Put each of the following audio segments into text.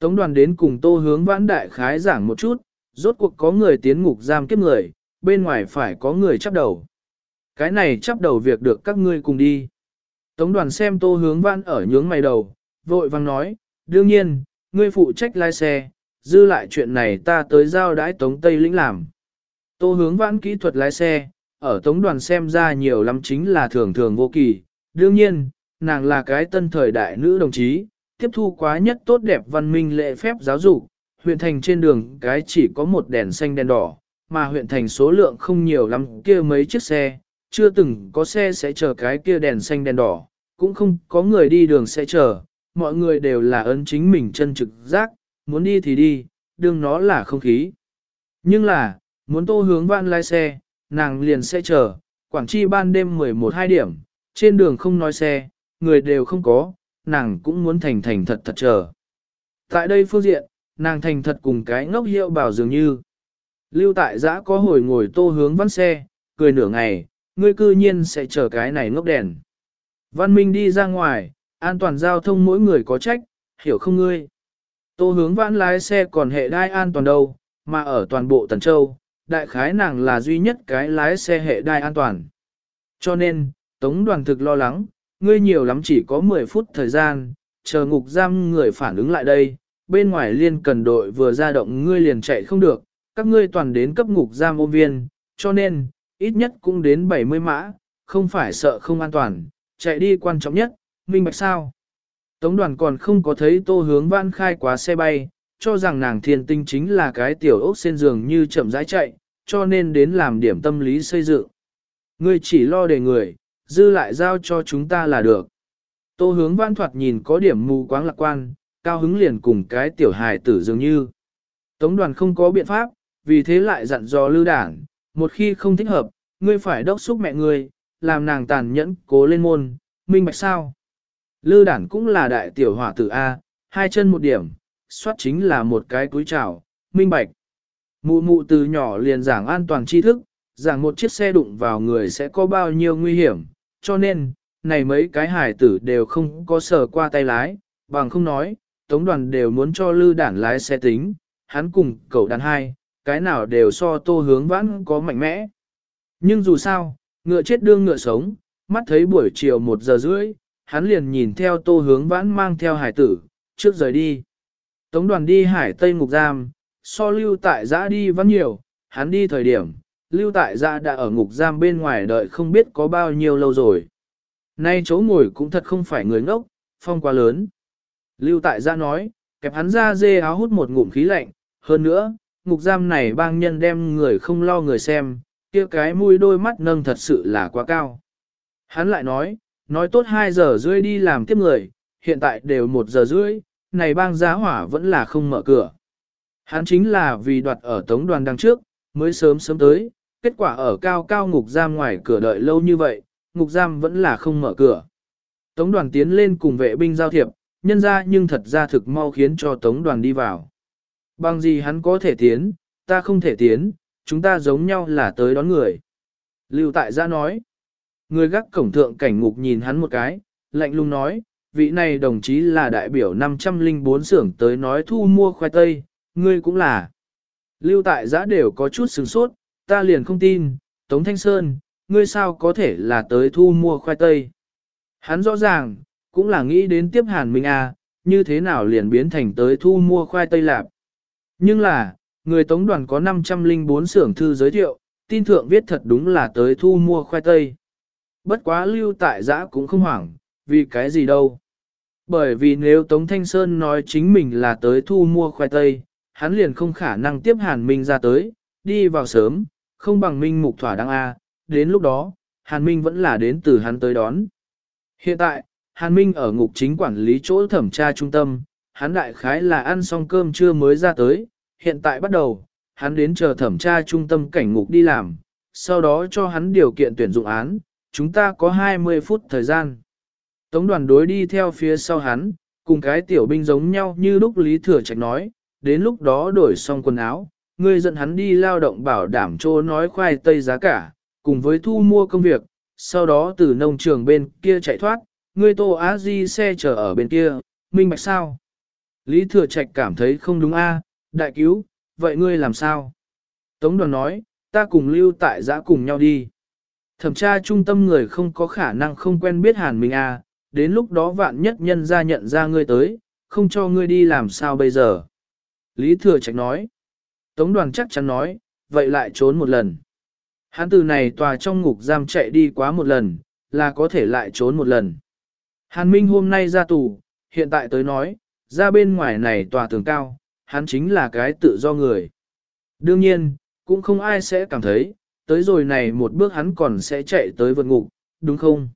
Tống đoàn đến cùng tô hướng vãn đại khái giảng một chút, rốt cuộc có người tiến ngục giam kiếp người, bên ngoài phải có người chấp đầu. Cái này chấp đầu việc được các ngươi cùng đi. Tống đoàn xem tô hướng vãn ở nhướng mày đầu, vội vang nói, đương nhiên, ngươi phụ trách lái xe, dư lại chuyện này ta tới giao đãi Tống Tây Lĩnh làm. Tô hướng vãn kỹ thuật lái xe, ở Tống đoàn xem ra nhiều lắm chính là thường thường vô kỳ. Đương nhiên, nàng là cái tân thời đại nữ đồng chí, tiếp thu quá nhất tốt đẹp văn minh lệ phép giáo dục. Huyện thành trên đường cái chỉ có một đèn xanh đèn đỏ, mà huyện thành số lượng không nhiều lắm kia mấy chiếc xe, chưa từng có xe sẽ chờ cái kia đèn xanh đèn đỏ, cũng không có người đi đường sẽ chờ, mọi người đều là ấn chính mình chân trực giác, muốn đi thì đi, đường nó là không khí. Nhưng là, muốn tô hướng vạn lái xe, nàng liền sẽ chờ, Quảng Chi ban đêm 11-2 điểm, trên đường không nói xe, người đều không có, nàng cũng muốn thành thành thật thật chờ. Tại đây phương diện, nàng thành thật cùng cái ngốc hiệu bảo dường như. Lưu tại giã có hồi ngồi tô hướng văn xe, cười nửa ngày, ngươi cư nhiên sẽ chờ cái này ngốc đèn. Văn Minh đi ra ngoài, an toàn giao thông mỗi người có trách, hiểu không ngươi? Tô hướng vãn lái xe còn hệ đai an toàn đâu, mà ở toàn bộ Tần Châu, đại khái nàng là duy nhất cái lái xe hệ đai an toàn. Cho nên, Tống đoàn thực lo lắng, ngươi nhiều lắm chỉ có 10 phút thời gian, chờ ngục giam người phản ứng lại đây, bên ngoài liên cần đội vừa ra động ngươi liền chạy không được, các ngươi toàn đến cấp ngục giam ôm viên, cho nên, ít nhất cũng đến 70 mã, không phải sợ không an toàn, chạy đi quan trọng nhất, minh bạch sao. Tống đoàn còn không có thấy tô hướng văn khai quá xe bay, cho rằng nàng thiên tinh chính là cái tiểu ốc sen giường như chậm rãi chạy, cho nên đến làm điểm tâm lý xây dựng. Ngươi chỉ lo để người, dư lại giao cho chúng ta là được. Tô hướng văn thoạt nhìn có điểm mù quáng lạc quan, cao hứng liền cùng cái tiểu hài tử dường như. Tống đoàn không có biện pháp, vì thế lại dặn dò lưu đảng, một khi không thích hợp, ngươi phải đốc xúc mẹ ngươi, làm nàng tàn nhẫn, cố lên môn, minh bạch sao. Lư đản cũng là đại tiểu hỏa tử A, hai chân một điểm, soát chính là một cái túi trào, minh bạch. Mụ mụ từ nhỏ liền giảng an toàn tri thức, giảng một chiếc xe đụng vào người sẽ có bao nhiêu nguy hiểm, cho nên, này mấy cái hải tử đều không có sờ qua tay lái, bằng không nói, tống đoàn đều muốn cho lư đản lái xe tính, hắn cùng cậu đàn hai, cái nào đều so tô hướng vãn có mạnh mẽ. Nhưng dù sao, ngựa chết đương ngựa sống, mắt thấy buổi chiều một giờ rưỡi, hắn liền nhìn theo tô hướng vãn mang theo hải tử, trước rời đi. Tống đoàn đi hải Tây Ngục Giam, so lưu tại giã đi vẫn nhiều, hắn đi thời điểm, lưu tại Gia đã ở ngục giam bên ngoài đợi không biết có bao nhiêu lâu rồi. Nay chỗ ngồi cũng thật không phải người ngốc, phong quá lớn. Lưu tại Gia nói, kẹp hắn ra dê áo hút một ngụm khí lạnh, hơn nữa, ngục giam này bang nhân đem người không lo người xem, kia cái mũi đôi mắt nâng thật sự là quá cao. Hắn lại nói, nói tốt 2 giờ rưỡi đi làm tiếp người, hiện tại đều 1 giờ rưỡi, này bang giá hỏa vẫn là không mở cửa. Hắn chính là vì đoạt ở tống đoàn đằng trước, mới sớm sớm tới, kết quả ở cao cao ngục giam ngoài cửa đợi lâu như vậy, ngục giam vẫn là không mở cửa. Tống đoàn tiến lên cùng vệ binh giao thiệp, nhân ra nhưng thật ra thực mau khiến cho tống đoàn đi vào. Bằng gì hắn có thể tiến, ta không thể tiến, chúng ta giống nhau là tới đón người. Lưu tại gia nói, người gác cổng thượng cảnh ngục nhìn hắn một cái, lạnh lùng nói, vị này đồng chí là đại biểu 504 xưởng tới nói thu mua khoai tây, ngươi cũng là. Lưu tại giã đều có chút sừng sốt, ta liền không tin, Tống Thanh Sơn, ngươi sao có thể là tới thu mua khoai tây. Hắn rõ ràng, cũng là nghĩ đến tiếp hàn minh à, như thế nào liền biến thành tới thu mua khoai tây lạp. Nhưng là, người tống đoàn có 504 xưởng thư giới thiệu, tin thượng viết thật đúng là tới thu mua khoai tây. Bất quá lưu tại giã cũng không hoảng, vì cái gì đâu. Bởi vì nếu Tống Thanh Sơn nói chính mình là tới thu mua khoai tây, hắn liền không khả năng tiếp Hàn Minh ra tới, đi vào sớm, không bằng Minh mục thỏa đáng A, đến lúc đó, Hàn Minh vẫn là đến từ hắn tới đón. Hiện tại, Hàn Minh ở ngục chính quản lý chỗ thẩm tra trung tâm, hắn đại khái là ăn xong cơm trưa mới ra tới, hiện tại bắt đầu, hắn đến chờ thẩm tra trung tâm cảnh ngục đi làm, sau đó cho hắn điều kiện tuyển dụng án, chúng ta có 20 phút thời gian. Tống đoàn đối đi theo phía sau hắn, cùng cái tiểu binh giống nhau như lúc Lý Thừa Trạch nói, đến lúc đó đổi xong quần áo, ngươi dẫn hắn đi lao động bảo đảm chỗ nói khoai tây giá cả, cùng với thu mua công việc, sau đó từ nông trường bên kia chạy thoát, ngươi tô á di xe chờ ở bên kia, minh bạch sao. Lý Thừa Trạch cảm thấy không đúng a, đại cứu, vậy ngươi làm sao? Tống đoàn nói, ta cùng lưu tại giã cùng nhau đi. Thẩm tra trung tâm người không có khả năng không quen biết Hàn mình a, đến lúc đó vạn nhất nhân ra nhận ra ngươi tới, không cho ngươi đi làm sao bây giờ. Lý Thừa Trạch nói, Tống đoàn chắc chắn nói, vậy lại trốn một lần. Hắn từ này tòa trong ngục giam chạy đi quá một lần, là có thể lại trốn một lần. Hàn Minh hôm nay ra tù, hiện tại tới nói, ra bên ngoài này tòa tường cao, hắn chính là cái tự do người. Đương nhiên, cũng không ai sẽ cảm thấy, tới rồi này một bước hắn còn sẽ chạy tới vượt ngục, đúng không?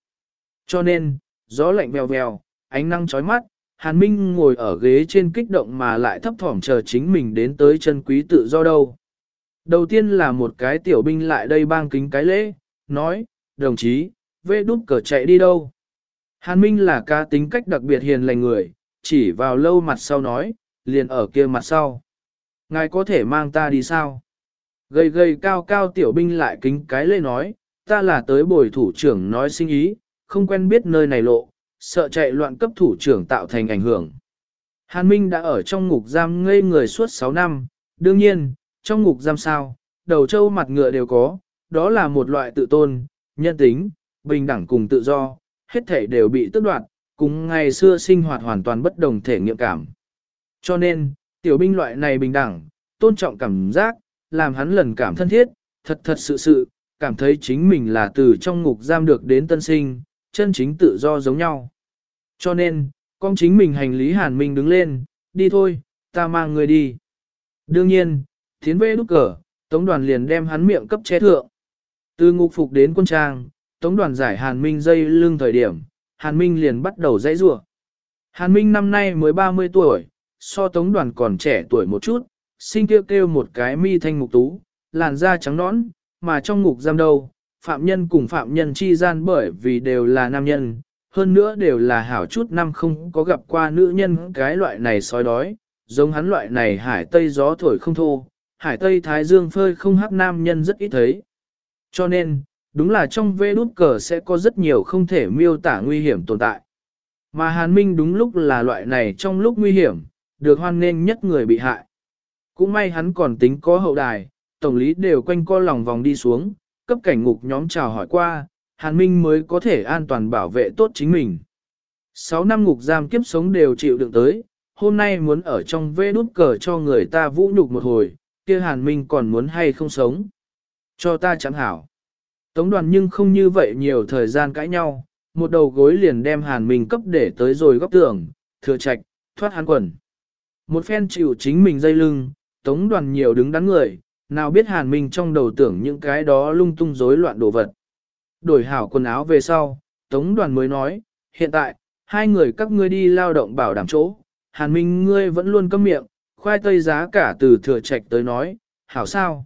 Cho nên, gió lạnh vèo vèo, ánh nắng chói mắt, Hàn Minh ngồi ở ghế trên kích động mà lại thấp thỏm chờ chính mình đến tới chân quý tự do đâu. Đầu tiên là một cái tiểu binh lại đây bang kính cái lễ, nói, đồng chí, vê đút cờ chạy đi đâu. Hàn Minh là ca tính cách đặc biệt hiền lành người, chỉ vào lâu mặt sau nói, liền ở kia mặt sau. Ngài có thể mang ta đi sao? Gầy gầy cao cao tiểu binh lại kính cái lễ nói, ta là tới bồi thủ trưởng nói sinh ý, không quen biết nơi này lộ, sợ chạy loạn cấp thủ trưởng tạo thành ảnh hưởng. Hàn Minh đã ở trong ngục giam ngây người suốt 6 năm, đương nhiên, trong ngục giam sao, đầu trâu mặt ngựa đều có, đó là một loại tự tôn, nhân tính, bình đẳng cùng tự do, hết thể đều bị tước đoạt, cùng ngày xưa sinh hoạt hoàn toàn bất đồng thể nghiệm cảm. Cho nên, tiểu binh loại này bình đẳng, tôn trọng cảm giác, làm hắn lần cảm thân thiết, thật thật sự sự, cảm thấy chính mình là từ trong ngục giam được đến tân sinh, chân chính tự do giống nhau. Cho nên, con chính mình hành lý hàn minh đứng lên, đi thôi, ta mang người đi. Đương nhiên, tiến về đúc cờ, tống đoàn liền đem hắn miệng cấp che thượng. Từ ngục phục đến quân trang, tống đoàn giải hàn minh dây lưng thời điểm, hàn minh liền bắt đầu dãy rủa. Hàn minh năm nay mới 30 tuổi, so tống đoàn còn trẻ tuổi một chút, sinh kêu kêu một cái mi thanh mục tú, làn da trắng nõn, mà trong ngục giam đâu, phạm nhân cùng phạm nhân chi gian bởi vì đều là nam nhân, hơn nữa đều là hảo chút năm không có gặp qua nữ nhân cái loại này sói đói, giống hắn loại này hải tây gió thổi không thô, hải tây thái dương phơi không hắc nam nhân rất ít thấy. Cho nên, đúng là trong vê đút cờ sẽ có rất nhiều không thể miêu tả nguy hiểm tồn tại. Mà Hàn Minh đúng lúc là loại này trong lúc nguy hiểm, được hoan nghênh nhất người bị hại. Cũng may hắn còn tính có hậu đài, tổng lý đều quanh co lòng vòng đi xuống, cấp cảnh ngục nhóm chào hỏi qua, Hàn Minh mới có thể an toàn bảo vệ tốt chính mình. Sáu năm ngục giam kiếp sống đều chịu đựng tới, hôm nay muốn ở trong vê đút cờ cho người ta vũ nhục một hồi, kia Hàn Minh còn muốn hay không sống. Cho ta chẳng hảo. Tống đoàn nhưng không như vậy nhiều thời gian cãi nhau, một đầu gối liền đem Hàn Minh cấp để tới rồi góc tường, thừa trạch, thoát hắn quần. Một phen chịu chính mình dây lưng, tống đoàn nhiều đứng đắn người, nào biết Hàn Minh trong đầu tưởng những cái đó lung tung rối loạn đồ vật. Đổi hảo quần áo về sau, Tống đoàn mới nói, hiện tại, hai người các ngươi đi lao động bảo đảm chỗ, Hàn Minh ngươi vẫn luôn câm miệng, khoai tây giá cả từ thừa trạch tới nói, hảo sao?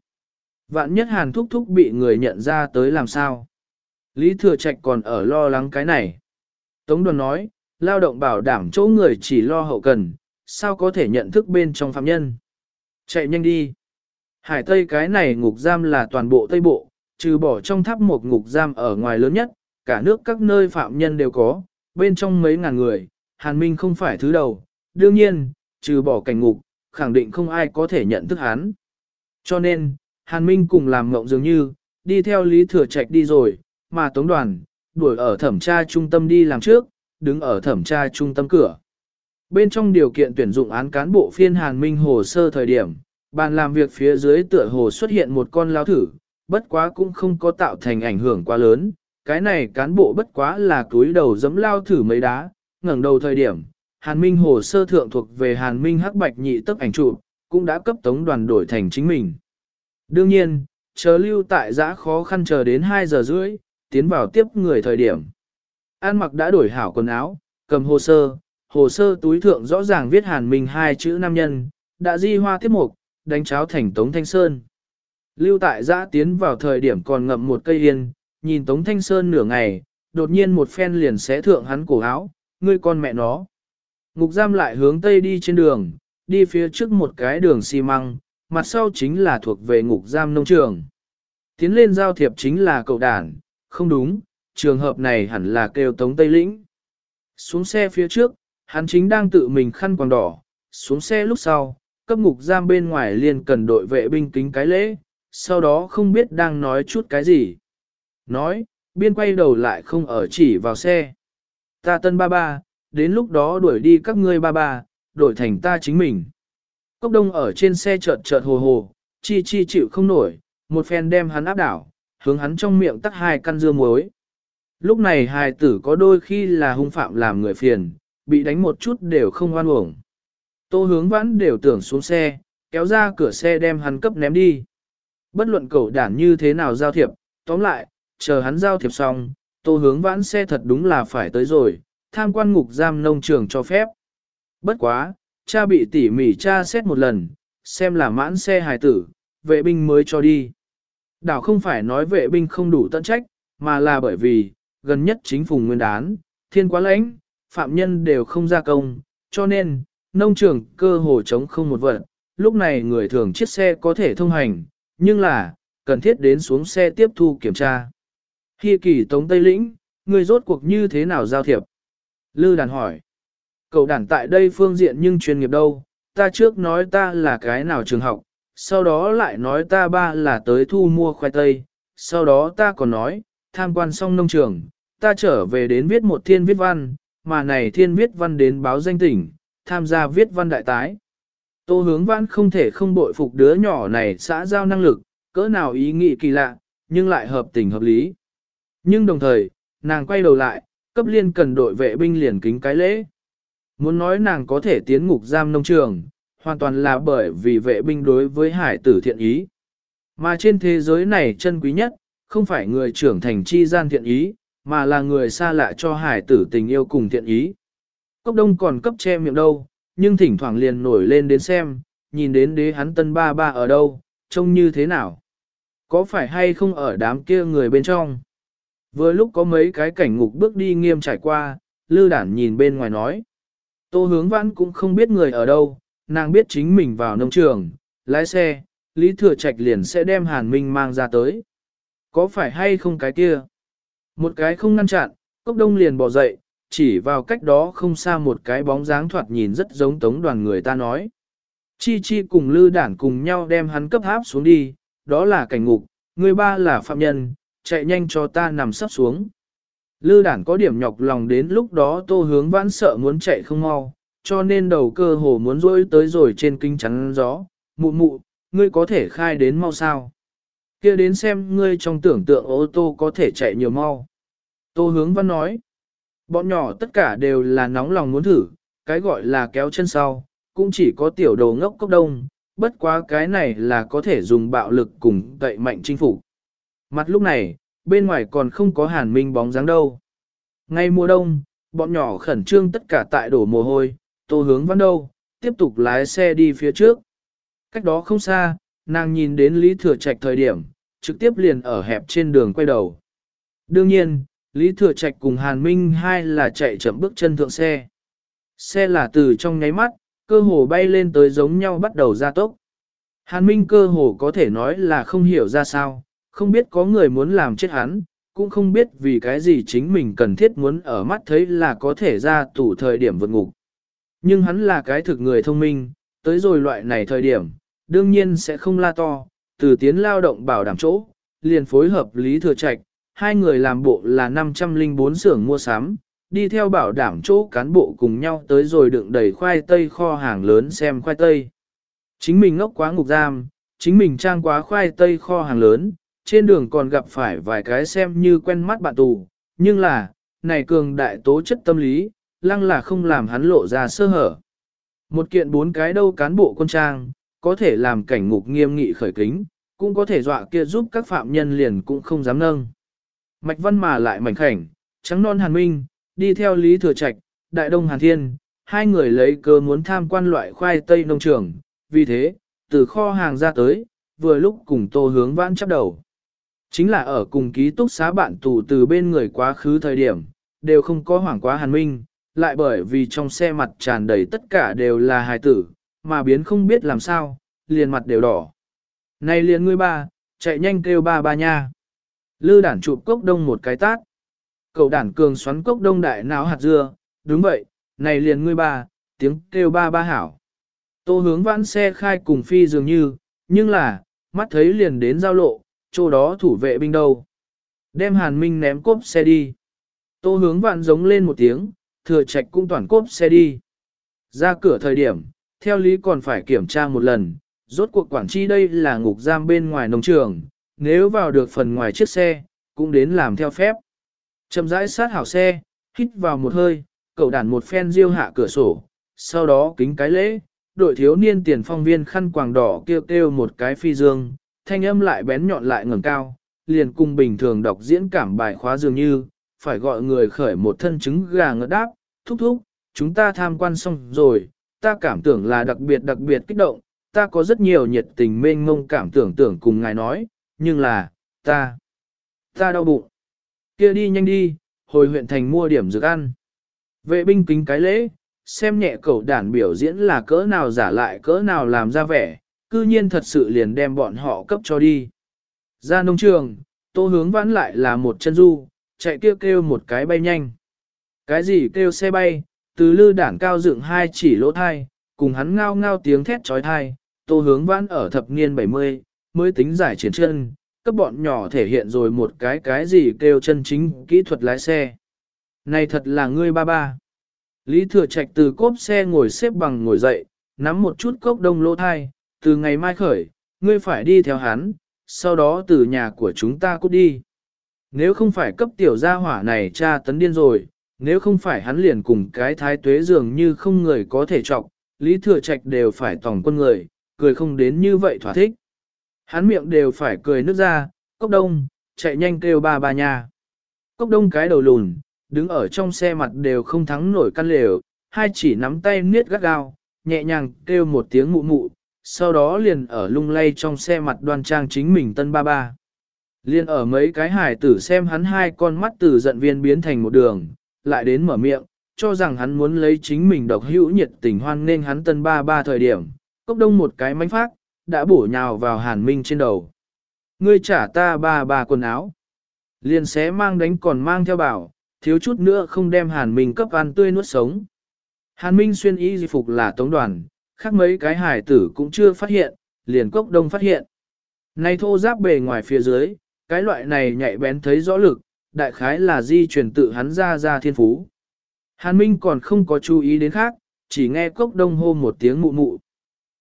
Vạn nhất Hàn thúc thúc bị người nhận ra tới làm sao? Lý thừa trạch còn ở lo lắng cái này. Tống đoàn nói, lao động bảo đảm chỗ người chỉ lo hậu cần, sao có thể nhận thức bên trong phạm nhân? Chạy nhanh đi. Hải Tây cái này ngục giam là toàn bộ Tây Bộ, trừ bỏ trong tháp một ngục giam ở ngoài lớn nhất, cả nước các nơi phạm nhân đều có, bên trong mấy ngàn người, Hàn Minh không phải thứ đầu, đương nhiên, trừ bỏ cảnh ngục, khẳng định không ai có thể nhận thức hắn. Cho nên, Hàn Minh cùng làm ngộng dường như, đi theo Lý Thừa Trạch đi rồi, mà Tống Đoàn, đuổi ở thẩm tra trung tâm đi làm trước, đứng ở thẩm tra trung tâm cửa. Bên trong điều kiện tuyển dụng án cán bộ phiên Hàn Minh hồ sơ thời điểm, Bàn làm việc phía dưới tựa hồ xuất hiện một con lao thử, bất quá cũng không có tạo thành ảnh hưởng quá lớn. Cái này cán bộ bất quá là túi đầu dấm lao thử mấy đá, ngẩng đầu thời điểm, Hàn Minh hồ sơ thượng thuộc về Hàn Minh hắc bạch nhị tức ảnh trụ, cũng đã cấp tống đoàn đổi thành chính mình. Đương nhiên, chờ lưu tại giã khó khăn chờ đến 2 giờ rưỡi, tiến vào tiếp người thời điểm. An mặc đã đổi hảo quần áo, cầm hồ sơ, hồ sơ túi thượng rõ ràng viết Hàn Minh hai chữ nam nhân, đã di hoa tiếp mục, đánh cháo thành Tống Thanh Sơn. Lưu tại giã tiến vào thời điểm còn ngậm một cây yên, nhìn Tống Thanh Sơn nửa ngày, đột nhiên một phen liền xé thượng hắn cổ áo, ngươi con mẹ nó. Ngục giam lại hướng tây đi trên đường, đi phía trước một cái đường xi măng, mặt sau chính là thuộc về ngục giam nông trường. Tiến lên giao thiệp chính là cậu đàn, không đúng, trường hợp này hẳn là kêu Tống Tây Lĩnh. Xuống xe phía trước, hắn chính đang tự mình khăn quàng đỏ, xuống xe lúc sau, cấp ngục giam bên ngoài liền cần đội vệ binh kính cái lễ, sau đó không biết đang nói chút cái gì. Nói, biên quay đầu lại không ở chỉ vào xe. Ta tân ba ba, đến lúc đó đuổi đi các ngươi ba ba, đổi thành ta chính mình. Cốc đông ở trên xe chợt chợt hồ hồ, chi chi chịu không nổi, một phen đem hắn áp đảo, hướng hắn trong miệng tắt hai căn dưa muối. Lúc này hài tử có đôi khi là hung phạm làm người phiền, bị đánh một chút đều không hoan uổng. Tô hướng vãn đều tưởng xuống xe, kéo ra cửa xe đem hắn cấp ném đi. Bất luận cậu đản như thế nào giao thiệp, tóm lại, chờ hắn giao thiệp xong, tô hướng vãn xe thật đúng là phải tới rồi, tham quan ngục giam nông trường cho phép. Bất quá, cha bị tỉ mỉ cha xét một lần, xem là mãn xe hài tử, vệ binh mới cho đi. Đảo không phải nói vệ binh không đủ tận trách, mà là bởi vì, gần nhất chính phủ nguyên đán, thiên quá lãnh, phạm nhân đều không ra công, cho nên, nông trường cơ hồ chống không một vật, lúc này người thường chiếc xe có thể thông hành, nhưng là, cần thiết đến xuống xe tiếp thu kiểm tra. Khi kỳ tống Tây Lĩnh, người rốt cuộc như thế nào giao thiệp? Lư đàn hỏi. Cậu đàn tại đây phương diện nhưng chuyên nghiệp đâu, ta trước nói ta là cái nào trường học, sau đó lại nói ta ba là tới thu mua khoai tây, sau đó ta còn nói, tham quan xong nông trường, ta trở về đến viết một thiên viết văn, mà này thiên viết văn đến báo danh tỉnh, tham gia viết văn đại tái. Tô hướng Vãn không thể không bội phục đứa nhỏ này xã giao năng lực, cỡ nào ý nghĩ kỳ lạ, nhưng lại hợp tình hợp lý. Nhưng đồng thời, nàng quay đầu lại, cấp liên cần đội vệ binh liền kính cái lễ. Muốn nói nàng có thể tiến ngục giam nông trường, hoàn toàn là bởi vì vệ binh đối với hải tử thiện ý. Mà trên thế giới này chân quý nhất, không phải người trưởng thành chi gian thiện ý, mà là người xa lạ cho hải tử tình yêu cùng thiện ý. Cốc đông còn cấp che miệng đâu, nhưng thỉnh thoảng liền nổi lên đến xem, nhìn đến đế hắn tân ba ba ở đâu, trông như thế nào. Có phải hay không ở đám kia người bên trong? Vừa lúc có mấy cái cảnh ngục bước đi nghiêm trải qua, lư đản nhìn bên ngoài nói. Tô hướng vãn cũng không biết người ở đâu, nàng biết chính mình vào nông trường, lái xe, Lý Thừa Trạch liền sẽ đem Hàn Minh mang ra tới. Có phải hay không cái kia? Một cái không ngăn chặn, cốc đông liền bỏ dậy, chỉ vào cách đó không xa một cái bóng dáng thoạt nhìn rất giống tống đoàn người ta nói. Chi Chi cùng Lư Đản cùng nhau đem hắn cấp háp xuống đi, đó là cảnh ngục, người ba là phạm nhân, chạy nhanh cho ta nằm sắp xuống. Lư Đản có điểm nhọc lòng đến lúc đó tô hướng vãn sợ muốn chạy không mau, cho nên đầu cơ hồ muốn rôi tới rồi trên kinh chắn gió, mụ mụ, ngươi có thể khai đến mau sao. kia đến xem ngươi trong tưởng tượng ô tô có thể chạy nhiều mau. Tô hướng văn nói, bọn nhỏ tất cả đều là nóng lòng muốn thử, cái gọi là kéo chân sau, cũng chỉ có tiểu đồ ngốc cốc đông, bất quá cái này là có thể dùng bạo lực cùng cậy mạnh chinh phục. Mặt lúc này, bên ngoài còn không có hàn minh bóng dáng đâu. Ngay mùa đông, bọn nhỏ khẩn trương tất cả tại đổ mồ hôi, tô hướng văn đâu, tiếp tục lái xe đi phía trước. Cách đó không xa, nàng nhìn đến Lý Thừa Trạch thời điểm, trực tiếp liền ở hẹp trên đường quay đầu. Đương nhiên, Lý Thừa Trạch cùng Hàn Minh hai là chạy chậm bước chân thượng xe. Xe là từ trong nháy mắt, cơ hồ bay lên tới giống nhau bắt đầu ra tốc. Hàn Minh cơ hồ có thể nói là không hiểu ra sao, không biết có người muốn làm chết hắn, cũng không biết vì cái gì chính mình cần thiết muốn ở mắt thấy là có thể ra tủ thời điểm vượt ngục. Nhưng hắn là cái thực người thông minh, tới rồi loại này thời điểm, đương nhiên sẽ không la to, từ tiến lao động bảo đảm chỗ, liền phối hợp Lý Thừa Trạch, hai người làm bộ là 504 xưởng mua sắm, đi theo bảo đảm chỗ cán bộ cùng nhau tới rồi đựng đầy khoai tây kho hàng lớn xem khoai tây. Chính mình ngốc quá ngục giam, chính mình trang quá khoai tây kho hàng lớn, trên đường còn gặp phải vài cái xem như quen mắt bạn tù, nhưng là, này cường đại tố chất tâm lý, lăng là không làm hắn lộ ra sơ hở. Một kiện bốn cái đâu cán bộ quân trang, có thể làm cảnh ngục nghiêm nghị khởi kính, cũng có thể dọa kia giúp các phạm nhân liền cũng không dám nâng. Mạch văn mà lại mảnh khảnh, trắng non hàn minh, đi theo Lý Thừa Trạch, Đại Đông Hàn Thiên, hai người lấy cơ muốn tham quan loại khoai tây nông trường, vì thế, từ kho hàng ra tới, vừa lúc cùng tô hướng vãn chấp đầu. Chính là ở cùng ký túc xá bạn tù từ bên người quá khứ thời điểm, đều không có hoảng quá hàn minh, lại bởi vì trong xe mặt tràn đầy tất cả đều là hài tử, mà biến không biết làm sao, liền mặt đều đỏ. Này liền ngươi ba, chạy nhanh kêu ba ba nha. Lư đản chụp cốc đông một cái tát. Cậu đản cường xoắn cốc đông đại não hạt dưa, đúng vậy, này liền ngươi ba, tiếng kêu ba ba hảo. Tô hướng vãn xe khai cùng phi dường như, nhưng là, mắt thấy liền đến giao lộ, chỗ đó thủ vệ binh đâu. Đem hàn minh ném cốp xe đi. Tô hướng vãn giống lên một tiếng, thừa trạch cũng toàn cốp xe đi. Ra cửa thời điểm, theo lý còn phải kiểm tra một lần, rốt cuộc quản chi đây là ngục giam bên ngoài nông trường, nếu vào được phần ngoài chiếc xe, cũng đến làm theo phép. Chậm rãi sát hảo xe, hít vào một hơi, cậu đàn một phen riêu hạ cửa sổ, sau đó kính cái lễ, đội thiếu niên tiền phong viên khăn quàng đỏ kêu kêu một cái phi dương, thanh âm lại bén nhọn lại ngẩng cao, liền cùng bình thường đọc diễn cảm bài khóa dường như, phải gọi người khởi một thân trứng gà ngỡ đáp, thúc thúc, chúng ta tham quan xong rồi, ta cảm tưởng là đặc biệt đặc biệt kích động, ta có rất nhiều nhiệt tình mênh mông cảm tưởng tưởng cùng ngài nói, nhưng là, ta, ta đau bụng. kia đi nhanh đi, hồi huyện thành mua điểm dược ăn. Vệ binh kính cái lễ, xem nhẹ cậu đàn biểu diễn là cỡ nào giả lại cỡ nào làm ra vẻ, cư nhiên thật sự liền đem bọn họ cấp cho đi. Ra nông trường, tô hướng vãn lại là một chân du, chạy kêu kêu một cái bay nhanh. Cái gì kêu xe bay, từ lư đảng cao dựng hai chỉ lỗ thai, cùng hắn ngao ngao tiếng thét trói thai, tô hướng vãn ở thập niên 70, mới tính giải triển chân, các bọn nhỏ thể hiện rồi một cái cái gì kêu chân chính kỹ thuật lái xe. Này thật là ngươi ba ba. Lý Thừa Trạch từ cốp xe ngồi xếp bằng ngồi dậy, nắm một chút cốc đông lỗ thai, từ ngày mai khởi, ngươi phải đi theo hắn, sau đó từ nhà của chúng ta cút đi. Nếu không phải cấp tiểu gia hỏa này cha tấn điên rồi, nếu không phải hắn liền cùng cái thái tuế dường như không người có thể trọng, Lý Thừa Trạch đều phải tòng quân người, cười không đến như vậy thỏa thích. Hắn miệng đều phải cười nước ra, cốc đông, chạy nhanh kêu ba ba nhà, Cốc đông cái đầu lùn, đứng ở trong xe mặt đều không thắng nổi căn lều, hai chỉ nắm tay niết gắt gao, nhẹ nhàng kêu một tiếng mụ mụ, sau đó liền ở lung lay trong xe mặt đoan trang chính mình tân ba ba. Liên ở mấy cái hải tử xem hắn hai con mắt từ giận viên biến thành một đường, lại đến mở miệng, cho rằng hắn muốn lấy chính mình độc hữu nhiệt tình hoan nên hắn tân ba ba thời điểm, cốc đông một cái mánh phát, đã bổ nhào vào hàn minh trên đầu. Ngươi trả ta ba ba quần áo. Liền xé mang đánh còn mang theo bảo, thiếu chút nữa không đem hàn minh cấp ăn tươi nuốt sống. Hàn minh xuyên y di phục là tống đoàn, khác mấy cái hải tử cũng chưa phát hiện, liền cốc đông phát hiện. Này thô giáp bề ngoài phía dưới, cái loại này nhạy bén thấy rõ lực, đại khái là di truyền tự hắn ra ra thiên phú. Hàn Minh còn không có chú ý đến khác, chỉ nghe cốc đông hô một tiếng mụ mụ.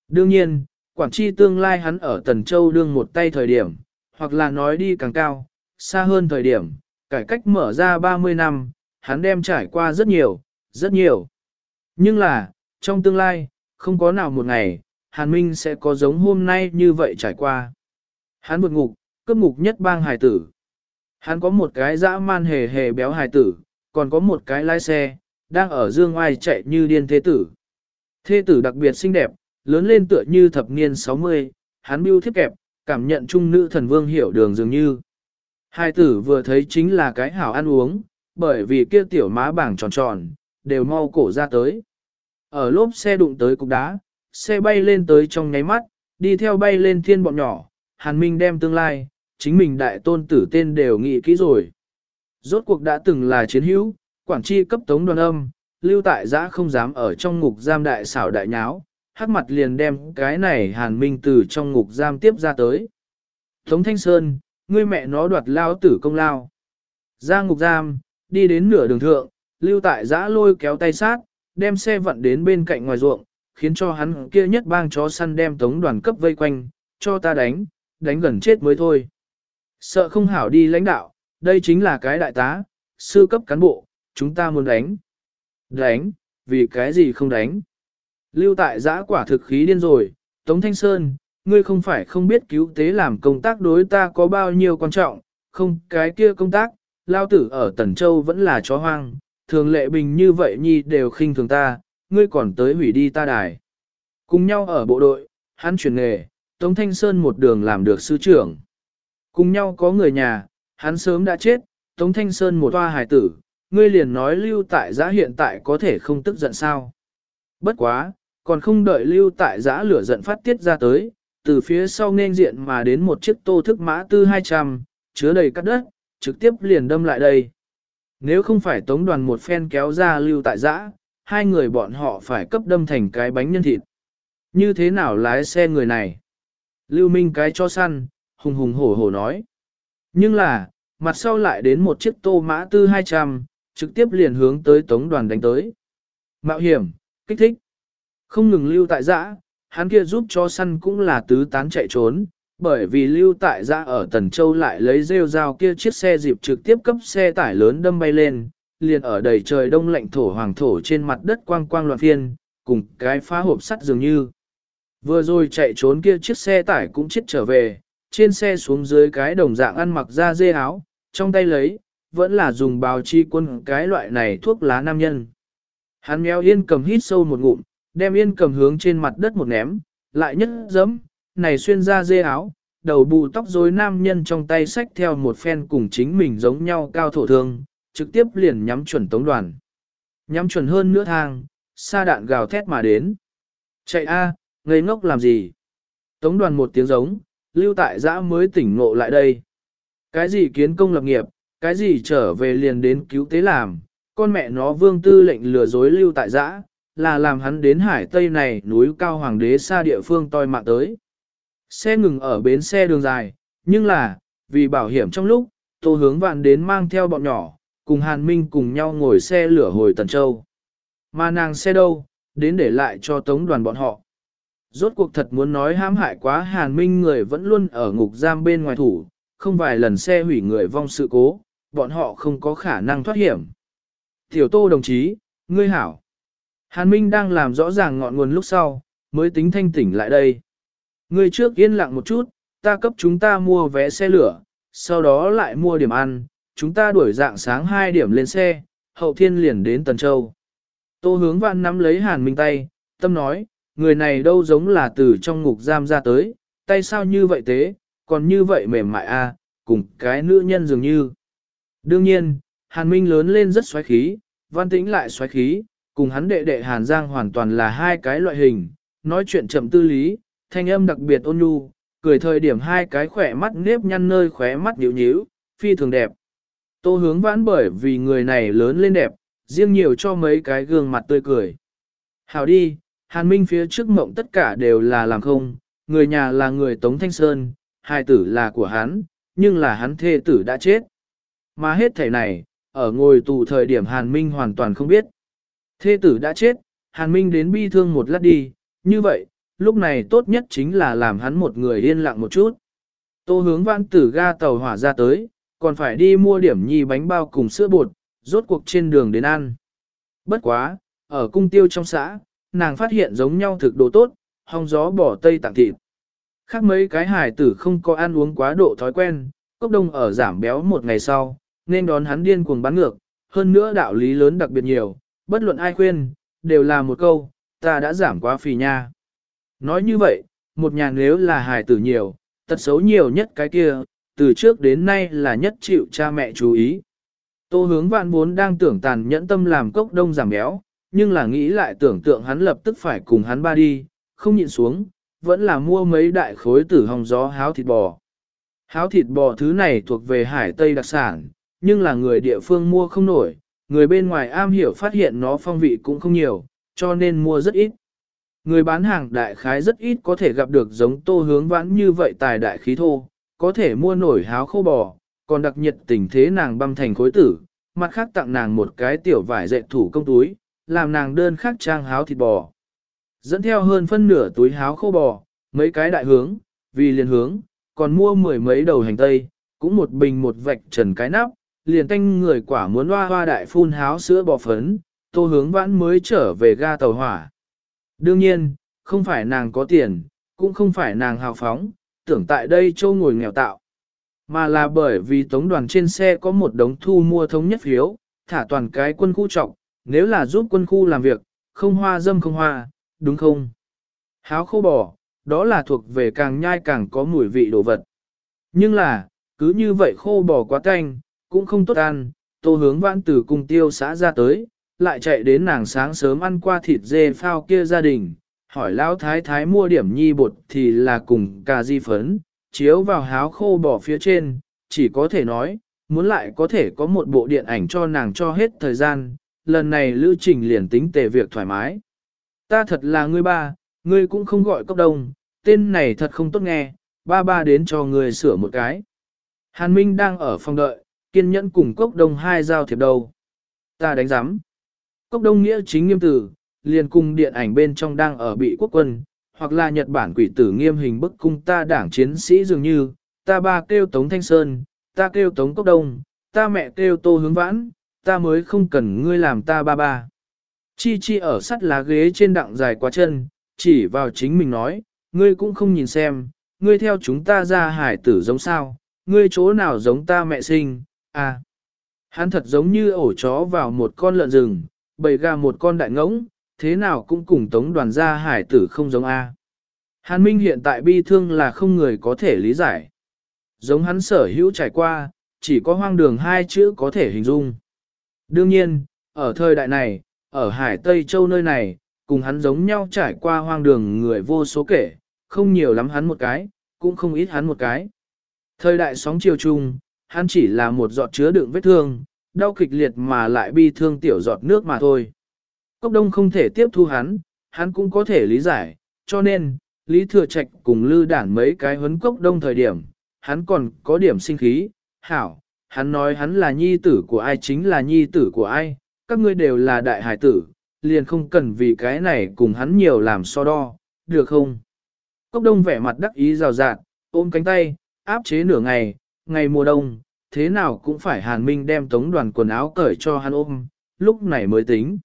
Đương nhiên, quản Chi tương lai hắn ở Tần Châu đương một tay thời điểm, hoặc là nói đi càng cao, xa hơn thời điểm, cải cách mở ra 30 năm, hắn đem trải qua rất nhiều, rất nhiều. Nhưng là, trong tương lai, không có nào một ngày, Hàn Minh sẽ có giống hôm nay như vậy trải qua. Hắn vượt ngục, cấp ngục nhất bang Hải tử. Hắn có một cái dã man hề hề béo Hải tử, còn có một cái lái xe, đang ở dương oai chạy như điên thế tử. Thế tử đặc biệt xinh đẹp, lớn lên tựa như thập niên 60, hắn bưu thiếp kẹp, cảm nhận trung nữ thần vương hiểu đường dường như. Hai tử vừa thấy chính là cái hảo ăn uống, bởi vì kia tiểu má bảng tròn tròn, đều mau cổ ra tới. Ở lốp xe đụng tới cục đá, xe bay lên tới trong nháy mắt, đi theo bay lên thiên bọn nhỏ, Hàn Minh đem tương lai, chính mình đại tôn tử tên đều nghĩ kỹ rồi. Rốt cuộc đã từng là chiến hữu, quản tri cấp tống đoàn âm, lưu tại giã không dám ở trong ngục giam đại xảo đại nháo, hắc mặt liền đem cái này Hàn Minh từ trong ngục giam tiếp ra tới. Tống Thanh Sơn, ngươi mẹ nó đoạt lao tử công lao. Ra ngục giam, đi đến nửa đường thượng, lưu tại giã lôi kéo tay sát, đem xe vận đến bên cạnh ngoài ruộng, khiến cho hắn kia nhất bang chó săn đem tống đoàn cấp vây quanh, cho ta đánh, đánh gần chết mới thôi. Sợ không hảo đi lãnh đạo, đây chính là cái đại tá, sư cấp cán bộ, chúng ta muốn đánh. Đánh, vì cái gì không đánh? Lưu tại giã quả thực khí điên rồi, Tống Thanh Sơn, ngươi không phải không biết cứu tế làm công tác đối ta có bao nhiêu quan trọng, không cái kia công tác, lao tử ở Tần Châu vẫn là chó hoang, thường lệ bình như vậy nhi đều khinh thường ta, ngươi còn tới hủy đi ta đài. Cùng nhau ở bộ đội, hắn chuyển nghề, Tống Thanh Sơn một đường làm được sư trưởng. Cùng nhau có người nhà, hắn sớm đã chết, Tống Thanh Sơn một toa hài tử, ngươi liền nói lưu tại giã hiện tại có thể không tức giận sao. Bất quá, còn không đợi lưu tại giã lửa giận phát tiết ra tới, từ phía sau nên diện mà đến một chiếc tô thức mã tư 200, chứa đầy cắt đất, trực tiếp liền đâm lại đây. Nếu không phải tống đoàn một phen kéo ra lưu tại giã, hai người bọn họ phải cấp đâm thành cái bánh nhân thịt. Như thế nào lái xe người này? Lưu Minh cái cho săn, hùng hùng hổ hổ nói. Nhưng là, mặt sau lại đến một chiếc tô mã tư 200, trực tiếp liền hướng tới tống đoàn đánh tới. Mạo hiểm, kích thích. Không ngừng lưu tại giã, hắn kia giúp cho săn cũng là tứ tán chạy trốn, bởi vì lưu tại giã ở Tần Châu lại lấy rêu dao kia chiếc xe dịp trực tiếp cấp xe tải lớn đâm bay lên, liền ở đầy trời đông lạnh thổ hoàng thổ trên mặt đất quang quang loạn phiên, cùng cái phá hộp sắt dường như. Vừa rồi chạy trốn kia chiếc xe tải cũng chết trở về, trên xe xuống dưới cái đồng dạng ăn mặc da dê áo, trong tay lấy, vẫn là dùng bào chi quân cái loại này thuốc lá nam nhân. Hắn méo yên cầm hít sâu một ngụm, đem yên cầm hướng trên mặt đất một ném, lại nhất dẫm, này xuyên ra dê áo, đầu bù tóc rối nam nhân trong tay sách theo một phen cùng chính mình giống nhau cao thổ thương, trực tiếp liền nhắm chuẩn tống đoàn. Nhắm chuẩn hơn nữa thang, xa đạn gào thét mà đến. Chạy a, ngây ngốc làm gì? Tống đoàn một tiếng giống, lưu tại giã mới tỉnh ngộ lại đây. Cái gì kiến công lập nghiệp, cái gì trở về liền đến cứu tế làm, con mẹ nó vương tư lệnh lừa dối lưu tại giã, là làm hắn đến hải tây này núi cao hoàng đế xa địa phương toi mạng tới. Xe ngừng ở bến xe đường dài, nhưng là, vì bảo hiểm trong lúc, tô hướng vạn đến mang theo bọn nhỏ, cùng Hàn Minh cùng nhau ngồi xe lửa hồi Tần Châu. Mà nàng xe đâu, đến để lại cho tống đoàn bọn họ. Rốt cuộc thật muốn nói hãm hại quá Hàn Minh người vẫn luôn ở ngục giam bên ngoài thủ, không vài lần xe hủy người vong sự cố, bọn họ không có khả năng thoát hiểm. Tiểu tô đồng chí, ngươi hảo. Hàn Minh đang làm rõ ràng ngọn nguồn lúc sau, mới tính thanh tỉnh lại đây. Ngươi trước yên lặng một chút, ta cấp chúng ta mua vé xe lửa, sau đó lại mua điểm ăn, chúng ta đuổi dạng sáng 2 điểm lên xe, hậu thiên liền đến Tần Châu. Tô hướng vạn nắm lấy Hàn Minh tay, tâm nói, người này đâu giống là từ trong ngục giam ra tới, tay sao như vậy thế, còn như vậy mềm mại a, à, cùng cái nữ nhân dường như. Đương nhiên, Hàn Minh lớn lên rất xoáy khí, văn tĩnh lại xoáy khí, cùng hắn đệ đệ Hàn Giang hoàn toàn là hai cái loại hình, nói chuyện chậm tư lý, thanh âm đặc biệt ôn nhu, cười thời điểm hai cái khỏe mắt nếp nhăn nơi khóe mắt nhíu nhíu, phi thường đẹp. Tô hướng vãn bởi vì người này lớn lên đẹp, riêng nhiều cho mấy cái gương mặt tươi cười. Hào đi, Hàn Minh phía trước mộng tất cả đều là làm không, người nhà là người Tống Thanh Sơn, hai tử là của hắn, nhưng là hắn thê tử đã chết. Mà hết thể này, ở ngồi tù thời điểm Hàn Minh hoàn toàn không biết. Thê tử đã chết, Hàn Minh đến bi thương một lát đi, như vậy, lúc này tốt nhất chính là làm hắn một người yên lặng một chút. Tô hướng vãn tử ga tàu hỏa ra tới, còn phải đi mua điểm nhi bánh bao cùng sữa bột, rốt cuộc trên đường đến ăn. Bất quá, ở cung tiêu trong xã, nàng phát hiện giống nhau thực đồ tốt, hong gió bỏ tây tặng thịt. Khác mấy cái hải tử không có ăn uống quá độ thói quen, cốc đông ở giảm béo một ngày sau, nên đón hắn điên cuồng bán ngược, hơn nữa đạo lý lớn đặc biệt nhiều, bất luận ai khuyên, đều là một câu, ta đã giảm quá phì nha. Nói như vậy, một nhà nếu là hài tử nhiều, tật xấu nhiều nhất cái kia, từ trước đến nay là nhất chịu cha mẹ chú ý. Tô hướng vạn vốn đang tưởng tàn nhẫn tâm làm cốc đông giảm béo, nhưng là nghĩ lại tưởng tượng hắn lập tức phải cùng hắn ba đi, không nhịn xuống, vẫn là mua mấy đại khối tử hồng gió háo thịt bò. Háo thịt bò thứ này thuộc về hải Tây đặc sản, nhưng là người địa phương mua không nổi, người bên ngoài am hiểu phát hiện nó phong vị cũng không nhiều, cho nên mua rất ít. Người bán hàng đại khái rất ít có thể gặp được giống tô hướng vãn như vậy tài đại khí thô, có thể mua nổi háo khô bò, còn đặc nhiệt tình thế nàng băm thành khối tử, mặt khác tặng nàng một cái tiểu vải dệt thủ công túi, làm nàng đơn khác trang háo thịt bò. Dẫn theo hơn phân nửa túi háo khô bò, mấy cái đại hướng, vì liền hướng, còn mua mười mấy đầu hành tây, cũng một bình một vạch trần cái nắp, liền tanh người quả muốn hoa hoa đại phun háo sữa bò phấn, tô hướng vãn mới trở về ga tàu hỏa. Đương nhiên, không phải nàng có tiền, cũng không phải nàng hào phóng, tưởng tại đây châu ngồi nghèo tạo. Mà là bởi vì tống đoàn trên xe có một đống thu mua thống nhất phiếu, thả toàn cái quân khu trọng, nếu là giúp quân khu làm việc, không hoa dâm không hoa, đúng không? Háo khô bò, đó là thuộc về càng nhai càng có mùi vị đồ vật. Nhưng là, cứ như vậy khô bò quá canh, cũng không tốt ăn, tô hướng vãn từ cung tiêu xã ra tới, lại chạy đến nàng sáng sớm ăn qua thịt dê phao kia gia đình, hỏi lão thái thái mua điểm nhi bột thì là cùng cà di phấn, chiếu vào háo khô bỏ phía trên, chỉ có thể nói, muốn lại có thể có một bộ điện ảnh cho nàng cho hết thời gian, lần này lưu trình liền tính tề việc thoải mái. Ta thật là ngươi ba, Ngươi cũng không gọi cốc đông, tên này thật không tốt nghe, ba ba đến cho ngươi sửa một cái. Hàn Minh đang ở phòng đợi, kiên nhẫn cùng cốc đông hai giao thiệp đầu. Ta đánh giám. Cốc đông nghĩa chính nghiêm tử, liền cùng điện ảnh bên trong đang ở bị quốc quân, hoặc là Nhật Bản quỷ tử nghiêm hình bức cung ta đảng chiến sĩ dường như, ta ba kêu Tống Thanh Sơn, ta kêu Tống Cốc Đông, ta mẹ kêu Tô Hướng Vãn, ta mới không cần ngươi làm ta ba ba. Chi chi ở sắt lá ghế trên đặng dài quá chân, chỉ vào chính mình nói, ngươi cũng không nhìn xem, ngươi theo chúng ta ra hải tử giống sao, ngươi chỗ nào giống ta mẹ sinh, à. Hắn thật giống như ổ chó vào một con lợn rừng, bầy gà một con đại ngỗng, thế nào cũng cùng tống đoàn gia hải tử không giống A. Hàn Minh hiện tại bi thương là không người có thể lý giải. Giống hắn sở hữu trải qua, chỉ có hoang đường hai chữ có thể hình dung. Đương nhiên, ở thời đại này, ở Hải Tây Châu nơi này, cùng hắn giống nhau trải qua hoang đường người vô số kể, không nhiều lắm hắn một cái, cũng không ít hắn một cái. Thời đại sóng chiều chung, hắn chỉ là một giọt chứa đựng vết thương, đau kịch liệt mà lại bi thương tiểu giọt nước mà thôi. Cốc đông không thể tiếp thu hắn, hắn cũng có thể lý giải, cho nên, Lý Thừa Trạch cùng lư đản mấy cái huấn cốc đông thời điểm, hắn còn có điểm sinh khí, hảo, hắn nói hắn là nhi tử của ai chính là nhi tử của ai, các ngươi đều là đại hải tử, liền không cần vì cái này cùng hắn nhiều làm so đo, được không? Cốc đông vẻ mặt đắc ý rào rạt, ôm cánh tay, áp chế nửa ngày, ngày mùa đông, thế nào cũng phải hàn minh đem tống đoàn quần áo cởi cho hắn ôm, lúc này mới tính.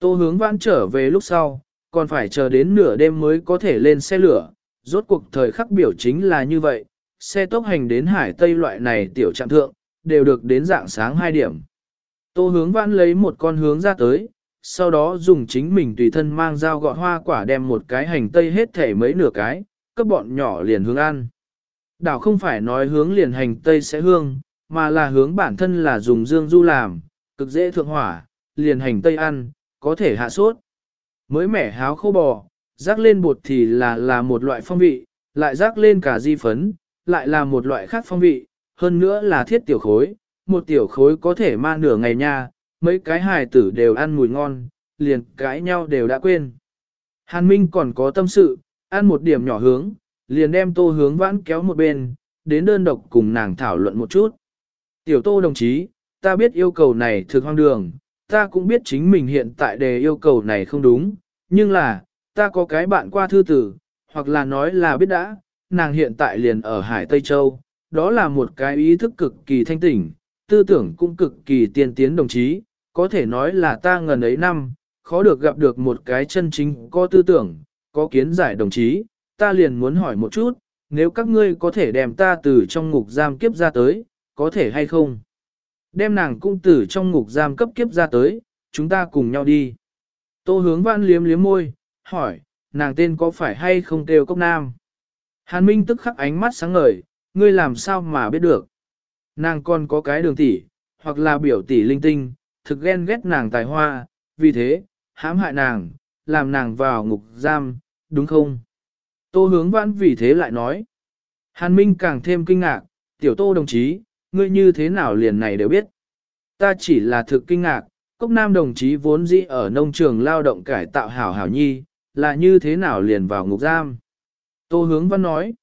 Tô hướng vãn trở về lúc sau, còn phải chờ đến nửa đêm mới có thể lên xe lửa, rốt cuộc thời khắc biểu chính là như vậy, xe tốc hành đến hải tây loại này tiểu trạm thượng, đều được đến dạng sáng 2 điểm. Tô hướng vãn lấy một con hướng ra tới, sau đó dùng chính mình tùy thân mang dao gọt hoa quả đem một cái hành tây hết thể mấy nửa cái, cấp bọn nhỏ liền hướng ăn. Đảo không phải nói hướng liền hành tây sẽ hương, mà là hướng bản thân là dùng dương du làm, cực dễ thượng hỏa, liền hành tây ăn, có thể hạ sốt. Mới mẻ háo khô bò, rắc lên bột thì là là một loại phong vị, lại rắc lên cả di phấn, lại là một loại khác phong vị, hơn nữa là thiết tiểu khối, một tiểu khối có thể mang nửa ngày nha, mấy cái hài tử đều ăn mùi ngon, liền cãi nhau đều đã quên. Hàn Minh còn có tâm sự, ăn một điểm nhỏ hướng, liền đem tô hướng vãn kéo một bên, đến đơn độc cùng nàng thảo luận một chút. Tiểu tô đồng chí, ta biết yêu cầu này thực hoang đường, ta cũng biết chính mình hiện tại đề yêu cầu này không đúng, nhưng là, ta có cái bạn qua thư tử, hoặc là nói là biết đã, nàng hiện tại liền ở Hải Tây Châu, đó là một cái ý thức cực kỳ thanh tỉnh, tư tưởng cũng cực kỳ tiên tiến đồng chí, có thể nói là ta ngần ấy năm, khó được gặp được một cái chân chính có tư tưởng, có kiến giải đồng chí, ta liền muốn hỏi một chút, nếu các ngươi có thể đem ta từ trong ngục giam kiếp ra tới, có thể hay không? Đem nàng cung tử trong ngục giam cấp kiếp ra tới, chúng ta cùng nhau đi. Tô hướng văn liếm liếm môi, hỏi, nàng tên có phải hay không kêu cốc nam? Hàn Minh tức khắc ánh mắt sáng ngời, ngươi làm sao mà biết được? Nàng còn có cái đường tỷ, hoặc là biểu tỷ linh tinh, thực ghen ghét nàng tài hoa, vì thế, hãm hại nàng, làm nàng vào ngục giam, đúng không? Tô hướng vãn vì thế lại nói. Hàn Minh càng thêm kinh ngạc, tiểu tô đồng chí, ngươi như thế nào liền này đều biết. Ta chỉ là thực kinh ngạc, cốc nam đồng chí vốn dĩ ở nông trường lao động cải tạo hảo hảo nhi, là như thế nào liền vào ngục giam. Tô hướng văn nói,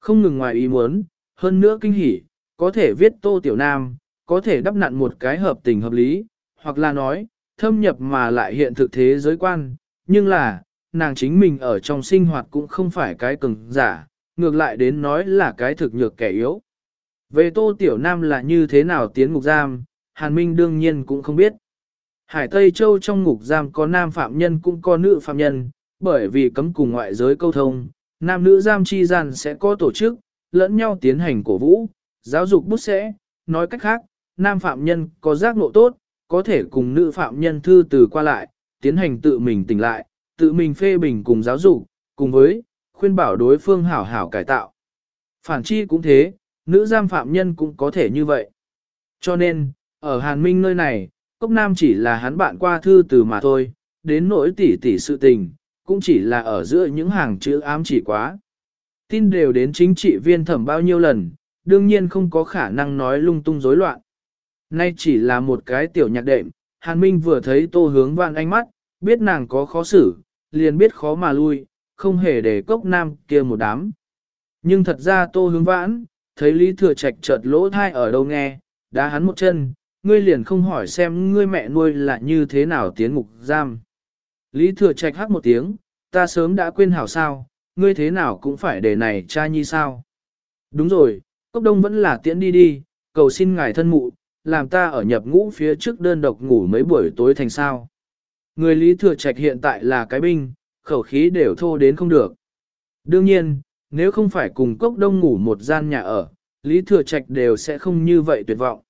không ngừng ngoài ý muốn, hơn nữa kinh hỉ, có thể viết tô tiểu nam, có thể đắp nặn một cái hợp tình hợp lý, hoặc là nói, thâm nhập mà lại hiện thực thế giới quan, nhưng là, nàng chính mình ở trong sinh hoạt cũng không phải cái cường giả, ngược lại đến nói là cái thực nhược kẻ yếu. Về Tô Tiểu Nam là như thế nào tiến ngục giam, Hàn Minh đương nhiên cũng không biết. Hải Tây Châu trong ngục giam có nam phạm nhân cũng có nữ phạm nhân, bởi vì cấm cùng ngoại giới câu thông, nam nữ giam chi gian sẽ có tổ chức, lẫn nhau tiến hành cổ vũ, giáo dục bút sẽ, nói cách khác, nam phạm nhân có giác ngộ tốt, có thể cùng nữ phạm nhân thư từ qua lại, tiến hành tự mình tỉnh lại, tự mình phê bình cùng giáo dục, cùng với khuyên bảo đối phương hảo hảo cải tạo. Phản chi cũng thế, nữ giam phạm nhân cũng có thể như vậy. Cho nên, ở Hàn Minh nơi này, Cốc Nam chỉ là hắn bạn qua thư từ mà thôi, đến nỗi tỉ tỉ sự tình, cũng chỉ là ở giữa những hàng chữ ám chỉ quá. Tin đều đến chính trị viên thẩm bao nhiêu lần, đương nhiên không có khả năng nói lung tung rối loạn. Nay chỉ là một cái tiểu nhạc đệm, Hàn Minh vừa thấy tô hướng vạn ánh mắt, biết nàng có khó xử, liền biết khó mà lui, không hề để cốc nam kia một đám. Nhưng thật ra tô hướng vãn, thấy Lý Thừa Trạch chợt lỗ thai ở đâu nghe, đá hắn một chân, ngươi liền không hỏi xem ngươi mẹ nuôi là như thế nào tiến ngục giam. Lý Thừa Trạch hắc một tiếng, ta sớm đã quên hảo sao, ngươi thế nào cũng phải để này cha nhi sao. Đúng rồi, cốc đông vẫn là tiễn đi đi, cầu xin ngài thân mụ, làm ta ở nhập ngũ phía trước đơn độc ngủ mấy buổi tối thành sao. Người Lý Thừa Trạch hiện tại là cái binh, khẩu khí đều thô đến không được. Đương nhiên, nếu không phải cùng cốc đông ngủ một gian nhà ở, Lý Thừa Trạch đều sẽ không như vậy tuyệt vọng.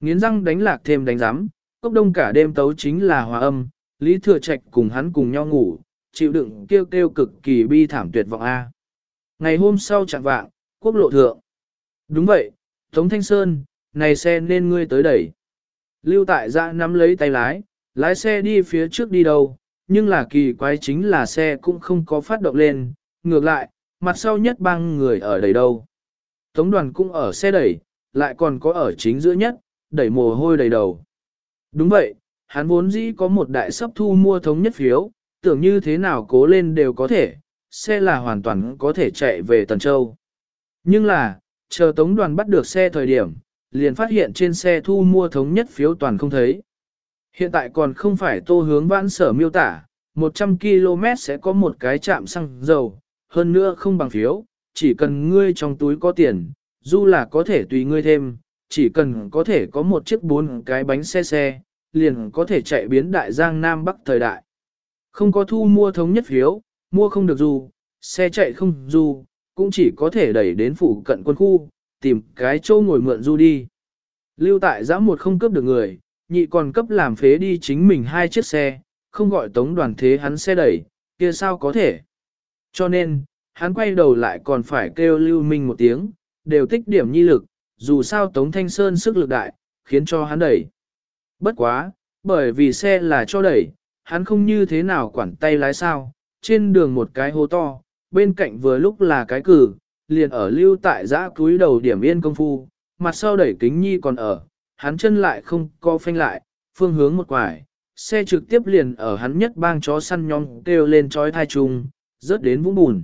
Nghiến răng đánh lạc thêm đánh giám, cốc đông cả đêm tấu chính là hòa âm, Lý Thừa Trạch cùng hắn cùng nhau ngủ, chịu đựng kêu kêu cực kỳ bi thảm tuyệt vọng A. Ngày hôm sau chẳng vạng, quốc lộ thượng. Đúng vậy, Tống Thanh Sơn, này xe nên ngươi tới đẩy. Lưu tại dạ nắm lấy tay lái, lái xe đi phía trước đi đâu, nhưng là kỳ quái chính là xe cũng không có phát động lên, ngược lại, mặt sau nhất băng người ở đầy đâu. Tống đoàn cũng ở xe đẩy, lại còn có ở chính giữa nhất, đẩy mồ hôi đầy đầu. Đúng vậy, hắn vốn dĩ có một đại sấp thu mua thống nhất phiếu, tưởng như thế nào cố lên đều có thể, xe là hoàn toàn có thể chạy về Tần Châu. Nhưng là, chờ tống đoàn bắt được xe thời điểm, liền phát hiện trên xe thu mua thống nhất phiếu toàn không thấy. Hiện tại còn không phải tô hướng vãn sở miêu tả, 100 km sẽ có một cái trạm xăng dầu, hơn nữa không bằng phiếu, chỉ cần ngươi trong túi có tiền, dù là có thể tùy ngươi thêm, chỉ cần có thể có một chiếc bốn cái bánh xe xe, liền có thể chạy biến đại giang Nam Bắc thời đại. Không có thu mua thống nhất phiếu, mua không được dù, xe chạy không dù, cũng chỉ có thể đẩy đến phụ cận quân khu, tìm cái chỗ ngồi mượn du đi. Lưu tại giã một không cướp được người, nhị còn cấp làm phế đi chính mình hai chiếc xe, không gọi tống đoàn thế hắn xe đẩy, kia sao có thể. Cho nên, hắn quay đầu lại còn phải kêu lưu minh một tiếng, đều tích điểm nhi lực, dù sao tống thanh sơn sức lực đại, khiến cho hắn đẩy. Bất quá, bởi vì xe là cho đẩy, hắn không như thế nào quản tay lái sao, trên đường một cái hố to, bên cạnh vừa lúc là cái cử, liền ở lưu tại giã cúi đầu điểm yên công phu, mặt sau đẩy kính nhi còn ở, hắn chân lại không co phanh lại, phương hướng một quải, xe trực tiếp liền ở hắn nhất bang chó săn nhong kêu lên trói thai trùng, rớt đến vũng bùn.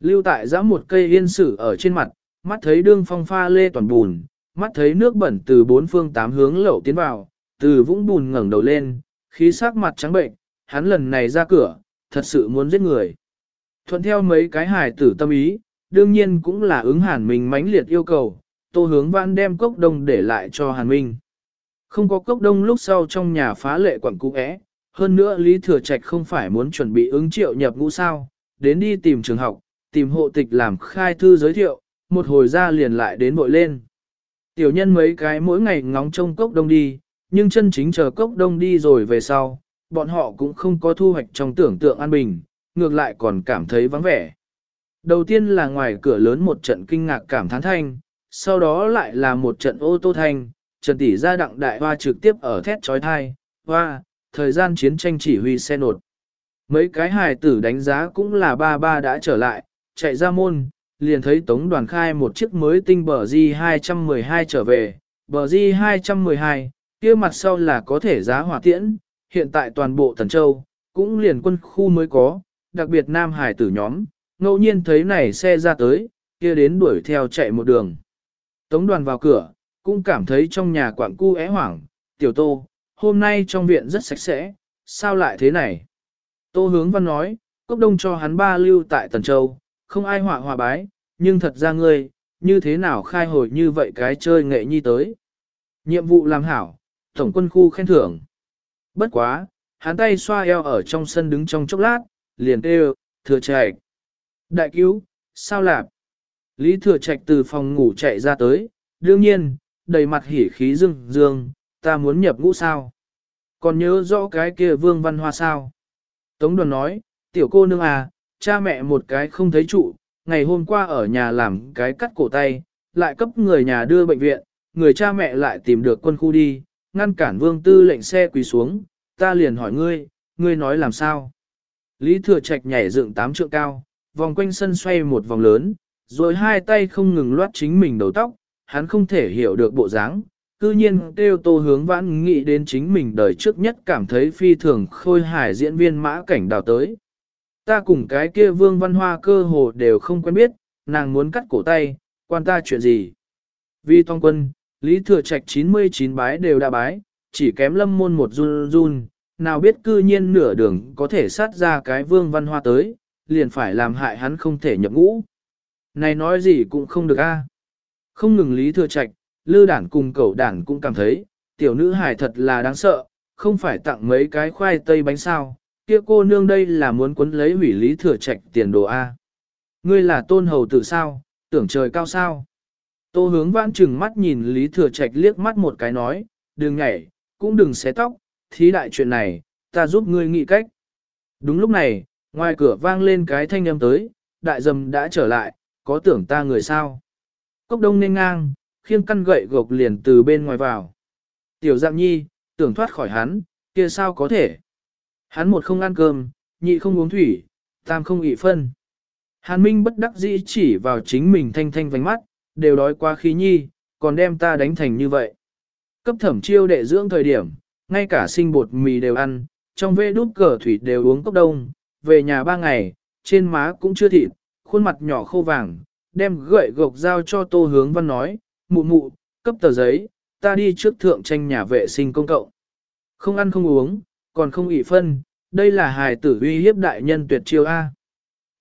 Lưu tại giã một cây yên sử ở trên mặt, mắt thấy đương phong pha lê toàn bùn, mắt thấy nước bẩn từ bốn phương tám hướng lậu tiến vào, từ vũng bùn ngẩng đầu lên, khí sắc mặt trắng bệnh, hắn lần này ra cửa, thật sự muốn giết người. Thuận theo mấy cái hài tử tâm ý, đương nhiên cũng là ứng hẳn mình mãnh liệt yêu cầu, tô hướng văn đem cốc đông để lại cho hàn minh. Không có cốc đông lúc sau trong nhà phá lệ quẩn cũ é, hơn nữa Lý Thừa Trạch không phải muốn chuẩn bị ứng triệu nhập ngũ sao, đến đi tìm trường học, tìm hộ tịch làm khai thư giới thiệu, một hồi ra liền lại đến bội lên. Tiểu nhân mấy cái mỗi ngày ngóng trông cốc đông đi, nhưng chân chính chờ cốc đông đi rồi về sau, bọn họ cũng không có thu hoạch trong tưởng tượng an bình, ngược lại còn cảm thấy vắng vẻ. Đầu tiên là ngoài cửa lớn một trận kinh ngạc cảm thán thanh, sau đó lại là một trận ô tô thanh, Trần Tỷ ra đặng đại hoa trực tiếp ở thét trói thai, hoa, thời gian chiến tranh chỉ huy xe nột. Mấy cái hài tử đánh giá cũng là ba ba đã trở lại, chạy ra môn, liền thấy tống đoàn khai một chiếc mới tinh bờ di 212 trở về, bờ di 212, kia mặt sau là có thể giá hỏa tiễn, hiện tại toàn bộ Thần Châu, cũng liền quân khu mới có, đặc biệt Nam Hải tử nhóm, ngẫu nhiên thấy này xe ra tới, kia đến đuổi theo chạy một đường. Tống đoàn vào cửa, cũng cảm thấy trong nhà quảng cu é hoảng, tiểu tô, hôm nay trong viện rất sạch sẽ, sao lại thế này? Tô hướng văn nói, cốc đông cho hắn ba lưu tại Tần Châu, không ai họa hòa bái, nhưng thật ra ngươi, như thế nào khai hồi như vậy cái chơi nghệ nhi tới. Nhiệm vụ làm hảo, tổng quân khu khen thưởng. Bất quá, hắn tay xoa eo ở trong sân đứng trong chốc lát, liền kêu, thừa chạy. Đại cứu, sao lạp? Lý thừa trạch từ phòng ngủ chạy ra tới, đương nhiên, đầy mặt hỉ khí dương dương, ta muốn nhập ngũ sao. Còn nhớ rõ cái kia vương văn hoa sao? Tống đoàn nói, tiểu cô nương à, cha mẹ một cái không thấy trụ, ngày hôm qua ở nhà làm cái cắt cổ tay, lại cấp người nhà đưa bệnh viện, người cha mẹ lại tìm được quân khu đi, ngăn cản vương tư lệnh xe quỳ xuống, ta liền hỏi ngươi, ngươi nói làm sao? Lý thừa trạch nhảy dựng tám trượng cao, vòng quanh sân xoay một vòng lớn, rồi hai tay không ngừng loát chính mình đầu tóc, hắn không thể hiểu được bộ dáng. Cư nhiên kêu tô hướng vãn nghĩ đến chính mình đời trước nhất cảm thấy phi thường khôi hài diễn viên mã cảnh đào tới. Ta cùng cái kia vương văn hoa cơ hồ đều không quen biết, nàng muốn cắt cổ tay, quan ta chuyện gì. Vì Thong quân, Lý Thừa Trạch 99 bái đều đã bái, chỉ kém lâm môn một run run, nào biết cư nhiên nửa đường có thể sát ra cái vương văn hoa tới, liền phải làm hại hắn không thể nhập ngũ. Này nói gì cũng không được a. Không ngừng Lý Thừa Trạch, Lư Đản cùng cậu Đản cũng cảm thấy, tiểu nữ hài thật là đáng sợ, không phải tặng mấy cái khoai tây bánh sao, kia cô nương đây là muốn quấn lấy hủy Lý Thừa Trạch tiền đồ a. Ngươi là tôn hầu tử sao, tưởng trời cao sao. Tô hướng vãn chừng mắt nhìn Lý Thừa Trạch liếc mắt một cái nói, đừng nhảy, cũng đừng xé tóc, thí đại chuyện này, ta giúp ngươi nghĩ cách. Đúng lúc này, ngoài cửa vang lên cái thanh âm tới, đại dầm đã trở lại, có tưởng ta người sao. Cốc đông nên ngang, khiêng căn gậy gộc liền từ bên ngoài vào. Tiểu dạng nhi, tưởng thoát khỏi hắn, kia sao có thể. Hắn một không ăn cơm, nhị không uống thủy, tam không ị phân. Hàn Minh bất đắc dĩ chỉ vào chính mình thanh thanh vành mắt, đều đói quá khí nhi, còn đem ta đánh thành như vậy. Cấp thẩm chiêu đệ dưỡng thời điểm, ngay cả sinh bột mì đều ăn, trong vê đút cờ thủy đều uống cốc đông, về nhà ba ngày, trên má cũng chưa thịt, khuôn mặt nhỏ khô vàng, đem gậy gộc giao cho tô hướng văn nói, mụ mụ, cấp tờ giấy, ta đi trước thượng tranh nhà vệ sinh công cộng. Không ăn không uống, còn không ị phân, đây là hài tử uy hiếp đại nhân tuyệt chiêu A.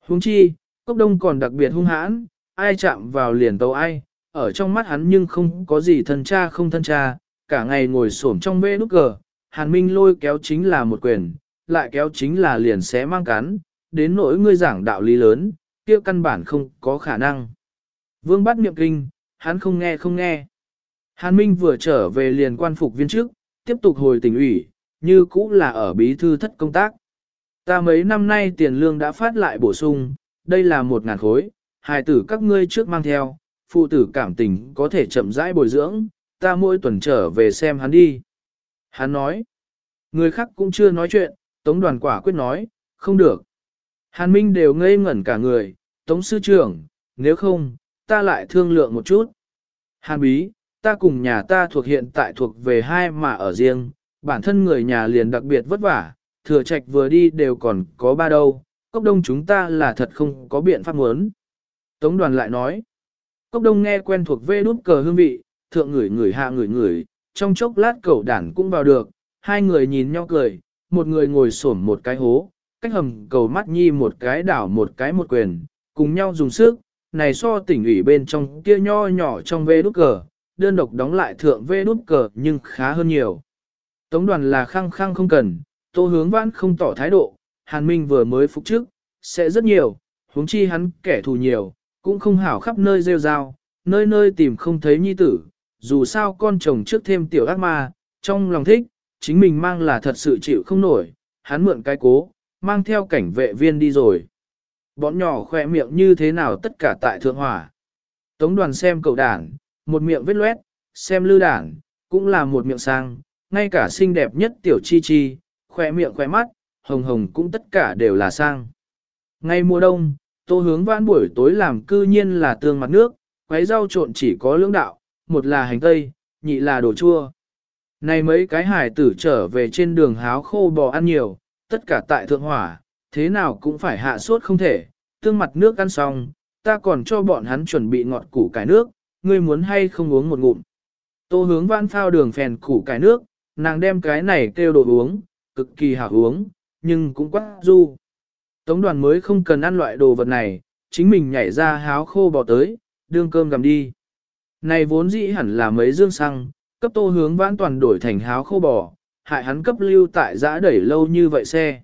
Huống chi, cốc đông còn đặc biệt hung hãn, ai chạm vào liền tàu ai, ở trong mắt hắn nhưng không có gì thân cha không thân cha, cả ngày ngồi xổm trong bê nút cờ, hàn minh lôi kéo chính là một quyền, lại kéo chính là liền xé mang cắn, đến nỗi ngươi giảng đạo lý lớn, kia căn bản không có khả năng. Vương bắt niệm kinh, hắn không nghe không nghe. Hàn Minh vừa trở về liền quan phục viên trước, tiếp tục hồi tỉnh ủy, như cũ là ở bí thư thất công tác. Ta mấy năm nay tiền lương đã phát lại bổ sung, đây là một ngàn khối, hài tử các ngươi trước mang theo, phụ tử cảm tình có thể chậm rãi bồi dưỡng, ta mỗi tuần trở về xem hắn đi. Hắn nói, người khác cũng chưa nói chuyện, Tống đoàn quả quyết nói, không được. Hàn Minh đều ngây ngẩn cả người, Tống sư trưởng, nếu không, ta lại thương lượng một chút. Hàn bí, ta cùng nhà ta thuộc hiện tại thuộc về hai mà ở riêng, bản thân người nhà liền đặc biệt vất vả, thừa trạch vừa đi đều còn có ba đâu, cốc đông chúng ta là thật không có biện pháp muốn. Tống đoàn lại nói, cốc đông nghe quen thuộc vê đút cờ hương vị, thượng người người hạ người người, trong chốc lát cẩu đản cũng vào được, hai người nhìn nhau cười, một người ngồi xổm một cái hố, cách hầm cầu mắt nhi một cái đảo một cái một quyền, cùng nhau dùng sức, này so tỉnh ủy bên trong kia nho nhỏ trong vê đút cờ, đơn độc đóng lại thượng vê đút cờ nhưng khá hơn nhiều. Tống đoàn là khăng khăng không cần, tô hướng vãn không tỏ thái độ, Hàn Minh vừa mới phục trước, sẽ rất nhiều, huống chi hắn kẻ thù nhiều, cũng không hảo khắp nơi rêu rao, nơi nơi tìm không thấy nhi tử, dù sao con chồng trước thêm tiểu ác ma, trong lòng thích, chính mình mang là thật sự chịu không nổi, hắn mượn cái cố, mang theo cảnh vệ viên đi rồi. Bọn nhỏ khỏe miệng như thế nào tất cả tại thượng hỏa. Tống đoàn xem cậu đảng, một miệng vết loét, xem lư đảng, cũng là một miệng sang, ngay cả xinh đẹp nhất tiểu chi chi, khỏe miệng khỏe mắt, hồng hồng cũng tất cả đều là sang. Ngay mùa đông, tô hướng vãn buổi tối làm cư nhiên là tương mặt nước, quấy rau trộn chỉ có lưỡng đạo, một là hành tây, nhị là đồ chua. Này mấy cái hải tử trở về trên đường háo khô bò ăn nhiều, tất cả tại thượng hỏa, thế nào cũng phải hạ sốt không thể, tương mặt nước ăn xong, ta còn cho bọn hắn chuẩn bị ngọt củ cải nước, ngươi muốn hay không uống một ngụm. Tô hướng vãn phao đường phèn củ cải nước, nàng đem cái này kêu đồ uống, cực kỳ hảo uống, nhưng cũng quá du. Tống đoàn mới không cần ăn loại đồ vật này, chính mình nhảy ra háo khô bò tới, đương cơm gầm đi. Này vốn dĩ hẳn là mấy dương xăng, cấp tô hướng vãn toàn đổi thành háo khô bò, hại hắn cấp lưu tại giã đẩy lâu như vậy xe.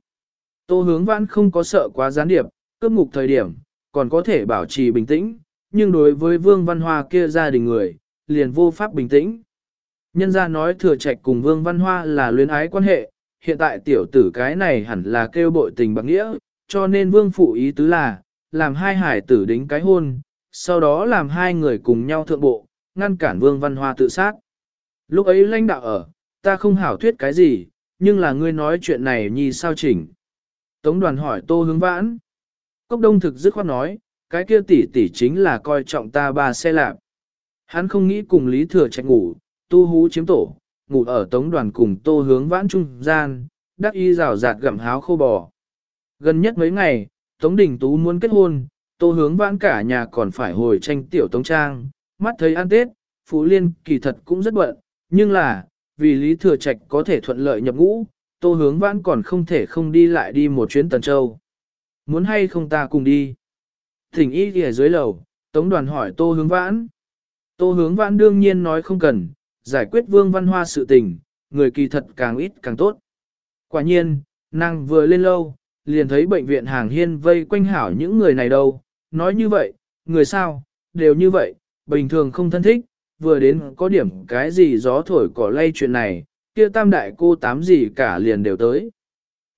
Tô hướng vãn không có sợ quá gián điệp, cướp ngục thời điểm, còn có thể bảo trì bình tĩnh, nhưng đối với vương văn hoa kia gia đình người, liền vô pháp bình tĩnh. Nhân gia nói thừa trạch cùng vương văn hoa là luyến ái quan hệ, hiện tại tiểu tử cái này hẳn là kêu bội tình bằng nghĩa, cho nên vương phụ ý tứ là, làm hai hải tử đính cái hôn, sau đó làm hai người cùng nhau thượng bộ, ngăn cản vương văn hoa tự sát. Lúc ấy lãnh đạo ở, ta không hảo thuyết cái gì, nhưng là ngươi nói chuyện này nhi sao chỉnh. Tống đoàn hỏi tô hướng vãn. Cốc đông thực dứt khoát nói, cái kia tỷ tỷ chính là coi trọng ta ba xe lạp. Hắn không nghĩ cùng Lý Thừa Trạch ngủ, tu hú chiếm tổ, ngủ ở tống đoàn cùng tô hướng vãn trung gian, đắc y rào rạt gặm háo khô bò. Gần nhất mấy ngày, Tống Đình Tú muốn kết hôn, tô hướng vãn cả nhà còn phải hồi tranh tiểu Tống Trang, mắt thấy ăn Tết, Phú Liên kỳ thật cũng rất bận, nhưng là, vì Lý Thừa Trạch có thể thuận lợi nhập ngũ, tô hướng vãn còn không thể không đi lại đi một chuyến Tần Châu. Muốn hay không ta cùng đi? Thỉnh y kìa dưới lầu, Tống đoàn hỏi tô hướng vãn. Tô hướng vãn đương nhiên nói không cần, giải quyết vương văn hoa sự tình, người kỳ thật càng ít càng tốt. Quả nhiên, nàng vừa lên lâu, liền thấy bệnh viện hàng hiên vây quanh hảo những người này đâu, nói như vậy, người sao, đều như vậy, bình thường không thân thích, vừa đến có điểm cái gì gió thổi cỏ lay chuyện này, kia tam đại cô tám gì cả liền đều tới.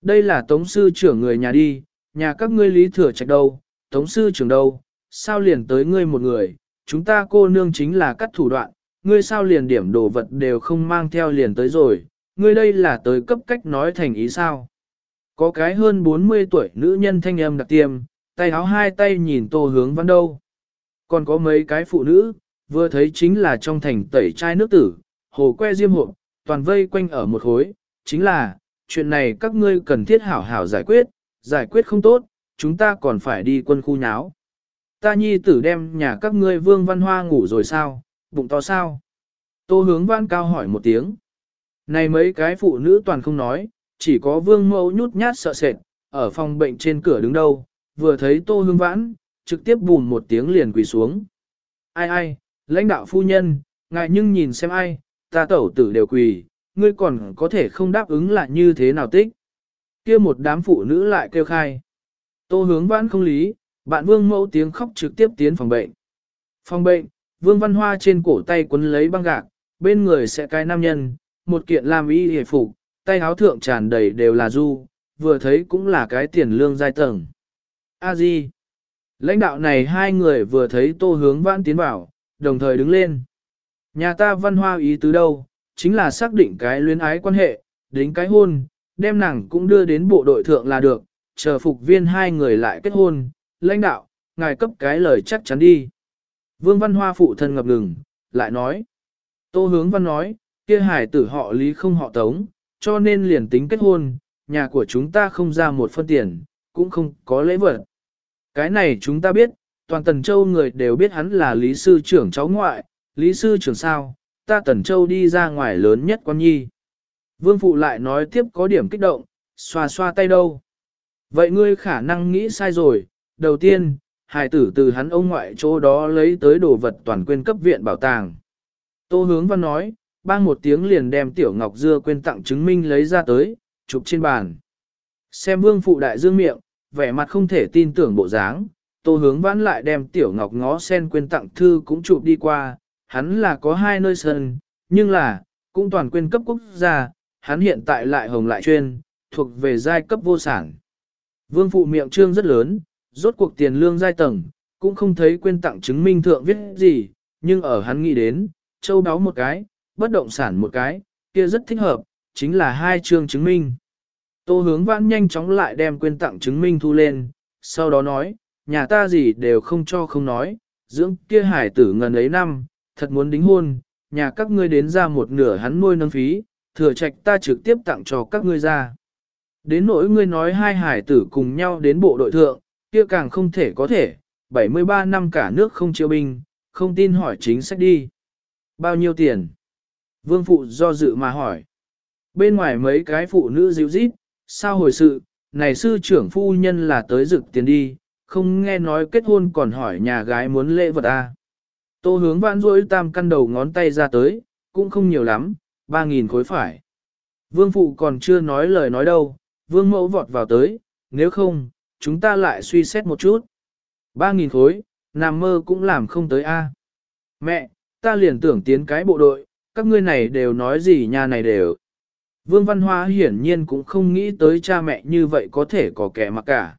Đây là tống sư trưởng người nhà đi, nhà các ngươi lý thừa trạch đâu, tống sư trưởng đâu, sao liền tới ngươi một người, chúng ta cô nương chính là cắt thủ đoạn, ngươi sao liền điểm đồ vật đều không mang theo liền tới rồi, ngươi đây là tới cấp cách nói thành ý sao. Có cái hơn 40 tuổi nữ nhân thanh âm đặc tiêm, tay áo hai tay nhìn tô hướng văn đâu. Còn có mấy cái phụ nữ, vừa thấy chính là trong thành tẩy chai nước tử, hồ que diêm hộp, toàn vây quanh ở một khối, chính là, chuyện này các ngươi cần thiết hảo hảo giải quyết, giải quyết không tốt, chúng ta còn phải đi quân khu nháo. Ta nhi tử đem nhà các ngươi vương văn hoa ngủ rồi sao, bụng to sao? Tô hướng văn cao hỏi một tiếng. Này mấy cái phụ nữ toàn không nói, chỉ có vương mẫu nhút nhát sợ sệt, ở phòng bệnh trên cửa đứng đâu, vừa thấy tô hướng vãn, trực tiếp bùn một tiếng liền quỳ xuống. Ai ai, lãnh đạo phu nhân, ngại nhưng nhìn xem ai, ta tẩu tử đều quỳ, ngươi còn có thể không đáp ứng lại như thế nào tích. kia một đám phụ nữ lại kêu khai. Tô hướng vãn không lý, bạn vương mẫu tiếng khóc trực tiếp tiến phòng bệnh. Phòng bệnh, vương văn hoa trên cổ tay quấn lấy băng gạc, bên người sẽ cái nam nhân, một kiện làm y hề phục, tay áo thượng tràn đầy đều là du, vừa thấy cũng là cái tiền lương giai tầng. A Di. Lãnh đạo này hai người vừa thấy tô hướng vãn tiến vào, đồng thời đứng lên. Nhà ta văn hoa ý tứ đâu, chính là xác định cái luyến ái quan hệ, đến cái hôn, đem nàng cũng đưa đến bộ đội thượng là được, chờ phục viên hai người lại kết hôn, lãnh đạo, ngài cấp cái lời chắc chắn đi. Vương Văn Hoa phụ thân ngập ngừng, lại nói. Tô hướng văn nói, kia hải tử họ lý không họ tống, cho nên liền tính kết hôn, nhà của chúng ta không ra một phân tiền, cũng không có lễ vật. Cái này chúng ta biết, toàn Tần Châu người đều biết hắn là lý sư trưởng cháu ngoại, lý sư trưởng sao, ta Tần Châu đi ra ngoài lớn nhất con nhi. Vương Phụ lại nói tiếp có điểm kích động, xoa xoa tay đâu. Vậy ngươi khả năng nghĩ sai rồi, đầu tiên, hài tử từ hắn ông ngoại chỗ đó lấy tới đồ vật toàn quên cấp viện bảo tàng. Tô hướng văn nói, bang một tiếng liền đem tiểu ngọc dưa quên tặng chứng minh lấy ra tới, chụp trên bàn. Xem vương phụ đại dương miệng, vẻ mặt không thể tin tưởng bộ dáng, tô hướng vãn lại đem tiểu ngọc ngó sen quên tặng thư cũng chụp đi qua, hắn là có hai nơi sân, nhưng là, cũng toàn quên cấp quốc gia, hắn hiện tại lại hồng lại chuyên, thuộc về giai cấp vô sản. Vương phụ miệng trương rất lớn, rốt cuộc tiền lương giai tầng, cũng không thấy quên tặng chứng minh thượng viết gì, nhưng ở hắn nghĩ đến, châu đáo một cái, bất động sản một cái, kia rất thích hợp, chính là hai chương chứng minh. Tô hướng vãn nhanh chóng lại đem quên tặng chứng minh thu lên, sau đó nói, nhà ta gì đều không cho không nói, dưỡng kia hải tử ngần ấy năm, thật muốn đính hôn, nhà các ngươi đến ra một nửa hắn nuôi nâng phí, thừa trạch ta trực tiếp tặng cho các ngươi ra. Đến nỗi ngươi nói hai hải tử cùng nhau đến bộ đội thượng, kia càng không thể có thể, 73 năm cả nước không chiêu binh, không tin hỏi chính sách đi. Bao nhiêu tiền? Vương phụ do dự mà hỏi. Bên ngoài mấy cái phụ nữ dịu rít, sao hồi sự, này sư trưởng phu nhân là tới rực tiền đi, không nghe nói kết hôn còn hỏi nhà gái muốn lễ vật à. Tô hướng vãn rỗi tam căn đầu ngón tay ra tới, cũng không nhiều lắm, ba nghìn khối phải. Vương phụ còn chưa nói lời nói đâu, vương mẫu vọt vào tới, nếu không, chúng ta lại suy xét một chút. Ba nghìn khối, nằm mơ cũng làm không tới a. Mẹ, ta liền tưởng tiến cái bộ đội, các ngươi này đều nói gì nhà này đều. Vương Văn Hoa hiển nhiên cũng không nghĩ tới cha mẹ như vậy có thể có kẻ mặc cả.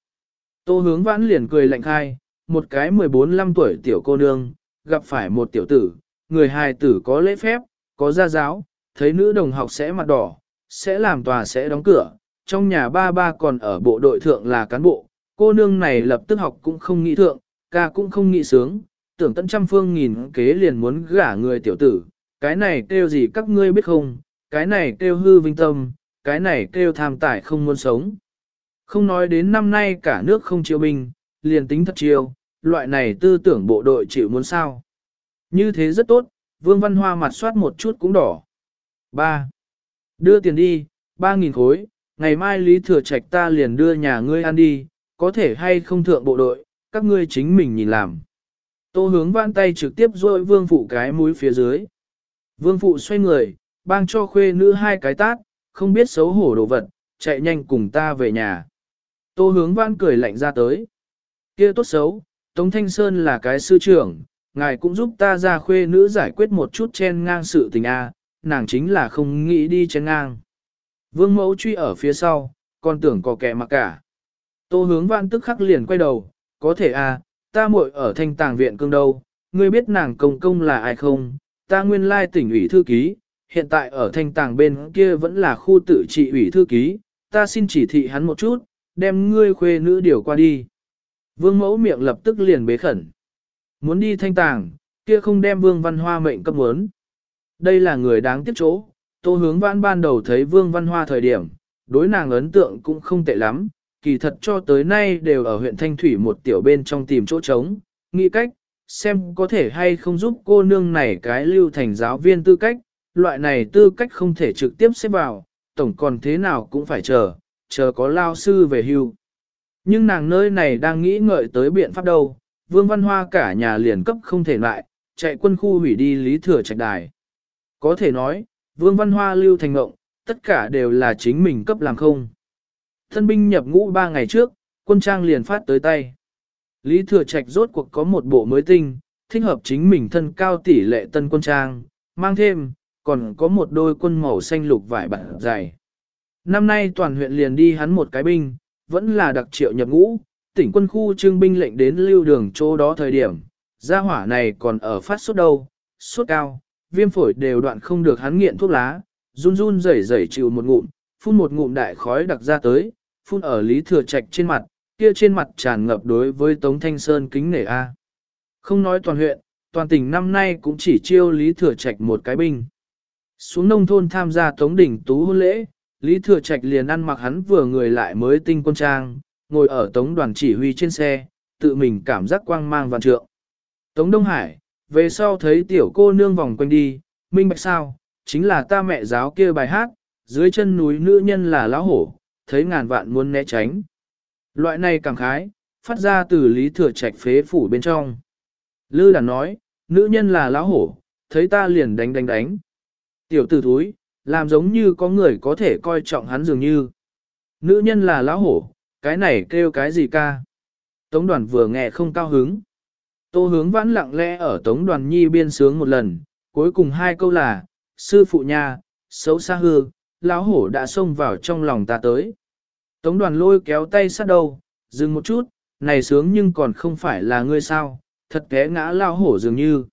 Tô hướng vãn liền cười lạnh khai, một cái 14-15 tuổi tiểu cô nương, gặp phải một tiểu tử, người hài tử có lễ phép, có gia giáo, thấy nữ đồng học sẽ mặt đỏ, sẽ làm tòa sẽ đóng cửa, trong nhà ba ba còn ở bộ đội thượng là cán bộ, cô nương này lập tức học cũng không nghĩ thượng, ca cũng không nghĩ sướng, tưởng tận trăm phương nghìn kế liền muốn gả người tiểu tử, cái này kêu gì các ngươi biết không, cái này kêu hư vinh tâm, cái này kêu tham tài không muốn sống. Không nói đến năm nay cả nước không chiêu binh, liền tính thật chiêu, loại này tư tưởng bộ đội chịu muốn sao. Như thế rất tốt, Vương Văn Hoa mặt soát một chút cũng đỏ. 3. Đưa tiền đi, 3.000 khối, ngày mai Lý Thừa Trạch ta liền đưa nhà ngươi ăn đi, có thể hay không thượng bộ đội, các ngươi chính mình nhìn làm. Tô hướng vãn tay trực tiếp rôi vương phụ cái mũi phía dưới. Vương phụ xoay người, bang cho khuê nữ hai cái tát, không biết xấu hổ đồ vật, chạy nhanh cùng ta về nhà. Tô hướng vãn cười lạnh ra tới. kia tốt xấu, Tống Thanh Sơn là cái sư trưởng, ngài cũng giúp ta ra khuê nữ giải quyết một chút chen ngang sự tình a, nàng chính là không nghĩ đi chen ngang. Vương mẫu truy ở phía sau, còn tưởng có kẻ mặc cả. Tô hướng vãn tức khắc liền quay đầu, có thể a, ta muội ở thanh tàng viện cương đâu, ngươi biết nàng công công là ai không, ta nguyên lai tỉnh ủy thư ký, hiện tại ở thanh tàng bên kia vẫn là khu tự trị ủy thư ký, ta xin chỉ thị hắn một chút, đem ngươi khuê nữ điều qua đi. Vương mẫu miệng lập tức liền bế khẩn. Muốn đi thanh tàng, kia không đem vương văn hoa mệnh cấp muốn. Đây là người đáng tiếc chỗ, tô hướng vãn ban đầu thấy vương văn hoa thời điểm, đối nàng ấn tượng cũng không tệ lắm, kỳ thật cho tới nay đều ở huyện Thanh Thủy một tiểu bên trong tìm chỗ trống, nghĩ cách, xem có thể hay không giúp cô nương này cái lưu thành giáo viên tư cách, loại này tư cách không thể trực tiếp xếp vào, tổng còn thế nào cũng phải chờ, chờ có lao sư về hưu. Nhưng nàng nơi này đang nghĩ ngợi tới biện pháp đâu, Vương Văn Hoa cả nhà liền cấp không thể lại, chạy quân khu hủy đi lý thừa trạch đài. Có thể nói, Vương Văn Hoa lưu thành ngộng, tất cả đều là chính mình cấp làm không. Thân binh nhập ngũ ba ngày trước, quân trang liền phát tới tay. Lý Thừa Trạch rốt cuộc có một bộ mới tinh, thích hợp chính mình thân cao tỷ lệ tân quân trang, mang thêm, còn có một đôi quân màu xanh lục vải bản dày. Năm nay toàn huyện liền đi hắn một cái binh, vẫn là đặc triệu nhập ngũ, tỉnh quân khu trưng binh lệnh đến lưu đường chỗ đó thời điểm, gia hỏa này còn ở phát sốt đâu, sốt cao, viêm phổi đều đoạn không được hắn nghiện thuốc lá, run run rẩy rẩy chịu một ngụm, phun một ngụm đại khói đặc ra tới, phun ở Lý Thừa Trạch trên mặt, kia trên mặt tràn ngập đối với Tống Thanh Sơn kính nể A. Không nói toàn huyện, toàn tỉnh năm nay cũng chỉ chiêu Lý Thừa Trạch một cái binh. Xuống nông thôn tham gia Tống Đỉnh Tú hôn lễ, Lý Thừa Trạch liền ăn mặc hắn vừa người lại mới tinh quân trang, ngồi ở Tống đoàn chỉ huy trên xe, tự mình cảm giác quang mang vạn trượng. Tống Đông Hải, về sau thấy tiểu cô nương vòng quanh đi, minh bạch sao, chính là ta mẹ giáo kia bài hát, dưới chân núi nữ nhân là lão hổ, thấy ngàn vạn muốn né tránh. Loại này cảm khái, phát ra từ lý thừa trạch phế phủ bên trong. Lư đàn nói, nữ nhân là lão hổ, thấy ta liền đánh đánh đánh. Tiểu tử thúi, làm giống như có người có thể coi trọng hắn dường như. Nữ nhân là lão hổ, cái này kêu cái gì ca? Tống đoàn vừa nghe không cao hứng. Tô hướng vãn lặng lẽ ở tống đoàn nhi biên sướng một lần, cuối cùng hai câu là, sư phụ nhà, xấu xa hư, lão hổ đã xông vào trong lòng ta tới. Tống đoàn lôi kéo tay sát đầu, dừng một chút, này sướng nhưng còn không phải là ngươi sao, thật té ngã lao hổ dường như.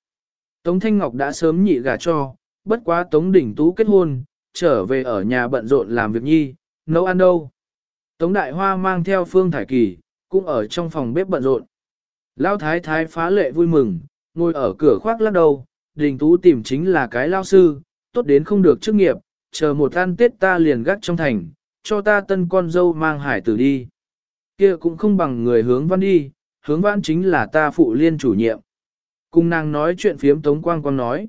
Tống Thanh Ngọc đã sớm nhị gà cho, bất quá Tống Đình Tú kết hôn, trở về ở nhà bận rộn làm việc nhi, nấu ăn đâu. Tống Đại Hoa mang theo Phương Thải Kỳ, cũng ở trong phòng bếp bận rộn. Lao Thái Thái phá lệ vui mừng, ngồi ở cửa khoác lắc đầu, Đình Tú tìm chính là cái lao sư, tốt đến không được chức nghiệp, chờ một ăn tết ta liền gác trong thành, cho ta tân con dâu mang hải tử đi. kia cũng không bằng người hướng văn đi, hướng văn chính là ta phụ liên chủ nhiệm. Cùng nàng nói chuyện phiếm Tống Quang Quang nói.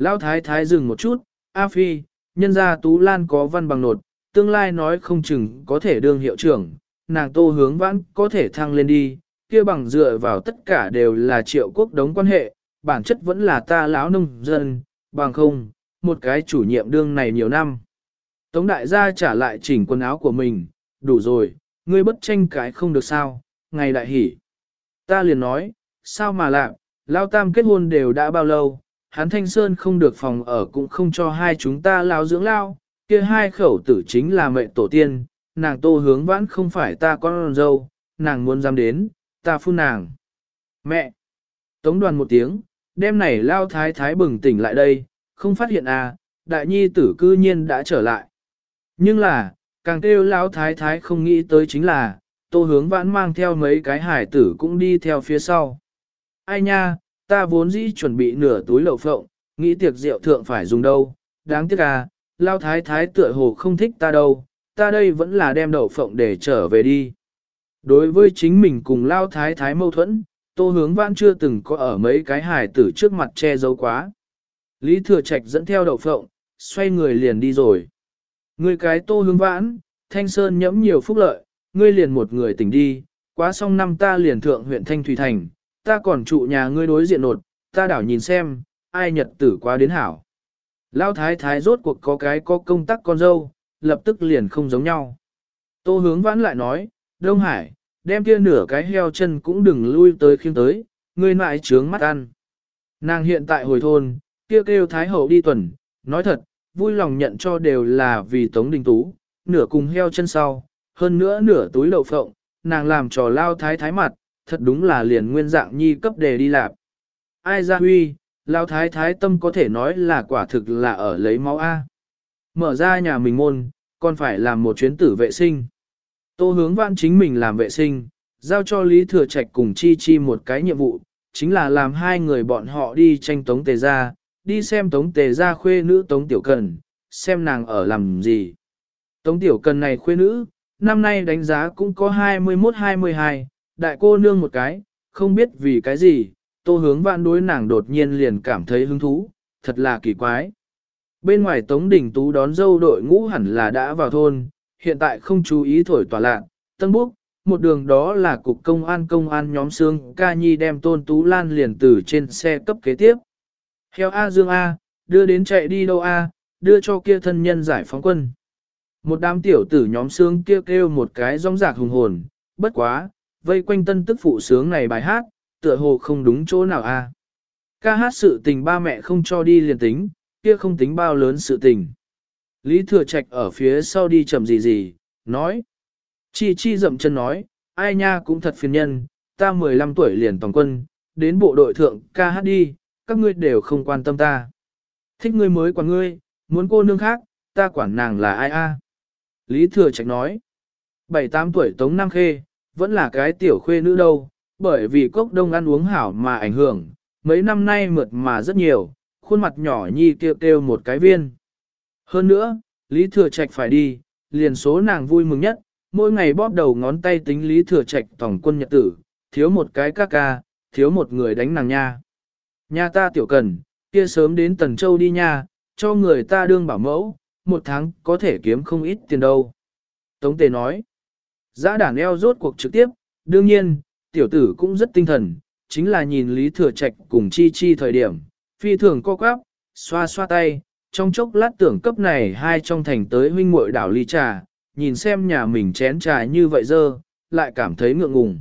Lão thái thái dừng một chút, A Phi, nhân gia Tú Lan có văn bằng nột, tương lai nói không chừng có thể đương hiệu trưởng, nàng tô hướng vãn có thể thăng lên đi, kia bằng dựa vào tất cả đều là triệu quốc đống quan hệ, bản chất vẫn là ta lão nông dân, bằng không, một cái chủ nhiệm đương này nhiều năm. Tống đại gia trả lại chỉnh quần áo của mình, đủ rồi, ngươi bất tranh cái không được sao, ngày đại hỉ. Ta liền nói, sao mà lạ, lao tam kết hôn đều đã bao lâu, hắn thanh sơn không được phòng ở cũng không cho hai chúng ta lao dưỡng lao, kia hai khẩu tử chính là mẹ tổ tiên, nàng tô hướng vãn không phải ta con dâu, nàng muốn dám đến, ta phun nàng. Mẹ! Tống đoàn một tiếng, đêm này lao thái thái bừng tỉnh lại đây, không phát hiện à, đại nhi tử cư nhiên đã trở lại. Nhưng là, càng kêu lão thái thái không nghĩ tới chính là, tô hướng vãn mang theo mấy cái hải tử cũng đi theo phía sau. Ai nha, ta vốn dĩ chuẩn bị nửa túi lậu phộng, nghĩ tiệc rượu thượng phải dùng đâu, đáng tiếc à, lao thái thái tựa hồ không thích ta đâu, ta đây vẫn là đem đậu phộng để trở về đi. Đối với chính mình cùng lao thái thái mâu thuẫn, tô hướng vãn chưa từng có ở mấy cái hài tử trước mặt che giấu quá. Lý thừa trạch dẫn theo đậu phộng, xoay người liền đi rồi. Người cái tô hướng vãn, thanh sơn nhẫm nhiều phúc lợi, ngươi liền một người tỉnh đi, quá xong năm ta liền thượng huyện Thanh Thủy Thành, ta còn trụ nhà ngươi đối diện nột, ta đảo nhìn xem, ai nhật tử quá đến hảo. Lao thái thái rốt cuộc có cái có công tác con dâu, lập tức liền không giống nhau. Tô hướng vãn lại nói, Đông Hải, đem kia nửa cái heo chân cũng đừng lui tới khiêng tới, ngươi lại trướng mắt ăn. Nàng hiện tại hồi thôn, kia kêu, kêu Thái Hậu đi tuần, nói thật, vui lòng nhận cho đều là vì Tống Đình Tú, nửa cùng heo chân sau, hơn nữa nửa túi đậu phộng, nàng làm trò lao thái thái mặt, thật đúng là liền nguyên dạng nhi cấp đề đi lạp. Ai ra huy, lao thái thái tâm có thể nói là quả thực là ở lấy máu A. Mở ra nhà mình môn, còn phải làm một chuyến tử vệ sinh. Tô hướng vãn chính mình làm vệ sinh, giao cho Lý Thừa Trạch cùng Chi Chi một cái nhiệm vụ, chính là làm hai người bọn họ đi tranh Tống Tề Gia, đi xem Tống Tề Gia khuê nữ Tống Tiểu Cần, xem nàng ở làm gì. Tống Tiểu Cần này khuê nữ, năm nay đánh giá cũng có 21-22, đại cô nương một cái, không biết vì cái gì, tô hướng vạn đối nàng đột nhiên liền cảm thấy hứng thú, thật là kỳ quái. Bên ngoài Tống Đình Tú đón dâu đội ngũ hẳn là đã vào thôn, hiện tại không chú ý thổi tòa lạc, tân búc, một đường đó là cục công an công an nhóm xương ca nhi đem tôn tú lan liền từ trên xe cấp kế tiếp. Heo A Dương A, đưa đến chạy đi đâu A, đưa cho kia thân nhân giải phóng quân. Một đám tiểu tử nhóm sướng kêu kêu một cái rong rạc hùng hồn, bất quá, vây quanh tân tức phụ sướng này bài hát, tựa hồ không đúng chỗ nào a. Ca hát sự tình ba mẹ không cho đi liền tính, kia không tính bao lớn sự tình. Lý Thừa Trạch ở phía sau đi chậm gì gì, nói. Chi chi dậm chân nói, ai nha cũng thật phiền nhân, ta 15 tuổi liền toàn quân, đến bộ đội thượng ca hát đi, các ngươi đều không quan tâm ta. Thích ngươi mới quản ngươi, muốn cô nương khác, ta quản nàng là ai a? Lý Thừa Trạch nói, 7-8 tuổi Tống Nam Khê, vẫn là cái tiểu khuê nữ đâu, bởi vì cốc đông ăn uống hảo mà ảnh hưởng, mấy năm nay mượt mà rất nhiều, khuôn mặt nhỏ nhi kêu kêu một cái viên. Hơn nữa, Lý Thừa Trạch phải đi, liền số nàng vui mừng nhất, mỗi ngày bóp đầu ngón tay tính Lý Thừa Trạch tổng quân nhật tử, thiếu một cái ca ca, thiếu một người đánh nàng nha. Nhà ta tiểu cần, kia sớm đến Tần Châu đi nha, cho người ta đương bảo mẫu, một tháng có thể kiếm không ít tiền đâu. Tống Tề nói, giã đàn eo rốt cuộc trực tiếp, đương nhiên, tiểu tử cũng rất tinh thần, chính là nhìn Lý Thừa Trạch cùng Chi Chi thời điểm, phi thường co quắp, xoa xoa tay, trong chốc lát tưởng cấp này hai trong thành tới huynh muội đảo ly trà, nhìn xem nhà mình chén trà như vậy dơ, lại cảm thấy ngượng ngùng.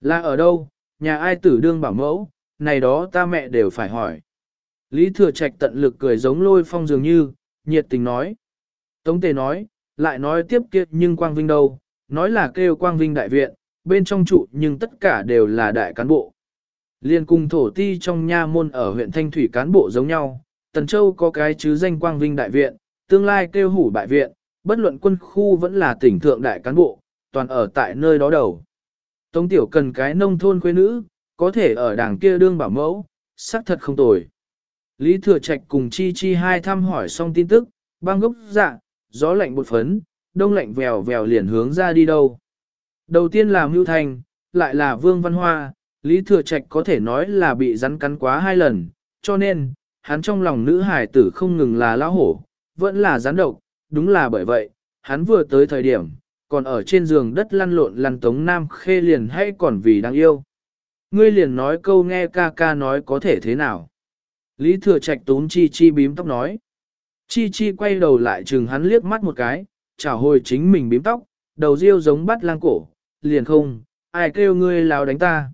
Là ở đâu, nhà ai tử đương bảo mẫu, này đó ta mẹ đều phải hỏi. Lý Thừa Trạch tận lực cười giống lôi phong dường như, nhiệt tình nói. Tống Tề nói, lại nói tiếp kia nhưng Quang Vinh đâu, nói là kêu Quang Vinh đại viện, bên trong trụ nhưng tất cả đều là đại cán bộ. Liên cùng thổ ti trong nha môn ở huyện Thanh Thủy cán bộ giống nhau, Tần Châu có cái chứ danh Quang Vinh đại viện, tương lai kêu hủ bại viện, bất luận quân khu vẫn là tỉnh thượng đại cán bộ, toàn ở tại nơi đó đầu. Tống Tiểu cần cái nông thôn quê nữ, có thể ở đảng kia đương bảo mẫu, xác thật không tồi. Lý Thừa Trạch cùng Chi Chi hai thăm hỏi xong tin tức, băng gốc dạ, gió lạnh bột phấn, đông lạnh vèo vèo liền hướng ra đi đâu. Đầu tiên là Mưu Thanh lại là Vương Văn Hoa, Lý Thừa Trạch có thể nói là bị rắn cắn quá hai lần, cho nên, hắn trong lòng nữ hải tử không ngừng là lão hổ, vẫn là rắn độc, đúng là bởi vậy, hắn vừa tới thời điểm, còn ở trên giường đất lăn lộn lăn tống nam khê liền hay còn vì đang yêu. Ngươi liền nói câu nghe ca ca nói có thể thế nào. Lý thừa trạch tún chi chi bím tóc nói. Chi chi quay đầu lại chừng hắn liếc mắt một cái, chào hồi chính mình bím tóc, đầu riêu giống bắt lang cổ, liền không, ai kêu ngươi lao đánh ta.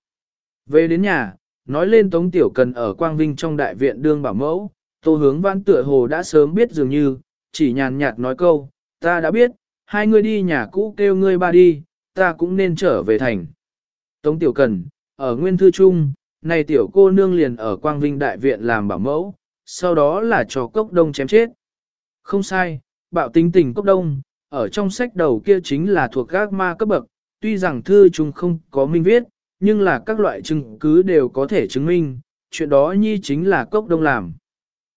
Về đến nhà, nói lên Tống Tiểu Cần ở Quang Vinh trong đại viện đương bảo mẫu, Tô Hướng Văn tựa hồ đã sớm biết dường như, chỉ nhàn nhạt nói câu, ta đã biết, hai ngươi đi nhà cũ kêu ngươi ba đi, ta cũng nên trở về thành. Tống Tiểu Cần, ở Nguyên Thư Trung, này tiểu cô nương liền ở Quang Vinh Đại Viện làm bảo mẫu, sau đó là cho cốc đông chém chết. Không sai, bạo tính tình cốc đông, ở trong sách đầu kia chính là thuộc các ma cấp bậc, tuy rằng thư chúng không có minh viết, nhưng là các loại chứng cứ đều có thể chứng minh, chuyện đó nhi chính là cốc đông làm.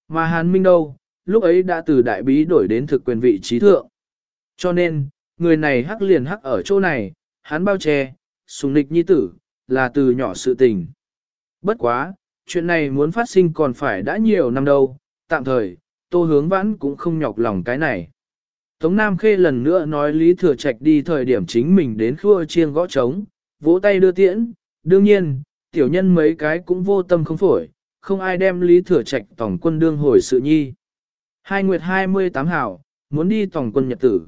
Mà Hàn Minh đâu, lúc ấy đã từ đại bí đổi đến thực quyền vị trí thượng. Cho nên, người này hắc liền hắc ở chỗ này, hắn bao che, sùng nịch nhi tử, là từ nhỏ sự tình. Bất quá, chuyện này muốn phát sinh còn phải đã nhiều năm đâu, tạm thời, tô hướng vãn cũng không nhọc lòng cái này. Tống Nam Khê lần nữa nói Lý Thừa Trạch đi thời điểm chính mình đến khua chiêng gõ trống, vỗ tay đưa tiễn, đương nhiên, tiểu nhân mấy cái cũng vô tâm không phổi, không ai đem Lý Thừa Trạch tổng quân đương hồi sự nhi. Hai nguyệt 28 hảo, muốn đi tổng quân nhật tử.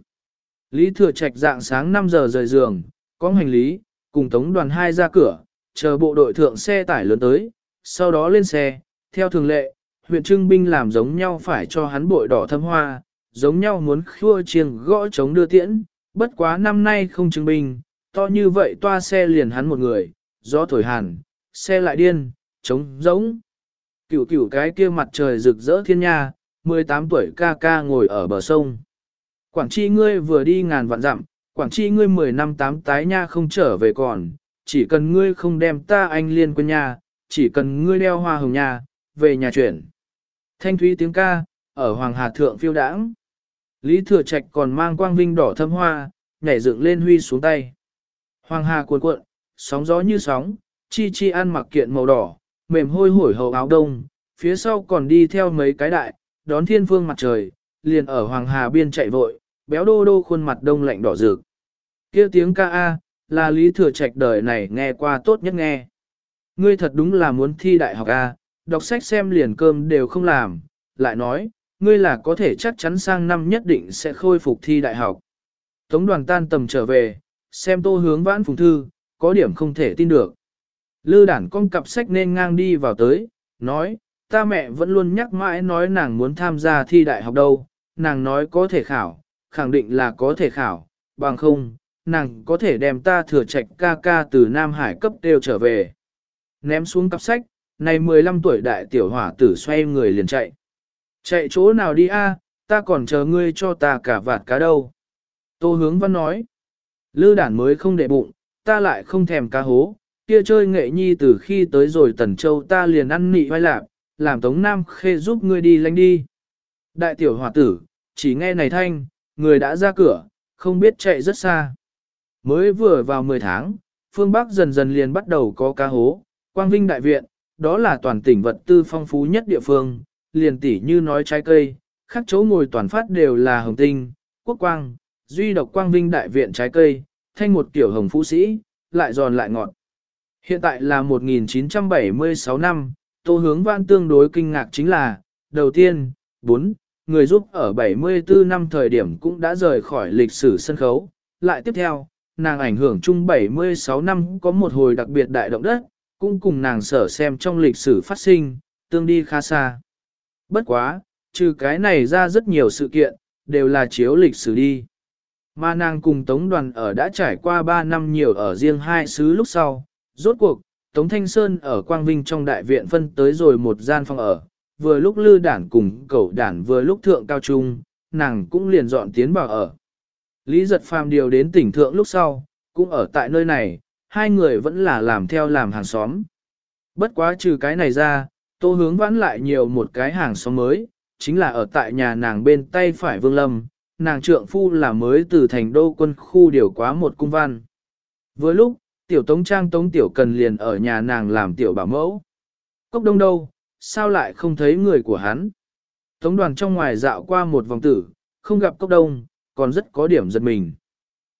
Lý Thừa Trạch dạng sáng 5 giờ rời giường, có hành lý, cùng tống đoàn hai ra cửa, chờ bộ đội thượng xe tải lớn tới, sau đó lên xe, theo thường lệ, huyện trưng binh làm giống nhau phải cho hắn bội đỏ thâm hoa, giống nhau muốn khua chiêng gõ chống đưa tiễn, bất quá năm nay không trưng binh, to như vậy toa xe liền hắn một người, gió thổi hàn, xe lại điên, trống giống. Cửu cửu cái kia mặt trời rực rỡ thiên nha, 18 tuổi ca ca ngồi ở bờ sông. Quảng Chi ngươi vừa đi ngàn vạn dặm, Quảng Chi ngươi 10 năm tám tái nha không trở về còn, chỉ cần ngươi không đem ta anh liên quân nha, chỉ cần ngươi đeo hoa hồng nha, về nhà chuyển. Thanh thúy tiếng ca, ở Hoàng Hà Thượng phiêu đãng. Lý Thừa Trạch còn mang quang vinh đỏ thâm hoa, nhảy dựng lên huy xuống tay. Hoàng Hà cuộn cuộn, sóng gió như sóng, chi chi ăn mặc kiện màu đỏ, mềm hôi hổi hầu áo đông, phía sau còn đi theo mấy cái đại, đón thiên phương mặt trời, liền ở Hoàng Hà biên chạy vội, béo đô đô khuôn mặt đông lạnh đỏ rực. kia tiếng ca A, là Lý Thừa Trạch đời này nghe qua tốt nhất nghe. Ngươi thật đúng là muốn thi đại học A, đọc sách xem liền cơm đều không làm, lại nói, ngươi là có thể chắc chắn sang năm nhất định sẽ khôi phục thi đại học. Tống đoàn tan tầm trở về, xem tô hướng vãn phùng thư, có điểm không thể tin được. Lư đản con cặp sách nên ngang đi vào tới, nói, ta mẹ vẫn luôn nhắc mãi nói nàng muốn tham gia thi đại học đâu, nàng nói có thể khảo, khẳng định là có thể khảo, bằng không, nàng có thể đem ta thừa trạch ca ca từ Nam Hải cấp đều trở về. Ném xuống cặp sách, này 15 tuổi đại tiểu hỏa tử xoay người liền chạy. Chạy chỗ nào đi a? ta còn chờ ngươi cho ta cả vạt cá đâu. Tô hướng văn nói. Lư đản mới không để bụng, ta lại không thèm cá hố, kia chơi nghệ nhi từ khi tới rồi tần châu ta liền ăn nị vai lạp, làm tống nam khê giúp ngươi đi lánh đi. Đại tiểu hòa tử, chỉ nghe này thanh, người đã ra cửa, không biết chạy rất xa. Mới vừa vào 10 tháng, phương Bắc dần dần liền bắt đầu có cá hố, quang vinh đại viện, đó là toàn tỉnh vật tư phong phú nhất địa phương, liền tỉ như nói trái cây, khắc chỗ ngồi toàn phát đều là hồng tinh, quốc quang, duy độc quang vinh đại viện trái cây, thanh một tiểu hồng phú sĩ, lại giòn lại ngọt. Hiện tại là 1976 năm, tô hướng văn tương đối kinh ngạc chính là, đầu tiên, 4, người giúp ở 74 năm thời điểm cũng đã rời khỏi lịch sử sân khấu. Lại tiếp theo, nàng ảnh hưởng chung 76 năm có một hồi đặc biệt đại động đất, cũng cùng nàng sở xem trong lịch sử phát sinh, tương đi khá xa. Bất quá, trừ cái này ra rất nhiều sự kiện, đều là chiếu lịch sử đi. Mà nàng cùng Tống đoàn ở đã trải qua 3 năm nhiều ở riêng hai xứ lúc sau, rốt cuộc, Tống Thanh Sơn ở Quang Vinh trong đại viện phân tới rồi một gian phòng ở, vừa lúc lư đản cùng cậu đản vừa lúc thượng cao trung, nàng cũng liền dọn tiến vào ở. Lý giật phàm điều đến tỉnh thượng lúc sau, cũng ở tại nơi này, hai người vẫn là làm theo làm hàng xóm. Bất quá trừ cái này ra, tô hướng vãn lại nhiều một cái hàng xóm mới, chính là ở tại nhà nàng bên tay phải Vương Lâm, nàng trượng phu là mới từ thành đô quân khu điều quá một cung văn. Với lúc, tiểu tống trang tống tiểu cần liền ở nhà nàng làm tiểu bảo mẫu. Cốc đông đâu, sao lại không thấy người của hắn? Tống đoàn trong ngoài dạo qua một vòng tử, không gặp cốc đông, còn rất có điểm giật mình.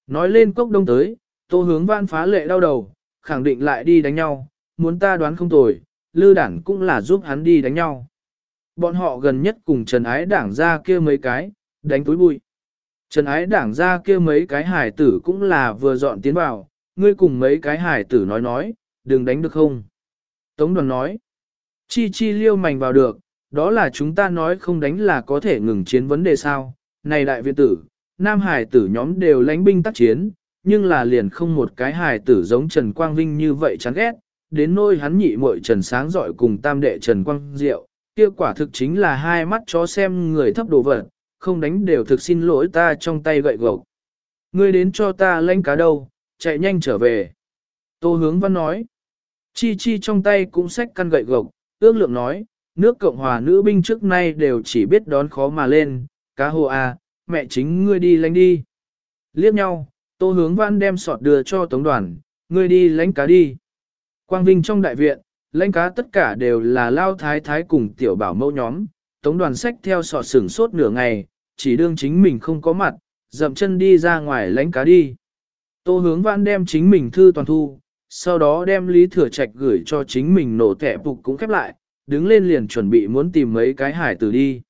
Nói lên cốc đông tới, tô hướng Vãn phá lệ đau đầu, khẳng định lại đi đánh nhau, muốn ta đoán không tồi, lư đảng cũng là giúp hắn đi đánh nhau. Bọn họ gần nhất cùng Trần Ái đảng ra kia mấy cái, đánh túi bụi. Trần Ái đảng ra kia mấy cái hải tử cũng là vừa dọn tiến vào, ngươi cùng mấy cái hải tử nói nói, đừng đánh được không? Tống đoàn nói, chi chi liêu mảnh vào được, đó là chúng ta nói không đánh là có thể ngừng chiến vấn đề sao? Này đại viện tử, nam hải tử nhóm đều lánh binh tác chiến, nhưng là liền không một cái hải tử giống Trần Quang Vinh như vậy chán ghét, đến nôi hắn nhị muội Trần Sáng giỏi cùng tam đệ Trần Quang Diệu, kia quả thực chính là hai mắt chó xem người thấp đồ vật, không đánh đều thực xin lỗi ta trong tay gậy gộc. Ngươi đến cho ta lãnh cá đâu, chạy nhanh trở về. Tô hướng văn nói, chi chi trong tay cũng xách căn gậy gộc, ước lượng nói, nước Cộng hòa nữ binh trước nay đều chỉ biết đón khó mà lên, cá hồ à, mẹ chính ngươi đi lãnh đi. Liếc nhau, tô hướng văn đem sọt đưa cho tống đoàn, ngươi đi lãnh cá đi. Quang Vinh trong đại viện, lãnh cá tất cả đều là lao thái thái cùng tiểu bảo mẫu nhóm, tống đoàn sách theo sọ sửng sốt nửa ngày, chỉ đương chính mình không có mặt, dậm chân đi ra ngoài lãnh cá đi. Tô hướng văn đem chính mình thư toàn thu, sau đó đem lý thừa trạch gửi cho chính mình nổ thẻ phục cũng khép lại, đứng lên liền chuẩn bị muốn tìm mấy cái hải tử đi.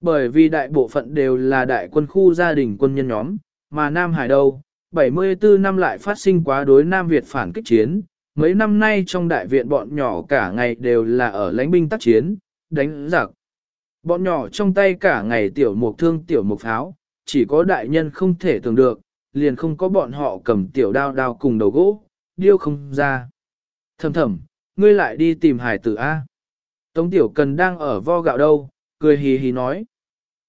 Bởi vì đại bộ phận đều là đại quân khu gia đình quân nhân nhóm, mà Nam Hải đâu, 74 năm lại phát sinh quá đối Nam Việt phản kích chiến, mấy năm nay trong đại viện bọn nhỏ cả ngày đều là ở lãnh binh tác chiến, đánh giặc. Bọn nhỏ trong tay cả ngày tiểu mục thương tiểu mục pháo, chỉ có đại nhân không thể tưởng được, liền không có bọn họ cầm tiểu đao đao cùng đầu gỗ, điêu không ra. Thầm thầm, ngươi lại đi tìm hải tử A. Tống tiểu cần đang ở vo gạo đâu, cười hì hì nói.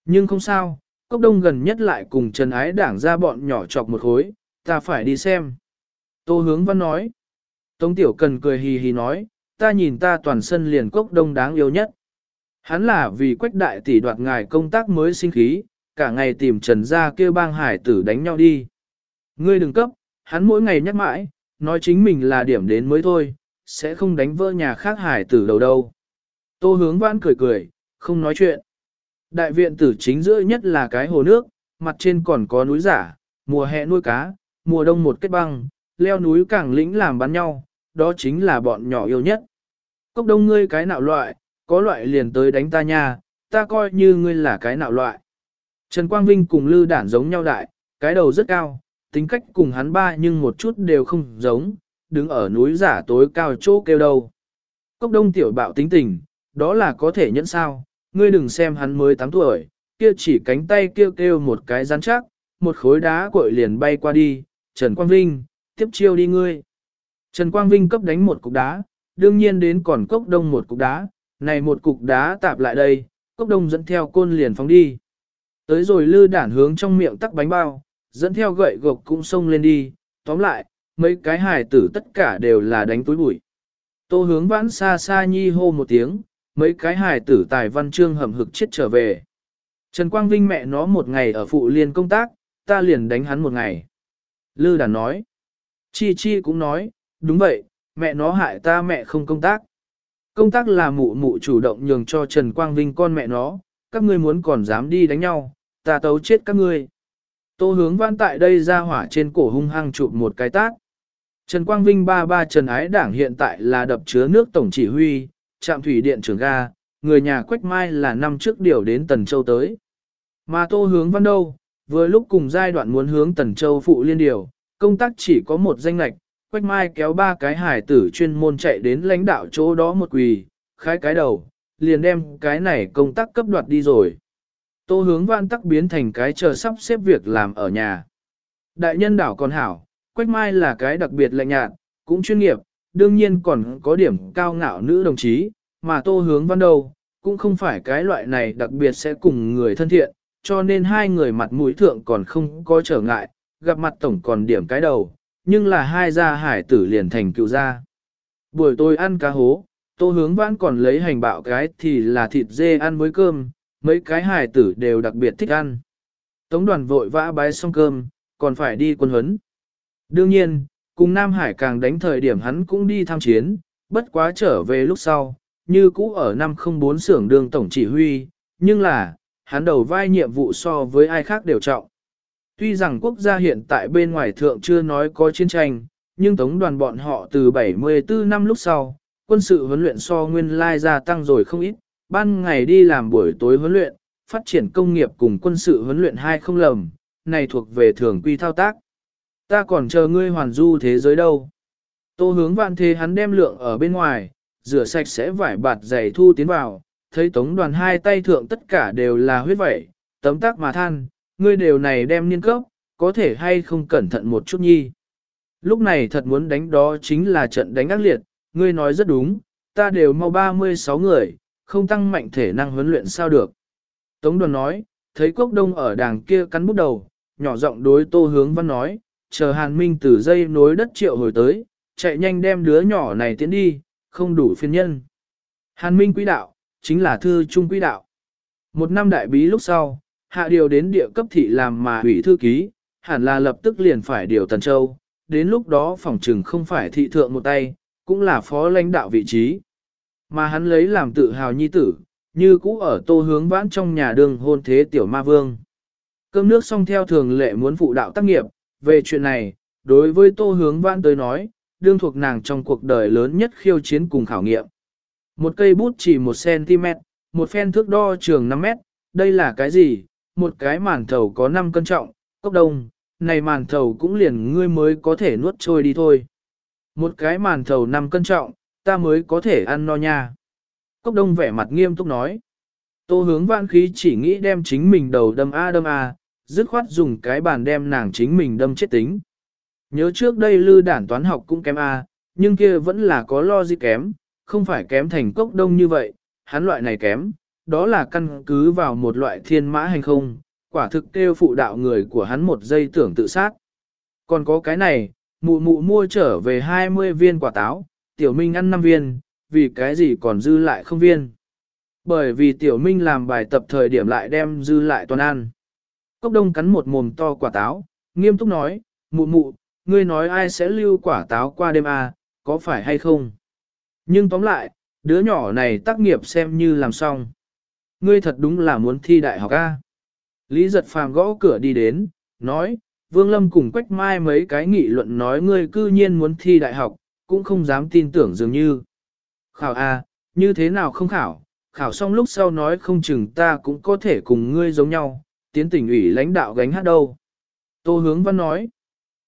Nhưng không sao, cốc đông gần nhất lại cùng Trần Ái đảng ra bọn nhỏ chọc một khối, ta phải đi xem. Tô hướng văn nói. Tống tiểu cần cười hì hì nói, ta nhìn ta toàn sân liền cốc đông đáng yêu nhất. Hắn là vì quách đại tỷ đoạt ngài công tác mới sinh khí, cả ngày tìm Trần ra kêu bang hải tử đánh nhau đi. Ngươi đừng cấp, hắn mỗi ngày nhắc mãi, nói chính mình là điểm đến mới thôi, sẽ không đánh vỡ nhà khác hải tử đầu đâu. Tô hướng vãn cười cười, không nói chuyện. Đại viện tử chính giữa nhất là cái hồ nước, mặt trên còn có núi giả, mùa hè nuôi cá, mùa đông một kết băng, leo núi càng lĩnh làm bắn nhau, đó chính là bọn nhỏ yêu nhất. Cốc đông ngươi cái nạo loại, có loại liền tới đánh ta nha, ta coi như ngươi là cái nạo loại. Trần Quang Vinh cùng Lư Đản giống nhau đại, cái đầu rất cao, tính cách cùng hắn ba nhưng một chút đều không giống, đứng ở núi giả tối cao chỗ kêu đâu. Cốc đông tiểu bạo tính tình, đó là có thể nhẫn sao, ngươi đừng xem hắn mới 8 tuổi, kia chỉ cánh tay kêu kêu một cái rắn chắc, một khối đá cội liền bay qua đi, Trần Quang Vinh, tiếp chiêu đi ngươi. Trần Quang Vinh cấp đánh một cục đá, đương nhiên đến còn cốc đông một cục đá, này một cục đá tạp lại đây, cốc đông dẫn theo côn liền phóng đi. Tới rồi lư đản hướng trong miệng tắc bánh bao, dẫn theo gậy gộc cũng xông lên đi, tóm lại, mấy cái hài tử tất cả đều là đánh túi bụi. Tô hướng vãn xa xa nhi hô một tiếng, mấy cái hài tử tài văn chương hầm hực chết trở về. Trần Quang Vinh mẹ nó một ngày ở phụ liên công tác, ta liền đánh hắn một ngày. Lư đàn nói. Chi Chi cũng nói, đúng vậy, mẹ nó hại ta mẹ không công tác. Công tác là mụ mụ chủ động nhường cho Trần Quang Vinh con mẹ nó, các ngươi muốn còn dám đi đánh nhau, ta tấu chết các ngươi. Tô hướng văn tại đây ra hỏa trên cổ hung hăng chụp một cái tát. Trần Quang Vinh ba ba Trần Ái Đảng hiện tại là đập chứa nước tổng chỉ huy, trạm thủy điện trưởng ga, người nhà Quách Mai là năm trước điều đến Tần Châu tới. Mà Tô hướng văn đâu, vừa lúc cùng giai đoạn muốn hướng Tần Châu phụ liên điều, công tác chỉ có một danh lạch, Quách Mai kéo ba cái hải tử chuyên môn chạy đến lãnh đạo chỗ đó một quỳ, khai cái đầu, liền đem cái này công tác cấp đoạt đi rồi. Tô hướng văn tắc biến thành cái chờ sắp xếp việc làm ở nhà. Đại nhân đảo còn hảo, Quách Mai là cái đặc biệt lạnh nhạt, cũng chuyên nghiệp, đương nhiên còn có điểm cao ngạo nữ đồng chí, mà tô hướng văn đâu, cũng không phải cái loại này đặc biệt sẽ cùng người thân thiện, cho nên hai người mặt mũi thượng còn không có trở ngại, gặp mặt tổng còn điểm cái đầu, nhưng là hai gia hải tử liền thành cựu gia. Buổi tối ăn cá hố, tô hướng vãn còn lấy hành bạo cái thì là thịt dê ăn với cơm, mấy cái hải tử đều đặc biệt thích ăn. Tống đoàn vội vã bái xong cơm, còn phải đi quân huấn. Đương nhiên, cùng Nam Hải càng đánh thời điểm hắn cũng đi tham chiến, bất quá trở về lúc sau, như cũ ở năm không bốn xưởng đường tổng chỉ huy, nhưng là, hắn đầu vai nhiệm vụ so với ai khác đều trọng. Tuy rằng quốc gia hiện tại bên ngoài thượng chưa nói có chiến tranh, nhưng tống đoàn bọn họ từ 74 năm lúc sau, quân sự huấn luyện so nguyên lai gia tăng rồi không ít, ban ngày đi làm buổi tối huấn luyện, phát triển công nghiệp cùng quân sự huấn luyện hai không lầm, này thuộc về thường quy thao tác. Ta còn chờ ngươi hoàn du thế giới đâu. Tô hướng vạn thế hắn đem lượng ở bên ngoài, rửa sạch sẽ vải bạt giày thu tiến vào, thấy tống đoàn hai tay thượng tất cả đều là huyết vẩy, tấm tắc mà than, ngươi đều này đem niên cấp, có thể hay không cẩn thận một chút nhi. Lúc này thật muốn đánh đó chính là trận đánh ác liệt, ngươi nói rất đúng, ta đều mau 36 người, không tăng mạnh thể năng huấn luyện sao được. Tống đoàn nói, thấy quốc đông ở đàng kia cắn bút đầu, nhỏ giọng đối tô hướng văn nói, chờ hàn minh từ dây nối đất triệu hồi tới, chạy nhanh đem đứa nhỏ này tiến đi, không đủ phiên nhân. Hàn minh Quý đạo, chính là thư trung Quý đạo. Một năm đại bí lúc sau, hạ điều đến địa cấp thị làm mà ủy thư ký, hẳn là lập tức liền phải điều Tần Châu, đến lúc đó phòng trừng không phải thị thượng một tay, cũng là phó lãnh đạo vị trí. Mà hắn lấy làm tự hào nhi tử, như cũ ở tô hướng vãn trong nhà đường hôn thế tiểu ma vương. Cơm nước xong theo thường lệ muốn phụ đạo tác nghiệp, về chuyện này, đối với tô hướng vãn tới nói, đương thuộc nàng trong cuộc đời lớn nhất khiêu chiến cùng khảo nghiệm. Một cây bút chỉ 1cm, một phen thước đo trường 5 mét, đây là cái gì? Một cái màn thầu có 5 cân trọng, cốc đông, này màn thầu cũng liền ngươi mới có thể nuốt trôi đi thôi. Một cái màn thầu 5 cân trọng, ta mới có thể ăn no nha. Cốc đông vẻ mặt nghiêm túc nói. Tô hướng vãn khí chỉ nghĩ đem chính mình đầu đâm a đâm a, dứt khoát dùng cái bàn đem nàng chính mình đâm chết tính. Nhớ trước đây lư đản toán học cũng kém a, nhưng kia vẫn là có lo gì kém, không phải kém thành cốc đông như vậy, hắn loại này kém, đó là căn cứ vào một loại thiên mã hành không, quả thực kêu phụ đạo người của hắn một giây tưởng tự sát. Còn có cái này, mụ mụ mua trở về 20 viên quả táo, tiểu minh ăn 5 viên, vì cái gì còn dư lại không viên. Bởi vì tiểu minh làm bài tập thời điểm lại đem dư lại toàn ăn. Cốc đông cắn một mồm to quả táo, nghiêm túc nói, mụ mụ, ngươi nói ai sẽ lưu quả táo qua đêm à, có phải hay không? Nhưng tóm lại, đứa nhỏ này tác nghiệp xem như làm xong. Ngươi thật đúng là muốn thi đại học A. Lý giật phàm gõ cửa đi đến, nói, Vương Lâm cùng Quách Mai mấy cái nghị luận nói ngươi cư nhiên muốn thi đại học, cũng không dám tin tưởng dường như. Khảo A, như thế nào không khảo, khảo xong lúc sau nói không chừng ta cũng có thể cùng ngươi giống nhau, tiến tỉnh ủy lãnh đạo gánh hát đâu. Tô Hướng Văn nói,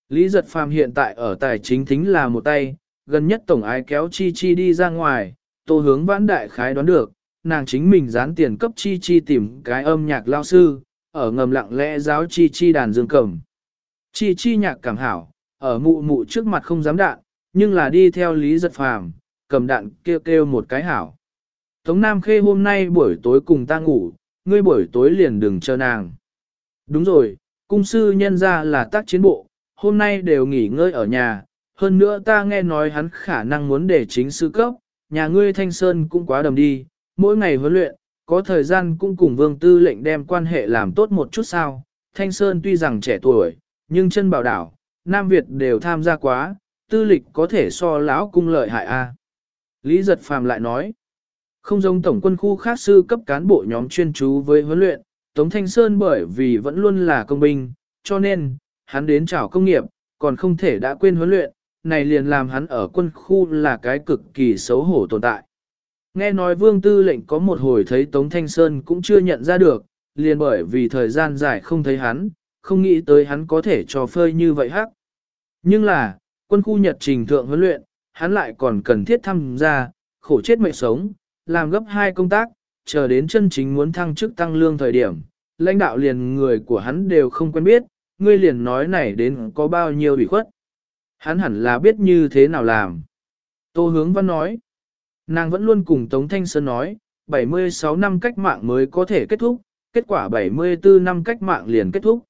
Lý Giật Phàm hiện tại ở tài chính thính là một tay, gần nhất tổng ái kéo Chi Chi đi ra ngoài, Tô Hướng Văn đại khái đoán được, nàng chính mình dán tiền cấp Chi Chi tìm cái âm nhạc lao sư, ở ngầm lặng lẽ giáo Chi Chi đàn dương cầm. Chi Chi nhạc cảm hảo, ở mụ mụ trước mặt không dám đạn, nhưng là đi theo Lý Giật Phàm, cầm đạn kêu kêu một cái hảo. Tống Nam Khê hôm nay buổi tối cùng ta ngủ, ngươi buổi tối liền đừng chờ nàng. Đúng rồi, cung sư nhân ra là tác chiến bộ, hôm nay đều nghỉ ngơi ở nhà, hơn nữa ta nghe nói hắn khả năng muốn để chính sư cấp, nhà ngươi Thanh Sơn cũng quá đầm đi, mỗi ngày huấn luyện, có thời gian cũng cùng vương tư lệnh đem quan hệ làm tốt một chút sao. Thanh Sơn tuy rằng trẻ tuổi, nhưng chân bảo đảo, Nam Việt đều tham gia quá, tư lịch có thể so lão cung lợi hại a. Lý giật phàm lại nói, không giống tổng quân khu khác sư cấp cán bộ nhóm chuyên chú với huấn luyện, Tống Thanh Sơn bởi vì vẫn luôn là công binh, cho nên, hắn đến chào công nghiệp, còn không thể đã quên huấn luyện, này liền làm hắn ở quân khu là cái cực kỳ xấu hổ tồn tại. Nghe nói vương tư lệnh có một hồi thấy Tống Thanh Sơn cũng chưa nhận ra được, liền bởi vì thời gian dài không thấy hắn, không nghĩ tới hắn có thể trò phơi như vậy hắc. Nhưng là, quân khu nhật trình thượng huấn luyện, hắn lại còn cần thiết tham gia, khổ chết mệnh sống, làm gấp hai công tác, chờ đến chân chính muốn thăng chức tăng lương thời điểm, lãnh đạo liền người của hắn đều không quen biết, ngươi liền nói này đến có bao nhiêu bị khuất. Hắn hẳn là biết như thế nào làm. Tô hướng văn nói, nàng vẫn luôn cùng Tống Thanh Sơn nói, 76 năm cách mạng mới có thể kết thúc, kết quả 74 năm cách mạng liền kết thúc.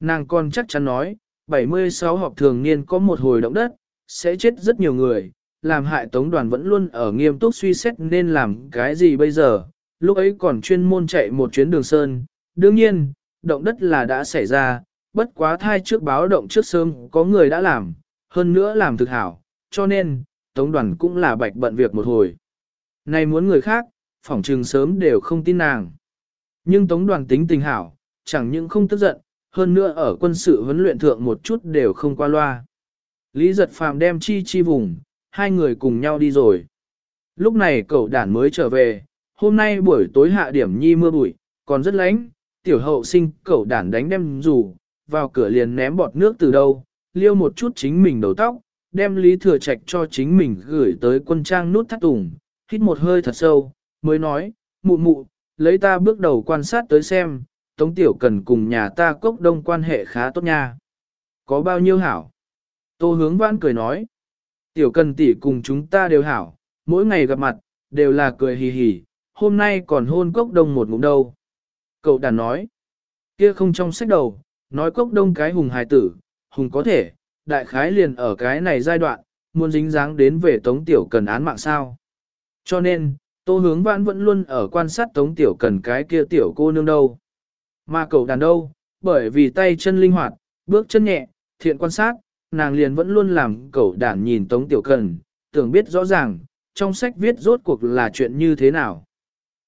Nàng còn chắc chắn nói, 76 họp thường niên có một hồi động đất, sẽ chết rất nhiều người, làm hại tống đoàn vẫn luôn ở nghiêm túc suy xét nên làm cái gì bây giờ, lúc ấy còn chuyên môn chạy một chuyến đường sơn. Đương nhiên, động đất là đã xảy ra, bất quá thai trước báo động trước sớm có người đã làm, hơn nữa làm thực hảo, cho nên, tống đoàn cũng là bạch bận việc một hồi. Này muốn người khác, phỏng trừng sớm đều không tin nàng. Nhưng tống đoàn tính tình hảo, chẳng những không tức giận, hơn nữa ở quân sự huấn luyện thượng một chút đều không qua loa. Lý giật phàm đem chi chi vùng, hai người cùng nhau đi rồi. Lúc này cậu đản mới trở về, hôm nay buổi tối hạ điểm nhi mưa bụi, còn rất lánh, tiểu hậu sinh cậu đản đánh đem rủ, vào cửa liền ném bọt nước từ đâu, liêu một chút chính mình đầu tóc, đem lý thừa trạch cho chính mình gửi tới quân trang nút thắt tùng, hít một hơi thật sâu, mới nói, mụ mụ, lấy ta bước đầu quan sát tới xem, Tống Tiểu Cần cùng nhà ta cốc đông quan hệ khá tốt nha. Có bao nhiêu hảo? Tô hướng vãn cười nói. Tiểu Cần tỷ cùng chúng ta đều hảo, mỗi ngày gặp mặt, đều là cười hì hì, hôm nay còn hôn cốc đông một ngụm đâu. Cậu đàn nói. Kia không trong sách đầu, nói cốc đông cái hùng hài tử, hùng có thể, đại khái liền ở cái này giai đoạn, muốn dính dáng đến về Tống Tiểu Cần án mạng sao. Cho nên, Tô Hướng Vãn vẫn luôn ở quan sát Tống Tiểu Cần cái kia tiểu cô nương đâu. Mà cậu đàn đâu, bởi vì tay chân linh hoạt, bước chân nhẹ, thiện quan sát, nàng liền vẫn luôn làm cẩu đàn nhìn Tống Tiểu Cần, tưởng biết rõ ràng, trong sách viết rốt cuộc là chuyện như thế nào.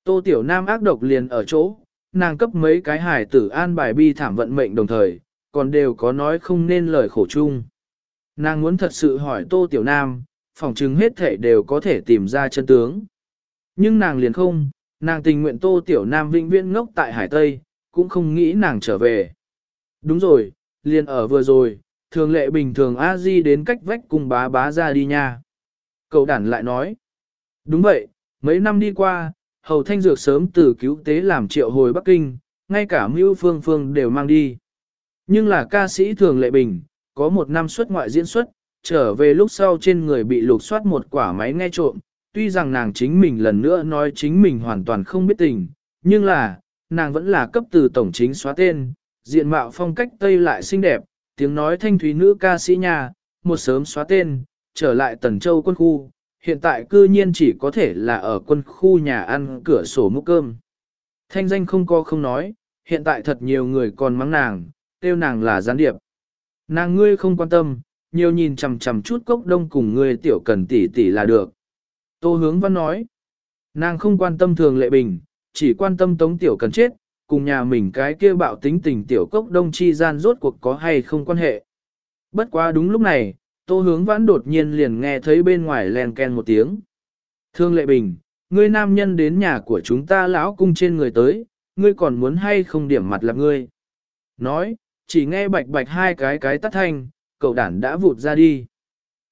Tô Tiểu Nam ác độc liền ở chỗ, nàng cấp mấy cái hải tử an bài bi thảm vận mệnh đồng thời, còn đều có nói không nên lời khổ chung. Nàng muốn thật sự hỏi Tô Tiểu Nam, phỏng chứng hết thể đều có thể tìm ra chân tướng. Nhưng nàng liền không, nàng tình nguyện Tô Tiểu Nam vĩnh viễn ngốc tại Hải Tây, cũng không nghĩ nàng trở về. Đúng rồi, liền ở vừa rồi, thường lệ bình thường a di đến cách vách cùng bá bá ra đi nha. Cậu đản lại nói. Đúng vậy, mấy năm đi qua, hầu thanh dược sớm từ cứu tế làm triệu hồi Bắc Kinh, ngay cả mưu phương phương đều mang đi. Nhưng là ca sĩ thường lệ bình, có một năm xuất ngoại diễn xuất, trở về lúc sau trên người bị lục soát một quả máy nghe trộm, tuy rằng nàng chính mình lần nữa nói chính mình hoàn toàn không biết tình, nhưng là, nàng vẫn là cấp từ tổng chính xóa tên, diện mạo phong cách Tây lại xinh đẹp, tiếng nói thanh thúy nữ ca sĩ nhà, một sớm xóa tên, trở lại Tần Châu quân khu, hiện tại cư nhiên chỉ có thể là ở quân khu nhà ăn cửa sổ múc cơm. Thanh danh không có không nói, hiện tại thật nhiều người còn mắng nàng, tiêu nàng là gián điệp. Nàng ngươi không quan tâm, nhiều nhìn chằm chằm chút cốc đông cùng ngươi tiểu cần tỷ tỷ là được. Tô hướng văn nói, nàng không quan tâm thường lệ bình, chỉ quan tâm tống tiểu cần chết, cùng nhà mình cái kia bạo tính tình tiểu cốc đông chi gian rốt cuộc có hay không quan hệ. Bất quá đúng lúc này, tô hướng vãn đột nhiên liền nghe thấy bên ngoài len ken một tiếng. Thương lệ bình, ngươi nam nhân đến nhà của chúng ta lão cung trên người tới, ngươi còn muốn hay không điểm mặt là ngươi. Nói, chỉ nghe bạch bạch hai cái cái tắt thanh, cậu đản đã vụt ra đi.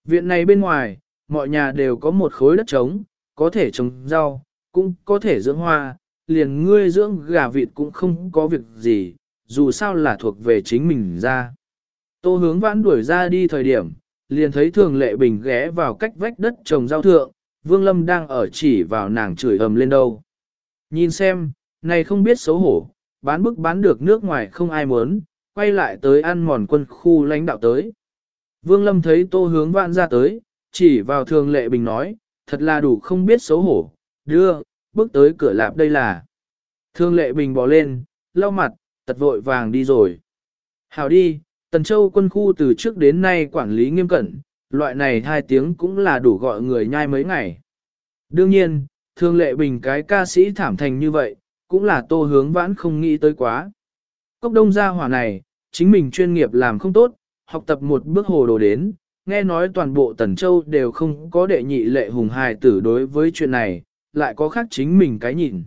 Viện này bên ngoài, mọi nhà đều có một khối đất trống, có thể trồng rau, cũng có thể dưỡng hoa, liền ngươi dưỡng gà vịt cũng không có việc gì, dù sao là thuộc về chính mình ra. Tô hướng vãn đuổi ra đi thời điểm, liền thấy thường lệ bình ghé vào cách vách đất trồng rau thượng, Vương Lâm đang ở chỉ vào nàng chửi ầm lên đâu. Nhìn xem, này không biết xấu hổ, bán bức bán được nước ngoài không ai muốn, quay lại tới ăn mòn quân khu lãnh đạo tới. Vương Lâm thấy tô hướng vãn ra tới, chỉ vào thường lệ bình nói, thật là đủ không biết xấu hổ, đưa, bước tới cửa lạp đây là. Thương lệ bình bỏ lên, lau mặt, tật vội vàng đi rồi. Hào đi, Tần Châu quân khu từ trước đến nay quản lý nghiêm cẩn, loại này hai tiếng cũng là đủ gọi người nhai mấy ngày. Đương nhiên, thương lệ bình cái ca sĩ thảm thành như vậy, cũng là tô hướng vãn không nghĩ tới quá. Cốc đông gia hỏa này, chính mình chuyên nghiệp làm không tốt, học tập một bước hồ đồ đến, nghe nói toàn bộ Tần Châu đều không có đệ nhị lệ hùng hài tử đối với chuyện này, lại có khác chính mình cái nhìn.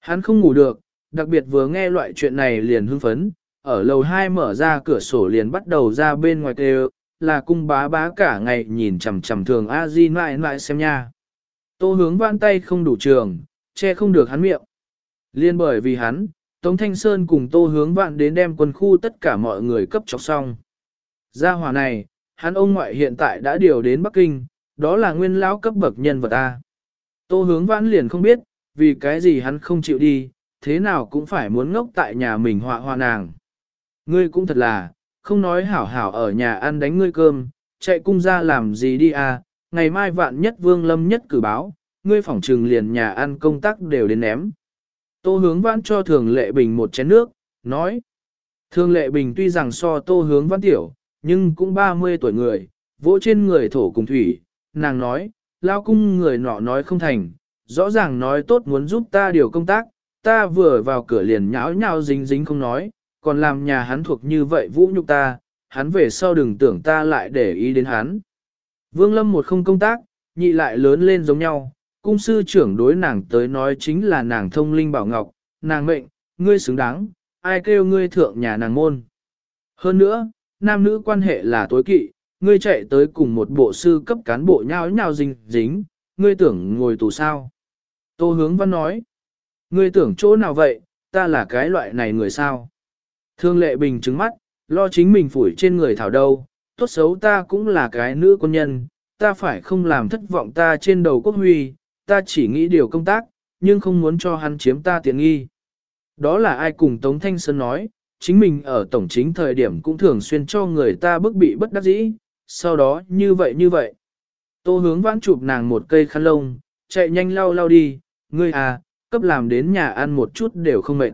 Hắn không ngủ được, đặc biệt vừa nghe loại chuyện này liền hưng phấn, ở lầu 2 mở ra cửa sổ liền bắt đầu ra bên ngoài kêu, là cung bá bá cả ngày nhìn chằm chằm thường a di mãi mãi xem nha. Tô hướng vãn tay không đủ trường, che không được hắn miệng. Liên bởi vì hắn, Tống Thanh Sơn cùng tô hướng vạn đến đem quân khu tất cả mọi người cấp chọc xong. Gia hỏa này, hắn ông ngoại hiện tại đã điều đến Bắc Kinh, đó là nguyên lão cấp bậc nhân vật A. Tô hướng vãn liền không biết, vì cái gì hắn không chịu đi, thế nào cũng phải muốn ngốc tại nhà mình họa hoa nàng. Ngươi cũng thật là, không nói hảo hảo ở nhà ăn đánh ngươi cơm, chạy cung ra làm gì đi à, ngày mai vạn nhất vương lâm nhất cử báo, ngươi phỏng trừng liền nhà ăn công tác đều đến ném. Tô hướng vãn cho thường lệ bình một chén nước, nói. Thường lệ bình tuy rằng so tô hướng vãn tiểu, nhưng cũng 30 tuổi người, vỗ trên người thổ cùng thủy, nàng nói, lao cung người nọ nói không thành, rõ ràng nói tốt muốn giúp ta điều công tác, ta vừa vào cửa liền nháo nhào dính dính không nói, còn làm nhà hắn thuộc như vậy vũ nhục ta, hắn về sau đừng tưởng ta lại để ý đến hắn. Vương Lâm một không công tác, nhị lại lớn lên giống nhau, cung sư trưởng đối nàng tới nói chính là nàng thông linh bảo ngọc, nàng mệnh, ngươi xứng đáng, ai kêu ngươi thượng nhà nàng môn. Hơn nữa, nam nữ quan hệ là tối kỵ, ngươi chạy tới cùng một bộ sư cấp cán bộ nhao nhao dính dính, ngươi tưởng ngồi tù sao. Tô hướng văn nói, ngươi tưởng chỗ nào vậy, ta là cái loại này người sao. Thương lệ bình trứng mắt, lo chính mình phủi trên người thảo đâu, tốt xấu ta cũng là cái nữ quân nhân, ta phải không làm thất vọng ta trên đầu quốc huy, ta chỉ nghĩ điều công tác, nhưng không muốn cho hắn chiếm ta tiện nghi. Đó là ai cùng Tống Thanh Sơn nói, chính mình ở tổng chính thời điểm cũng thường xuyên cho người ta bức bị bất đắc dĩ, sau đó như vậy như vậy. Tô hướng vãn chụp nàng một cây khăn lông, chạy nhanh lau lau đi, ngươi à, cấp làm đến nhà ăn một chút đều không mệt.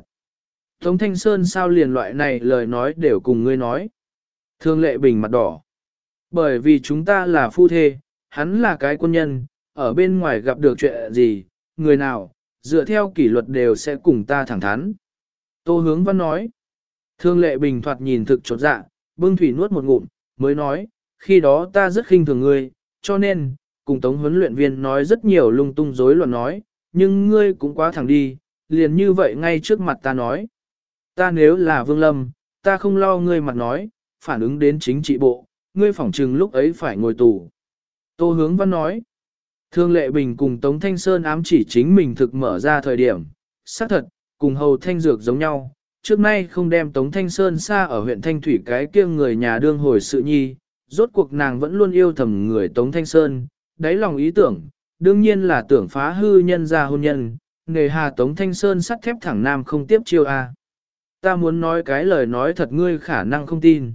Tống Thanh Sơn sao liền loại này lời nói đều cùng ngươi nói. Thương lệ bình mặt đỏ. Bởi vì chúng ta là phu thê, hắn là cái quân nhân, ở bên ngoài gặp được chuyện gì, người nào, dựa theo kỷ luật đều sẽ cùng ta thẳng thắn. Tô hướng văn nói. Thương lệ bình thoạt nhìn thực chột dạ, bưng thủy nuốt một ngụm, mới nói, khi đó ta rất khinh thường ngươi, cho nên, cùng tống huấn luyện viên nói rất nhiều lung tung rối loạn nói, nhưng ngươi cũng quá thẳng đi, liền như vậy ngay trước mặt ta nói. Ta nếu là vương lâm, ta không lo ngươi mặt nói, phản ứng đến chính trị bộ, ngươi phỏng trừng lúc ấy phải ngồi tù. Tô hướng văn nói, thương lệ bình cùng Tống Thanh Sơn ám chỉ chính mình thực mở ra thời điểm, xác thật, cùng hầu thanh dược giống nhau, trước nay không đem Tống Thanh Sơn xa ở huyện Thanh Thủy cái kia người nhà đương hồi sự nhi, rốt cuộc nàng vẫn luôn yêu thầm người Tống Thanh Sơn, đáy lòng ý tưởng, đương nhiên là tưởng phá hư nhân ra hôn nhân, nghề hà Tống Thanh Sơn sắt thép thẳng nam không tiếp chiêu a. Ta muốn nói cái lời nói thật ngươi khả năng không tin.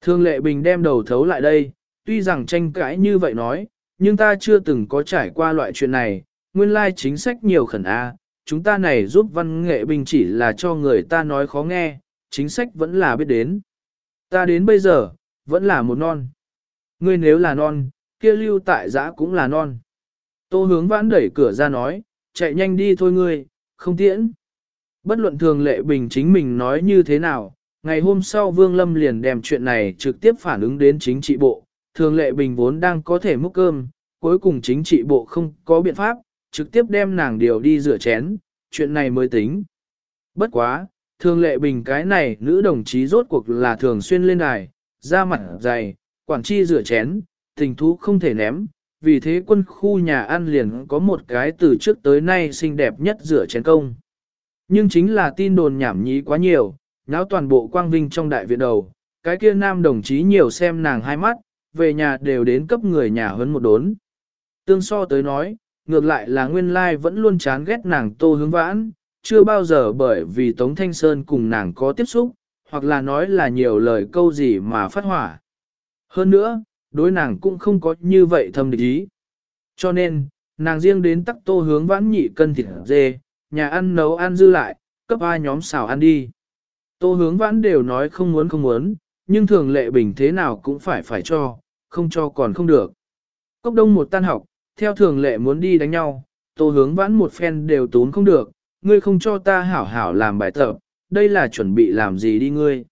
Thương lệ bình đem đầu thấu lại đây, tuy rằng tranh cãi như vậy nói, nhưng ta chưa từng có trải qua loại chuyện này, nguyên lai chính sách nhiều khẩn a, chúng ta này giúp văn nghệ binh chỉ là cho người ta nói khó nghe, chính sách vẫn là biết đến. Ta đến bây giờ, vẫn là một non. Ngươi nếu là non, kia lưu tại giã cũng là non. Tô hướng vãn đẩy cửa ra nói, chạy nhanh đi thôi ngươi, không tiễn. Bất luận thường lệ bình chính mình nói như thế nào, ngày hôm sau Vương Lâm liền đem chuyện này trực tiếp phản ứng đến chính trị bộ. Thường lệ bình vốn đang có thể múc cơm, cuối cùng chính trị bộ không có biện pháp, trực tiếp đem nàng điều đi rửa chén, chuyện này mới tính. Bất quá, thường lệ bình cái này nữ đồng chí rốt cuộc là thường xuyên lên đài, da mặt dày, quản chi rửa chén, tình thú không thể ném, vì thế quân khu nhà ăn liền có một cái từ trước tới nay xinh đẹp nhất rửa chén công. Nhưng chính là tin đồn nhảm nhí quá nhiều, náo toàn bộ quang vinh trong đại viện đầu, cái kia nam đồng chí nhiều xem nàng hai mắt, về nhà đều đến cấp người nhà hơn một đốn. Tương so tới nói, ngược lại là nguyên lai vẫn luôn chán ghét nàng tô hướng vãn, chưa bao giờ bởi vì Tống Thanh Sơn cùng nàng có tiếp xúc, hoặc là nói là nhiều lời câu gì mà phát hỏa. Hơn nữa, đối nàng cũng không có như vậy thâm địch ý. Cho nên, nàng riêng đến tắc tô hướng vãn nhị cân thịt dê, nhà ăn nấu ăn dư lại, cấp ai nhóm xào ăn đi. Tô hướng vãn đều nói không muốn không muốn, nhưng thường lệ bình thế nào cũng phải phải cho, không cho còn không được. Cốc đông một tan học, theo thường lệ muốn đi đánh nhau, tô hướng vãn một phen đều tốn không được, ngươi không cho ta hảo hảo làm bài tập, đây là chuẩn bị làm gì đi ngươi.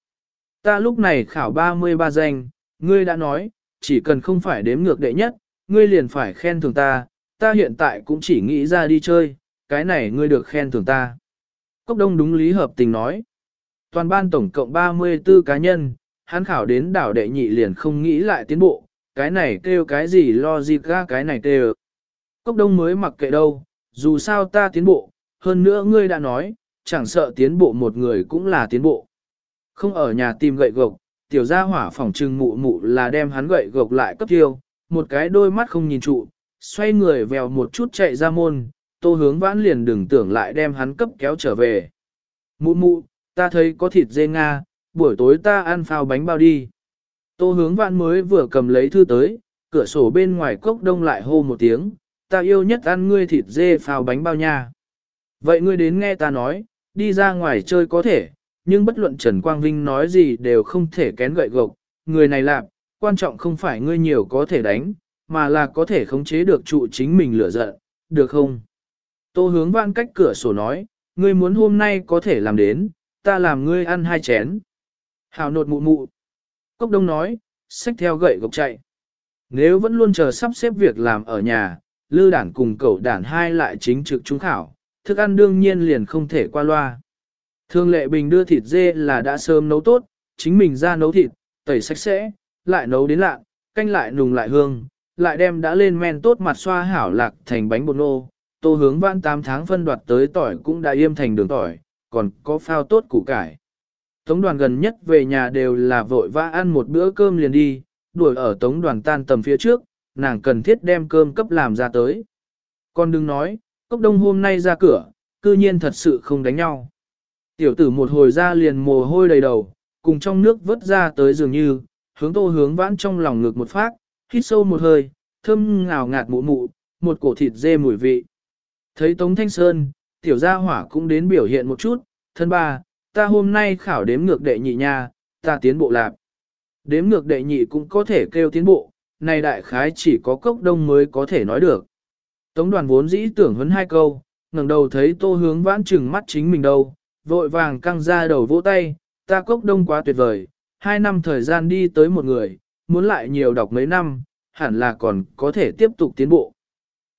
Ta lúc này khảo 33 danh, ngươi đã nói, chỉ cần không phải đếm ngược đệ nhất, ngươi liền phải khen thường ta, ta hiện tại cũng chỉ nghĩ ra đi chơi, cái này ngươi được khen thường ta. Cốc đông đúng lý hợp tình nói. Toàn ban tổng cộng 34 cá nhân, hắn khảo đến đảo đệ nhị liền không nghĩ lại tiến bộ, cái này kêu cái gì lo gì ra cái này kêu. Cốc đông mới mặc kệ đâu, dù sao ta tiến bộ, hơn nữa ngươi đã nói, chẳng sợ tiến bộ một người cũng là tiến bộ. Không ở nhà tìm gậy gộc, tiểu gia hỏa phòng trừng mụ mụ là đem hắn gậy gộc lại cấp tiêu, một cái đôi mắt không nhìn trụ, xoay người vèo một chút chạy ra môn, tô hướng vãn liền đừng tưởng lại đem hắn cấp kéo trở về. Mụ mụ, ta thấy có thịt dê Nga, buổi tối ta ăn phao bánh bao đi. Tô hướng vãn mới vừa cầm lấy thư tới, cửa sổ bên ngoài cốc đông lại hô một tiếng, ta yêu nhất ăn ngươi thịt dê phao bánh bao nha. Vậy ngươi đến nghe ta nói, đi ra ngoài chơi có thể, nhưng bất luận Trần Quang Vinh nói gì đều không thể kén gậy gộc, người này làm, quan trọng không phải ngươi nhiều có thể đánh, mà là có thể khống chế được trụ chính mình lửa giận, được không? Tô hướng vãn cách cửa sổ nói, ngươi muốn hôm nay có thể làm đến, ta làm ngươi ăn hai chén. Hào nột mụ mụ. Cốc đông nói, xách theo gậy gộc chạy. Nếu vẫn luôn chờ sắp xếp việc làm ở nhà, lư đản cùng cậu đản hai lại chính trực trung khảo, thức ăn đương nhiên liền không thể qua loa. Thương lệ bình đưa thịt dê là đã sớm nấu tốt, chính mình ra nấu thịt, tẩy sạch sẽ, lại nấu đến lạ, canh lại nùng lại hương, lại đem đã lên men tốt mặt xoa hảo lạc thành bánh bột nô. Tô hướng vãn 8 tháng phân đoạt tới tỏi cũng đã yêm thành đường tỏi, còn có phao tốt củ cải. Tống đoàn gần nhất về nhà đều là vội vã ăn một bữa cơm liền đi, đuổi ở tống đoàn tan tầm phía trước, nàng cần thiết đem cơm cấp làm ra tới. Con đừng nói, cốc đông hôm nay ra cửa, cư nhiên thật sự không đánh nhau. Tiểu tử một hồi ra liền mồ hôi đầy đầu, cùng trong nước vớt ra tới dường như, hướng tô hướng vãn trong lòng ngực một phát, hít sâu một hơi, thơm ngào ngạt mụ mụ, một cổ thịt dê mùi vị. Thấy Tống Thanh Sơn, tiểu gia hỏa cũng đến biểu hiện một chút, thân ba, ta hôm nay khảo đếm ngược đệ nhị nha, ta tiến bộ lạc. Đếm ngược đệ nhị cũng có thể kêu tiến bộ, này đại khái chỉ có cốc đông mới có thể nói được. Tống đoàn vốn dĩ tưởng huấn hai câu, ngẩng đầu thấy tô hướng vãn trừng mắt chính mình đâu, vội vàng căng ra đầu vỗ tay, ta cốc đông quá tuyệt vời, hai năm thời gian đi tới một người, muốn lại nhiều đọc mấy năm, hẳn là còn có thể tiếp tục tiến bộ.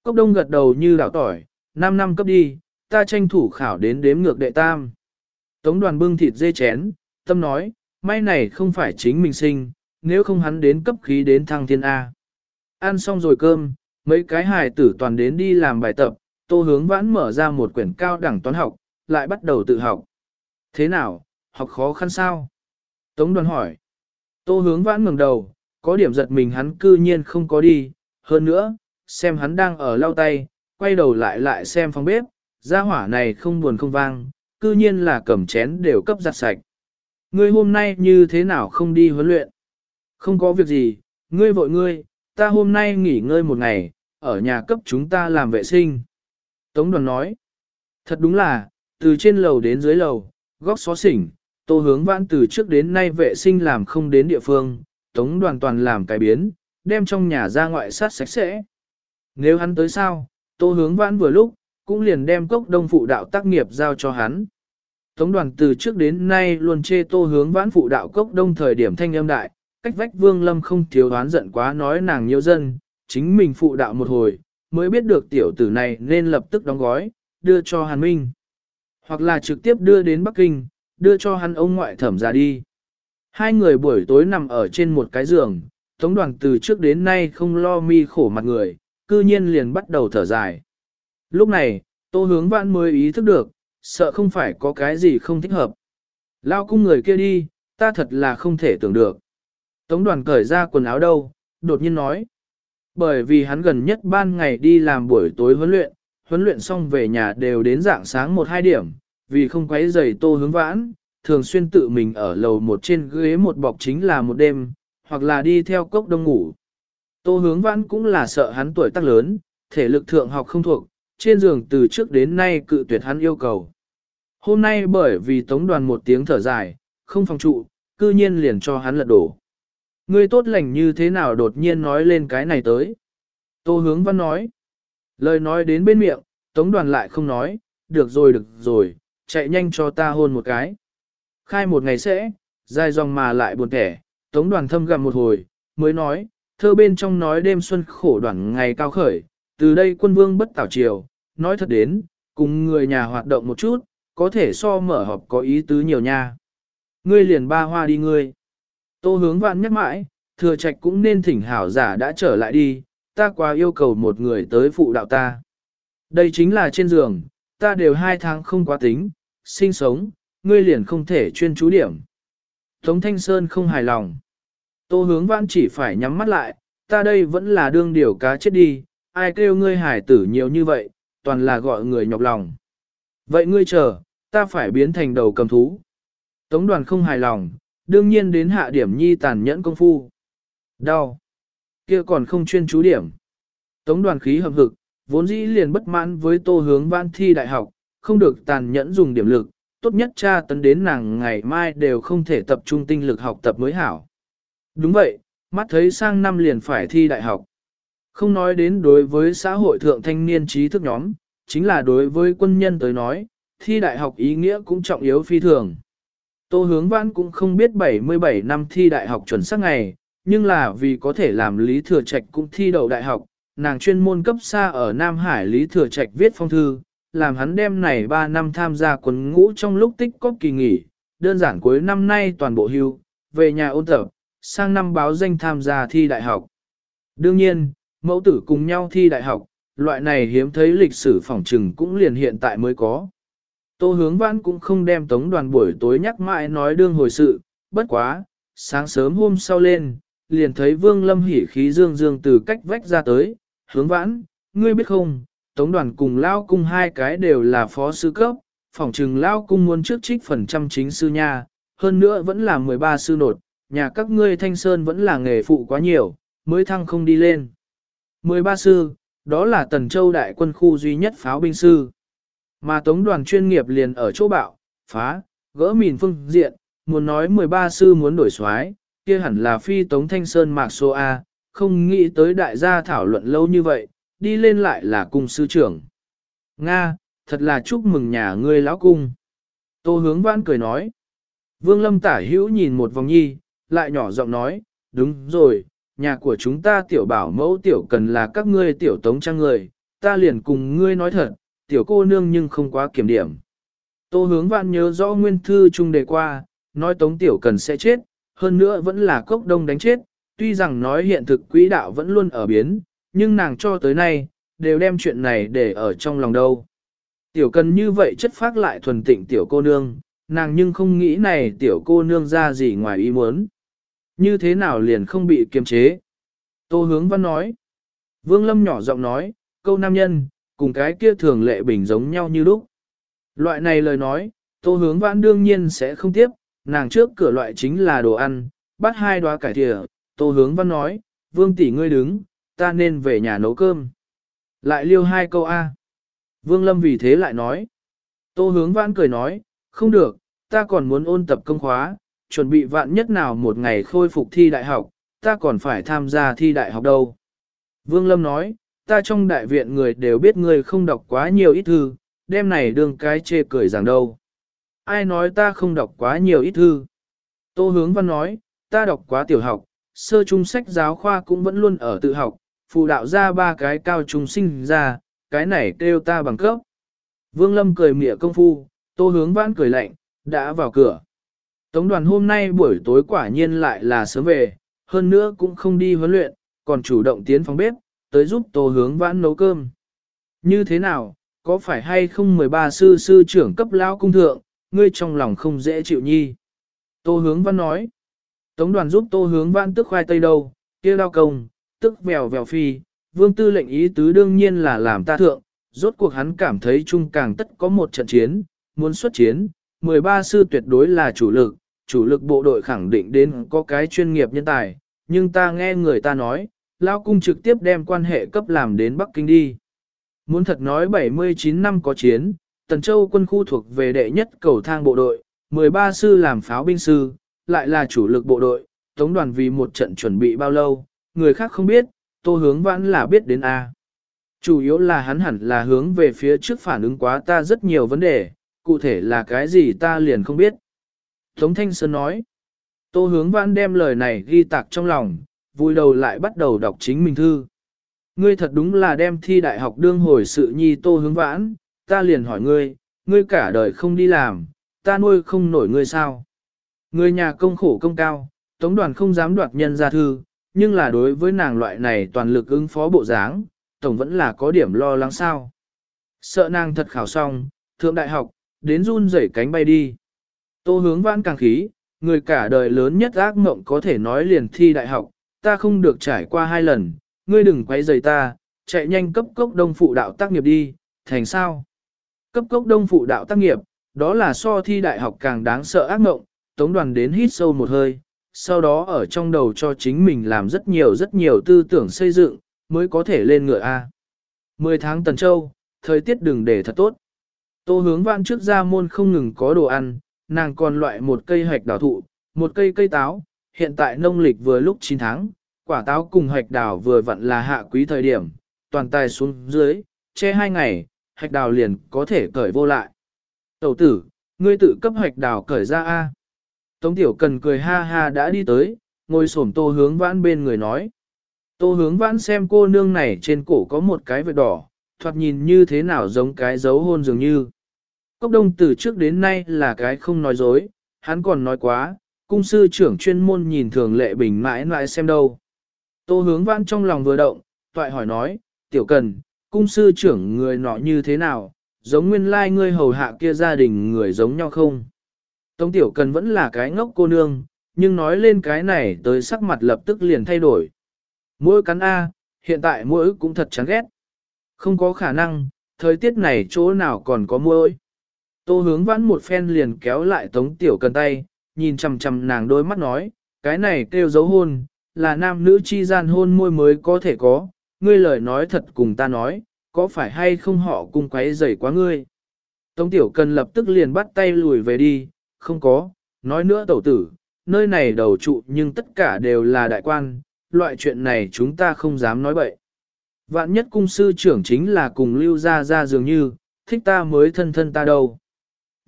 Cốc đông gật đầu như đảo tỏi, 5 năm cấp đi, ta tranh thủ khảo đến đếm ngược đệ tam. Tống đoàn bưng thịt dê chén, tâm nói, may này không phải chính mình sinh, nếu không hắn đến cấp khí đến thăng thiên A. Ăn xong rồi cơm, mấy cái hài tử toàn đến đi làm bài tập, tô hướng vãn mở ra một quyển cao đẳng toán học, lại bắt đầu tự học. Thế nào, học khó khăn sao? Tống đoàn hỏi. Tô hướng vãn ngừng đầu, có điểm giật mình hắn cư nhiên không có đi, hơn nữa, xem hắn đang ở lau tay, quay đầu lại lại xem phòng bếp, gia hỏa này không buồn không vang, cư nhiên là cầm chén đều cấp giặt sạch. Ngươi hôm nay như thế nào không đi huấn luyện? Không có việc gì, ngươi vội ngươi, ta hôm nay nghỉ ngơi một ngày, ở nhà cấp chúng ta làm vệ sinh. Tống đoàn nói, thật đúng là, từ trên lầu đến dưới lầu, góc xó xỉnh, tô hướng vãn từ trước đến nay vệ sinh làm không đến địa phương, tống đoàn toàn làm cái biến, đem trong nhà ra ngoại sát sạch sẽ. Nếu hắn tới sao, tô hướng vãn vừa lúc, cũng liền đem cốc đông phụ đạo tác nghiệp giao cho hắn. Tống đoàn từ trước đến nay luôn chê tô hướng vãn phụ đạo cốc đông thời điểm thanh âm đại, cách vách vương lâm không thiếu đoán giận quá nói nàng nhiều dân, chính mình phụ đạo một hồi, mới biết được tiểu tử này nên lập tức đóng gói, đưa cho Hàn Minh. Hoặc là trực tiếp đưa đến Bắc Kinh, đưa cho hắn ông ngoại thẩm ra đi. Hai người buổi tối nằm ở trên một cái giường, tống đoàn từ trước đến nay không lo mi khổ mặt người, cư nhiên liền bắt đầu thở dài. Lúc này, tô hướng vãn mới ý thức được, sợ không phải có cái gì không thích hợp. Lao cung người kia đi, ta thật là không thể tưởng được. Tống đoàn cởi ra quần áo đâu, đột nhiên nói. Bởi vì hắn gần nhất ban ngày đi làm buổi tối huấn luyện, huấn luyện xong về nhà đều đến dạng sáng 1-2 điểm, vì không quấy giày tô hướng vãn, thường xuyên tự mình ở lầu một trên ghế một bọc chính là một đêm, hoặc là đi theo cốc đông ngủ. Tô hướng vãn cũng là sợ hắn tuổi tác lớn, thể lực thượng học không thuộc, trên giường từ trước đến nay cự tuyệt hắn yêu cầu. Hôm nay bởi vì tống đoàn một tiếng thở dài, không phòng trụ, cư nhiên liền cho hắn lật đổ. Ngươi tốt lành như thế nào đột nhiên nói lên cái này tới. Tô hướng văn nói. Lời nói đến bên miệng, tống đoàn lại không nói, được rồi được rồi, chạy nhanh cho ta hôn một cái. Khai một ngày sẽ, dài dòng mà lại buồn kẻ, tống đoàn thâm gặm một hồi, mới nói, thơ bên trong nói đêm xuân khổ đoàn ngày cao khởi, từ đây quân vương bất tảo triều, nói thật đến, cùng người nhà hoạt động một chút, có thể so mở họp có ý tứ nhiều nha. Ngươi liền ba hoa đi ngươi. Tô hướng vạn nhắc mãi, thừa trạch cũng nên thỉnh hảo giả đã trở lại đi, ta quá yêu cầu một người tới phụ đạo ta. Đây chính là trên giường, ta đều hai tháng không quá tính, sinh sống, ngươi liền không thể chuyên chú điểm. Tống Thanh Sơn không hài lòng. Tô hướng vãn chỉ phải nhắm mắt lại, ta đây vẫn là đương điều cá chết đi, ai kêu ngươi hải tử nhiều như vậy, toàn là gọi người nhọc lòng. Vậy ngươi chờ, ta phải biến thành đầu cầm thú. Tống đoàn không hài lòng, đương nhiên đến hạ điểm nhi tàn nhẫn công phu. Đau. kia còn không chuyên chú điểm. Tống đoàn khí hợp hực, vốn dĩ liền bất mãn với tô hướng văn thi đại học, không được tàn nhẫn dùng điểm lực, tốt nhất cha tấn đến nàng ngày mai đều không thể tập trung tinh lực học tập mới hảo. Đúng vậy, mắt thấy sang năm liền phải thi đại học. Không nói đến đối với xã hội thượng thanh niên trí thức nhóm, chính là đối với quân nhân tới nói, thi đại học ý nghĩa cũng trọng yếu phi thường. Tô hướng văn cũng không biết 77 năm thi đại học chuẩn xác ngày, nhưng là vì có thể làm Lý Thừa Trạch cũng thi đậu đại học, nàng chuyên môn cấp xa ở Nam Hải Lý Thừa Trạch viết phong thư, làm hắn đem này 3 năm tham gia quân ngũ trong lúc tích cóp kỳ nghỉ, đơn giản cuối năm nay toàn bộ hưu, về nhà ôn tập, sang năm báo danh tham gia thi đại học. Đương nhiên, mẫu tử cùng nhau thi đại học, loại này hiếm thấy lịch sử phỏng trừng cũng liền hiện tại mới có. Tô hướng vãn cũng không đem tống đoàn buổi tối nhắc mãi nói đương hồi sự, bất quá, sáng sớm hôm sau lên, liền thấy vương lâm hỉ khí dương dương từ cách vách ra tới, hướng vãn, ngươi biết không, tống đoàn cùng lao cung hai cái đều là phó sư cấp, phỏng trừng lao cung muốn trước trích phần trăm chính sư nha, hơn nữa vẫn là 13 sư nột, nhà các ngươi thanh sơn vẫn là nghề phụ quá nhiều, mới thăng không đi lên. 13 sư, đó là tần châu đại quân khu duy nhất pháo binh sư. Mà tống đoàn chuyên nghiệp liền ở chỗ bạo, phá, gỡ mìn phương diện, muốn nói 13 sư muốn đổi soái, kia hẳn là phi tống thanh sơn mạc số A, không nghĩ tới đại gia thảo luận lâu như vậy, đi lên lại là cung sư trưởng. Nga, thật là chúc mừng nhà ngươi lão cung. Tô hướng vãn cười nói. Vương lâm tả hữu nhìn một vòng nhi, lại nhỏ giọng nói, đúng rồi, nhà của chúng ta tiểu bảo mẫu tiểu cần là các ngươi tiểu tống trang người, ta liền cùng ngươi nói thật, tiểu cô nương nhưng không quá kiểm điểm. Tô hướng vạn nhớ rõ nguyên thư trung đề qua, nói tống tiểu cần sẽ chết, hơn nữa vẫn là cốc đông đánh chết, tuy rằng nói hiện thực quỹ đạo vẫn luôn ở biến, nhưng nàng cho tới nay, đều đem chuyện này để ở trong lòng đâu. Tiểu cần như vậy chất phác lại thuần tịnh tiểu cô nương, nàng nhưng không nghĩ này tiểu cô nương ra gì ngoài ý muốn. Như thế nào liền không bị kiềm chế? Tô hướng văn nói. Vương Lâm nhỏ giọng nói, câu nam nhân, cùng cái kia thường lệ bình giống nhau như lúc. Loại này lời nói, tô hướng vãn đương nhiên sẽ không tiếp, nàng trước cửa loại chính là đồ ăn, bắt hai đoá cải thịa, tô hướng văn nói, vương tỷ ngươi đứng, ta nên về nhà nấu cơm. Lại liêu hai câu A. Vương Lâm vì thế lại nói, tô hướng vãn cười nói, không được, ta còn muốn ôn tập công khóa, chuẩn bị vạn nhất nào một ngày khôi phục thi đại học, ta còn phải tham gia thi đại học đâu. Vương Lâm nói, ta trong đại viện người đều biết ngươi không đọc quá nhiều ít thư, đêm này đương cái chê cười rằng đâu. Ai nói ta không đọc quá nhiều ít thư? Tô Hướng Văn nói, ta đọc quá tiểu học, sơ trung sách giáo khoa cũng vẫn luôn ở tự học, phụ đạo ra ba cái cao trung sinh ra, cái này kêu ta bằng cấp. Vương Lâm cười mỉa công phu, Tô Hướng Văn cười lạnh, đã vào cửa. Tống đoàn hôm nay buổi tối quả nhiên lại là sớm về, hơn nữa cũng không đi huấn luyện, còn chủ động tiến phòng bếp, tới giúp Tô Hướng Vãn nấu cơm. Như thế nào, có phải hay không 13 sư sư trưởng cấp lão cung thượng, ngươi trong lòng không dễ chịu nhi. Tô Hướng Vãn nói, Tống đoàn giúp Tô Hướng Vãn tức khoai tây đâu, kia đao công, tức vèo vèo phi, vương tư lệnh ý tứ đương nhiên là làm ta thượng, rốt cuộc hắn cảm thấy chung càng tất có một trận chiến, muốn xuất chiến, 13 sư tuyệt đối là chủ lực, chủ lực bộ đội khẳng định đến có cái chuyên nghiệp nhân tài, nhưng ta nghe người ta nói, Lao Cung trực tiếp đem quan hệ cấp làm đến Bắc Kinh đi. Muốn thật nói 79 năm có chiến, Tần Châu quân khu thuộc về đệ nhất cầu thang bộ đội, 13 sư làm pháo binh sư, lại là chủ lực bộ đội, tống đoàn vì một trận chuẩn bị bao lâu, người khác không biết, tô hướng vãn là biết đến A. Chủ yếu là hắn hẳn là hướng về phía trước phản ứng quá ta rất nhiều vấn đề, cụ thể là cái gì ta liền không biết. Tống Thanh Sơn nói, tô hướng vãn đem lời này ghi tạc trong lòng, vui đầu lại bắt đầu đọc chính mình thư. Ngươi thật đúng là đem thi đại học đương hồi sự nhi tô hướng vãn, ta liền hỏi ngươi, ngươi cả đời không đi làm, ta nuôi không nổi ngươi sao. Ngươi nhà công khổ công cao, tống đoàn không dám đoạt nhân ra thư, nhưng là đối với nàng loại này toàn lực ứng phó bộ dáng, tổng vẫn là có điểm lo lắng sao. Sợ nàng thật khảo xong, thượng đại học, đến run rẩy cánh bay đi. Tô hướng vãn càng khí, người cả đời lớn nhất ác mộng có thể nói liền thi đại học, ta không được trải qua hai lần, ngươi đừng quay rời ta, chạy nhanh cấp cốc đông phụ đạo tác nghiệp đi, thành sao? Cấp cốc đông phụ đạo tác nghiệp, đó là so thi đại học càng đáng sợ ác mộng, tống đoàn đến hít sâu một hơi, sau đó ở trong đầu cho chính mình làm rất nhiều rất nhiều tư tưởng xây dựng, mới có thể lên ngựa A. 10 tháng Tần Châu, thời tiết đừng để thật tốt. Tô hướng Vãn trước ra môn không ngừng có đồ ăn, nàng còn loại một cây hạch đào thụ, một cây cây táo, hiện tại nông lịch vừa lúc 9 tháng, quả táo cùng hạch đào vừa vặn là hạ quý thời điểm, toàn tài xuống dưới, che hai ngày, hạch đào liền có thể cởi vô lại. Tẩu tử, ngươi tự cấp hạch đào cởi ra A. Tống tiểu cần cười ha ha đã đi tới, ngồi xổm tô hướng vãn bên người nói. Tô hướng vãn xem cô nương này trên cổ có một cái vệt đỏ, thoạt nhìn như thế nào giống cái dấu hôn dường như. Cốc đông từ trước đến nay là cái không nói dối, hắn còn nói quá, cung sư trưởng chuyên môn nhìn thường lệ bình mãi mãi xem đâu. Tô hướng vãn trong lòng vừa động, toại hỏi nói, tiểu cần, cung sư trưởng người nọ như thế nào, giống nguyên lai ngươi hầu hạ kia gia đình người giống nhau không? Tống tiểu cần vẫn là cái ngốc cô nương, nhưng nói lên cái này tới sắc mặt lập tức liền thay đổi. Mỗi cắn A, hiện tại mỗi cũng thật chán ghét. Không có khả năng, thời tiết này chỗ nào còn có mỗi. Tô hướng vãn một phen liền kéo lại tống tiểu cần tay, nhìn chầm chầm nàng đôi mắt nói, cái này kêu dấu hôn, là nam nữ chi gian hôn môi mới có thể có, ngươi lời nói thật cùng ta nói, có phải hay không họ cùng quấy rầy quá ngươi. Tống tiểu cần lập tức liền bắt tay lùi về đi, không có, nói nữa tẩu tử, nơi này đầu trụ nhưng tất cả đều là đại quan, loại chuyện này chúng ta không dám nói bậy. Vạn nhất cung sư trưởng chính là cùng lưu ra ra dường như, thích ta mới thân thân ta đâu.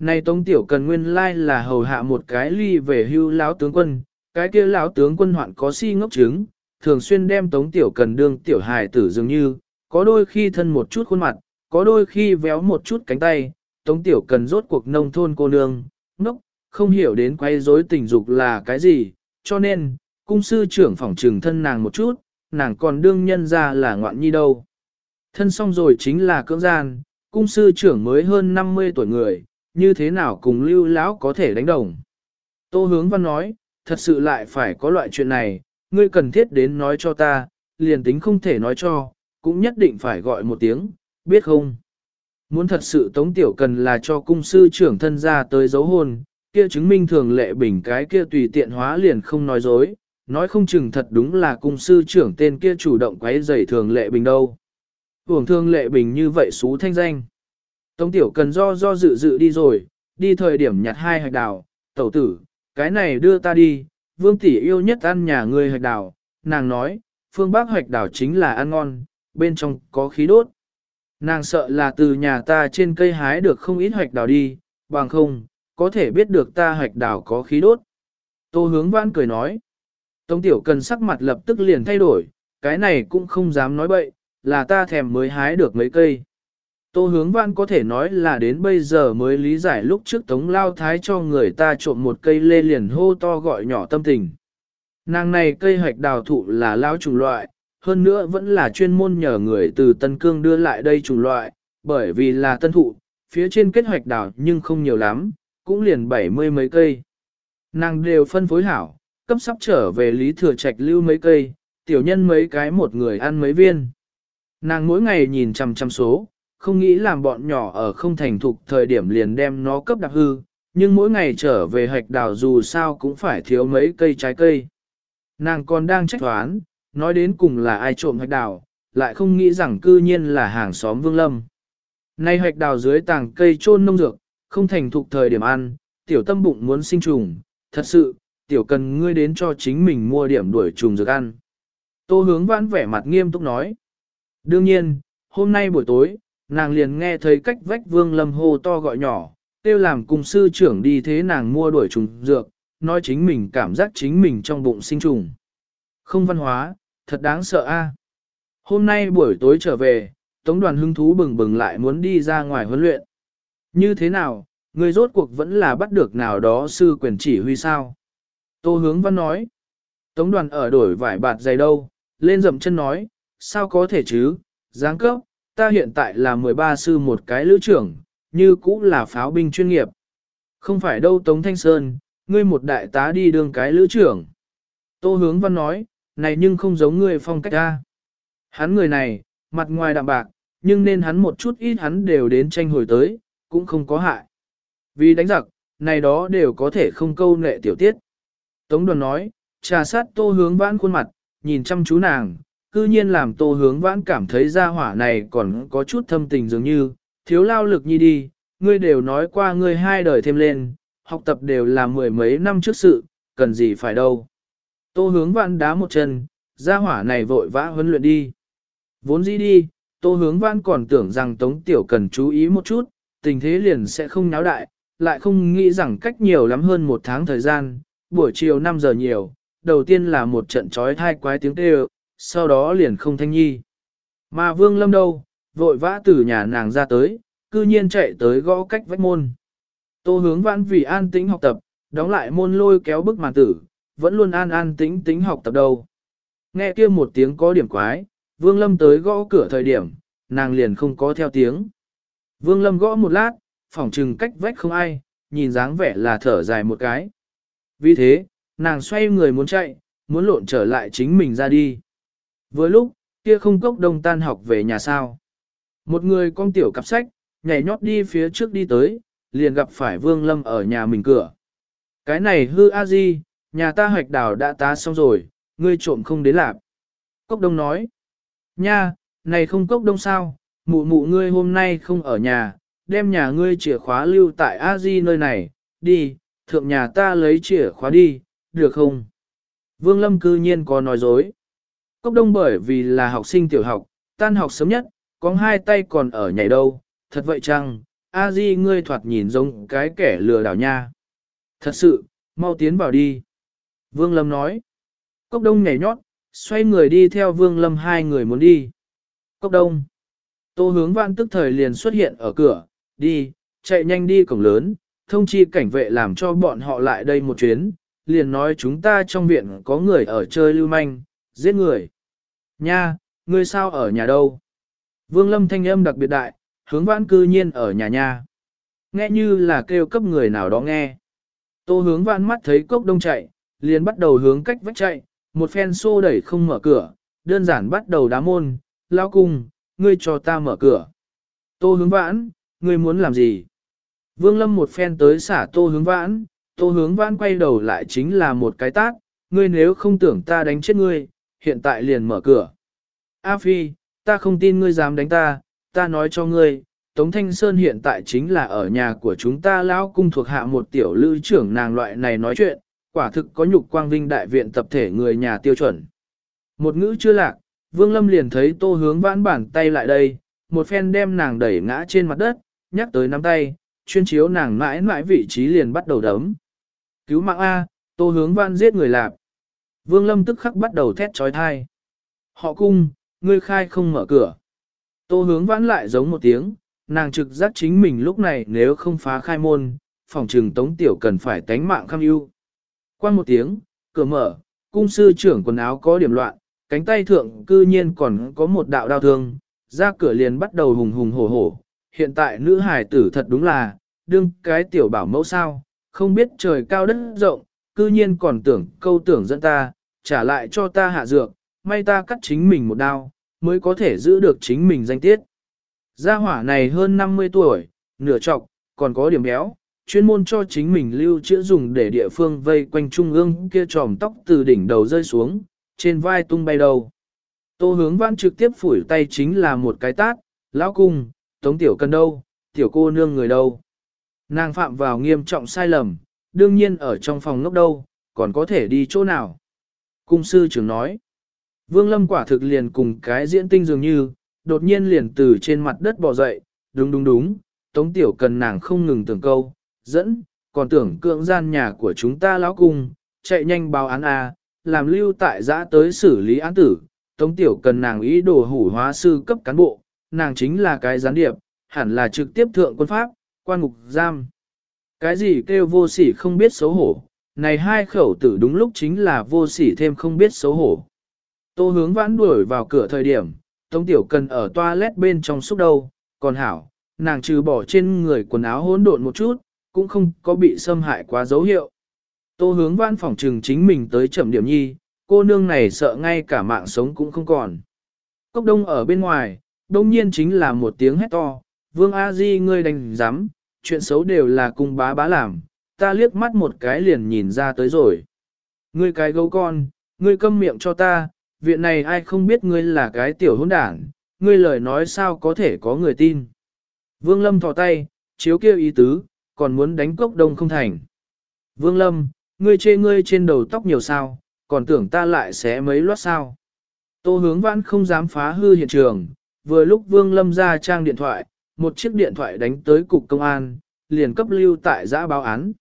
Này Tống Tiểu Cần nguyên lai là hầu hạ một cái ly về hưu lão tướng quân, cái kia lão tướng quân hoạn có si ngốc trứng, thường xuyên đem Tống Tiểu Cần đương tiểu hài tử dường như, có đôi khi thân một chút khuôn mặt, có đôi khi véo một chút cánh tay, Tống Tiểu Cần rốt cuộc nông thôn cô nương, ngốc, không hiểu đến quay rối tình dục là cái gì, cho nên, cung sư trưởng phỏng trừng thân nàng một chút, nàng còn đương nhân ra là ngoạn nhi đâu. Thân xong rồi chính là cưỡng gian, cung sư trưởng mới hơn 50 tuổi người, như thế nào cùng lưu lão có thể đánh đồng. Tô hướng văn nói, thật sự lại phải có loại chuyện này, ngươi cần thiết đến nói cho ta, liền tính không thể nói cho, cũng nhất định phải gọi một tiếng, biết không? Muốn thật sự tống tiểu cần là cho cung sư trưởng thân ra tới dấu hôn, kia chứng minh thường lệ bình cái kia tùy tiện hóa liền không nói dối, nói không chừng thật đúng là cung sư trưởng tên kia chủ động quấy rầy thường lệ bình đâu. Hưởng thương lệ bình như vậy xú thanh danh. Tống tiểu cần do do dự dự đi rồi, đi thời điểm nhặt hai hạch đào, tẩu tử, cái này đưa ta đi, vương tỷ yêu nhất ăn nhà ngươi hạch đào, nàng nói, phương bắc hạch đào chính là ăn ngon, bên trong có khí đốt. Nàng sợ là từ nhà ta trên cây hái được không ít hạch đào đi, bằng không, có thể biết được ta hạch đào có khí đốt. Tô hướng vãn cười nói. Tống tiểu cần sắc mặt lập tức liền thay đổi, cái này cũng không dám nói bậy, là ta thèm mới hái được mấy cây. Tô hướng văn có thể nói là đến bây giờ mới lý giải lúc trước tống lao thái cho người ta trộm một cây lê liền hô to gọi nhỏ tâm tình. Nàng này cây hạch đào thụ là lao trùng loại, hơn nữa vẫn là chuyên môn nhờ người từ Tân Cương đưa lại đây trùng loại, bởi vì là tân thụ, phía trên kết hoạch đào nhưng không nhiều lắm, cũng liền bảy mươi mấy cây. Nàng đều phân phối hảo, cấp sắp trở về lý thừa trạch lưu mấy cây, tiểu nhân mấy cái một người ăn mấy viên. Nàng mỗi ngày nhìn chằm chằm số, không nghĩ làm bọn nhỏ ở không thành thục thời điểm liền đem nó cấp đặc hư, nhưng mỗi ngày trở về hạch đào dù sao cũng phải thiếu mấy cây trái cây. Nàng còn đang trách toán, nói đến cùng là ai trộm hạch đào, lại không nghĩ rằng cư nhiên là hàng xóm Vương Lâm. Nay hạch đào dưới tàng cây trôn nông dược, không thành thục thời điểm ăn, tiểu tâm bụng muốn sinh trùng, thật sự, tiểu cần ngươi đến cho chính mình mua điểm đuổi trùng dược ăn. Tô hướng vãn vẻ mặt nghiêm túc nói. Đương nhiên, hôm nay buổi tối, nàng liền nghe thấy cách vách vương lâm hô to gọi nhỏ, tiêu làm cùng sư trưởng đi thế nàng mua đuổi trùng dược, nói chính mình cảm giác chính mình trong bụng sinh trùng. Không văn hóa, thật đáng sợ a. Hôm nay buổi tối trở về, tống đoàn hưng thú bừng bừng lại muốn đi ra ngoài huấn luyện. Như thế nào, người rốt cuộc vẫn là bắt được nào đó sư quyền chỉ huy sao? Tô hướng văn nói. Tống đoàn ở đổi vải bạt dày đâu, lên dậm chân nói, sao có thể chứ, giáng cấp, ta hiện tại là 13 sư một cái lữ trưởng, như cũ là pháo binh chuyên nghiệp. Không phải đâu Tống Thanh Sơn, ngươi một đại tá đi đường cái lữ trưởng. Tô hướng văn nói, này nhưng không giống ngươi phong cách ta. Hắn người này, mặt ngoài đạm bạc, nhưng nên hắn một chút ít hắn đều đến tranh hồi tới, cũng không có hại. Vì đánh giặc, này đó đều có thể không câu nệ tiểu tiết. Tống đoàn nói, trà sát tô hướng vãn khuôn mặt, nhìn chăm chú nàng, cư nhiên làm tô hướng vãn cảm thấy ra hỏa này còn có chút thâm tình dường như, thiếu lao lực nhi đi, ngươi đều nói qua ngươi hai đời thêm lên, học tập đều là mười mấy năm trước sự, cần gì phải đâu. Tô hướng vãn đá một chân, ra hỏa này vội vã huấn luyện đi. Vốn dĩ đi, tô hướng vãn còn tưởng rằng Tống Tiểu cần chú ý một chút, tình thế liền sẽ không náo đại, lại không nghĩ rằng cách nhiều lắm hơn một tháng thời gian, buổi chiều 5 giờ nhiều, đầu tiên là một trận trói thai quái tiếng kêu, sau đó liền không thanh nhi. Mà Vương Lâm đâu, vội vã từ nhà nàng ra tới, cư nhiên chạy tới gõ cách vách môn. Tô hướng vãn vì an tĩnh học tập, đóng lại môn lôi kéo bức màn tử, vẫn luôn an an tĩnh tĩnh học tập đâu. Nghe kia một tiếng có điểm quái, Vương Lâm tới gõ cửa thời điểm, nàng liền không có theo tiếng. Vương Lâm gõ một lát, phòng trừng cách vách không ai, nhìn dáng vẻ là thở dài một cái. Vì thế, nàng xoay người muốn chạy, muốn lộn trở lại chính mình ra đi. Với lúc, kia không cốc đông tan học về nhà sao. Một người con tiểu cặp sách, nhảy nhót đi phía trước đi tới, liền gặp phải Vương Lâm ở nhà mình cửa. Cái này hư a di, nhà ta hoạch đảo đã tá xong rồi, ngươi trộm không đến lạp. Cốc đông nói, nha, này không cốc đông sao, mụ mụ ngươi hôm nay không ở nhà, đem nhà ngươi chìa khóa lưu tại a di nơi này, đi, thượng nhà ta lấy chìa khóa đi, được không? Vương Lâm cư nhiên có nói dối. Cốc đông bởi vì là học sinh tiểu học, tan học sớm nhất, có hai tay còn ở nhảy đâu, thật vậy chăng, a di ngươi thoạt nhìn giống cái kẻ lừa đảo nha. Thật sự, mau tiến vào đi. Vương Lâm nói. Cốc đông nhảy nhót, xoay người đi theo Vương Lâm hai người muốn đi. Cốc đông. Tô hướng vạn tức thời liền xuất hiện ở cửa, đi, chạy nhanh đi cổng lớn, thông chi cảnh vệ làm cho bọn họ lại đây một chuyến, liền nói chúng ta trong viện có người ở chơi lưu manh, giết người. Nha, ngươi sao ở nhà đâu? Vương Lâm thanh âm đặc biệt đại, hướng vãn cư nhiên ở nhà nha. Nghe như là kêu cấp người nào đó nghe. Tô hướng vãn mắt thấy cốc đông chạy, liền bắt đầu hướng cách vách chạy, một phen xô đẩy không mở cửa, đơn giản bắt đầu đá môn, lao cung, ngươi cho ta mở cửa. Tô hướng vãn, ngươi muốn làm gì? Vương Lâm một phen tới xả tô hướng vãn, tô hướng vãn quay đầu lại chính là một cái tát, ngươi nếu không tưởng ta đánh chết ngươi, hiện tại liền mở cửa. A Phi, ta không tin ngươi dám đánh ta, ta nói cho ngươi, Tống Thanh Sơn hiện tại chính là ở nhà của chúng ta lão cung thuộc hạ một tiểu lữ trưởng nàng loại này nói chuyện, quả thực có nhục quang vinh đại viện tập thể người nhà tiêu chuẩn. Một ngữ chưa lạc, Vương Lâm liền thấy tô hướng vãn bản tay lại đây, một phen đem nàng đẩy ngã trên mặt đất, nhắc tới nắm tay, chuyên chiếu nàng mãi mãi vị trí liền bắt đầu đấm. Cứu mạng A, tô hướng vãn giết người lạp. Vương Lâm tức khắc bắt đầu thét trói thai. Họ cung, ngươi khai không mở cửa. Tô hướng vãn lại giống một tiếng, nàng trực giác chính mình lúc này nếu không phá khai môn, phòng trừng tống tiểu cần phải tánh mạng kham ưu. Qua một tiếng, cửa mở, cung sư trưởng quần áo có điểm loạn, cánh tay thượng cư nhiên còn có một đạo đau thương, ra cửa liền bắt đầu hùng hùng hổ hổ. Hiện tại nữ hải tử thật đúng là, đương cái tiểu bảo mẫu sao, không biết trời cao đất rộng, cư nhiên còn tưởng câu tưởng dẫn ta, trả lại cho ta hạ dược, may ta cắt chính mình một đao, mới có thể giữ được chính mình danh tiết. Gia hỏa này hơn 50 tuổi, nửa trọc, còn có điểm béo, chuyên môn cho chính mình lưu chữa dùng để địa phương vây quanh trung ương kia tròm tóc từ đỉnh đầu rơi xuống, trên vai tung bay đầu. Tô hướng văn trực tiếp phủi tay chính là một cái tát, lão cung, tống tiểu cần đâu, tiểu cô nương người đâu. Nàng phạm vào nghiêm trọng sai lầm, đương nhiên ở trong phòng ngốc đâu, còn có thể đi chỗ nào. Cung sư trưởng nói, Vương Lâm quả thực liền cùng cái diễn tinh dường như, đột nhiên liền từ trên mặt đất bò dậy, đúng đúng đúng, Tống Tiểu Cần nàng không ngừng tưởng câu, dẫn, còn tưởng cưỡng gian nhà của chúng ta lão cung, chạy nhanh báo án A, làm lưu tại giã tới xử lý án tử, Tống Tiểu Cần nàng ý đồ hủ hóa sư cấp cán bộ, nàng chính là cái gián điệp, hẳn là trực tiếp thượng quân pháp, quan ngục giam. Cái gì kêu vô sỉ không biết xấu hổ, này hai khẩu tử đúng lúc chính là vô sỉ thêm không biết xấu hổ. Tô hướng vãn đuổi vào cửa thời điểm, Tống Tiểu Cần ở toilet bên trong xúc đâu, còn hảo, nàng trừ bỏ trên người quần áo hỗn độn một chút, cũng không có bị xâm hại quá dấu hiệu. Tô hướng vãn phòng trừng chính mình tới chậm điểm nhi, cô nương này sợ ngay cả mạng sống cũng không còn. Cốc đông ở bên ngoài, đông nhiên chính là một tiếng hét to, vương A Di ngươi đành dám, chuyện xấu đều là cung bá bá làm, ta liếc mắt một cái liền nhìn ra tới rồi. Ngươi cái gấu con, ngươi câm miệng cho ta, viện này ai không biết ngươi là cái tiểu hỗn đảng, ngươi lời nói sao có thể có người tin. Vương Lâm thò tay, chiếu kêu ý tứ, còn muốn đánh cốc đông không thành. Vương Lâm, ngươi chê ngươi trên đầu tóc nhiều sao, còn tưởng ta lại sẽ mấy loát sao. Tô hướng vãn không dám phá hư hiện trường, vừa lúc Vương Lâm ra trang điện thoại, một chiếc điện thoại đánh tới cục công an, liền cấp lưu tại giã báo án.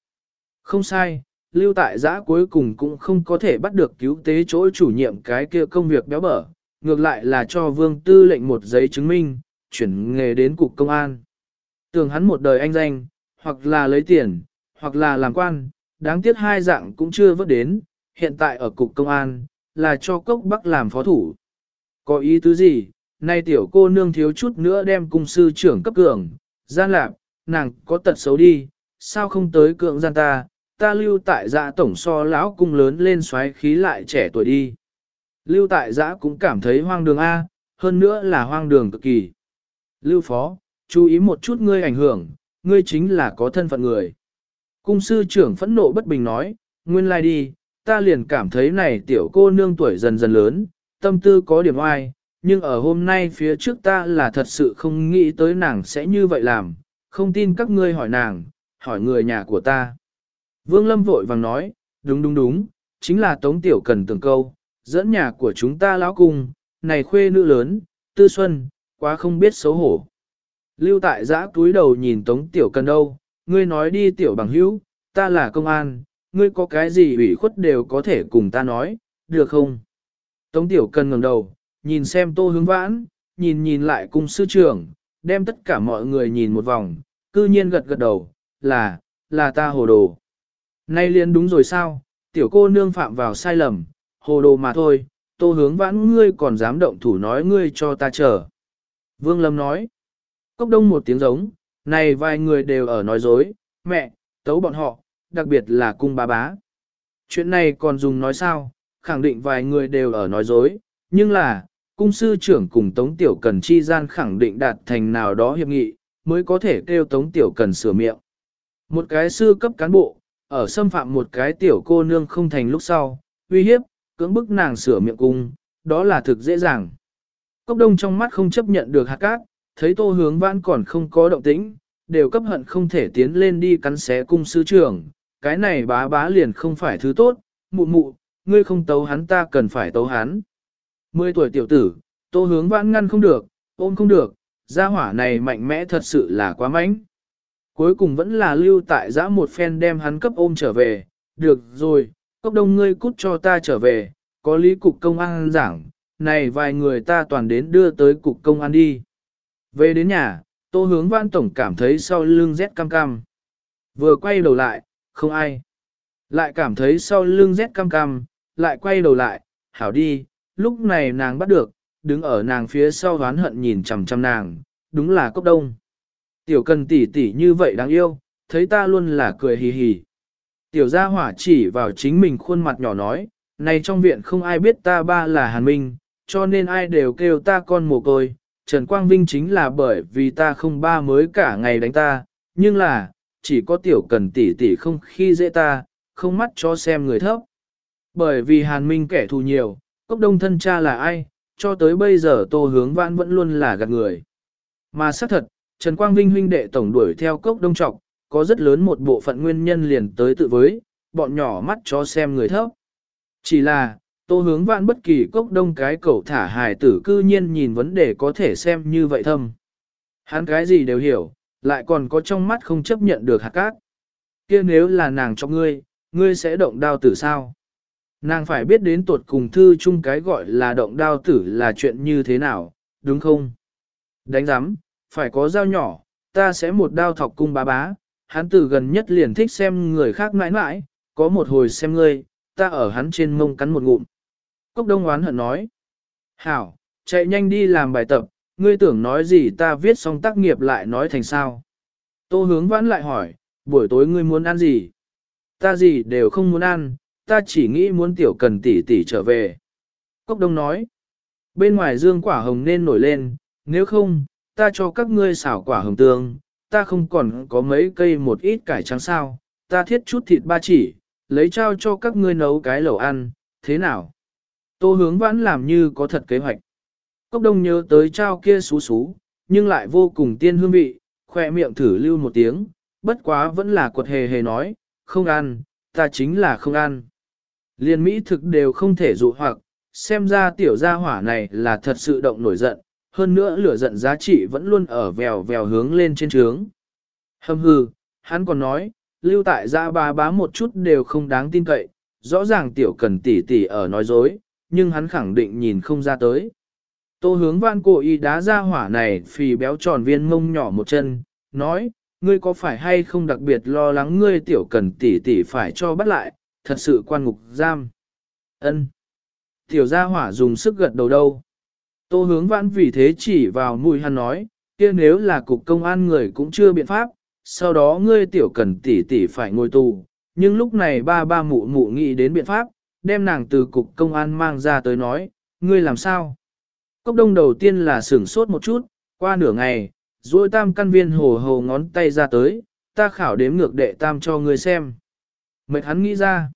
Không sai, lưu tại giã cuối cùng cũng không có thể bắt được cứu tế chỗ chủ nhiệm cái kia công việc béo bở, ngược lại là cho vương tư lệnh một giấy chứng minh, chuyển nghề đến cục công an. Tưởng hắn một đời anh danh, hoặc là lấy tiền, hoặc là làm quan, đáng tiếc hai dạng cũng chưa vớt đến, hiện tại ở cục công an, là cho cốc bắc làm phó thủ. Có ý tứ gì, nay tiểu cô nương thiếu chút nữa đem cung sư trưởng cấp cường, gian lạc, nàng có tật xấu đi, sao không tới cưỡng gian ta, ta lưu tại giã tổng so lão cung lớn lên xoáy khí lại trẻ tuổi đi. Lưu tại giã cũng cảm thấy hoang đường A, hơn nữa là hoang đường cực kỳ. Lưu phó, chú ý một chút ngươi ảnh hưởng, ngươi chính là có thân phận người. Cung sư trưởng phẫn nộ bất bình nói, nguyên lai đi, ta liền cảm thấy này tiểu cô nương tuổi dần dần lớn, tâm tư có điểm oai, nhưng ở hôm nay phía trước ta là thật sự không nghĩ tới nàng sẽ như vậy làm, không tin các ngươi hỏi nàng, hỏi người nhà của ta. Vương Lâm vội vàng nói, đúng đúng đúng, chính là Tống Tiểu Cần từng câu, dẫn nhà của chúng ta lão cung, này khuê nữ lớn, tư xuân, quá không biết xấu hổ. Lưu tại giã túi đầu nhìn Tống Tiểu Cần đâu, ngươi nói đi Tiểu bằng hữu, ta là công an, ngươi có cái gì ủy khuất đều có thể cùng ta nói, được không? Tống Tiểu Cần ngẩng đầu, nhìn xem tô hướng vãn, nhìn nhìn lại cung sư trưởng, đem tất cả mọi người nhìn một vòng, cư nhiên gật gật đầu, là, là ta hồ đồ. Nay liền đúng rồi sao, tiểu cô nương phạm vào sai lầm, hồ đồ mà thôi, tô hướng vãn ngươi còn dám động thủ nói ngươi cho ta chờ. Vương Lâm nói, cốc đông một tiếng giống, này vài người đều ở nói dối, mẹ, tấu bọn họ, đặc biệt là cung bá bá. Chuyện này còn dùng nói sao, khẳng định vài người đều ở nói dối, nhưng là, cung sư trưởng cùng Tống Tiểu Cần chi gian khẳng định đạt thành nào đó hiệp nghị, mới có thể kêu Tống Tiểu Cần sửa miệng. Một cái sư cấp cán bộ, ở xâm phạm một cái tiểu cô nương không thành lúc sau, uy hiếp, cưỡng bức nàng sửa miệng cung, đó là thực dễ dàng. Cốc đông trong mắt không chấp nhận được hạt cát, thấy tô hướng vãn còn không có động tĩnh, đều cấp hận không thể tiến lên đi cắn xé cung sư trưởng, cái này bá bá liền không phải thứ tốt, mụ mụ, ngươi không tấu hắn ta cần phải tấu hắn. Mười tuổi tiểu tử, tô hướng vãn ngăn không được, ôm không được, gia hỏa này mạnh mẽ thật sự là quá mạnh. Cuối cùng vẫn là lưu tại giã một phen đem hắn cấp ôm trở về, được rồi, cốc đông ngươi cút cho ta trở về, có lý cục công an giảng, này vài người ta toàn đến đưa tới cục công an đi. Về đến nhà, tô hướng văn tổng cảm thấy sau lưng rét cam cam. Vừa quay đầu lại, không ai. Lại cảm thấy sau lưng rét cam cam, lại quay đầu lại, hảo đi, lúc này nàng bắt được, đứng ở nàng phía sau hoán hận nhìn chằm chằm nàng, đúng là cốc đông. Tiểu cần tỉ tỉ như vậy đáng yêu, thấy ta luôn là cười hì hì. Tiểu gia hỏa chỉ vào chính mình khuôn mặt nhỏ nói, này trong viện không ai biết ta ba là Hàn Minh, cho nên ai đều kêu ta con mồ côi. Trần Quang Vinh chính là bởi vì ta không ba mới cả ngày đánh ta, nhưng là, chỉ có tiểu cần tỉ tỉ không khi dễ ta, không mắt cho xem người thấp. Bởi vì Hàn Minh kẻ thù nhiều, cốc đông thân cha là ai, cho tới bây giờ tô hướng vãn vẫn luôn là gạt người. Mà xác thật, Trần Quang Vinh huynh đệ tổng đuổi theo cốc đông trọc, có rất lớn một bộ phận nguyên nhân liền tới tự với, bọn nhỏ mắt cho xem người thấp. Chỉ là, tô hướng vạn bất kỳ cốc đông cái cậu thả hài tử cư nhiên nhìn vấn đề có thể xem như vậy thâm. Hắn cái gì đều hiểu, lại còn có trong mắt không chấp nhận được hạt cát. kia nếu là nàng cho ngươi, ngươi sẽ động đao tử sao? Nàng phải biết đến tuột cùng thư chung cái gọi là động đao tử là chuyện như thế nào, đúng không? Đánh giám, phải có dao nhỏ, ta sẽ một đao thọc cung bá bá, hắn từ gần nhất liền thích xem người khác mãi mãi, có một hồi xem ngươi, ta ở hắn trên mông cắn một ngụm. Cốc đông oán hận nói, hảo, chạy nhanh đi làm bài tập, ngươi tưởng nói gì ta viết xong tác nghiệp lại nói thành sao. Tô hướng vãn lại hỏi, buổi tối ngươi muốn ăn gì? Ta gì đều không muốn ăn, ta chỉ nghĩ muốn tiểu cần tỷ tỷ trở về. Cốc đông nói, bên ngoài dương quả hồng nên nổi lên, nếu không, ta cho các ngươi xảo quả hồng tương, ta không còn có mấy cây một ít cải trắng sao, ta thiết chút thịt ba chỉ, lấy trao cho các ngươi nấu cái lẩu ăn, thế nào? Tô hướng vãn làm như có thật kế hoạch. Cốc đông nhớ tới trao kia xú xú, nhưng lại vô cùng tiên hương vị, khoe miệng thử lưu một tiếng, bất quá vẫn là quật hề hề nói, không ăn, ta chính là không ăn. Liên Mỹ thực đều không thể dụ hoặc, xem ra tiểu gia hỏa này là thật sự động nổi giận, hơn nữa lửa giận giá trị vẫn luôn ở vèo vèo hướng lên trên trướng. Hâm hư, hắn còn nói, lưu tại gia ba bá một chút đều không đáng tin cậy, rõ ràng tiểu cần tỉ tỉ ở nói dối, nhưng hắn khẳng định nhìn không ra tới. Tô hướng văn cổ y đá ra hỏa này phì béo tròn viên mông nhỏ một chân, nói, ngươi có phải hay không đặc biệt lo lắng ngươi tiểu cần tỉ tỉ phải cho bắt lại, thật sự quan ngục giam. ân Tiểu gia hỏa dùng sức gật đầu đâu. Tô hướng vãn vì thế chỉ vào mùi hắn nói, kia nếu là cục công an người cũng chưa biện pháp, sau đó ngươi tiểu cần tỷ tỷ phải ngồi tù, nhưng lúc này ba ba mụ mụ nghĩ đến biện pháp, đem nàng từ cục công an mang ra tới nói, ngươi làm sao? Cốc đông đầu tiên là sửng sốt một chút, qua nửa ngày, rồi tam căn viên hồ hồ ngón tay ra tới, ta khảo đếm ngược đệ tam cho ngươi xem. Mệt hắn nghĩ ra.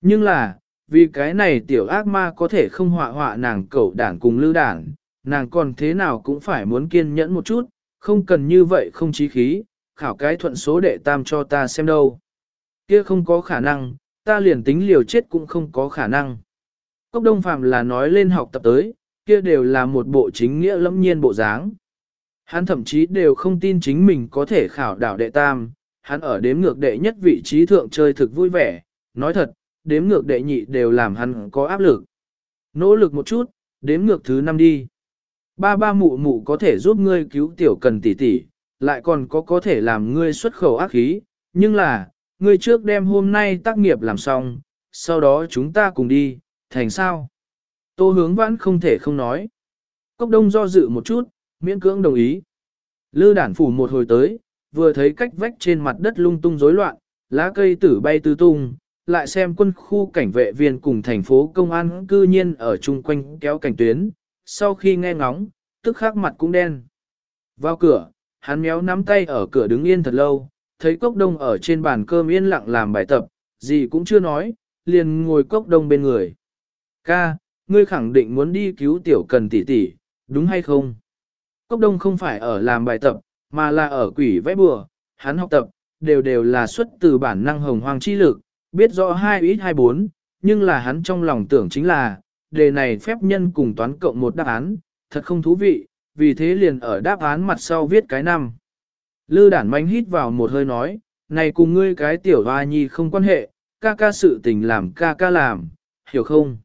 Nhưng là, vì cái này tiểu ác ma có thể không họa họa nàng cậu đảng cùng lưu đảng, nàng còn thế nào cũng phải muốn kiên nhẫn một chút, không cần như vậy không chí khí, khảo cái thuận số đệ tam cho ta xem đâu. Kia không có khả năng, ta liền tính liều chết cũng không có khả năng. Cốc đông phàm là nói lên học tập tới, kia đều là một bộ chính nghĩa lẫm nhiên bộ dáng. Hắn thậm chí đều không tin chính mình có thể khảo đảo đệ tam, hắn ở đếm ngược đệ nhất vị trí thượng chơi thực vui vẻ, nói thật, đếm ngược đệ nhị đều làm hắn có áp lực. Nỗ lực một chút, đếm ngược thứ năm đi. Ba ba mụ mụ có thể giúp ngươi cứu tiểu cần tỷ tỷ, lại còn có có thể làm ngươi xuất khẩu ác khí, nhưng là, ngươi trước đem hôm nay tác nghiệp làm xong, sau đó chúng ta cùng đi, thành sao? Tô hướng vãn không thể không nói. Cốc đông do dự một chút, miễn cưỡng đồng ý. Lư đản phủ một hồi tới, vừa thấy cách vách trên mặt đất lung tung rối loạn, lá cây tử bay tứ tung, lại xem quân khu cảnh vệ viên cùng thành phố công an cư nhiên ở chung quanh kéo cảnh tuyến, sau khi nghe ngóng, tức khắc mặt cũng đen. Vào cửa, hắn méo nắm tay ở cửa đứng yên thật lâu, thấy cốc đông ở trên bàn cơm yên lặng làm bài tập, gì cũng chưa nói, liền ngồi cốc đông bên người. Ca, ngươi khẳng định muốn đi cứu tiểu cần tỷ tỷ, đúng hay không? Cốc đông không phải ở làm bài tập, mà là ở quỷ vẽ bừa, hắn học tập, đều đều là xuất từ bản năng hồng hoang chi lực, biết rõ hai ít hai bốn, nhưng là hắn trong lòng tưởng chính là, đề này phép nhân cùng toán cộng một đáp án, thật không thú vị, vì thế liền ở đáp án mặt sau viết cái năm. Lư đản manh hít vào một hơi nói, này cùng ngươi cái tiểu hoa nhi không quan hệ, ca ca sự tình làm ca ca làm, hiểu không?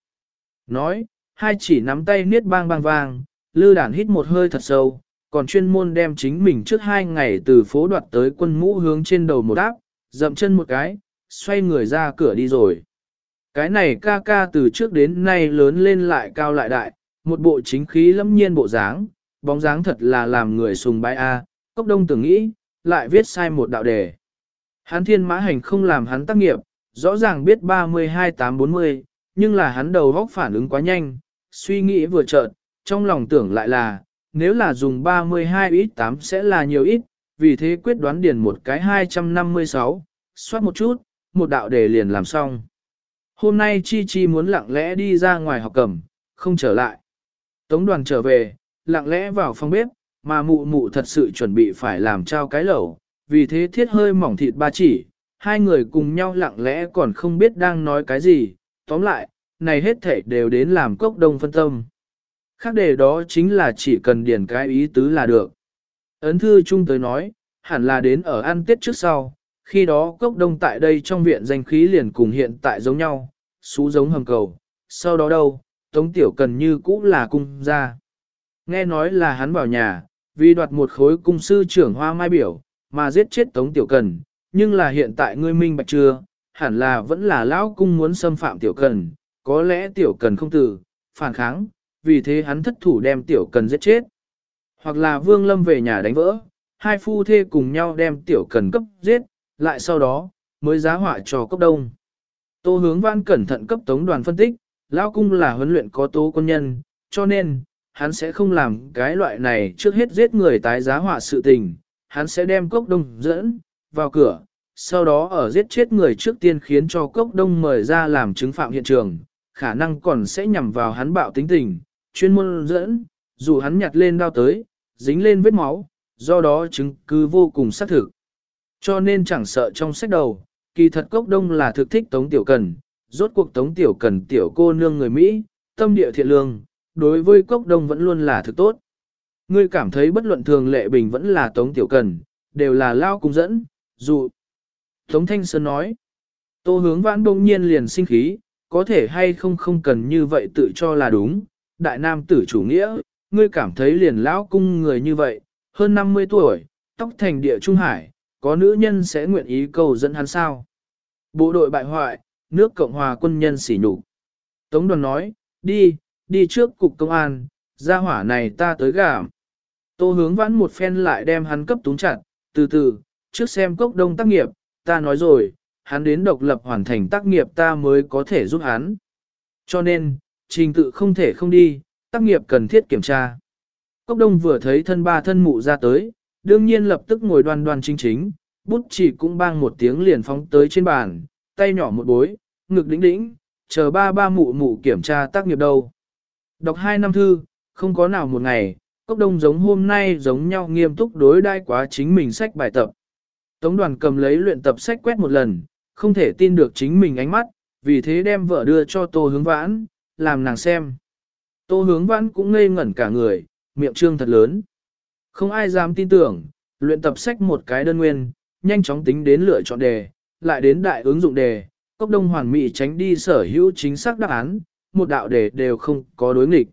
Nói, hai chỉ nắm tay niết bang bang vang, lư đản hít một hơi thật sâu, còn chuyên môn đem chính mình trước hai ngày từ phố đoạt tới quân mũ hướng trên đầu một áp, dậm chân một cái, xoay người ra cửa đi rồi. Cái này ca ca từ trước đến nay lớn lên lại cao lại đại, một bộ chính khí lâm nhiên bộ dáng, bóng dáng thật là làm người sùng bái A, cốc đông tưởng nghĩ, lại viết sai một đạo đề. Hắn thiên mã hành không làm hắn tác nghiệp, rõ ràng biết 32-840, nhưng là hắn đầu góc phản ứng quá nhanh, suy nghĩ vừa chợt, trong lòng tưởng lại là, nếu là dùng 32 ít 8 sẽ là nhiều ít, vì thế quyết đoán điền một cái 256, soát một chút, một đạo đề liền làm xong. Hôm nay Chi Chi muốn lặng lẽ đi ra ngoài học cầm, không trở lại. Tống đoàn trở về, lặng lẽ vào phòng bếp, mà mụ mụ thật sự chuẩn bị phải làm trao cái lẩu, vì thế thiết hơi mỏng thịt ba chỉ, hai người cùng nhau lặng lẽ còn không biết đang nói cái gì, tóm lại, này hết thể đều đến làm cốc đông phân tâm. Khác đề đó chính là chỉ cần điền cái ý tứ là được. Ấn thư trung tới nói, hẳn là đến ở ăn tết trước sau, khi đó cốc đông tại đây trong viện danh khí liền cùng hiện tại giống nhau, xú giống hầm cầu, sau đó đâu, tống tiểu cần như cũ là cung ra. Nghe nói là hắn vào nhà, vì đoạt một khối cung sư trưởng hoa mai biểu, mà giết chết tống tiểu cần, nhưng là hiện tại ngươi minh bạch chưa, hẳn là vẫn là lão cung muốn xâm phạm tiểu cần, có lẽ tiểu cần không từ, phản kháng, vì thế hắn thất thủ đem tiểu cần giết chết. Hoặc là vương lâm về nhà đánh vỡ, hai phu thê cùng nhau đem tiểu cần cấp giết, lại sau đó, mới giá họa cho cốc đông. Tô hướng văn cẩn thận cấp tống đoàn phân tích, lão cung là huấn luyện có tố quân nhân, cho nên, hắn sẽ không làm cái loại này trước hết giết người tái giá họa sự tình, hắn sẽ đem cốc đông dẫn, vào cửa, sau đó ở giết chết người trước tiên khiến cho cốc đông mời ra làm chứng phạm hiện trường, khả năng còn sẽ nhằm vào hắn bạo tính tình, chuyên môn dẫn, dù hắn nhặt lên đao tới, dính lên vết máu, do đó chứng cứ vô cùng xác thực. Cho nên chẳng sợ trong sách đầu, kỳ thật cốc đông là thực thích Tống Tiểu Cần, rốt cuộc Tống Tiểu Cần tiểu cô nương người Mỹ, tâm địa thiện lương, đối với cốc đông vẫn luôn là thực tốt. Ngươi cảm thấy bất luận thường lệ bình vẫn là Tống Tiểu Cần, đều là lao cung dẫn, dù. Tống Thanh Sơn nói, tô hướng vãn đông nhiên liền sinh khí, có thể hay không không cần như vậy tự cho là đúng, đại nam tử chủ nghĩa, ngươi cảm thấy liền lão cung người như vậy, hơn 50 tuổi, tóc thành địa trung hải, có nữ nhân sẽ nguyện ý cầu dẫn hắn sao? Bộ đội bại hoại, nước Cộng hòa quân nhân xỉ nhục. Tống đoàn nói, đi, đi trước cục công an, ra hỏa này ta tới gảm. Tô hướng vãn một phen lại đem hắn cấp túng chặt, từ từ, trước xem cốc đông tác nghiệp, ta nói rồi, hắn đến độc lập hoàn thành tác nghiệp ta mới có thể giúp hắn. Cho nên, trình tự không thể không đi, tác nghiệp cần thiết kiểm tra. Cốc đông vừa thấy thân ba thân mụ ra tới, đương nhiên lập tức ngồi đoan đoan chính chính, bút chỉ cũng bang một tiếng liền phóng tới trên bàn, tay nhỏ một bối, ngực đĩnh đĩnh, chờ ba ba mụ mụ kiểm tra tác nghiệp đâu. Đọc hai năm thư, không có nào một ngày, cốc đông giống hôm nay giống nhau nghiêm túc đối đai quá chính mình sách bài tập. Tống đoàn cầm lấy luyện tập sách quét một lần, không thể tin được chính mình ánh mắt, vì thế đem vợ đưa cho tô hướng vãn, làm nàng xem. Tô hướng vãn cũng ngây ngẩn cả người, miệng trương thật lớn. Không ai dám tin tưởng, luyện tập sách một cái đơn nguyên, nhanh chóng tính đến lựa chọn đề, lại đến đại ứng dụng đề, cốc đông hoàn mỹ tránh đi sở hữu chính xác đáp án, một đạo đề đều không có đối nghịch.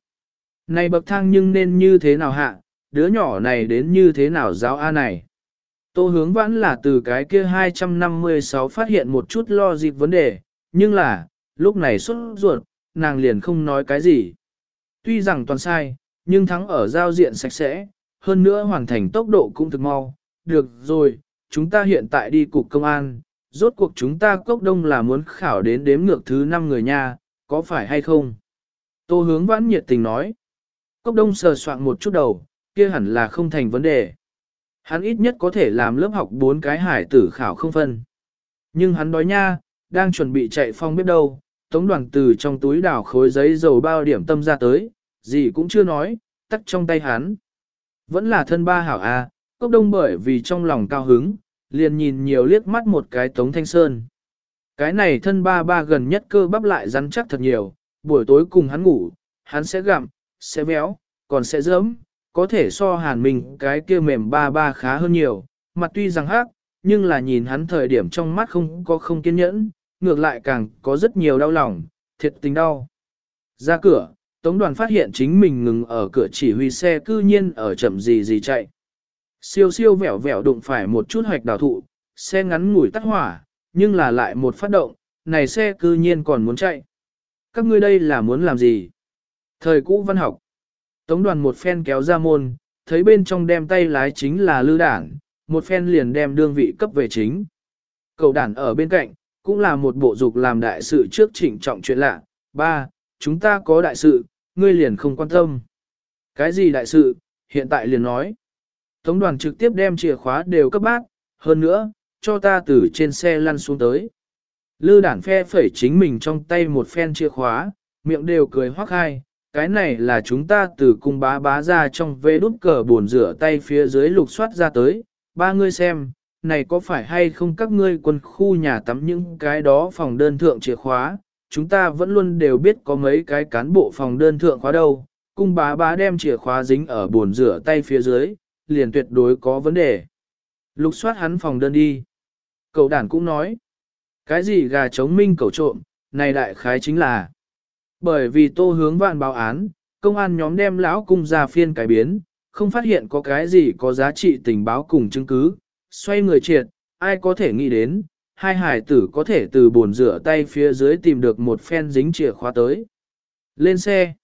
Này bậc thang nhưng nên như thế nào hạ, đứa nhỏ này đến như thế nào giáo A này. Tô hướng vãn là từ cái kia 256 phát hiện một chút lo dịp vấn đề, nhưng là, lúc này xuất ruột, nàng liền không nói cái gì. Tuy rằng toàn sai, nhưng thắng ở giao diện sạch sẽ, hơn nữa hoàn thành tốc độ cũng thực mau. Được rồi, chúng ta hiện tại đi cục công an, rốt cuộc chúng ta cốc đông là muốn khảo đến đếm ngược thứ 5 người nha, có phải hay không? Tô hướng vãn nhiệt tình nói. Cốc đông sờ soạn một chút đầu, kia hẳn là không thành vấn đề. Hắn ít nhất có thể làm lớp học bốn cái hải tử khảo không phân. Nhưng hắn đói nha, đang chuẩn bị chạy phong biết đâu, tống đoàn từ trong túi đảo khối giấy dầu bao điểm tâm ra tới, gì cũng chưa nói, tắt trong tay hắn. Vẫn là thân ba hảo a, cốc đông bởi vì trong lòng cao hứng, liền nhìn nhiều liếc mắt một cái tống thanh sơn. Cái này thân ba ba gần nhất cơ bắp lại rắn chắc thật nhiều, buổi tối cùng hắn ngủ, hắn sẽ gặm, sẽ béo, còn sẽ dớm, có thể so hàn mình cái kia mềm ba ba khá hơn nhiều, mặt tuy rằng hắc, nhưng là nhìn hắn thời điểm trong mắt không có không kiên nhẫn, ngược lại càng có rất nhiều đau lòng, thiệt tình đau. Ra cửa, Tống đoàn phát hiện chính mình ngừng ở cửa chỉ huy xe cư nhiên ở chậm gì gì chạy. Siêu siêu vẻo vẻo đụng phải một chút hoạch đào thụ, xe ngắn ngủi tắt hỏa, nhưng là lại một phát động, này xe cư nhiên còn muốn chạy. Các ngươi đây là muốn làm gì? Thời cũ văn học. Tống đoàn một phen kéo ra môn, thấy bên trong đem tay lái chính là lư đảng, một phen liền đem đương vị cấp về chính. Cậu đản ở bên cạnh, cũng là một bộ dục làm đại sự trước chỉnh trọng chuyện lạ. Ba, chúng ta có đại sự, ngươi liền không quan tâm. Cái gì đại sự, hiện tại liền nói. Tống đoàn trực tiếp đem chìa khóa đều cấp bác, hơn nữa, cho ta từ trên xe lăn xuống tới. Lư đản phe phẩy chính mình trong tay một phen chìa khóa, miệng đều cười hoắc hai, cái này là chúng ta từ cung bá bá ra trong vê đút cờ buồn rửa tay phía dưới lục soát ra tới, ba ngươi xem, này có phải hay không các ngươi quân khu nhà tắm những cái đó phòng đơn thượng chìa khóa, chúng ta vẫn luôn đều biết có mấy cái cán bộ phòng đơn thượng khóa đâu, cung bá bá đem chìa khóa dính ở bồn rửa tay phía dưới, liền tuyệt đối có vấn đề. Lục soát hắn phòng đơn đi. Cậu đàn cũng nói, cái gì gà chống minh cậu trộm, này đại khái chính là bởi vì tô hướng vạn báo án, công an nhóm đem lão cung ra phiên cải biến, không phát hiện có cái gì có giá trị tình báo cùng chứng cứ, xoay người triệt, ai có thể nghĩ đến, hai hải tử có thể từ bồn rửa tay phía dưới tìm được một phen dính chìa khóa tới. Lên xe.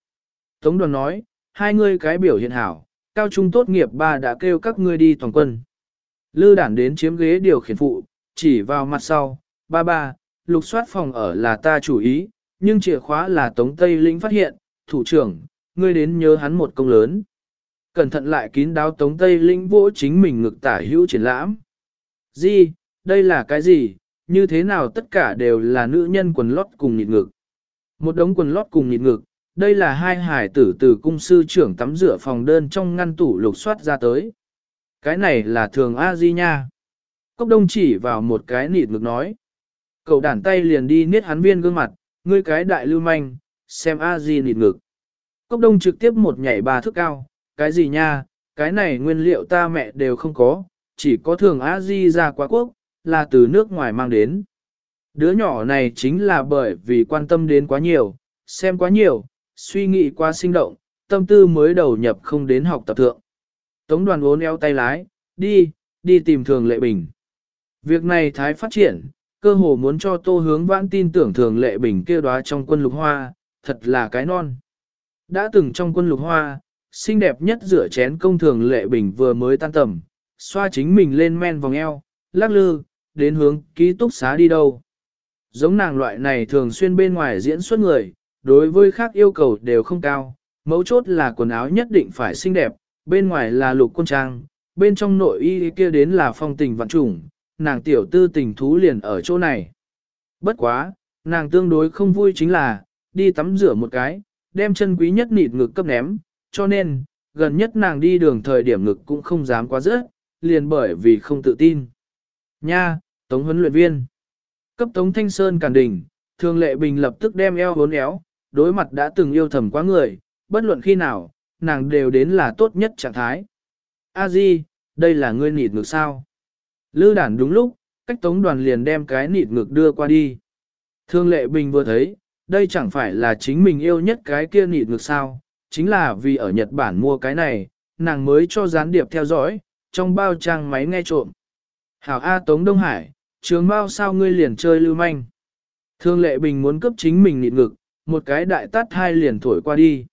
Tống đoàn nói, hai ngươi cái biểu hiện hảo, cao trung tốt nghiệp ba đã kêu các ngươi đi toàn quân. Lư đản đến chiếm ghế điều khiển phụ, chỉ vào mặt sau, ba ba, lục soát phòng ở là ta chủ ý, nhưng chìa khóa là Tống Tây Lĩnh phát hiện, thủ trưởng, ngươi đến nhớ hắn một công lớn. Cẩn thận lại kín đáo Tống Tây Lĩnh vỗ chính mình ngực tả hữu triển lãm. Gì, đây là cái gì, như thế nào tất cả đều là nữ nhân quần lót cùng nhịt ngực. Một đống quần lót cùng nhịt ngực, đây là hai hải tử từ cung sư trưởng tắm rửa phòng đơn trong ngăn tủ lục soát ra tới. Cái này là thường A Di nha. Cốc đông chỉ vào một cái nịt ngực nói. Cậu đản tay liền đi niết hắn viên gương mặt, ngươi cái đại lưu manh, xem A Di nịt ngực. Cốc đông trực tiếp một nhảy ba thước cao, cái gì nha, cái này nguyên liệu ta mẹ đều không có, chỉ có thường A Di ra quá quốc, là từ nước ngoài mang đến. Đứa nhỏ này chính là bởi vì quan tâm đến quá nhiều, xem quá nhiều, suy nghĩ quá sinh động, tâm tư mới đầu nhập không đến học tập thượng. Tống đoàn uốn eo tay lái, đi, đi tìm thường lệ bình. Việc này thái phát triển, cơ hồ muốn cho tô hướng vãn tin tưởng thường lệ bình kia đóa trong quân lục hoa, thật là cái non. Đã từng trong quân lục hoa, xinh đẹp nhất rửa chén công thường lệ bình vừa mới tan tầm, xoa chính mình lên men vòng eo, lắc lư, đến hướng ký túc xá đi đâu. Giống nàng loại này thường xuyên bên ngoài diễn xuất người, đối với khác yêu cầu đều không cao, mấu chốt là quần áo nhất định phải xinh đẹp, bên ngoài là lục quân trang, bên trong nội y kia đến là phong tình vạn trùng, nàng tiểu tư tình thú liền ở chỗ này. Bất quá, nàng tương đối không vui chính là, đi tắm rửa một cái, đem chân quý nhất nịt ngực cấp ném, cho nên, gần nhất nàng đi đường thời điểm ngực cũng không dám quá rớt, liền bởi vì không tự tin. Nha, Tống huấn luyện viên. Cấp Tống Thanh Sơn cản đỉnh, Thường Lệ Bình lập tức đem eo hốn éo, đối mặt đã từng yêu thầm quá người, bất luận khi nào, nàng đều đến là tốt nhất trạng thái. A Di, đây là ngươi nịt ngực sao? Lư đản đúng lúc, cách Tống đoàn liền đem cái nịt ngực đưa qua đi. Thường Lệ Bình vừa thấy, đây chẳng phải là chính mình yêu nhất cái kia nịt ngực sao, chính là vì ở Nhật Bản mua cái này, nàng mới cho gián điệp theo dõi, trong bao trang máy nghe trộm. Hảo A Tống Đông Hải, trường bao sao ngươi liền chơi lưu manh. Thương lệ bình muốn cấp chính mình nịt ngực, một cái đại tát hai liền thổi qua đi.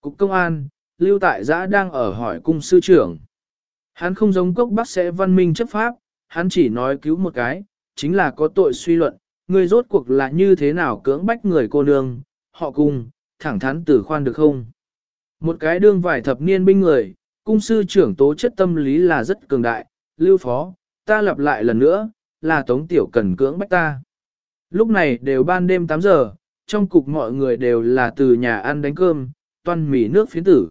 Cục công an, lưu tại giã đang ở hỏi cung sư trưởng. Hắn không giống cốc bác sẽ văn minh chấp pháp, hắn chỉ nói cứu một cái, chính là có tội suy luận, người rốt cuộc là như thế nào cưỡng bách người cô nương, họ cùng, thẳng thắn tử khoan được không? Một cái đương vài thập niên binh người, cung sư trưởng tố chất tâm lý là rất cường đại, lưu phó, ta lặp lại lần nữa, là tống tiểu cần cưỡng bách ta. Lúc này đều ban đêm 8 giờ, trong cục mọi người đều là từ nhà ăn đánh cơm, toan mì nước phiến tử.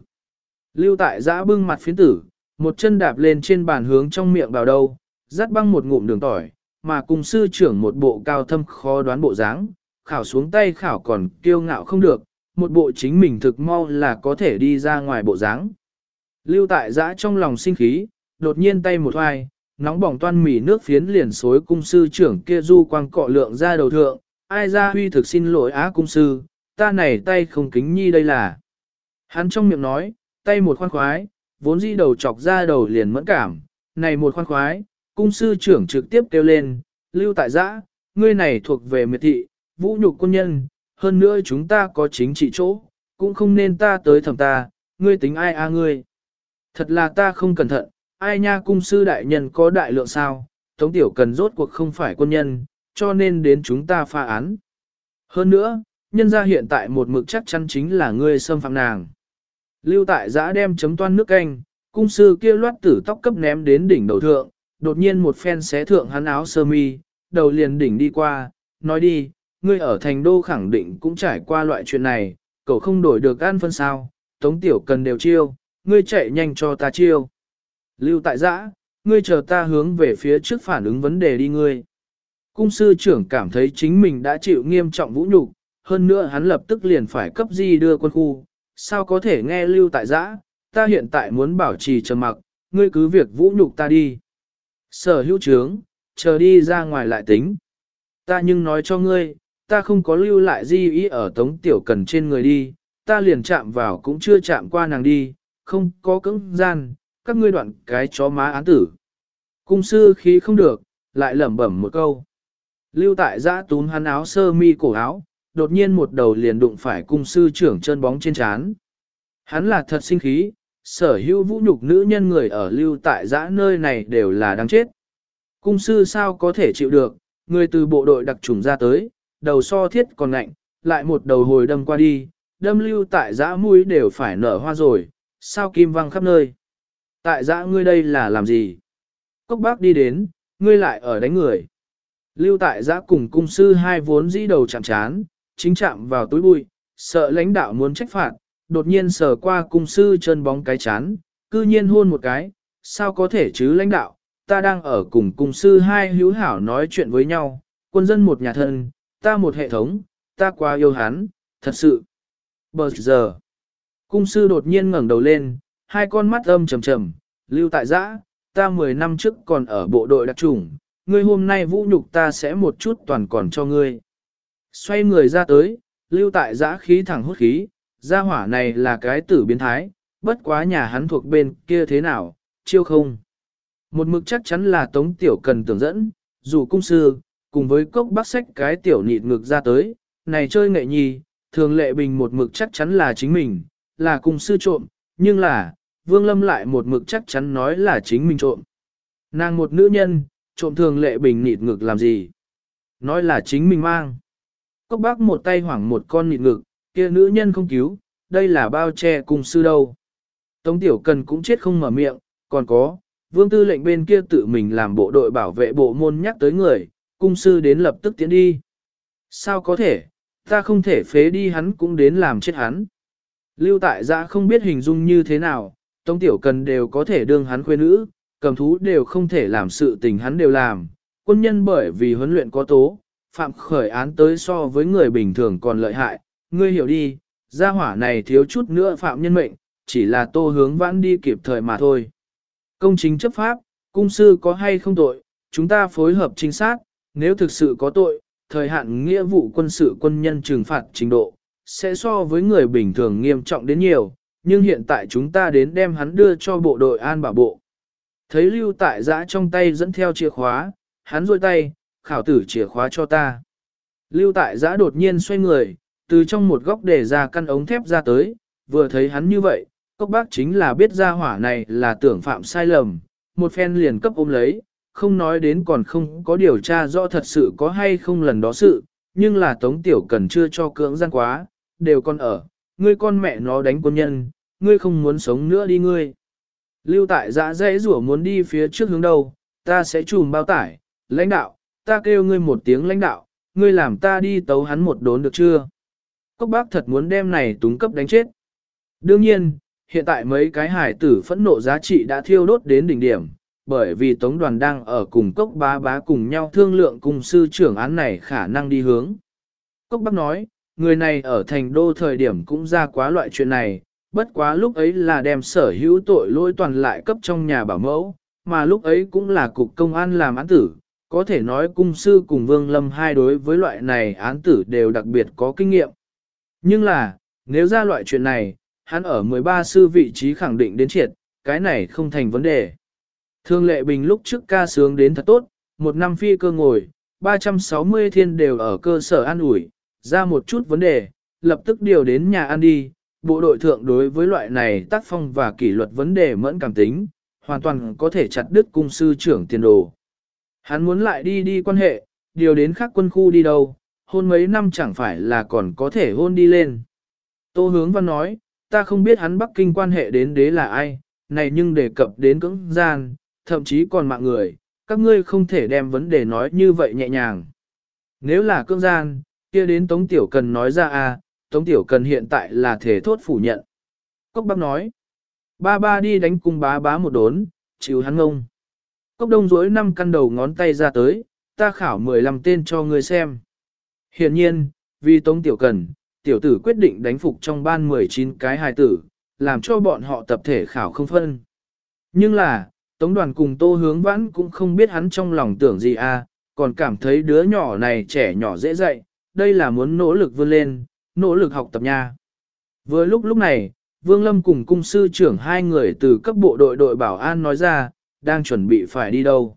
Lưu tại giã bưng mặt phiến tử, một chân đạp lên trên bàn hướng trong miệng vào đâu, dắt băng một ngụm đường tỏi, mà cùng sư trưởng một bộ cao thâm khó đoán bộ dáng, khảo xuống tay khảo còn kiêu ngạo không được, một bộ chính mình thực mau là có thể đi ra ngoài bộ dáng. Lưu tại giã trong lòng sinh khí, đột nhiên tay một hoài, nóng bỏng toan mì nước phiến liền xối cung sư trưởng kia du quang cọ lượng ra đầu thượng, ai ra huy thực xin lỗi á cung sư, ta này tay không kính nhi đây là. Hắn trong miệng nói, tay một khoan khoái, vốn di đầu chọc ra đầu liền mẫn cảm, này một khoan khoái, cung sư trưởng trực tiếp kêu lên, lưu tại giã, ngươi này thuộc về miệt thị, vũ nhục quân nhân, hơn nữa chúng ta có chính trị chỗ, cũng không nên ta tới thẩm ta, ngươi tính ai a ngươi. Thật là ta không cẩn thận, ai nha cung sư đại nhân có đại lượng sao, Tống Tiểu Cần rốt cuộc không phải quân nhân, cho nên đến chúng ta pha án. Hơn nữa, nhân gia hiện tại một mực chắc chắn chính là ngươi xâm phạm nàng. Lưu tại giã đem chấm toan nước canh, cung sư kia loát tử tóc cấp ném đến đỉnh đầu thượng, đột nhiên một phen xé thượng hắn áo sơ mi, đầu liền đỉnh đi qua, nói đi, ngươi ở thành đô khẳng định cũng trải qua loại chuyện này, cậu không đổi được an phân sao, tống tiểu cần đều chiêu, ngươi chạy nhanh cho ta chiêu. Lưu tại giã, ngươi chờ ta hướng về phía trước phản ứng vấn đề đi ngươi. Cung sư trưởng cảm thấy chính mình đã chịu nghiêm trọng vũ nhục, hơn nữa hắn lập tức liền phải cấp di đưa quân khu, sao có thể nghe lưu tại giã, ta hiện tại muốn bảo trì trầm mặc, ngươi cứ việc vũ nhục ta đi. Sở hữu trướng, chờ đi ra ngoài lại tính. Ta nhưng nói cho ngươi, ta không có lưu lại di ý ở tống tiểu cần trên người đi, ta liền chạm vào cũng chưa chạm qua nàng đi, không có cứng gian, các ngươi đoạn cái chó má án tử. Cung sư khí không được, lại lẩm bẩm một câu. Lưu tại giã tún hắn áo sơ mi cổ áo, đột nhiên một đầu liền đụng phải cung sư trưởng chân bóng trên chán. Hắn là thật sinh khí, sở hữu vũ nhục nữ nhân người ở lưu tại giã nơi này đều là đáng chết. Cung sư sao có thể chịu được, người từ bộ đội đặc trùng ra tới, đầu so thiết còn lạnh, lại một đầu hồi đâm qua đi, đâm lưu tại giã mũi đều phải nở hoa rồi, sao kim văng khắp nơi. Tại dã ngươi đây là làm gì? Cốc bác đi đến, ngươi lại ở đánh người. Lưu tại giã cùng cung sư hai vốn dĩ đầu chạm chán, chính chạm vào túi bụi, sợ lãnh đạo muốn trách phạt, đột nhiên sờ qua cung sư chân bóng cái chán, cư nhiên hôn một cái, sao có thể chứ lãnh đạo, ta đang ở cùng cung sư hai hữu hảo nói chuyện với nhau, quân dân một nhà thân, ta một hệ thống, ta quá yêu hắn, thật sự. Bờ giờ, cung sư đột nhiên ngẩng đầu lên, hai con mắt âm trầm trầm, lưu tại giã, ta 10 năm trước còn ở bộ đội đặc trùng, ngươi hôm nay vũ nhục ta sẽ một chút toàn còn cho ngươi. Xoay người ra tới, lưu tại giã khí thẳng hút khí, gia hỏa này là cái tử biến thái, bất quá nhà hắn thuộc bên kia thế nào, chiêu không. Một mực chắc chắn là tống tiểu cần tưởng dẫn, dù cung sư, cùng với cốc bác sách cái tiểu nịt ngực ra tới, này chơi nghệ nhi, thường lệ bình một mực chắc chắn là chính mình, là cung sư trộm, nhưng là, Vương Lâm lại một mực chắc chắn nói là chính mình trộm. Nàng một nữ nhân, trộm thường lệ bình nịt ngực làm gì? Nói là chính mình mang. Cốc bác một tay hoảng một con nịt ngực, kia nữ nhân không cứu, đây là bao che cùng sư đâu. Tống Tiểu Cần cũng chết không mở miệng, còn có, vương tư lệnh bên kia tự mình làm bộ đội bảo vệ bộ môn nhắc tới người, cung sư đến lập tức tiến đi. Sao có thể, ta không thể phế đi hắn cũng đến làm chết hắn. Lưu tại giã không biết hình dung như thế nào, Tống Tiểu Cần đều có thể đương hắn khuê nữ, cầm thú đều không thể làm sự tình hắn đều làm. Quân nhân bởi vì huấn luyện có tố, phạm khởi án tới so với người bình thường còn lợi hại, ngươi hiểu đi, gia hỏa này thiếu chút nữa phạm nhân mệnh, chỉ là tô hướng vãn đi kịp thời mà thôi. Công chính chấp pháp, cung sư có hay không tội, chúng ta phối hợp chính xác, nếu thực sự có tội, thời hạn nghĩa vụ quân sự quân nhân trừng phạt trình độ, sẽ so với người bình thường nghiêm trọng đến nhiều, nhưng hiện tại chúng ta đến đem hắn đưa cho bộ đội an bảo bộ. Thấy lưu tại giã trong tay dẫn theo chìa khóa, hắn rôi tay, khảo tử chìa khóa cho ta. Lưu tại giã đột nhiên xoay người, từ trong một góc để ra căn ống thép ra tới, vừa thấy hắn như vậy, cốc bác chính là biết ra hỏa này là tưởng phạm sai lầm, một phen liền cấp ôm lấy, không nói đến còn không có điều tra rõ thật sự có hay không lần đó sự, nhưng là Tống Tiểu Cần chưa cho cưỡng gian quá, đều còn ở, ngươi con mẹ nó đánh quân nhân, ngươi không muốn sống nữa đi ngươi. Lưu tại dã dễ rủa muốn đi phía trước hướng đâu, ta sẽ trùm bao tải, lãnh đạo, ta kêu ngươi một tiếng lãnh đạo, ngươi làm ta đi tấu hắn một đốn được chưa? Cốc bác thật muốn đem này túng cấp đánh chết. Đương nhiên, hiện tại mấy cái hải tử phẫn nộ giá trị đã thiêu đốt đến đỉnh điểm, bởi vì tống đoàn đang ở cùng cốc bá bá cùng nhau thương lượng cùng sư trưởng án này khả năng đi hướng. Cốc bác nói, người này ở thành đô thời điểm cũng ra quá loại chuyện này, bất quá lúc ấy là đem sở hữu tội lỗi toàn lại cấp trong nhà bảo mẫu, mà lúc ấy cũng là cục công an làm án tử, có thể nói cung sư cùng Vương Lâm hai đối với loại này án tử đều đặc biệt có kinh nghiệm. Nhưng là, nếu ra loại chuyện này, hắn ở 13 sư vị trí khẳng định đến triệt, cái này không thành vấn đề. Thương lệ bình lúc trước ca sướng đến thật tốt, một năm phi cơ ngồi, 360 thiên đều ở cơ sở an ủi, ra một chút vấn đề, lập tức điều đến nhà ăn đi. Bộ đội thượng đối với loại này tác phong và kỷ luật vấn đề mẫn cảm tính, hoàn toàn có thể chặt đứt cung sư trưởng tiền đồ. Hắn muốn lại đi đi quan hệ, điều đến khác quân khu đi đâu, hôn mấy năm chẳng phải là còn có thể hôn đi lên. Tô hướng văn nói, ta không biết hắn Bắc Kinh quan hệ đến đế là ai, này nhưng đề cập đến cưỡng gian, thậm chí còn mạng người, các ngươi không thể đem vấn đề nói như vậy nhẹ nhàng. Nếu là cưỡng gian, kia đến Tống Tiểu Cần nói ra a, Tống Tiểu Cần hiện tại là thể thốt phủ nhận. Cốc bác nói, ba ba đi đánh cung bá bá một đốn, chịu hắn ngông. Cốc đông rối năm căn đầu ngón tay ra tới, ta khảo 15 tên cho ngươi xem. Hiện nhiên, vì Tống Tiểu Cần, tiểu tử quyết định đánh phục trong ban 19 cái hài tử, làm cho bọn họ tập thể khảo không phân. Nhưng là, Tống đoàn cùng tô hướng vãn cũng không biết hắn trong lòng tưởng gì à, còn cảm thấy đứa nhỏ này trẻ nhỏ dễ dạy, đây là muốn nỗ lực vươn lên, nỗ lực học tập nha. Vừa lúc lúc này, Vương Lâm cùng cung sư trưởng hai người từ cấp bộ đội đội bảo an nói ra, đang chuẩn bị phải đi đâu.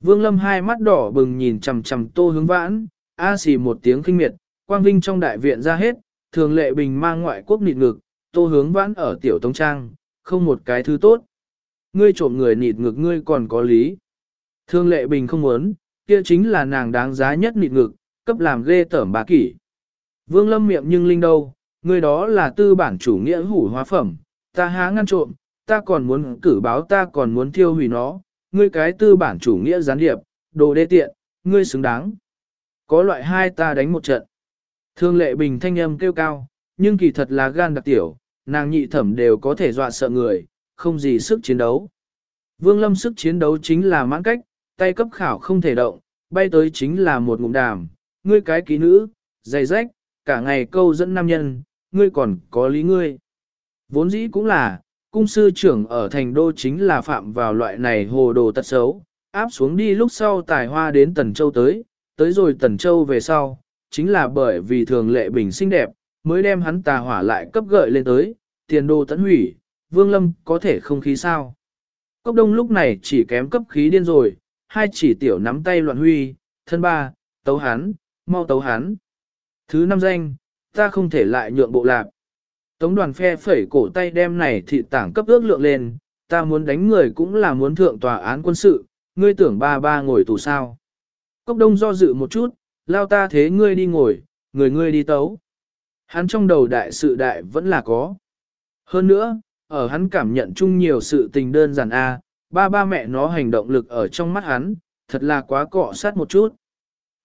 Vương Lâm hai mắt đỏ bừng nhìn chằm chằm tô hướng vãn, a xì một tiếng kinh miệt, quang vinh trong đại viện ra hết, thường lệ bình mang ngoại quốc nịt ngực, tô hướng vãn ở tiểu tông trang, không một cái thứ tốt. Ngươi trộm người nịt ngực ngươi còn có lý. Thường lệ bình không muốn, kia chính là nàng đáng giá nhất nịt ngực, cấp làm ghê tởm bà kỷ. Vương lâm miệng nhưng linh đâu, người đó là tư bản chủ nghĩa hủ hóa phẩm, ta há ngăn trộm, ta còn muốn cử báo ta còn muốn thiêu hủy nó, ngươi cái tư bản chủ nghĩa gián điệp, đồ đê tiện, ngươi xứng đáng. Có loại hai ta đánh một trận. Thương lệ bình thanh âm kêu cao, nhưng kỳ thật là gan đặc tiểu, nàng nhị thẩm đều có thể dọa sợ người, không gì sức chiến đấu. Vương lâm sức chiến đấu chính là mãn cách, tay cấp khảo không thể động, bay tới chính là một ngụm đàm, ngươi cái ký nữ, dày rách, cả ngày câu dẫn nam nhân, ngươi còn có lý ngươi. Vốn dĩ cũng là, cung sư trưởng ở thành đô chính là phạm vào loại này hồ đồ tật xấu, áp xuống đi lúc sau tài hoa đến Tần Châu tới, tới rồi Tần Châu về sau, chính là bởi vì thường lệ bình xinh đẹp, mới đem hắn tà hỏa lại cấp gợi lên tới, tiền đô tấn hủy, vương lâm có thể không khí sao. Cốc đông lúc này chỉ kém cấp khí điên rồi, hai chỉ tiểu nắm tay loạn huy, thân ba, tấu hắn, mau tấu hắn. Thứ năm danh, ta không thể lại nhượng bộ lạc. Tống đoàn phe phẩy cổ tay đem này thị tảng cấp ước lượng lên, ta muốn đánh người cũng là muốn thượng tòa án quân sự, ngươi tưởng ba ba ngồi tù sao. Cốc đông do dự một chút, lao ta thế ngươi đi ngồi, người ngươi đi tấu. Hắn trong đầu đại sự đại vẫn là có. Hơn nữa, ở hắn cảm nhận chung nhiều sự tình đơn giản a, ba ba mẹ nó hành động lực ở trong mắt hắn, thật là quá cọ sát một chút.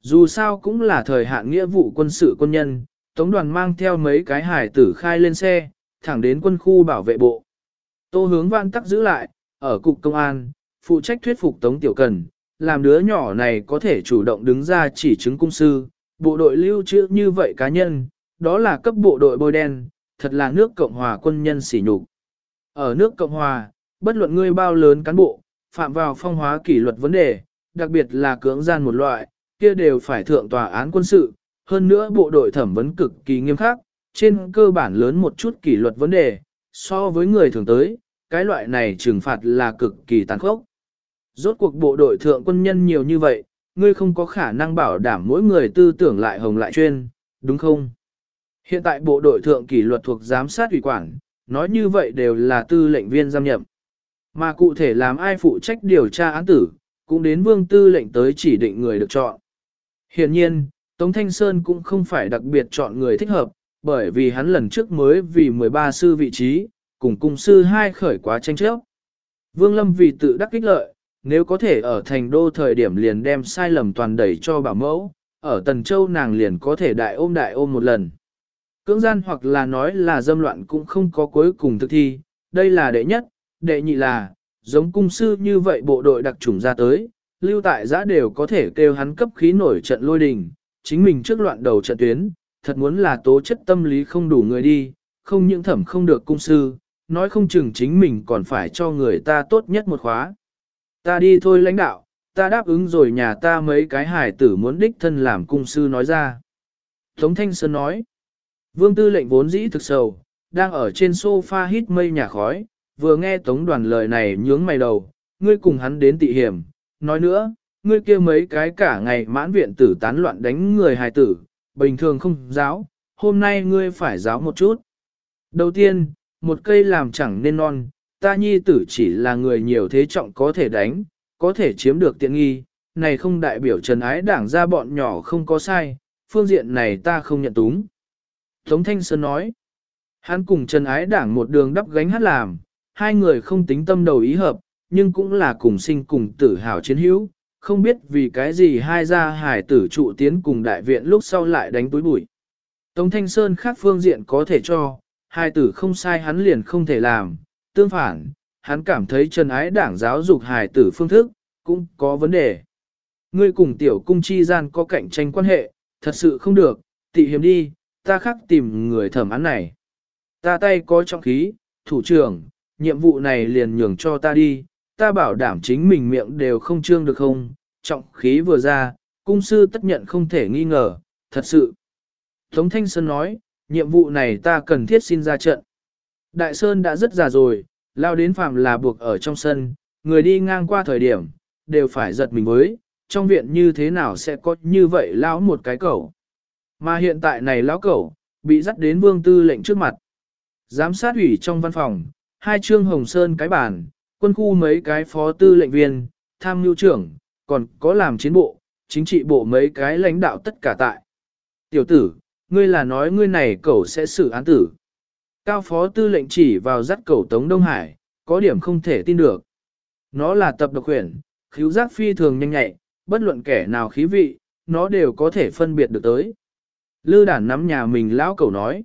Dù sao cũng là thời hạn nghĩa vụ quân sự quân nhân, Tống đoàn mang theo mấy cái hải tử khai lên xe, thẳng đến quân khu bảo vệ bộ. Tô hướng văn tắc giữ lại, ở cục công an, phụ trách thuyết phục Tống Tiểu Cần, làm đứa nhỏ này có thể chủ động đứng ra chỉ chứng cung sư, bộ đội lưu trữ như vậy cá nhân, đó là cấp bộ đội bôi đen, thật là nước Cộng hòa quân nhân sỉ nhục. Ở nước Cộng hòa, bất luận ngươi bao lớn cán bộ, phạm vào phong hóa kỷ luật vấn đề, đặc biệt là cưỡng gian một loại, kia đều phải thượng tòa án quân sự, hơn nữa bộ đội thẩm vấn cực kỳ nghiêm khắc, trên cơ bản lớn một chút kỷ luật vấn đề, so với người thường tới, cái loại này trừng phạt là cực kỳ tàn khốc. Rốt cuộc bộ đội thượng quân nhân nhiều như vậy, ngươi không có khả năng bảo đảm mỗi người tư tưởng lại hồng lại chuyên, đúng không? Hiện tại bộ đội thượng kỷ luật thuộc giám sát ủy quản, nói như vậy đều là tư lệnh viên giam nhậm. Mà cụ thể làm ai phụ trách điều tra án tử, cũng đến vương tư lệnh tới chỉ định người được chọn. Hiện nhiên, Tống Thanh Sơn cũng không phải đặc biệt chọn người thích hợp, bởi vì hắn lần trước mới vì 13 sư vị trí, cùng cung sư hai khởi quá tranh chấp. Vương Lâm vì tự đắc kích lợi, nếu có thể ở thành đô thời điểm liền đem sai lầm toàn đẩy cho bảo mẫu, ở Tần Châu nàng liền có thể đại ôm đại ôm một lần. Cưỡng gian hoặc là nói là dâm loạn cũng không có cuối cùng thực thi, đây là đệ nhất, đệ nhị là, giống cung sư như vậy bộ đội đặc trùng ra tới, lưu tại giã đều có thể kêu hắn cấp khí nổi trận lôi đình, chính mình trước loạn đầu trận tuyến, thật muốn là tố chất tâm lý không đủ người đi, không những thẩm không được cung sư, nói không chừng chính mình còn phải cho người ta tốt nhất một khóa. Ta đi thôi lãnh đạo, ta đáp ứng rồi nhà ta mấy cái hải tử muốn đích thân làm cung sư nói ra. Tống Thanh Sơn nói, vương tư lệnh vốn dĩ thực sầu, đang ở trên sofa hít mây nhà khói, vừa nghe tống đoàn lời này nhướng mày đầu, ngươi cùng hắn đến tị hiểm, nói nữa, ngươi kia mấy cái cả ngày mãn viện tử tán loạn đánh người hài tử, bình thường không giáo, hôm nay ngươi phải giáo một chút. Đầu tiên, một cây làm chẳng nên non, ta nhi tử chỉ là người nhiều thế trọng có thể đánh, có thể chiếm được tiện nghi, này không đại biểu trần ái đảng ra bọn nhỏ không có sai, phương diện này ta không nhận túng. Tống Thanh Sơn nói, hắn cùng trần ái đảng một đường đắp gánh hát làm, hai người không tính tâm đầu ý hợp, nhưng cũng là cùng sinh cùng tử hào chiến hữu, không biết vì cái gì hai gia hải tử trụ tiến cùng đại viện lúc sau lại đánh túi bụi. Tống Thanh Sơn khác phương diện có thể cho, hai tử không sai hắn liền không thể làm, tương phản, hắn cảm thấy trần ái đảng giáo dục hài tử phương thức, cũng có vấn đề. Ngươi cùng tiểu cung chi gian có cạnh tranh quan hệ, thật sự không được, tị hiểm đi, ta khắc tìm người thẩm án này. Ta tay có trọng khí, thủ trưởng, nhiệm vụ này liền nhường cho ta đi, ta bảo đảm chính mình miệng đều không trương được không, trọng khí vừa ra, cung sư tất nhận không thể nghi ngờ, thật sự. Tống Thanh Sơn nói, nhiệm vụ này ta cần thiết xin ra trận. Đại Sơn đã rất già rồi, lao đến phạm là buộc ở trong sân, người đi ngang qua thời điểm, đều phải giật mình với, trong viện như thế nào sẽ có như vậy lão một cái cẩu. Mà hiện tại này lão cẩu, bị dắt đến vương tư lệnh trước mặt. Giám sát ủy trong văn phòng, hai trương hồng sơn cái bàn, quân khu mấy cái phó tư lệnh viên, tham mưu trưởng, còn có làm chiến bộ, chính trị bộ mấy cái lãnh đạo tất cả tại. Tiểu tử, ngươi là nói ngươi này cẩu sẽ xử án tử. Cao phó tư lệnh chỉ vào dắt cẩu Tống Đông Hải, có điểm không thể tin được. Nó là tập độc huyền, khíu giác phi thường nhanh nhạy, bất luận kẻ nào khí vị, nó đều có thể phân biệt được tới. Lư đản nắm nhà mình lão cẩu nói.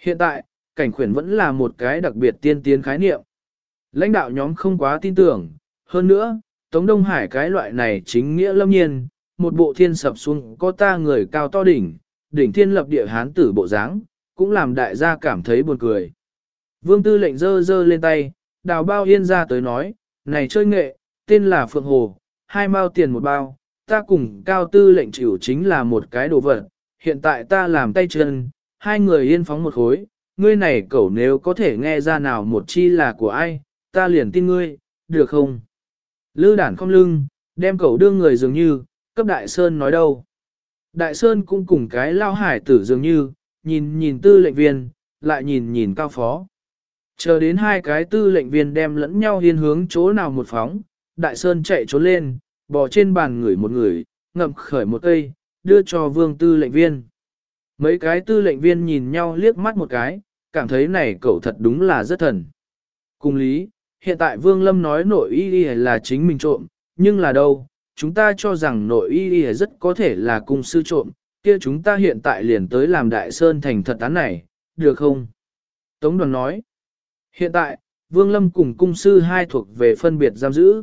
Hiện tại, cảnh khuyển vẫn là một cái đặc biệt tiên tiến khái niệm. Lãnh đạo nhóm không quá tin tưởng, hơn nữa, Tống Đông Hải cái loại này chính nghĩa lâm nhiên, một bộ thiên sập xuống có ta người cao to đỉnh, đỉnh thiên lập địa hán tử bộ dáng, cũng làm đại gia cảm thấy buồn cười. Vương tư lệnh dơ dơ lên tay, đào bao yên ra tới nói, này chơi nghệ, tên là Phượng Hồ, hai mao tiền một bao, ta cùng cao tư lệnh chịu chính là một cái đồ vật, hiện tại ta làm tay chân, hai người yên phóng một khối, ngươi này cẩu nếu có thể nghe ra nào một chi là của ai, ta liền tin ngươi, được không? Lư đản không lưng, đem cậu đưa người dường như, cấp đại sơn nói đâu. Đại sơn cũng cùng cái lao hải tử dường như, nhìn nhìn tư lệnh viên, lại nhìn nhìn cao phó. Chờ đến hai cái tư lệnh viên đem lẫn nhau hiên hướng chỗ nào một phóng, đại sơn chạy trốn lên, bò trên bàn người một người, ngậm khởi một cây, đưa cho vương tư lệnh viên. Mấy cái tư lệnh viên nhìn nhau liếc mắt một cái, cảm thấy này cậu thật đúng là rất thần. Cùng lý, hiện tại vương lâm nói nội y y là chính mình trộm, nhưng là đâu, chúng ta cho rằng nội y y rất có thể là cung sư trộm, kia chúng ta hiện tại liền tới làm đại sơn thành thật án này, được không? Tống đoàn nói, hiện tại, Vương Lâm cùng cung sư hai thuộc về phân biệt giam giữ.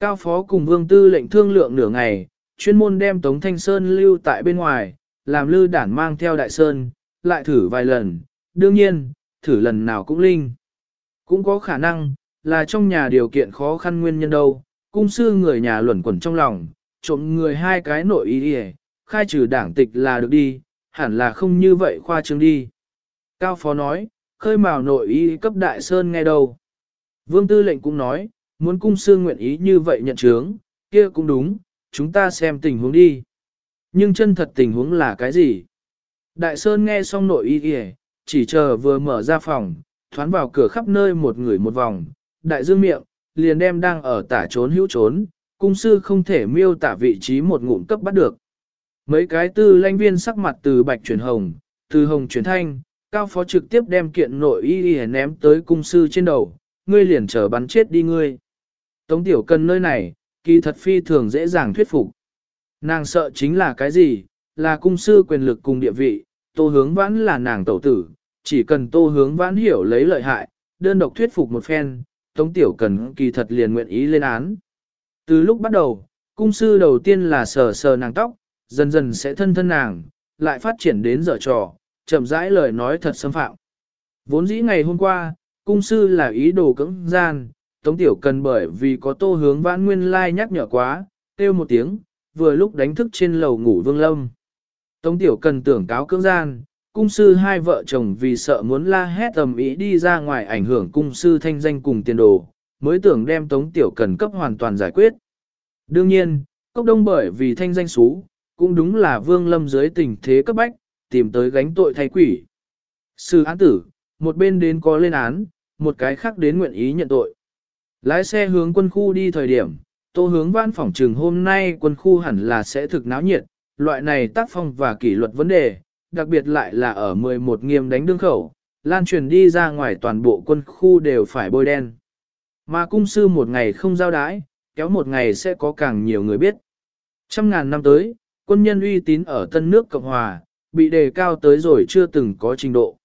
Cao phó cùng vương tư lệnh thương lượng nửa ngày, chuyên môn đem Tống Thanh Sơn lưu tại bên ngoài, làm lư đản mang theo đại sơn, lại thử vài lần, đương nhiên, thử lần nào cũng linh. Cũng có khả năng, là trong nhà điều kiện khó khăn nguyên nhân đâu, cung sư người nhà luẩn quẩn trong lòng, trộm người hai cái nội ý đi khai trừ đảng tịch là được đi, hẳn là không như vậy khoa trương đi. Cao Phó nói, khơi mào nội ý cấp đại sơn nghe đâu. Vương Tư lệnh cũng nói, muốn cung sư nguyện ý như vậy nhận chướng, kia cũng đúng, chúng ta xem tình huống đi. Nhưng chân thật tình huống là cái gì? Đại Sơn nghe xong nội ý kìa, chỉ chờ vừa mở ra phòng, thoán vào cửa khắp nơi một người một vòng, đại dương miệng, liền đem đang ở tả trốn hữu trốn, cung sư không thể miêu tả vị trí một ngụm cấp bắt được. Mấy cái tư lãnh viên sắc mặt từ bạch chuyển hồng, từ hồng chuyển thanh, cao phó trực tiếp đem kiện nội y y ném tới cung sư trên đầu, ngươi liền chờ bắn chết đi ngươi. Tống tiểu cần nơi này, kỳ thật phi thường dễ dàng thuyết phục. Nàng sợ chính là cái gì, là cung sư quyền lực cùng địa vị, tô hướng vãn là nàng tẩu tử, chỉ cần tô hướng vãn hiểu lấy lợi hại, đơn độc thuyết phục một phen, tống tiểu cần kỳ thật liền nguyện ý lên án. Từ lúc bắt đầu, cung sư đầu tiên là sờ sờ nàng tóc, dần dần sẽ thân thân nàng, lại phát triển đến dở trò, chậm rãi lời nói thật xâm phạm. Vốn dĩ ngày hôm qua, cung sư là ý đồ cưỡng gian, Tống Tiểu Cần bởi vì có tô hướng vãn nguyên lai nhắc nhở quá, kêu một tiếng, vừa lúc đánh thức trên lầu ngủ vương lâm. Tống Tiểu Cần tưởng cáo cưỡng gian, cung sư hai vợ chồng vì sợ muốn la hét tầm ý đi ra ngoài ảnh hưởng cung sư thanh danh cùng tiền đồ, mới tưởng đem Tống Tiểu Cần cấp hoàn toàn giải quyết. Đương nhiên, cốc đông bởi vì thanh danh xú, cũng đúng là vương lâm dưới tình thế cấp bách, tìm tới gánh tội thay quỷ. Sư án tử, một bên đến có lên án, một cái khác đến nguyện ý nhận tội. Lái xe hướng quân khu đi thời điểm, tô hướng văn phòng trường hôm nay quân khu hẳn là sẽ thực náo nhiệt, loại này tác phong và kỷ luật vấn đề, đặc biệt lại là ở 11 nghiêm đánh đương khẩu, lan truyền đi ra ngoài toàn bộ quân khu đều phải bôi đen. Mà cung sư một ngày không giao đái, kéo một ngày sẽ có càng nhiều người biết. Trăm ngàn năm tới, quân nhân uy tín ở tân nước Cộng Hòa, bị đề cao tới rồi chưa từng có trình độ.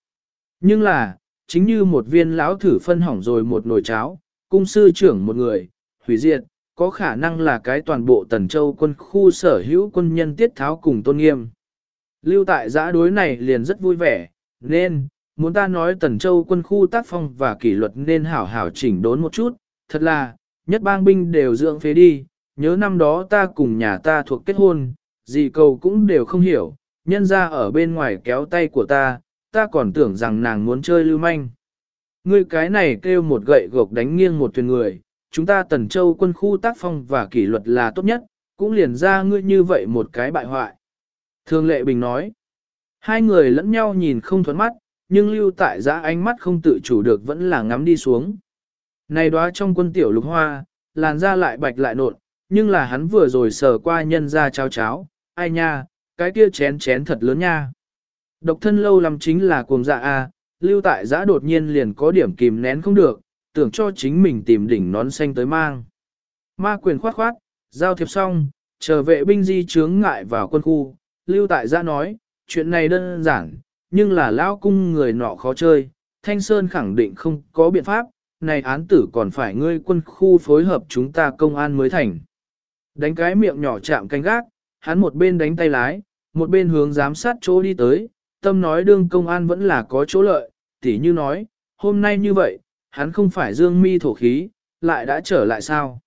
Nhưng là, chính như một viên lão thử phân hỏng rồi một nồi cháo, cung sư trưởng một người, hủy diệt, có khả năng là cái toàn bộ tần châu quân khu sở hữu quân nhân tiết tháo cùng tôn nghiêm. Lưu tại giã đối này liền rất vui vẻ, nên, muốn ta nói tần châu quân khu tác phong và kỷ luật nên hảo hảo chỉnh đốn một chút, thật là, nhất bang binh đều dưỡng phế đi, nhớ năm đó ta cùng nhà ta thuộc kết hôn, gì cầu cũng đều không hiểu, nhân ra ở bên ngoài kéo tay của ta, ta còn tưởng rằng nàng muốn chơi lưu manh. Ngươi cái này kêu một gậy gộc đánh nghiêng một thuyền người, chúng ta tần châu quân khu tác phong và kỷ luật là tốt nhất, cũng liền ra ngươi như vậy một cái bại hoại. Thường lệ bình nói, hai người lẫn nhau nhìn không thuẫn mắt, nhưng lưu tại giã ánh mắt không tự chủ được vẫn là ngắm đi xuống. Này đóa trong quân tiểu lục hoa, làn da lại bạch lại nộn, nhưng là hắn vừa rồi sờ qua nhân ra cháo cháo, ai nha, cái kia chén chén thật lớn nha. Độc thân lâu lắm chính là cuồng dạ a, lưu tại giã đột nhiên liền có điểm kìm nén không được, tưởng cho chính mình tìm đỉnh nón xanh tới mang. Ma quyền khoát khoát, giao thiệp xong, chờ vệ binh di chướng ngại vào quân khu, lưu tại giã nói, chuyện này đơn giản, nhưng là Lão cung người nọ khó chơi, Thanh Sơn khẳng định không có biện pháp, này án tử còn phải ngươi quân khu phối hợp chúng ta công an mới thành. Đánh cái miệng nhỏ chạm canh gác, hắn một bên đánh tay lái, một bên hướng giám sát chỗ đi tới, tâm nói đương công an vẫn là có chỗ lợi, tỉ như nói, hôm nay như vậy, hắn không phải dương mi thổ khí, lại đã trở lại sao.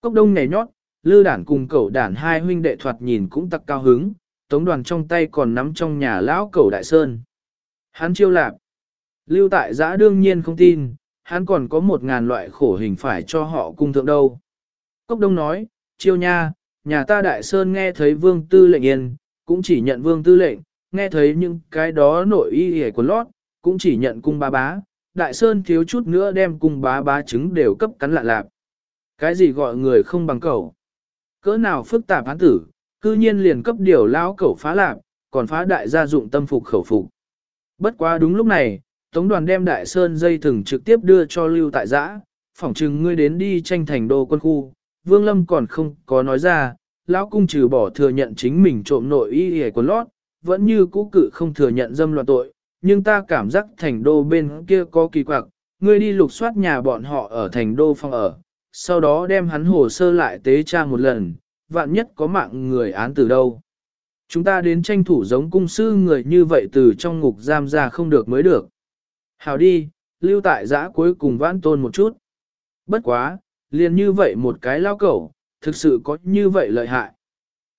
Cốc đông nhảy nhót, lư đản cùng cậu đản hai huynh đệ thoạt nhìn cũng tặc cao hứng, tống đoàn trong tay còn nắm trong nhà lão cẩu đại sơn. Hắn chiêu lạp. Lưu tại giã đương nhiên không tin, hắn còn có một ngàn loại khổ hình phải cho họ cung thượng đâu. Cốc đông nói, chiêu nha, nhà ta đại sơn nghe thấy vương tư lệnh yên, cũng chỉ nhận vương tư lệnh, nghe thấy những cái đó nội y hề của lót, cũng chỉ nhận cung bá bá, đại sơn thiếu chút nữa đem cung bá bá trứng đều cấp cắn lạ lạp. Cái gì gọi người không bằng cầu? Cỡ nào phức tạp án tử, cư nhiên liền cấp điều lão cẩu phá lạc, còn phá đại gia dụng tâm phục khẩu phục. Bất quá đúng lúc này, Tống đoàn đem đại sơn dây thừng trực tiếp đưa cho lưu tại giã, phỏng chừng ngươi đến đi tranh thành đô quân khu, Vương Lâm còn không có nói ra, lão cung trừ bỏ thừa nhận chính mình trộm nội y hề quần lót, vẫn như cũ cự không thừa nhận dâm loạn tội, nhưng ta cảm giác thành đô bên kia có kỳ quặc, ngươi đi lục soát nhà bọn họ ở thành đô phòng ở, sau đó đem hắn hồ sơ lại tế tra một lần, vạn nhất có mạng người án từ đâu. Chúng ta đến tranh thủ giống cung sư người như vậy từ trong ngục giam ra không được mới được. Hào đi, lưu tại giã cuối cùng vãn tôn một chút. Bất quá, liền như vậy một cái lao cẩu, thực sự có như vậy lợi hại.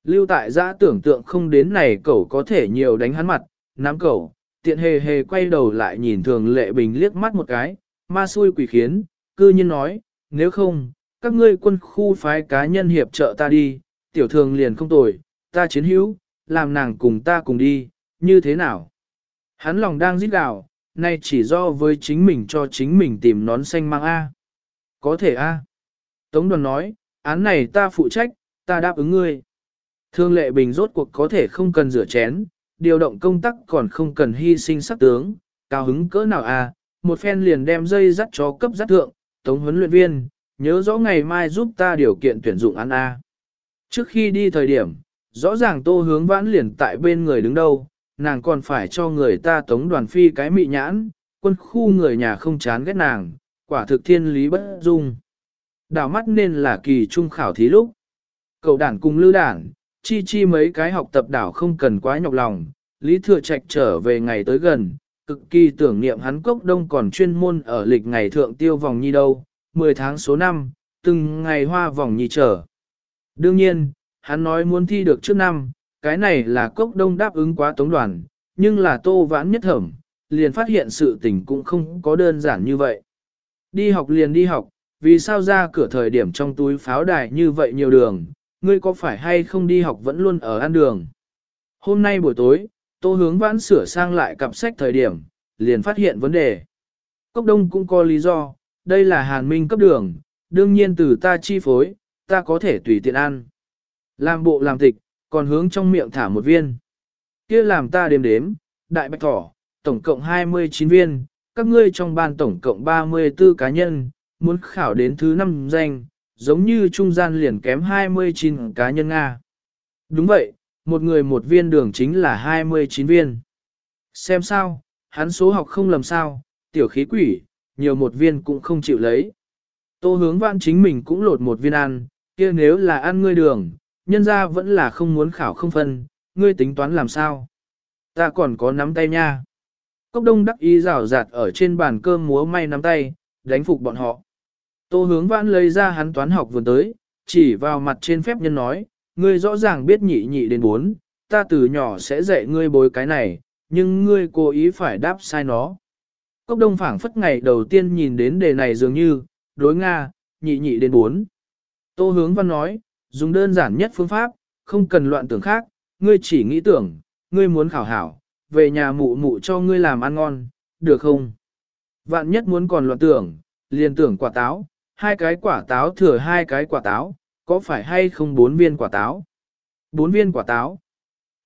Lưu tại giã tưởng tượng không đến này cẩu có thể nhiều đánh hắn mặt, nắm cẩu, tiện hề hề quay đầu lại nhìn thường lệ bình liếc mắt một cái, ma xui quỷ khiến, cư nhiên nói, nếu không, các ngươi quân khu phái cá nhân hiệp trợ ta đi, tiểu thường liền không tồi, ta chiến hữu, làm nàng cùng ta cùng đi, như thế nào? Hắn lòng đang giết gào, nay chỉ do với chính mình cho chính mình tìm nón xanh mang A. Có thể A. Tống đoàn nói, án này ta phụ trách, ta đáp ứng ngươi. Thương lệ bình rốt cuộc có thể không cần rửa chén, điều động công tác còn không cần hy sinh sắc tướng, cao hứng cỡ nào A, một phen liền đem dây dắt chó cấp dắt thượng, tống huấn luyện viên, nhớ rõ ngày mai giúp ta điều kiện tuyển dụng ăn A. Trước khi đi thời điểm, rõ ràng tô hướng vãn liền tại bên người đứng đâu, nàng còn phải cho người ta tống đoàn phi cái mị nhãn, quân khu người nhà không chán ghét nàng, quả thực thiên lý bất dung. Đảo mắt nên là kỳ trung khảo thí lúc. Cậu đảng cùng lưu đảng, chi chi mấy cái học tập đảo không cần quá nhọc lòng, Lý Thừa Trạch trở về ngày tới gần, cực kỳ tưởng niệm hắn cốc đông còn chuyên môn ở lịch ngày thượng tiêu vòng nhi đâu, 10 tháng số 5, từng ngày hoa vòng nhì trở. Đương nhiên, hắn nói muốn thi được trước năm, cái này là cốc đông đáp ứng quá tống đoàn, nhưng là tô vãn nhất thẩm, liền phát hiện sự tình cũng không có đơn giản như vậy. Đi học liền đi học, vì sao ra cửa thời điểm trong túi pháo đài như vậy nhiều đường, ngươi có phải hay không đi học vẫn luôn ở ăn đường. Hôm nay buổi tối, tô hướng vãn sửa sang lại cặp sách thời điểm, liền phát hiện vấn đề. Cốc đông cũng có lý do, đây là hàn minh cấp đường, đương nhiên từ ta chi phối, ta có thể tùy tiện ăn. Làm bộ làm tịch, còn hướng trong miệng thả một viên. kia làm ta đếm đếm, đại bạch thỏ, tổng cộng 29 viên, các ngươi trong ban tổng cộng 34 cá nhân, muốn khảo đến thứ 5 danh, giống như trung gian liền kém 29 cá nhân Nga. Đúng vậy, một người một viên đường chính là 29 viên. Xem sao, hắn số học không lầm sao, tiểu khí quỷ, nhiều một viên cũng không chịu lấy. Tô hướng vãn chính mình cũng lột một viên ăn, kia nếu là ăn ngươi đường, nhân ra vẫn là không muốn khảo không phân, ngươi tính toán làm sao? Ta còn có nắm tay nha. Cốc đông đắc ý rào rạt ở trên bàn cơm múa may nắm tay, đánh phục bọn họ. Tô hướng vãn lấy ra hắn toán học vừa tới, chỉ vào mặt trên phép nhân nói, ngươi rõ ràng biết nhị nhị đến bốn, ta từ nhỏ sẽ dạy ngươi bối cái này, nhưng ngươi cố ý phải đáp sai nó. Cốc đông phảng phất ngày đầu tiên nhìn đến đề này dường như, đối Nga, nhị nhị đến bốn. Tô hướng văn nói, dùng đơn giản nhất phương pháp, không cần loạn tưởng khác, ngươi chỉ nghĩ tưởng, ngươi muốn khảo hảo, về nhà mụ mụ cho ngươi làm ăn ngon, được không? Vạn nhất muốn còn loạn tưởng, liền tưởng quả táo, hai cái quả táo thừa hai cái quả táo, có phải hay không bốn viên quả táo? Bốn viên quả táo.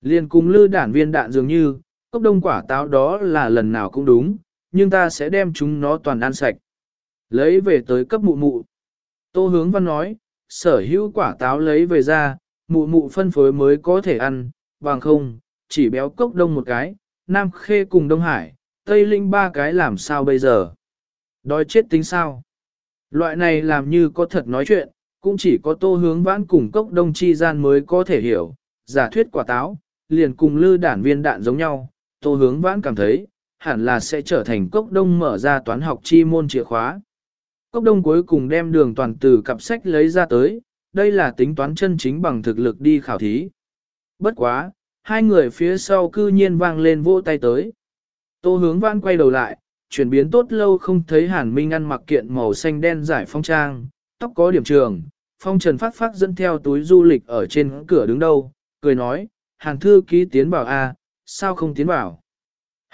Liền cùng lư đản viên đạn dường như, cốc đông quả táo đó là lần nào cũng đúng, nhưng ta sẽ đem chúng nó toàn ăn sạch. Lấy về tới cấp mụ mụ. Tô hướng văn nói, sở hữu quả táo lấy về ra, mụ mụ phân phối mới có thể ăn, bằng không, chỉ béo cốc đông một cái, Nam Khê cùng Đông Hải, Tây Linh ba cái làm sao bây giờ? Đói chết tính sao? Loại này làm như có thật nói chuyện, cũng chỉ có tô hướng vãn cùng cốc đông chi gian mới có thể hiểu, giả thuyết quả táo, liền cùng lư đản viên đạn giống nhau, tô hướng vãn cảm thấy, hẳn là sẽ trở thành cốc đông mở ra toán học chi môn chìa khóa. Cốc đông cuối cùng đem đường toàn từ cặp sách lấy ra tới, đây là tính toán chân chính bằng thực lực đi khảo thí. Bất quá, hai người phía sau cư nhiên vang lên vỗ tay tới. Tô hướng vãn quay đầu lại, chuyển biến tốt lâu không thấy hàn minh ăn mặc kiện màu xanh đen giải phong trang, tóc có điểm trường, phong trần phát phát dẫn theo túi du lịch ở trên cửa đứng đâu, cười nói, hàn thư ký tiến bảo a, sao không tiến bảo.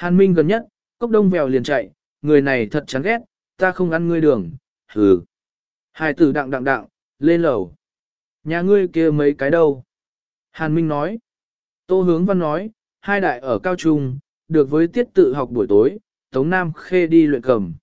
Hàn minh gần nhất, cốc đông vèo liền chạy, người này thật chán ghét, ta không ăn ngươi đường, hừ. Hai tử đặng đặng đặng, lên lầu. Nhà ngươi kia mấy cái đâu? Hàn Minh nói. Tô Hướng Văn nói, hai đại ở cao trung, được với tiết tự học buổi tối, Tống Nam Khê đi luyện cầm.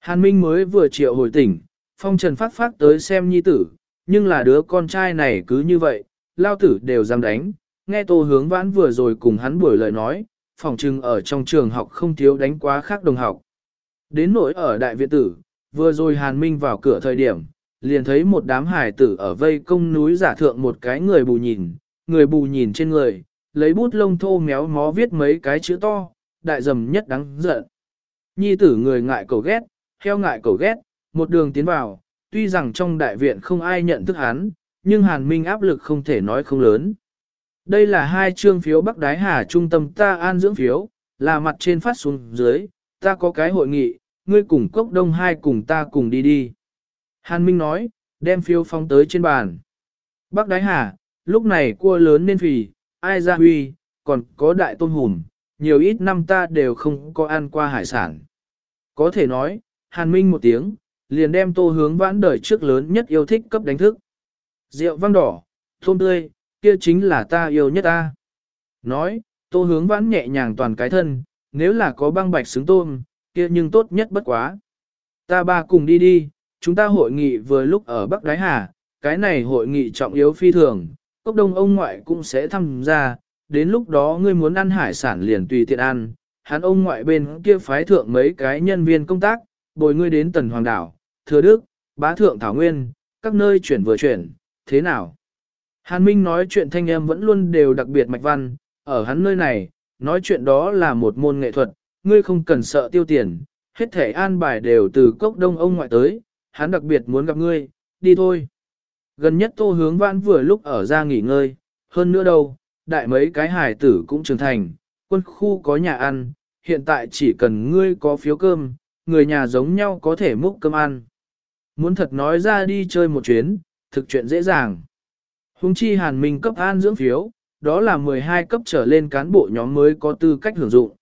Hàn Minh mới vừa triệu hồi tỉnh, phong trần phát phát tới xem nhi tử, nhưng là đứa con trai này cứ như vậy, lao tử đều dám đánh. Nghe Tô Hướng Vãn vừa rồi cùng hắn buổi lời nói, phòng trừng ở trong trường học không thiếu đánh quá khác đồng học. Đến nỗi ở đại viện tử, vừa rồi Hàn Minh vào cửa thời điểm, liền thấy một đám hải tử ở vây công núi giả thượng một cái người bù nhìn, người bù nhìn trên người, lấy bút lông thô méo mó viết mấy cái chữ to, đại dầm nhất đáng giận. Nhi tử người ngại cầu ghét, heo ngại cầu ghét, một đường tiến vào, tuy rằng trong đại viện không ai nhận thức hắn, nhưng hàn minh áp lực không thể nói không lớn. Đây là hai chương phiếu Bắc Đái Hà trung tâm ta an dưỡng phiếu, là mặt trên phát xuống dưới, ta có cái hội nghị, ngươi cùng cốc đông hai cùng ta cùng đi đi. Hàn Minh nói, đem phiếu phóng tới trên bàn. Bắc Đái Hà, lúc này cua lớn nên phì, ai ra huy, còn có đại tôn hùm, nhiều ít năm ta đều không có ăn qua hải sản. Có thể nói, Hàn Minh một tiếng, liền đem tô hướng vãn đời trước lớn nhất yêu thích cấp đánh thức. Rượu vang đỏ, thôm tươi, kia chính là ta yêu nhất ta. Nói, tô hướng vãn nhẹ nhàng toàn cái thân, nếu là có băng bạch xứng tôm, kia nhưng tốt nhất bất quá. Ta ba cùng đi đi, chúng ta hội nghị vừa lúc ở Bắc Đái Hà, cái này hội nghị trọng yếu phi thường, cốc đông ông ngoại cũng sẽ tham gia, đến lúc đó ngươi muốn ăn hải sản liền tùy tiện ăn, hắn ông ngoại bên kia phái thượng mấy cái nhân viên công tác, bồi ngươi đến tần hoàng đảo, thừa đức, bá thượng thảo nguyên, các nơi chuyển vừa chuyển, thế nào? Hàn Minh nói chuyện thanh âm vẫn luôn đều đặc biệt mạch văn, ở hắn nơi này, nói chuyện đó là một môn nghệ thuật, ngươi không cần sợ tiêu tiền, hết thể an bài đều từ cốc đông ông ngoại tới, hắn đặc biệt muốn gặp ngươi, đi thôi. Gần nhất tô hướng vãn vừa lúc ở ra nghỉ ngơi, hơn nữa đâu, đại mấy cái hải tử cũng trưởng thành, quân khu có nhà ăn, hiện tại chỉ cần ngươi có phiếu cơm, người nhà giống nhau có thể múc cơm ăn. Muốn thật nói ra đi chơi một chuyến, thực chuyện dễ dàng. Hùng chi hàn minh cấp an dưỡng phiếu, đó là 12 cấp trở lên cán bộ nhóm mới có tư cách hưởng dụng.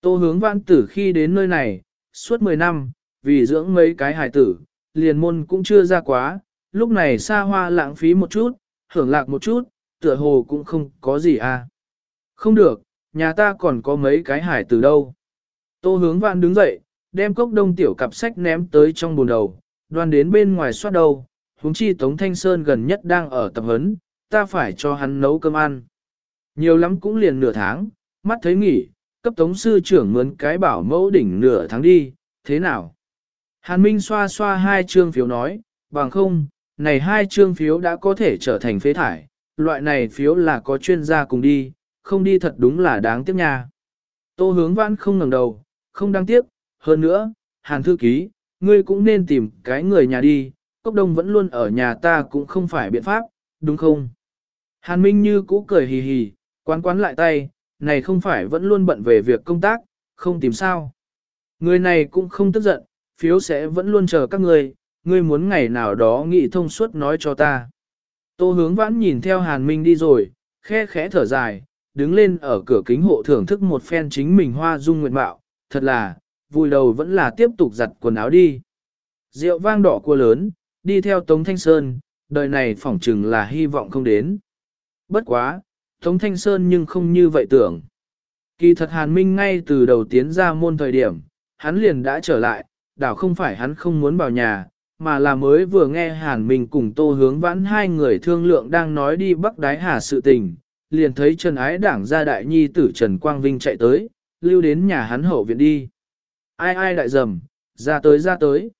Tô hướng vãn tử khi đến nơi này, suốt 10 năm, vì dưỡng mấy cái hài tử, liền môn cũng chưa ra quá, lúc này xa hoa lãng phí một chút, hưởng lạc một chút, tựa hồ cũng không có gì à. Không được, nhà ta còn có mấy cái hải tử đâu. Tô hướng vạn đứng dậy, đem cốc đông tiểu cặp sách ném tới trong bồn đầu, đoan đến bên ngoài soát đầu, huống chi Tống Thanh Sơn gần nhất đang ở tập huấn, ta phải cho hắn nấu cơm ăn. Nhiều lắm cũng liền nửa tháng, mắt thấy nghỉ, cấp Tống sư trưởng mướn cái bảo mẫu đỉnh nửa tháng đi, thế nào? Hàn Minh xoa xoa hai chương phiếu nói, bằng không, này hai chương phiếu đã có thể trở thành phế thải, loại này phiếu là có chuyên gia cùng đi, không đi thật đúng là đáng tiếc nha. Tô hướng vãn không ngẩng đầu, không đáng tiếc, hơn nữa, hàn thư ký, ngươi cũng nên tìm cái người nhà đi, cốc đông vẫn luôn ở nhà ta cũng không phải biện pháp, đúng không? Hàn Minh như cũ cười hì hì, quán quán lại tay, này không phải vẫn luôn bận về việc công tác, không tìm sao. Người này cũng không tức giận, phiếu sẽ vẫn luôn chờ các người. ngươi muốn ngày nào đó nghị thông suốt nói cho ta. Tô hướng vãn nhìn theo Hàn Minh đi rồi, khe khẽ thở dài, đứng lên ở cửa kính hộ thưởng thức một phen chính mình hoa dung nguyện bạo, thật là, vui đầu vẫn là tiếp tục giặt quần áo đi. Rượu vang đỏ cua lớn, đi theo Tống Thanh Sơn, đời này phỏng chừng là hy vọng không đến. Bất quá, Tống Thanh Sơn nhưng không như vậy tưởng. Kỳ thật Hàn Minh ngay từ đầu tiến ra môn thời điểm, hắn liền đã trở lại, đảo không phải hắn không muốn vào nhà, mà là mới vừa nghe Hàn Minh cùng Tô Hướng Vãn hai người thương lượng đang nói đi Bắc Đái Hà sự tình, liền thấy Trần Ái Đảng gia đại nhi tử Trần Quang Vinh chạy tới, lưu đến nhà hắn hậu viện đi. Ai ai đại dầm, ra tới ra tới.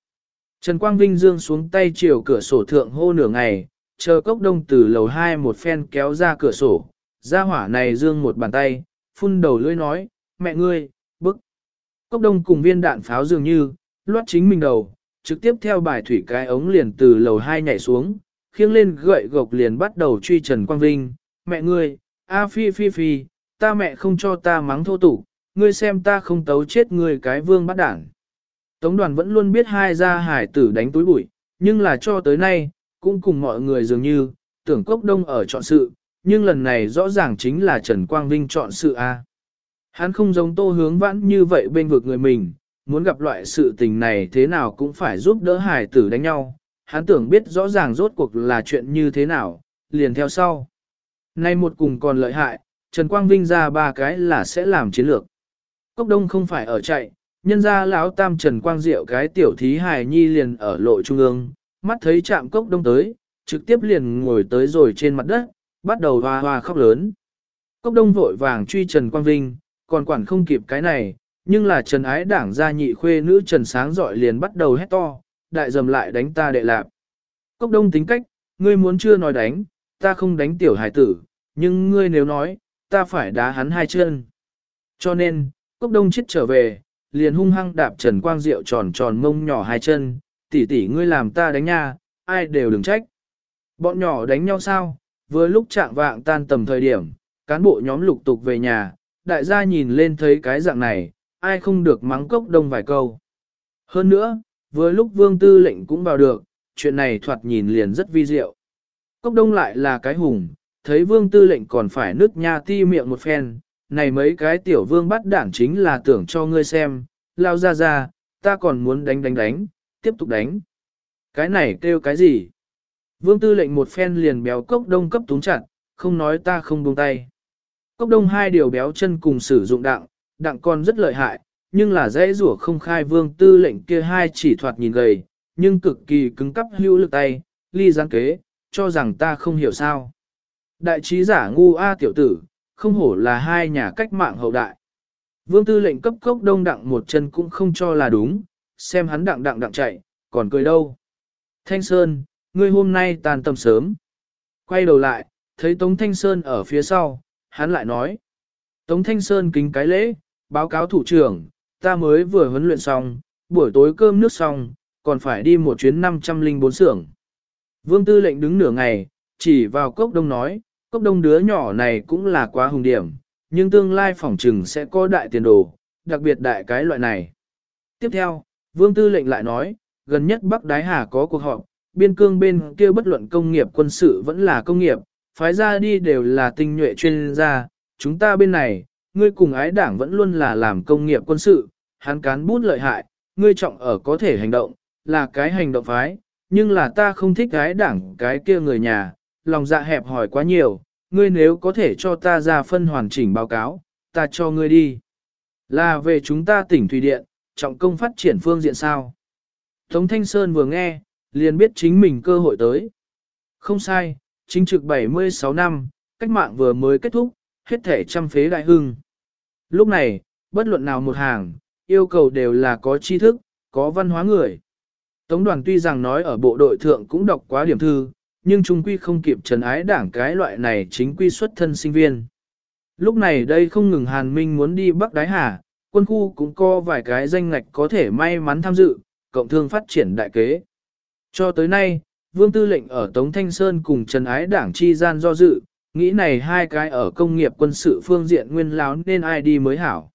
Trần Quang Vinh dương xuống tay chiều cửa sổ thượng hô nửa ngày, chờ cốc đông từ lầu hai một phen kéo ra cửa sổ, ra hỏa này dương một bàn tay, phun đầu lưỡi nói, mẹ ngươi, bức. Cốc đông cùng viên đạn pháo dường như, loát chính mình đầu, trực tiếp theo bài thủy cái ống liền từ lầu hai nhảy xuống, khiêng lên gậy gộc liền bắt đầu truy Trần Quang Vinh, mẹ ngươi, a phi phi phi, ta mẹ không cho ta mắng thô tục, ngươi xem ta không tấu chết ngươi cái vương bắt đảng. Tống đoàn vẫn luôn biết hai gia hải tử đánh túi bụi, nhưng là cho tới nay, cũng cùng mọi người dường như, tưởng cốc đông ở chọn sự, nhưng lần này rõ ràng chính là Trần Quang Vinh chọn sự A. Hắn không giống tô hướng vãn như vậy bên vực người mình, muốn gặp loại sự tình này thế nào cũng phải giúp đỡ hải tử đánh nhau, hắn tưởng biết rõ ràng rốt cuộc là chuyện như thế nào, liền theo sau. Nay một cùng còn lợi hại, Trần Quang Vinh ra ba cái là sẽ làm chiến lược. Cốc đông không phải ở chạy, nhân ra lão tam Trần Quang Diệu cái tiểu thí hài nhi liền ở lộ trung ương, mắt thấy chạm cốc đông tới, trực tiếp liền ngồi tới rồi trên mặt đất, bắt đầu hoa hoa khóc lớn. Cốc đông vội vàng truy Trần Quang Vinh, còn quản không kịp cái này, nhưng là Trần Ái Đảng gia nhị khuê nữ Trần Sáng dọi liền bắt đầu hét to, đại dầm lại đánh ta đệ lạp. Cốc đông tính cách, ngươi muốn chưa nói đánh, ta không đánh tiểu hải tử, nhưng ngươi nếu nói, ta phải đá hắn hai chân. Cho nên, cốc đông chết trở về, liền hung hăng đạp Trần Quang Diệu tròn tròn mông nhỏ hai chân, tỷ tỷ ngươi làm ta đánh nha, ai đều đừng trách. Bọn nhỏ đánh nhau sao, vừa lúc trạng vạng tan tầm thời điểm, cán bộ nhóm lục tục về nhà, đại gia nhìn lên thấy cái dạng này, ai không được mắng cốc đông vài câu. Hơn nữa, vừa lúc vương tư lệnh cũng vào được, chuyện này thoạt nhìn liền rất vi diệu. Cốc đông lại là cái hùng, thấy vương tư lệnh còn phải nứt nha ti miệng một phen, này mấy cái tiểu vương bắt đảng chính là tưởng cho ngươi xem, lao ra ra, ta còn muốn đánh đánh đánh, tiếp tục đánh. Cái này kêu cái gì? Vương tư lệnh một phen liền béo cốc đông cấp túng chặt, không nói ta không buông tay. Cốc đông hai điều béo chân cùng sử dụng đặng, đặng còn rất lợi hại, nhưng là dễ rủa không khai vương tư lệnh kia hai chỉ thoạt nhìn gầy, nhưng cực kỳ cứng cắp hữu lực tay, ly gián kế, cho rằng ta không hiểu sao. Đại trí giả ngu A tiểu tử, không hổ là hai nhà cách mạng hậu đại. Vương tư lệnh cấp cốc đông đặng một chân cũng không cho là đúng, xem hắn đặng đặng đặng chạy, còn cười đâu. Thanh Sơn, ngươi hôm nay tàn tầm sớm. Quay đầu lại, thấy Tống Thanh Sơn ở phía sau, hắn lại nói. Tống Thanh Sơn kính cái lễ, báo cáo thủ trưởng, ta mới vừa huấn luyện xong, buổi tối cơm nước xong, còn phải đi một chuyến 504 xưởng. Vương tư lệnh đứng nửa ngày, chỉ vào cốc đông nói, cốc đông đứa nhỏ này cũng là quá hùng điểm, nhưng tương lai phỏng trừng sẽ có đại tiền đồ, đặc biệt đại cái loại này. Tiếp theo, vương tư lệnh lại nói, gần nhất Bắc Đái Hà có cuộc họp, biên cương bên kia bất luận công nghiệp quân sự vẫn là công nghiệp, phái ra đi đều là tinh nhuệ chuyên gia, chúng ta bên này, ngươi cùng ái đảng vẫn luôn là làm công nghiệp quân sự, hắn cán bút lợi hại, ngươi trọng ở có thể hành động, là cái hành động phái, nhưng là ta không thích ái đảng cái kia người nhà, lòng dạ hẹp hỏi quá nhiều, ngươi nếu có thể cho ta ra phân hoàn chỉnh báo cáo, ta cho ngươi đi. Là về chúng ta tỉnh Thủy Điện, trọng công phát triển phương diện sao. Tống Thanh Sơn vừa nghe, liền biết chính mình cơ hội tới. Không sai, chính trực 76 năm, cách mạng vừa mới kết thúc, hết thể trăm phế đại hưng. Lúc này, bất luận nào một hàng, yêu cầu đều là có tri thức, có văn hóa người. Tống đoàn tuy rằng nói ở bộ đội thượng cũng đọc quá điểm thư, nhưng trung quy không kịp trần ái đảng cái loại này chính quy xuất thân sinh viên. Lúc này đây không ngừng Hàn Minh muốn đi Bắc Đái Hà, quân khu cũng có vài cái danh ngạch có thể may mắn tham dự, cộng thương phát triển đại kế. Cho tới nay, Vương Tư lệnh ở Tống Thanh Sơn cùng Trần Ái Đảng chi gian do dự, nghĩ này hai cái ở công nghiệp quân sự phương diện nguyên láo nên ai đi mới hảo.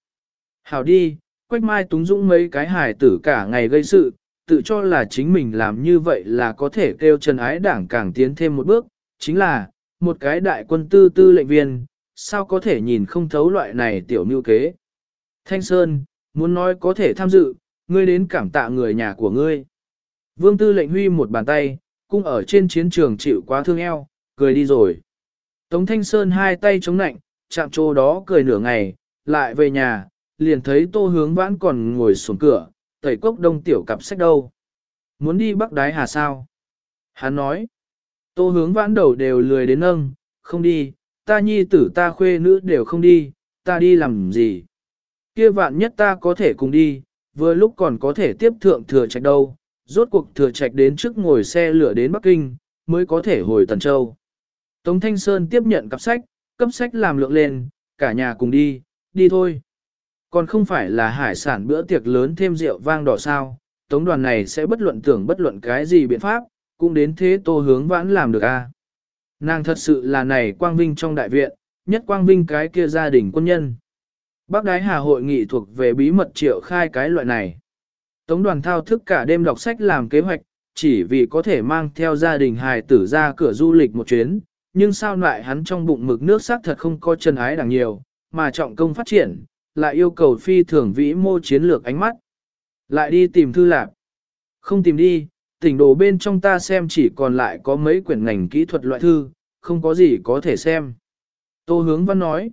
Hảo đi, Quách Mai túng dũng mấy cái hải tử cả ngày gây sự, tự cho là chính mình làm như vậy là có thể kêu Trần Ái Đảng càng tiến thêm một bước, chính là, một cái đại quân tư tư lệnh viên, sao có thể nhìn không thấu loại này tiểu mưu kế. Thanh Sơn, muốn nói có thể tham dự, ngươi đến cảm tạ người nhà của ngươi. Vương tư lệnh huy một bàn tay, cung ở trên chiến trường chịu quá thương eo, cười đi rồi. Tống Thanh Sơn hai tay chống nạnh, chạm chỗ đó cười nửa ngày, lại về nhà, liền thấy tô hướng vãn còn ngồi xuống cửa, tẩy cốc đông tiểu cặp sách đâu. Muốn đi bắc đái hà sao? Hắn nói, tô hướng vãn đầu đều lười đến nâng, không đi, ta nhi tử ta khuê nữ đều không đi, ta đi làm gì? Kia vạn nhất ta có thể cùng đi, vừa lúc còn có thể tiếp thượng thừa trạch đâu, rốt cuộc thừa trạch đến trước ngồi xe lửa đến Bắc Kinh, mới có thể hồi Tần Châu. Tống Thanh Sơn tiếp nhận cặp sách, cấp sách làm lượng lên, cả nhà cùng đi, đi thôi. Còn không phải là hải sản bữa tiệc lớn thêm rượu vang đỏ sao, tống đoàn này sẽ bất luận tưởng bất luận cái gì biện pháp, cũng đến thế tô hướng vãn làm được a. Nàng thật sự là này quang vinh trong đại viện, nhất quang vinh cái kia gia đình quân nhân. Bác Đái Hà hội nghị thuộc về bí mật triệu khai cái loại này. Tống đoàn thao thức cả đêm đọc sách làm kế hoạch, chỉ vì có thể mang theo gia đình hài tử ra cửa du lịch một chuyến, nhưng sao lại hắn trong bụng mực nước xác thật không có chân ái đằng nhiều, mà trọng công phát triển, lại yêu cầu phi thường vĩ mô chiến lược ánh mắt. Lại đi tìm thư lạc. Không tìm đi, tỉnh đồ bên trong ta xem chỉ còn lại có mấy quyển ngành kỹ thuật loại thư, không có gì có thể xem. Tô hướng văn nói.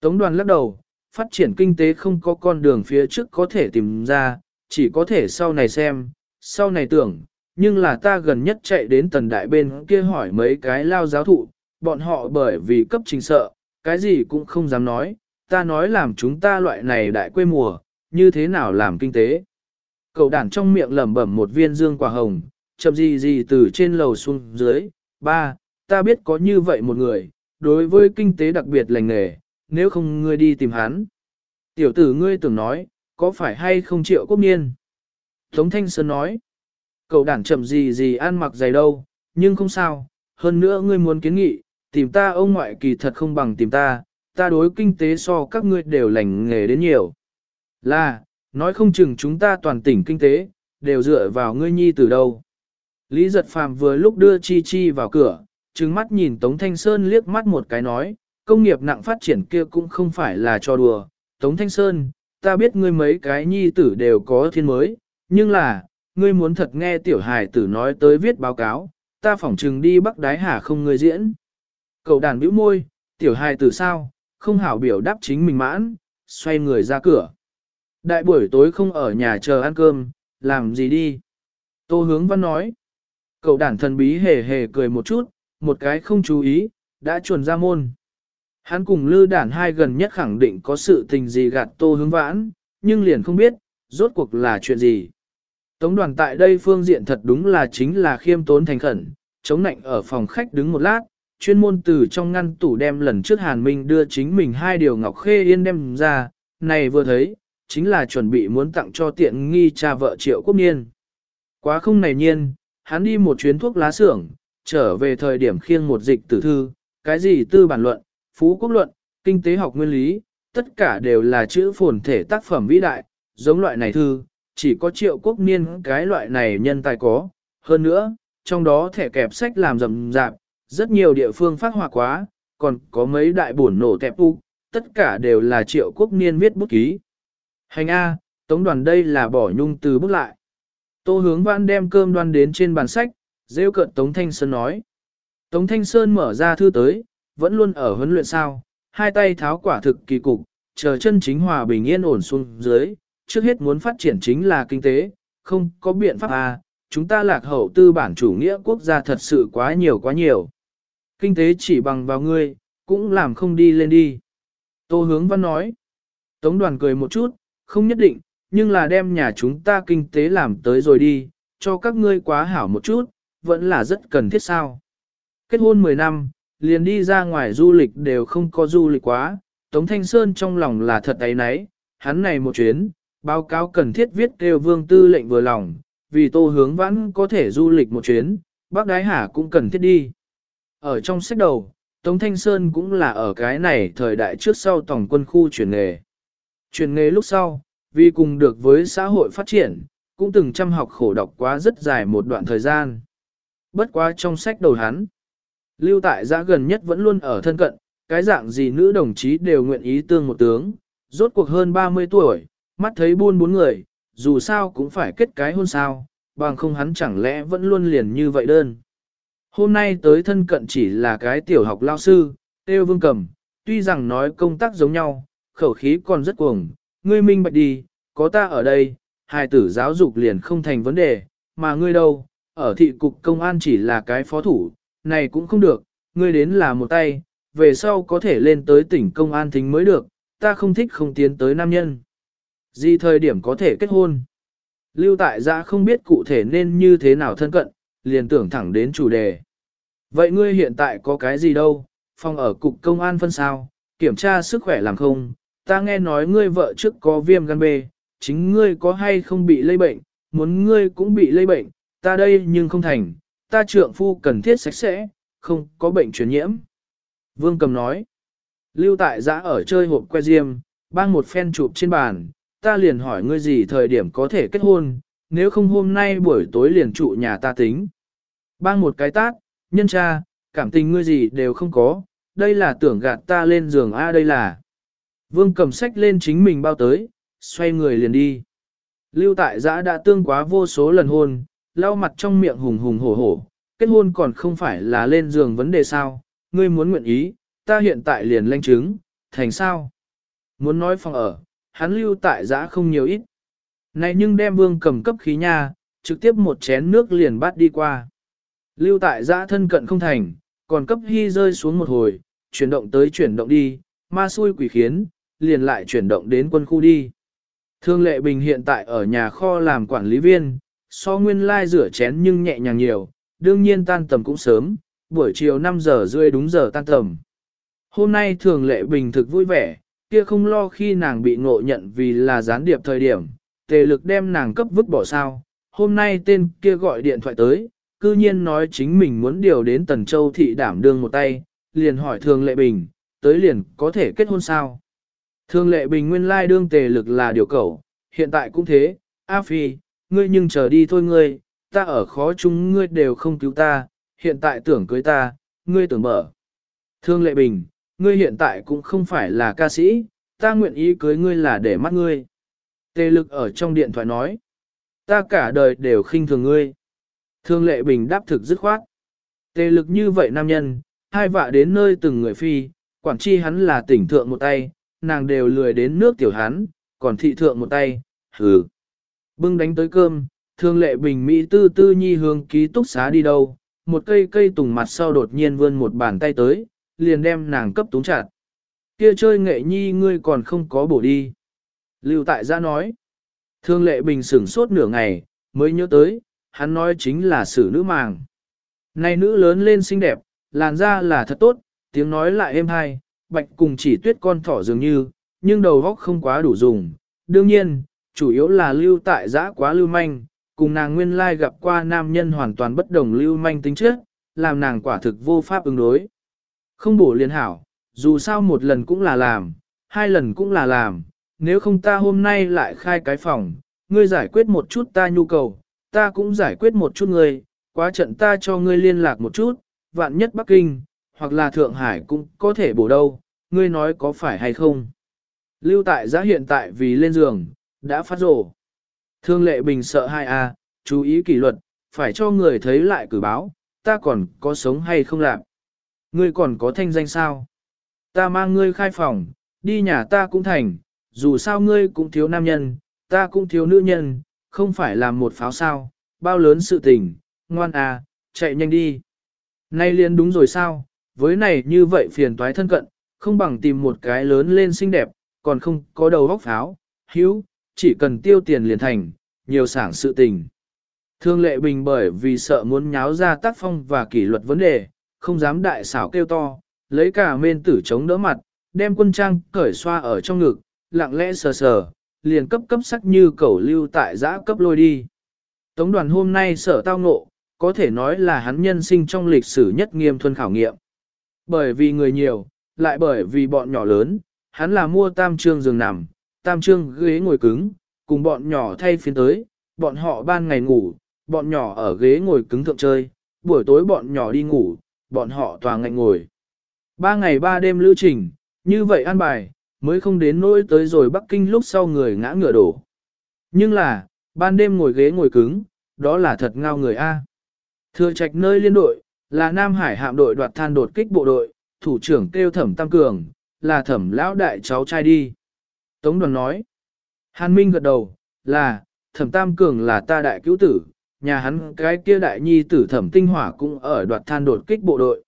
Tống đoàn lắc đầu, phát triển kinh tế không có con đường phía trước có thể tìm ra, chỉ có thể sau này xem, sau này tưởng, nhưng là ta gần nhất chạy đến tần đại bên kia hỏi mấy cái lao giáo thụ, bọn họ bởi vì cấp trình sợ, cái gì cũng không dám nói, ta nói làm chúng ta loại này đại quê mùa, như thế nào làm kinh tế. Cậu đàn trong miệng lẩm bẩm một viên dương quả hồng, chậm gì gì từ trên lầu xuống dưới, ba, ta biết có như vậy một người, đối với kinh tế đặc biệt lành nghề, nếu không ngươi đi tìm hắn. Tiểu tử ngươi tưởng nói, có phải hay không triệu quốc niên? Tống Thanh Sơn nói, cậu đàn chậm gì gì ăn mặc dày đâu, nhưng không sao, hơn nữa ngươi muốn kiến nghị, tìm ta ông ngoại kỳ thật không bằng tìm ta, ta đối kinh tế so các ngươi đều lành nghề đến nhiều. Là, nói không chừng chúng ta toàn tỉnh kinh tế, đều dựa vào ngươi nhi từ đâu. Lý giật phàm vừa lúc đưa Chi Chi vào cửa, trừng mắt nhìn Tống Thanh Sơn liếc mắt một cái nói, công nghiệp nặng phát triển kia cũng không phải là cho đùa. Tống Thanh Sơn, ta biết ngươi mấy cái nhi tử đều có thiên mới, nhưng là, ngươi muốn thật nghe tiểu hài tử nói tới viết báo cáo, ta phỏng trừng đi bắc đái hà không ngươi diễn. Cậu đàn bĩu môi, tiểu hài tử sao, không hảo biểu đáp chính mình mãn, xoay người ra cửa. Đại buổi tối không ở nhà chờ ăn cơm, làm gì đi? Tô hướng văn nói. Cậu đàn thần bí hề hề cười một chút, một cái không chú ý, đã chuồn ra môn. Hắn cùng lư đản hai gần nhất khẳng định có sự tình gì gạt tô hướng vãn, nhưng liền không biết, rốt cuộc là chuyện gì. Tống đoàn tại đây phương diện thật đúng là chính là khiêm tốn thành khẩn, chống nạnh ở phòng khách đứng một lát, chuyên môn từ trong ngăn tủ đem lần trước Hàn Minh đưa chính mình hai điều ngọc khê yên đem ra, này vừa thấy, chính là chuẩn bị muốn tặng cho tiện nghi cha vợ triệu quốc niên. Quá không này nhiên, hắn đi một chuyến thuốc lá xưởng, trở về thời điểm khiêng một dịch tử thư, cái gì tư bản luận, phú quốc luận, kinh tế học nguyên lý, tất cả đều là chữ phồn thể tác phẩm vĩ đại, giống loại này thư, chỉ có triệu quốc niên cái loại này nhân tài có. Hơn nữa, trong đó thẻ kẹp sách làm rầm rạp, rất nhiều địa phương phát họa quá, còn có mấy đại bổn nổ tẹp u, tất cả đều là triệu quốc niên viết bút ký. Hành A, tống đoàn đây là bỏ nhung từ bút lại. Tô hướng văn đem cơm đoan đến trên bàn sách, rêu cợt Tống Thanh Sơn nói. Tống Thanh Sơn mở ra thư tới, vẫn luôn ở huấn luyện sao, hai tay tháo quả thực kỳ cục, chờ chân chính hòa bình yên ổn xuống dưới, trước hết muốn phát triển chính là kinh tế, không có biện pháp à, chúng ta lạc hậu tư bản chủ nghĩa quốc gia thật sự quá nhiều quá nhiều. Kinh tế chỉ bằng vào ngươi, cũng làm không đi lên đi. Tô hướng văn nói. Tống đoàn cười một chút, không nhất định, nhưng là đem nhà chúng ta kinh tế làm tới rồi đi, cho các ngươi quá hảo một chút, vẫn là rất cần thiết sao. Kết hôn 10 năm, liền đi ra ngoài du lịch đều không có du lịch quá, Tống Thanh Sơn trong lòng là thật ấy nấy, hắn này một chuyến, báo cáo cần thiết viết kêu vương tư lệnh vừa lòng, vì tô hướng vãn có thể du lịch một chuyến, bác đái hà cũng cần thiết đi. Ở trong sách đầu, Tống Thanh Sơn cũng là ở cái này thời đại trước sau tổng quân khu chuyển nghề. Chuyển nghề lúc sau, vì cùng được với xã hội phát triển, cũng từng chăm học khổ đọc quá rất dài một đoạn thời gian. Bất quá trong sách đầu hắn, lưu tại giã gần nhất vẫn luôn ở thân cận, cái dạng gì nữ đồng chí đều nguyện ý tương một tướng, rốt cuộc hơn 30 tuổi, mắt thấy buôn bốn người, dù sao cũng phải kết cái hôn sao, bằng không hắn chẳng lẽ vẫn luôn liền như vậy đơn. Hôm nay tới thân cận chỉ là cái tiểu học lao sư, Têu Vương Cầm, tuy rằng nói công tác giống nhau, khẩu khí còn rất cuồng, ngươi minh bạch đi, có ta ở đây, hài tử giáo dục liền không thành vấn đề, mà ngươi đâu, ở thị cục công an chỉ là cái phó thủ, này cũng không được, ngươi đến là một tay, về sau có thể lên tới tỉnh công an thính mới được, ta không thích không tiến tới nam nhân. Gì thời điểm có thể kết hôn? Lưu tại gia không biết cụ thể nên như thế nào thân cận, liền tưởng thẳng đến chủ đề. Vậy ngươi hiện tại có cái gì đâu, phòng ở cục công an phân sao, kiểm tra sức khỏe làm không, ta nghe nói ngươi vợ trước có viêm gan B, chính ngươi có hay không bị lây bệnh, muốn ngươi cũng bị lây bệnh, ta đây nhưng không thành, ta trượng phu cần thiết sạch sẽ, không có bệnh truyền nhiễm. Vương cầm nói, lưu tại giã ở chơi hộp que diêm, bang một phen chụp trên bàn, ta liền hỏi ngươi gì thời điểm có thể kết hôn, nếu không hôm nay buổi tối liền trụ nhà ta tính. Bang một cái tát, nhân cha, cảm tình ngươi gì đều không có, đây là tưởng gạt ta lên giường A đây là. Vương cầm sách lên chính mình bao tới, xoay người liền đi. Lưu tại giã đã tương quá vô số lần hôn, lau mặt trong miệng hùng hùng hổ hổ, kết hôn còn không phải là lên giường vấn đề sao, ngươi muốn nguyện ý, ta hiện tại liền lanh chứng, thành sao? Muốn nói phòng ở, hắn lưu tại giã không nhiều ít. Này nhưng đem vương cầm cấp khí nha, trực tiếp một chén nước liền bát đi qua. Lưu tại giã thân cận không thành, còn cấp hy rơi xuống một hồi, chuyển động tới chuyển động đi, ma xui quỷ khiến, liền lại chuyển động đến quân khu đi. Thương Lệ Bình hiện tại ở nhà kho làm quản lý viên, so nguyên lai rửa chén nhưng nhẹ nhàng nhiều, đương nhiên tan tầm cũng sớm, buổi chiều 5 giờ rưỡi đúng giờ tan tầm. Hôm nay thường lệ bình thực vui vẻ, kia không lo khi nàng bị ngộ nhận vì là gián điệp thời điểm, tề lực đem nàng cấp vứt bỏ sao. Hôm nay tên kia gọi điện thoại tới, cư nhiên nói chính mình muốn điều đến Tần Châu thị đảm đương một tay, liền hỏi thường lệ bình, tới liền có thể kết hôn sao. Thường lệ bình nguyên lai đương tề lực là điều cầu, hiện tại cũng thế, A Phi, ngươi nhưng chờ đi thôi ngươi, ta ở khó chúng ngươi đều không cứu ta, hiện tại tưởng cưới ta, ngươi tưởng mở. Thương lệ bình, ngươi hiện tại cũng không phải là ca sĩ, ta nguyện ý cưới ngươi là để mắt ngươi. Tề lực ở trong điện thoại nói, ta cả đời đều khinh thường ngươi. Thương lệ bình đáp thực dứt khoát. Tề lực như vậy nam nhân, hai vạ đến nơi từng người phi, quản chi hắn là tỉnh thượng một tay, nàng đều lười đến nước tiểu hắn, còn thị thượng một tay, hừ. Bưng đánh tới cơm, thương lệ bình Mỹ tư tư nhi hướng ký túc xá đi đâu, một cây cây tùng mặt sau đột nhiên vươn một bàn tay tới, liền đem nàng cấp túng chặt. Kia chơi nghệ nhi ngươi còn không có bổ đi. Lưu tại gia nói. Thương lệ bình sửng sốt nửa ngày, mới nhớ tới, hắn nói chính là sử nữ màng. Này nữ lớn lên xinh đẹp, làn da là thật tốt, tiếng nói lại êm hay, bạch cùng chỉ tuyết con thỏ dường như, nhưng đầu góc không quá đủ dùng. Đương nhiên, chủ yếu là lưu tại giã quá lưu manh, cùng nàng nguyên lai gặp qua nam nhân hoàn toàn bất đồng lưu manh tính trước, làm nàng quả thực vô pháp ứng đối. Không bổ liên hảo, dù sao một lần cũng là làm, hai lần cũng là làm, nếu không ta hôm nay lại khai cái phòng, ngươi giải quyết một chút ta nhu cầu, ta cũng giải quyết một chút ngươi, quá trận ta cho ngươi liên lạc một chút, vạn nhất Bắc Kinh, hoặc là Thượng Hải cũng có thể bổ đâu, ngươi nói có phải hay không. Lưu tại giã hiện tại vì lên giường, đã phát rổ. Thương lệ bình sợ hai a chú ý kỷ luật, phải cho người thấy lại cử báo, ta còn có sống hay không làm. Ngươi còn có thanh danh sao? Ta mang ngươi khai phòng, đi nhà ta cũng thành, dù sao ngươi cũng thiếu nam nhân, ta cũng thiếu nữ nhân, không phải làm một pháo sao, bao lớn sự tình, ngoan à, chạy nhanh đi. Nay liền đúng rồi sao, với này như vậy phiền toái thân cận, không bằng tìm một cái lớn lên xinh đẹp, còn không có đầu góc pháo, hữu, chỉ cần tiêu tiền liền thành, nhiều sảng sự tình. Thương lệ bình bởi vì sợ muốn nháo ra tác phong và kỷ luật vấn đề, không dám đại xảo kêu to, lấy cả mên tử chống đỡ mặt, đem quân trang cởi xoa ở trong ngực, lặng lẽ sờ sờ, liền cấp cấp sắc như cẩu lưu tại giã cấp lôi đi. Tống đoàn hôm nay sở tao ngộ, có thể nói là hắn nhân sinh trong lịch sử nhất nghiêm thuần khảo nghiệm. Bởi vì người nhiều, lại bởi vì bọn nhỏ lớn, hắn là mua tam trương giường nằm, tam trương ghế ngồi cứng, cùng bọn nhỏ thay phiên tới, bọn họ ban ngày ngủ, bọn nhỏ ở ghế ngồi cứng thượng chơi, buổi tối bọn nhỏ đi ngủ, bọn họ toàn ngạnh ngồi. Ba ngày ba đêm lưu trình, như vậy an bài, mới không đến nỗi tới rồi Bắc Kinh lúc sau người ngã ngựa đổ. Nhưng là, ban đêm ngồi ghế ngồi cứng, đó là thật ngao người A. Thừa trạch nơi liên đội, là Nam Hải hạm đội đoạt than đột kích bộ đội, thủ trưởng kêu thẩm tam cường, là thẩm lão đại cháu trai đi. Tống đoàn nói, Hàn Minh gật đầu, là, thẩm tam cường là ta đại cứu tử, nhà hắn cái kia đại nhi tử thẩm tinh hỏa cũng ở đoạt than đột kích bộ đội.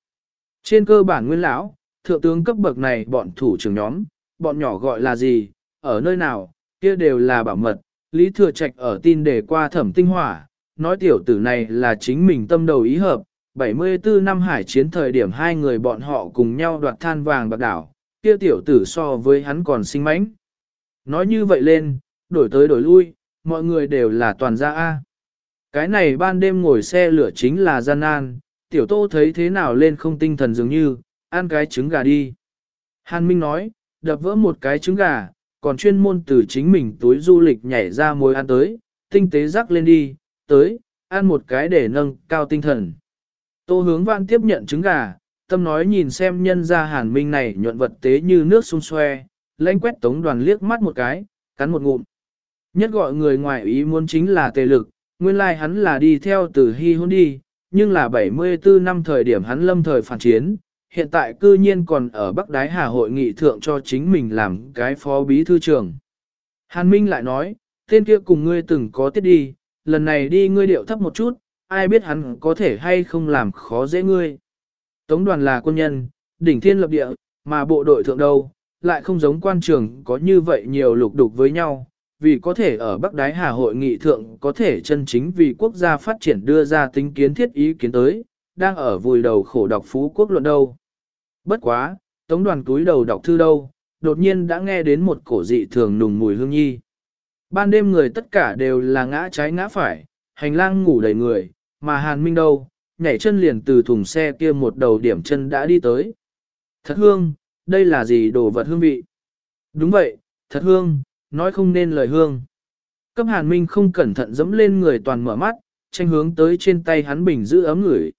Trên cơ bản nguyên lão, thượng tướng cấp bậc này bọn thủ trưởng nhóm, bọn nhỏ gọi là gì, ở nơi nào, kia đều là bảo mật, Lý Thừa Trạch ở tin để qua thẩm tinh hỏa, nói tiểu tử này là chính mình tâm đầu ý hợp, 74 năm hải chiến thời điểm hai người bọn họ cùng nhau đoạt than vàng bạc đảo, kia tiểu tử so với hắn còn sinh mánh. Nói như vậy lên, đổi tới đổi lui, mọi người đều là toàn gia A. Cái này ban đêm ngồi xe lửa chính là gian nan, tiểu tô thấy thế nào lên không tinh thần dường như, ăn cái trứng gà đi. Hàn Minh nói, đập vỡ một cái trứng gà, còn chuyên môn từ chính mình túi du lịch nhảy ra môi ăn tới, tinh tế rắc lên đi, tới, ăn một cái để nâng cao tinh thần. Tô hướng vạn tiếp nhận trứng gà, tâm nói nhìn xem nhân ra hàn minh này nhuận vật tế như nước sung xoe, lãnh quét tống đoàn liếc mắt một cái, cắn một ngụm. Nhất gọi người ngoài ý muốn chính là tề lực, nguyên lai like hắn là đi theo từ hy hôn đi, nhưng là 74 năm thời điểm hắn lâm thời phản chiến, hiện tại cư nhiên còn ở Bắc Đái Hà hội nghị thượng cho chính mình làm cái phó bí thư trưởng. Hàn Minh lại nói, tên kia cùng ngươi từng có tiết đi, lần này đi ngươi điệu thấp một chút, ai biết hắn có thể hay không làm khó dễ ngươi. Tống đoàn là quân nhân, đỉnh thiên lập địa, mà bộ đội thượng đâu, lại không giống quan trường có như vậy nhiều lục đục với nhau, vì có thể ở Bắc Đái Hà hội nghị thượng có thể chân chính vì quốc gia phát triển đưa ra tính kiến thiết ý kiến tới, đang ở vùi đầu khổ đọc phú quốc luận đâu. Bất quá, tống đoàn túi đầu đọc thư đâu, đột nhiên đã nghe đến một cổ dị thường nùng mùi hương nhi. Ban đêm người tất cả đều là ngã trái ngã phải, hành lang ngủ đầy người, mà Hàn Minh đâu, nhảy chân liền từ thùng xe kia một đầu điểm chân đã đi tới. Thật hương, đây là gì đồ vật hương vị? Đúng vậy, thật hương, nói không nên lời hương. Cấp Hàn Minh không cẩn thận dẫm lên người toàn mở mắt, tranh hướng tới trên tay hắn bình giữ ấm ngửi.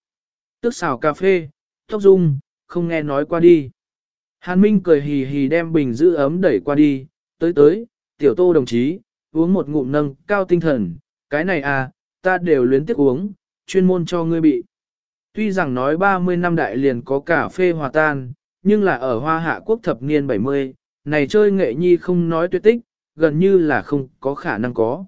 Tức xào cà phê, tóc dung, không nghe nói qua đi. Hàn Minh cười hì hì đem bình giữ ấm đẩy qua đi, tới tới, tiểu tô đồng chí, uống một ngụm nâng, cao tinh thần, cái này à, ta đều luyến tiếc uống, chuyên môn cho ngươi bị. Tuy rằng nói 30 năm đại liền có cà phê hòa tan, nhưng là ở hoa hạ quốc thập niên 70, này chơi nghệ nhi không nói tuyệt tích, gần như là không có khả năng có.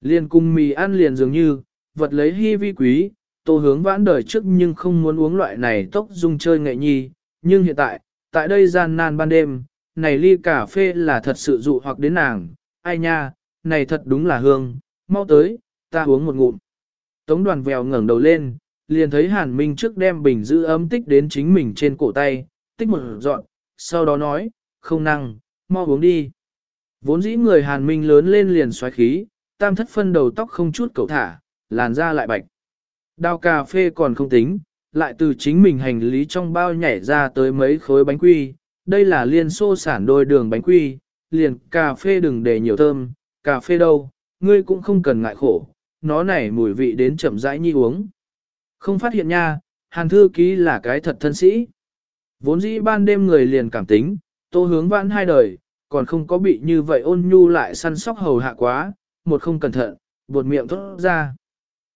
Liền cùng mì ăn liền dường như, vật lấy hy vi quý, tô hướng vãn đời trước nhưng không muốn uống loại này tốc dung chơi nghệ nhi, nhưng hiện tại, tại đây gian nan ban đêm, này ly cà phê là thật sự dụ hoặc đến nàng, ai nha, này thật đúng là hương, mau tới, ta uống một ngụm. Tống đoàn vèo ngẩng đầu lên, liền thấy Hàn Minh trước đem bình giữ ấm tích đến chính mình trên cổ tay, tích một dọn, sau đó nói, không năng, mau uống đi. Vốn dĩ người Hàn Minh lớn lên liền xoáy khí, tam thất phân đầu tóc không chút cầu thả, làn da lại bạch. Đào cà phê còn không tính, lại từ chính mình hành lý trong bao nhảy ra tới mấy khối bánh quy, đây là liên xô sản đôi đường bánh quy, liền cà phê đừng để nhiều thơm, cà phê đâu, ngươi cũng không cần ngại khổ, nó này mùi vị đến chậm rãi nhi uống. Không phát hiện nha, hàn thư ký là cái thật thân sĩ. Vốn dĩ ban đêm người liền cảm tính, tô hướng vãn hai đời, còn không có bị như vậy ôn nhu lại săn sóc hầu hạ quá, một không cẩn thận, buột miệng thốt ra.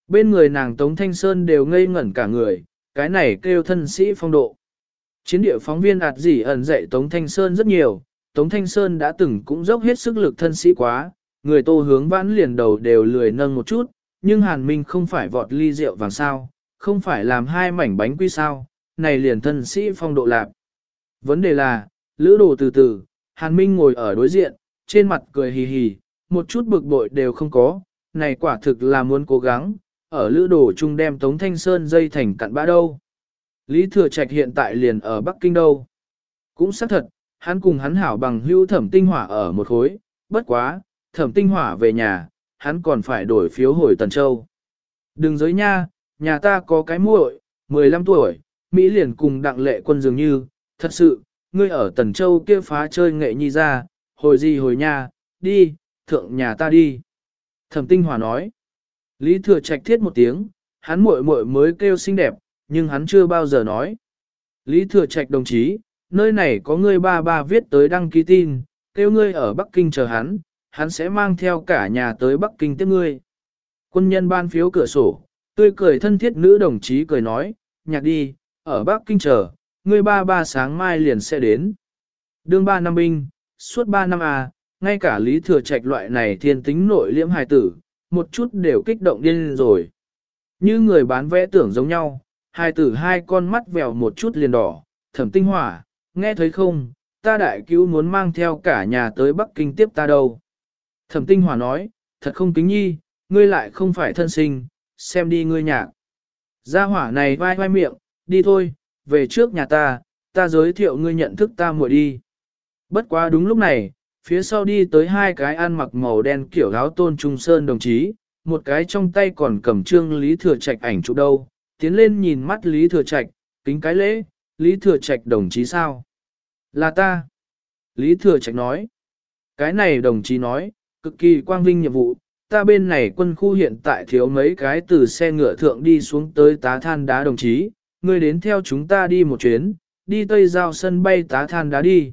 Bên người nàng Tống Thanh Sơn đều ngây ngẩn cả người, cái này kêu thân sĩ phong độ. Chiến địa phóng viên ạt gì ẩn dạy Tống Thanh Sơn rất nhiều, Tống Thanh Sơn đã từng cũng dốc hết sức lực thân sĩ quá, người tô hướng vãn liền đầu đều lười nâng một chút, nhưng Hàn Minh không phải vọt ly rượu vàng sao, không phải làm hai mảnh bánh quy sao, này liền thân sĩ phong độ lạc. Vấn đề là, lữ đồ từ từ, Hàn Minh ngồi ở đối diện, trên mặt cười hì hì, một chút bực bội đều không có, này quả thực là muốn cố gắng, ở lữ đồ chung đem Tống Thanh Sơn dây thành cặn bã đâu. Lý Thừa Trạch hiện tại liền ở Bắc Kinh đâu. Cũng xác thật, hắn cùng hắn hảo bằng hưu thẩm tinh hỏa ở một khối, bất quá, thẩm tinh hỏa về nhà, hắn còn phải đổi phiếu hồi Tần Châu. Đừng giới nha, nhà ta có cái muội, 15 tuổi, Mỹ liền cùng đặng lệ quân dường như, thật sự, ngươi ở Tần Châu kia phá chơi nghệ nhi ra, hồi gì hồi nha, đi, thượng nhà ta đi. Thẩm tinh hỏa nói, Lý thừa trạch thiết một tiếng, hắn muội muội mới kêu xinh đẹp, nhưng hắn chưa bao giờ nói. Lý thừa trạch đồng chí, nơi này có ngươi ba ba viết tới đăng ký tin, kêu ngươi ở Bắc Kinh chờ hắn, hắn sẽ mang theo cả nhà tới Bắc Kinh tiếp ngươi. Quân nhân ban phiếu cửa sổ, tươi cười thân thiết nữ đồng chí cười nói, nhạc đi, ở Bắc Kinh chờ, ngươi ba ba sáng mai liền sẽ đến. Đương ba năm binh, suốt ba năm à, ngay cả lý thừa trạch loại này thiên tính nội liễm hài tử, một chút đều kích động điên rồi. Như người bán vẽ tưởng giống nhau, hai tử hai con mắt vèo một chút liền đỏ, thẩm tinh hỏa, nghe thấy không, ta đại cứu muốn mang theo cả nhà tới Bắc Kinh tiếp ta đâu. Thẩm tinh hỏa nói, thật không kính nhi, ngươi lại không phải thân sinh, xem đi ngươi nhạc. Gia hỏa này vai vai miệng, đi thôi, về trước nhà ta, ta giới thiệu ngươi nhận thức ta muội đi. Bất quá đúng lúc này, phía sau đi tới hai cái ăn mặc màu đen kiểu áo tôn trung sơn đồng chí, một cái trong tay còn cầm trương Lý Thừa Trạch ảnh chụp đâu, tiến lên nhìn mắt Lý Thừa Trạch, kính cái lễ, Lý Thừa Trạch đồng chí sao? Là ta. Lý Thừa Trạch nói. Cái này đồng chí nói, cực kỳ quang vinh nhiệm vụ, ta bên này quân khu hiện tại thiếu mấy cái từ xe ngựa thượng đi xuống tới tá than đá đồng chí, ngươi đến theo chúng ta đi một chuyến, đi tây giao sân bay tá than đá đi.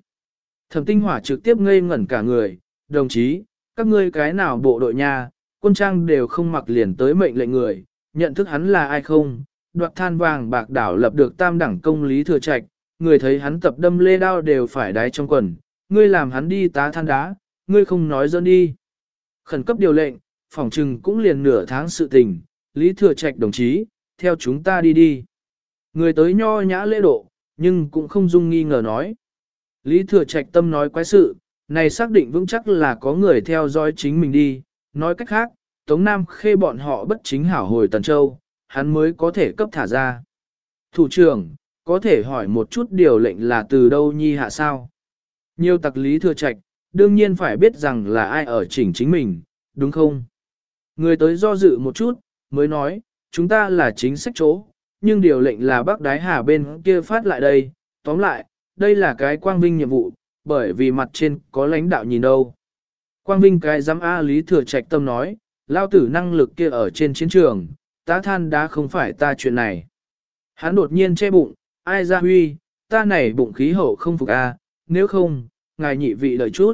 Thẩm tinh hỏa trực tiếp ngây ngẩn cả người, đồng chí, các ngươi cái nào bộ đội nha, quân trang đều không mặc liền tới mệnh lệnh người, nhận thức hắn là ai không, đoạt than vàng bạc đảo lập được tam đẳng công lý thừa trạch, người thấy hắn tập đâm lê đao đều phải đái trong quần, ngươi làm hắn đi tá than đá, ngươi không nói dẫn đi. Khẩn cấp điều lệnh, phòng trừng cũng liền nửa tháng sự tình, lý thừa trạch đồng chí, theo chúng ta đi đi. Người tới nho nhã lễ độ, nhưng cũng không dung nghi ngờ nói. Lý Thừa Trạch Tâm nói quái sự, Này xác định vững chắc là có người theo dõi chính mình đi, nói cách khác, Tống Nam khê bọn họ bất chính hảo hồi Tần Châu, hắn mới có thể cấp thả ra. Thủ trưởng, có thể hỏi một chút điều lệnh là từ đâu nhi hạ sao? Nhiều tặc lý thừa trạch, đương nhiên phải biết rằng là ai ở chỉnh chính mình, đúng không? Người tới do dự một chút, mới nói, chúng ta là chính sách chỗ, nhưng điều lệnh là bác đái hà bên kia phát lại đây, tóm lại, đây là cái quang vinh nhiệm vụ, bởi vì mặt trên có lãnh đạo nhìn đâu. Quang vinh cái giám A Lý Thừa Trạch Tâm nói, lao tử năng lực kia ở trên chiến trường, tá than đã không phải ta chuyện này. Hắn đột nhiên che bụng, ai ra huy, ta này bụng khí hậu không phục a, nếu không, ngài nhị vị đợi chút.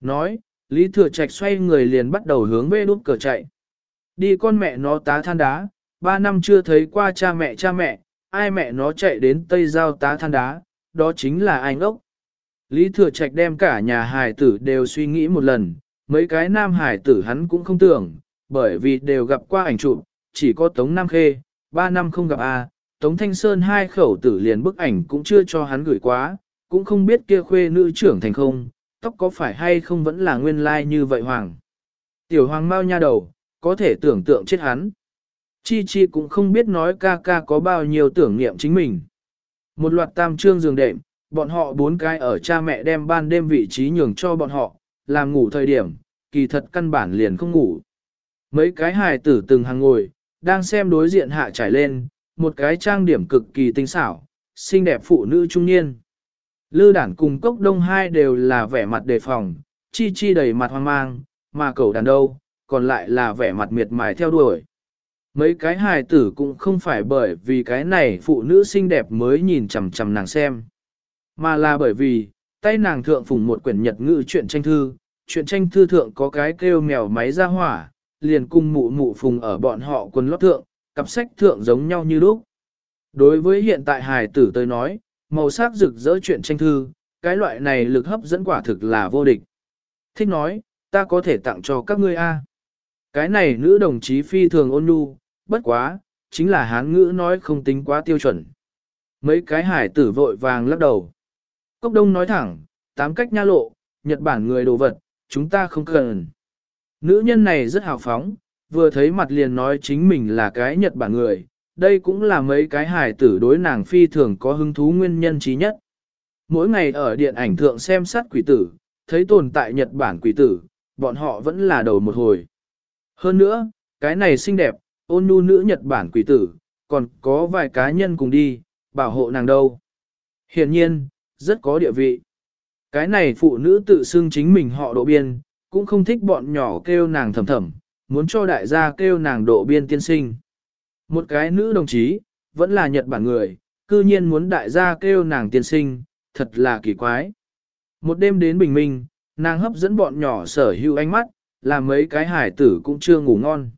Nói, Lý Thừa Trạch xoay người liền bắt đầu hướng về đút cờ chạy. Đi con mẹ nó tá than đá, ba năm chưa thấy qua cha mẹ cha mẹ, ai mẹ nó chạy đến Tây Giao tá than đá, đó chính là anh ốc. Lý Thừa Trạch đem cả nhà hài tử đều suy nghĩ một lần, mấy cái nam hài tử hắn cũng không tưởng, bởi vì đều gặp qua ảnh chụp, chỉ có Tống Nam Khê, ba năm không gặp a, Tống Thanh Sơn hai khẩu tử liền bức ảnh cũng chưa cho hắn gửi quá, cũng không biết kia khuê nữ trưởng thành không, tóc có phải hay không vẫn là nguyên lai like như vậy hoàng. Tiểu hoàng mau nha đầu, có thể tưởng tượng chết hắn. Chi Chi cũng không biết nói ca ca có bao nhiêu tưởng niệm chính mình. Một loạt tam trương giường đệm, bọn họ bốn cái ở cha mẹ đem ban đêm vị trí nhường cho bọn họ, làm ngủ thời điểm, kỳ thật căn bản liền không ngủ. Mấy cái hài tử từng hàng ngồi, đang xem đối diện hạ trải lên, một cái trang điểm cực kỳ tinh xảo, xinh đẹp phụ nữ trung niên. Lư đản cùng cốc đông hai đều là vẻ mặt đề phòng, chi chi đầy mặt hoang mang, mà cậu đàn đâu, còn lại là vẻ mặt miệt mài theo đuổi. Mấy cái hài tử cũng không phải bởi vì cái này phụ nữ xinh đẹp mới nhìn chằm chằm nàng xem, mà là bởi vì, tay nàng thượng phùng một quyển nhật ngữ chuyện tranh thư, chuyện tranh thư thượng có cái kêu mèo máy ra hỏa, liền cung mụ mụ phùng ở bọn họ quần lót thượng, cặp sách thượng giống nhau như lúc. Đối với hiện tại hài tử tới nói, màu sắc rực rỡ chuyện tranh thư, cái loại này lực hấp dẫn quả thực là vô địch. Thích nói, ta có thể tặng cho các ngươi a. Cái này nữ đồng chí phi thường ôn nhu, bất quá, chính là hán ngữ nói không tính quá tiêu chuẩn. Mấy cái hải tử vội vàng lắc đầu. Cốc đông nói thẳng, tám cách nha lộ, Nhật Bản người đồ vật, chúng ta không cần. Nữ nhân này rất hào phóng, vừa thấy mặt liền nói chính mình là cái Nhật Bản người, đây cũng là mấy cái hài tử đối nàng phi thường có hứng thú nguyên nhân trí nhất. Mỗi ngày ở điện ảnh thượng xem sát quỷ tử, thấy tồn tại Nhật Bản quỷ tử, bọn họ vẫn là đầu một hồi. Hơn nữa, cái này xinh đẹp, ôn nhu nữ Nhật Bản quỷ tử, còn có vài cá nhân cùng đi, bảo hộ nàng đâu. Hiển nhiên, rất có địa vị. Cái này phụ nữ tự xưng chính mình họ độ biên, cũng không thích bọn nhỏ kêu nàng thầm thầm, muốn cho đại gia kêu nàng độ biên tiên sinh. Một cái nữ đồng chí, vẫn là Nhật Bản người, cư nhiên muốn đại gia kêu nàng tiên sinh, thật là kỳ quái. Một đêm đến bình minh, nàng hấp dẫn bọn nhỏ sở hữu ánh mắt, là mấy cái hải tử cũng chưa ngủ ngon.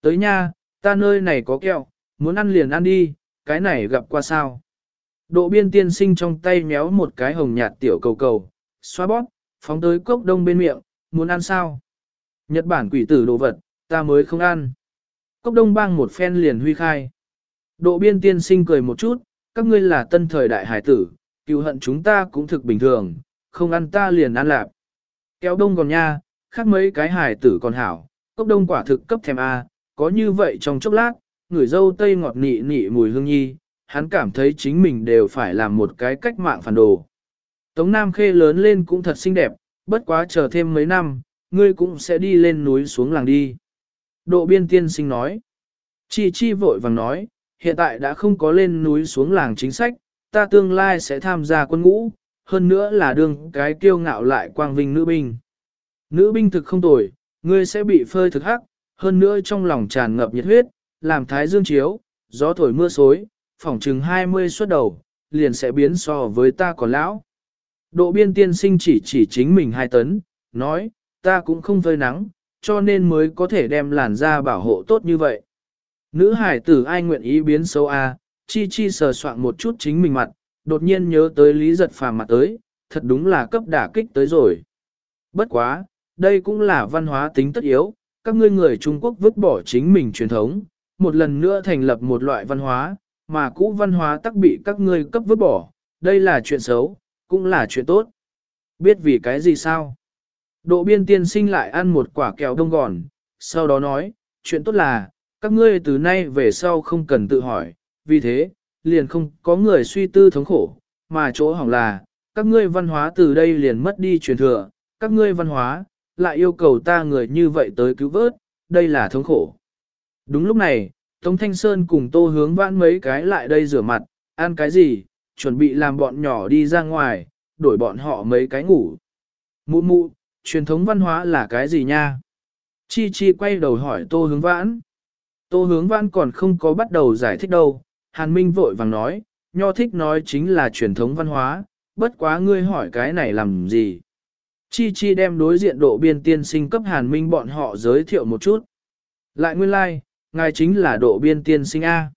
Tới nha, ta nơi này có kẹo, muốn ăn liền ăn đi, cái này gặp qua sao. Độ biên tiên sinh trong tay méo một cái hồng nhạt tiểu cầu cầu, xoa bóp, phóng tới cốc đông bên miệng, muốn ăn sao? Nhật Bản quỷ tử đồ vật, ta mới không ăn. Cốc đông bang một phen liền huy khai. Độ biên tiên sinh cười một chút, các ngươi là tân thời đại hải tử, cựu hận chúng ta cũng thực bình thường, không ăn ta liền ăn lạp. Kéo đông còn nha, khác mấy cái hài tử còn hảo, cốc đông quả thực cấp thèm A, có như vậy trong chốc lát, người dâu tây ngọt nị nị mùi hương nhi, hắn cảm thấy chính mình đều phải làm một cái cách mạng phản đồ. Tống Nam Khê lớn lên cũng thật xinh đẹp, bất quá chờ thêm mấy năm, ngươi cũng sẽ đi lên núi xuống làng đi. Độ biên tiên sinh nói. Chi chi vội vàng nói, hiện tại đã không có lên núi xuống làng chính sách, ta tương lai sẽ tham gia quân ngũ, hơn nữa là đương cái kiêu ngạo lại quang vinh nữ binh. Nữ binh thực không tồi, ngươi sẽ bị phơi thực hắc, hơn nữa trong lòng tràn ngập nhiệt huyết, làm thái dương chiếu, gió thổi mưa xối, phỏng chừng 20 suốt đầu, liền sẽ biến so với ta còn lão. Độ biên tiên sinh chỉ chỉ chính mình hai tấn, nói, ta cũng không phơi nắng, cho nên mới có thể đem làn da bảo hộ tốt như vậy. Nữ hải tử ai nguyện ý biến xấu a? À, chi chi sờ soạn một chút chính mình mặt, đột nhiên nhớ tới lý giật phàm mặt tới, thật đúng là cấp đả kích tới rồi. Bất quá, đây cũng là văn hóa tính tất yếu, các ngươi người Trung Quốc vứt bỏ chính mình truyền thống, một lần nữa thành lập một loại văn hóa, mà cũ văn hóa tắc bị các ngươi cấp vứt bỏ, đây là chuyện xấu, cũng là chuyện tốt. Biết vì cái gì sao? Độ biên tiên sinh lại ăn một quả kẹo đông gòn, sau đó nói, chuyện tốt là, các ngươi từ nay về sau không cần tự hỏi, vì thế, liền không có người suy tư thống khổ, mà chỗ hỏng là, các ngươi văn hóa từ đây liền mất đi truyền thừa, các ngươi văn hóa, lại yêu cầu ta người như vậy tới cứu vớt, đây là thống khổ. Đúng lúc này, Tống Thanh Sơn cùng tô hướng vãn mấy cái lại đây rửa mặt, ăn cái gì, chuẩn bị làm bọn nhỏ đi ra ngoài, đổi bọn họ mấy cái ngủ. Mụ mụ, truyền thống văn hóa là cái gì nha? Chi Chi quay đầu hỏi tô hướng vãn. Tô hướng vãn còn không có bắt đầu giải thích đâu, Hàn Minh vội vàng nói, nho thích nói chính là truyền thống văn hóa, bất quá ngươi hỏi cái này làm gì? Chi Chi đem đối diện độ biên tiên sinh cấp Hàn Minh bọn họ giới thiệu một chút. Lại nguyên lai, like, ngài chính là độ biên tiên sinh A.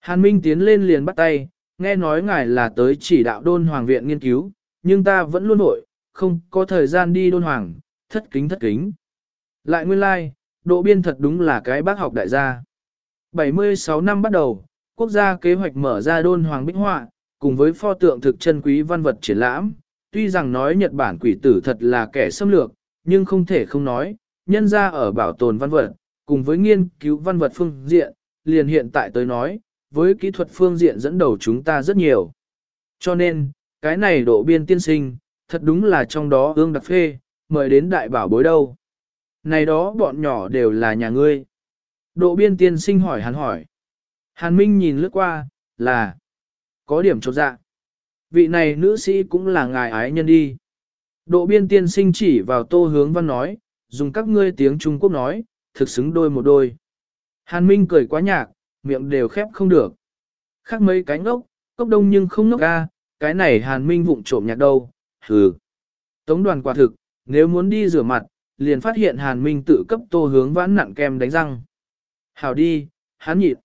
Hàn Minh tiến lên liền bắt tay, nghe nói ngài là tới chỉ đạo đôn hoàng viện nghiên cứu, nhưng ta vẫn luôn nội, không có thời gian đi đôn hoàng, thất kính thất kính. Lại nguyên lai, like, độ biên thật đúng là cái bác học đại gia. 76 năm bắt đầu, quốc gia kế hoạch mở ra đôn hoàng bích họa, cùng với pho tượng thực chân quý văn vật triển lãm. Tuy rằng nói Nhật Bản quỷ tử thật là kẻ xâm lược, nhưng không thể không nói, nhân ra ở bảo tồn văn vật, cùng với nghiên cứu văn vật phương diện, liền hiện tại tới nói, với kỹ thuật phương diện dẫn đầu chúng ta rất nhiều. Cho nên, cái này độ biên tiên sinh, thật đúng là trong đó ương đặc phê, mời đến đại bảo bối đâu. Này đó bọn nhỏ đều là nhà ngươi. Độ biên tiên sinh hỏi hắn hỏi. Hàn Minh nhìn lướt qua, là có điểm chột dạ. Vị này nữ sĩ cũng là ngài ái nhân đi. Độ biên tiên sinh chỉ vào tô hướng văn nói, dùng các ngươi tiếng Trung Quốc nói, thực xứng đôi một đôi. Hàn Minh cười quá nhạc, miệng đều khép không được. Khác mấy cái ngốc, cốc đông nhưng không ngốc ca, cái này Hàn Minh vụng trộm nhạc đâu, hừ. Tống đoàn quả thực, nếu muốn đi rửa mặt, liền phát hiện Hàn Minh tự cấp tô hướng vãn nặng kem đánh răng. Hảo đi, hắn nhịn.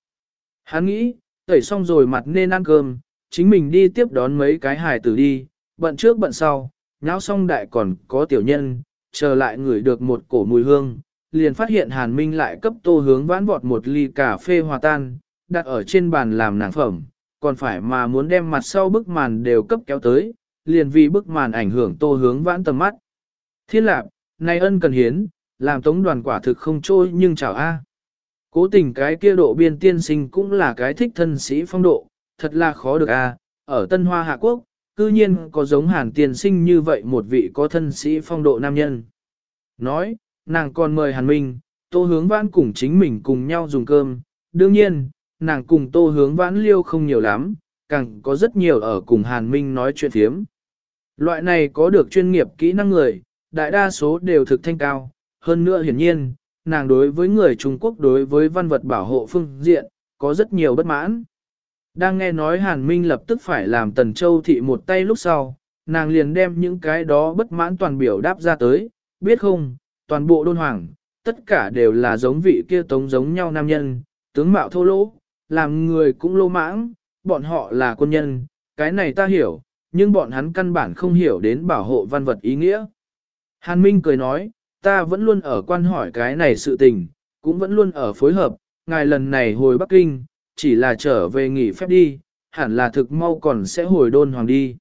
Hắn nghĩ, tẩy xong rồi mặt nên ăn cơm, chính mình đi tiếp đón mấy cái hài tử đi, bận trước bận sau, nháo xong đại còn có tiểu nhân, chờ lại ngửi được một cổ mùi hương, liền phát hiện Hàn Minh lại cấp tô hướng vãn vọt một ly cà phê hòa tan, đặt ở trên bàn làm nàng phẩm, còn phải mà muốn đem mặt sau bức màn đều cấp kéo tới, liền vì bức màn ảnh hưởng tô hướng vãn tầm mắt. Thiên lạc, này ân cần hiến, làm tống đoàn quả thực không trôi nhưng chào a. Cố tình cái kia độ biên tiên sinh cũng là cái thích thân sĩ phong độ, thật là khó được a. ở Tân Hoa Hạ Quốc, cư nhiên có giống hàn tiền sinh như vậy một vị có thân sĩ phong độ nam nhân. Nói, nàng còn mời hàn minh, tô hướng vãn cùng chính mình cùng nhau dùng cơm, đương nhiên, nàng cùng tô hướng vãn liêu không nhiều lắm, càng có rất nhiều ở cùng hàn minh nói chuyện thiếm. Loại này có được chuyên nghiệp kỹ năng người, đại đa số đều thực thanh cao, hơn nữa hiển nhiên, nàng đối với người Trung Quốc đối với văn vật bảo hộ phương diện, có rất nhiều bất mãn. Đang nghe nói Hàn Minh lập tức phải làm Tần Châu thị một tay lúc sau, nàng liền đem những cái đó bất mãn toàn biểu đáp ra tới, biết không, toàn bộ đôn hoàng, tất cả đều là giống vị kia tống giống nhau nam nhân, tướng mạo thô lỗ, làm người cũng lô mãng, bọn họ là quân nhân, cái này ta hiểu, nhưng bọn hắn căn bản không hiểu đến bảo hộ văn vật ý nghĩa. Hàn Minh cười nói, ta vẫn luôn ở quan hỏi cái này sự tình, cũng vẫn luôn ở phối hợp, ngài lần này hồi Bắc Kinh, chỉ là trở về nghỉ phép đi, hẳn là thực mau còn sẽ hồi đôn hoàng đi.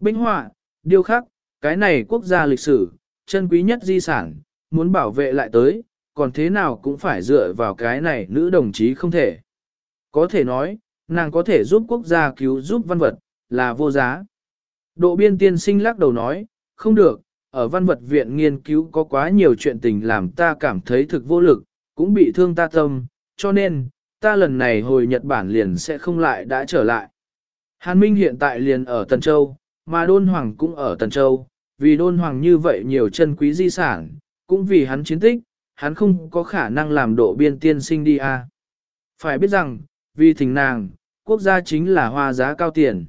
Binh họa, điêu khắc, cái này quốc gia lịch sử, chân quý nhất di sản, muốn bảo vệ lại tới, còn thế nào cũng phải dựa vào cái này nữ đồng chí không thể. Có thể nói, nàng có thể giúp quốc gia cứu giúp văn vật, là vô giá. Độ biên tiên sinh lắc đầu nói, không được, ở văn vật viện nghiên cứu có quá nhiều chuyện tình làm ta cảm thấy thực vô lực, cũng bị thương ta tâm, cho nên, ta lần này hồi Nhật Bản liền sẽ không lại đã trở lại. Hàn Minh hiện tại liền ở Tần Châu, mà Đôn Hoàng cũng ở Tần Châu, vì Đôn Hoàng như vậy nhiều chân quý di sản, cũng vì hắn chiến tích, hắn không có khả năng làm độ biên tiên sinh đi a. À. Phải biết rằng, vì thỉnh nàng, quốc gia chính là hoa giá cao tiền.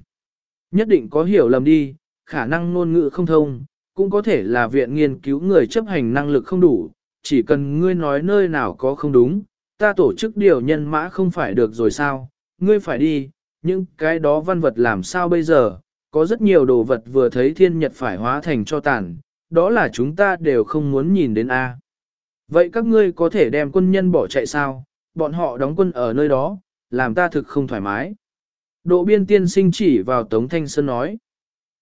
Nhất định có hiểu lầm đi, khả năng ngôn ngữ không thông, cũng có thể là viện nghiên cứu người chấp hành năng lực không đủ, chỉ cần ngươi nói nơi nào có không đúng, ta tổ chức điều nhân mã không phải được rồi sao, ngươi phải đi, nhưng cái đó văn vật làm sao bây giờ, có rất nhiều đồ vật vừa thấy thiên nhật phải hóa thành cho tàn, đó là chúng ta đều không muốn nhìn đến A. Vậy các ngươi có thể đem quân nhân bỏ chạy sao, bọn họ đóng quân ở nơi đó, làm ta thực không thoải mái. Độ biên tiên sinh chỉ vào Tống Thanh Sơn nói.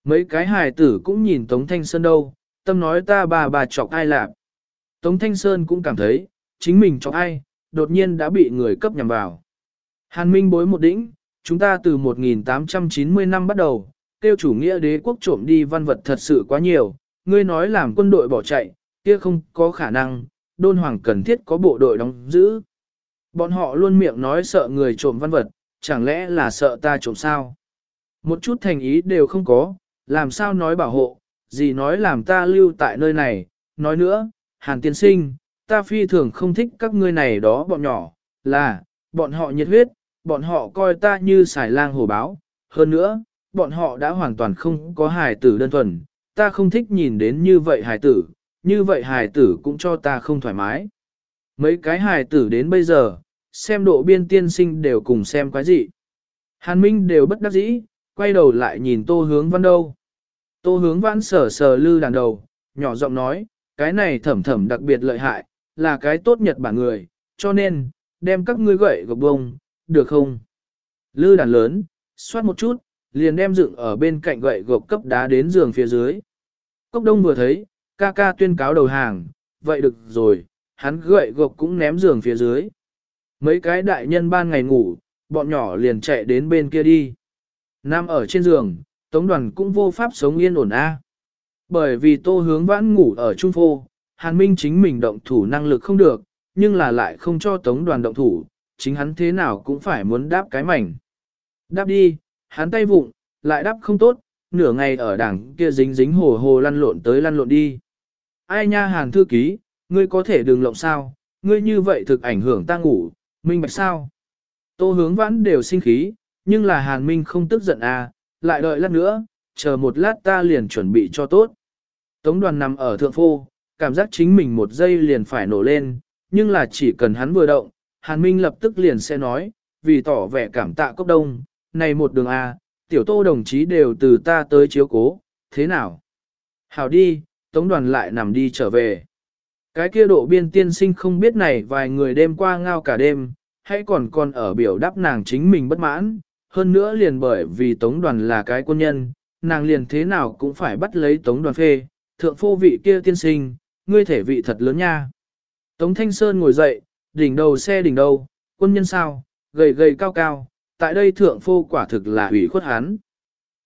Mấy cái hài tử cũng nhìn Tống Thanh Sơn đâu, tâm nói ta bà bà chọc ai lạc. Tống Thanh Sơn cũng cảm thấy, chính mình chọc ai, đột nhiên đã bị người cấp nhằm vào. Hàn Minh bối một đỉnh, chúng ta từ 1890 năm bắt đầu, tiêu chủ nghĩa đế quốc trộm đi văn vật thật sự quá nhiều, ngươi nói làm quân đội bỏ chạy, kia không có khả năng, đôn hoàng cần thiết có bộ đội đóng giữ. Bọn họ luôn miệng nói sợ người trộm văn vật, chẳng lẽ là sợ ta trộm sao? Một chút thành ý đều không có, làm sao nói bảo hộ, gì nói làm ta lưu tại nơi này, nói nữa, hàn tiên sinh, ta phi thường không thích các ngươi này đó bọn nhỏ, là, bọn họ nhiệt huyết, bọn họ coi ta như xài lang hổ báo, hơn nữa, bọn họ đã hoàn toàn không có hài tử đơn thuần, ta không thích nhìn đến như vậy hài tử, như vậy hài tử cũng cho ta không thoải mái. Mấy cái hài tử đến bây giờ, xem độ biên tiên sinh đều cùng xem quái gì. Hàn Minh đều bất đắc dĩ, quay đầu lại nhìn tô hướng văn đâu. Tô hướng văn sờ sờ lư đàn đầu, nhỏ giọng nói, cái này thẩm thẩm đặc biệt lợi hại, là cái tốt nhật bản người, cho nên, đem các ngươi gậy gộc bông, được không? Lư đàn lớn, xoát một chút, liền đem dựng ở bên cạnh gậy gộc cấp đá đến giường phía dưới. Cốc đông vừa thấy, ca ca tuyên cáo đầu hàng, vậy được rồi, hắn gậy gộc cũng ném giường phía dưới. Mấy cái đại nhân ban ngày ngủ, bọn nhỏ liền chạy đến bên kia đi. Nam ở trên giường, tống đoàn cũng vô pháp sống yên ổn a. Bởi vì tô hướng vãn ngủ ở trung phô, hàn minh chính mình động thủ năng lực không được, nhưng là lại không cho tống đoàn động thủ, chính hắn thế nào cũng phải muốn đáp cái mảnh. Đáp đi, hắn tay vụng, lại đáp không tốt, nửa ngày ở đảng kia dính dính hồ hồ lăn lộn tới lăn lộn đi. Ai nha hàn thư ký, ngươi có thể đừng lộng sao, ngươi như vậy thực ảnh hưởng ta ngủ, minh bạch sao. Tô hướng vãn đều sinh khí, nhưng là hàn minh không tức giận à, lại đợi lát nữa, chờ một lát ta liền chuẩn bị cho tốt. Tống đoàn nằm ở thượng phô, cảm giác chính mình một giây liền phải nổ lên, nhưng là chỉ cần hắn vừa động, hàn minh lập tức liền sẽ nói, vì tỏ vẻ cảm tạ cốc đông, này một đường A, tiểu tô đồng chí đều từ ta tới chiếu cố, thế nào? Hảo đi, tống đoàn lại nằm đi trở về. Cái kia độ biên tiên sinh không biết này vài người đêm qua ngao cả đêm, hay còn còn ở biểu đáp nàng chính mình bất mãn, hơn nữa liền bởi vì tống đoàn là cái quân nhân, nàng liền thế nào cũng phải bắt lấy tống đoàn phê, thượng phô vị kia tiên sinh, ngươi thể vị thật lớn nha. Tống Thanh Sơn ngồi dậy, đỉnh đầu xe đỉnh đầu, quân nhân sao, gầy gầy cao cao, tại đây thượng phô quả thực là hủy khuất hắn.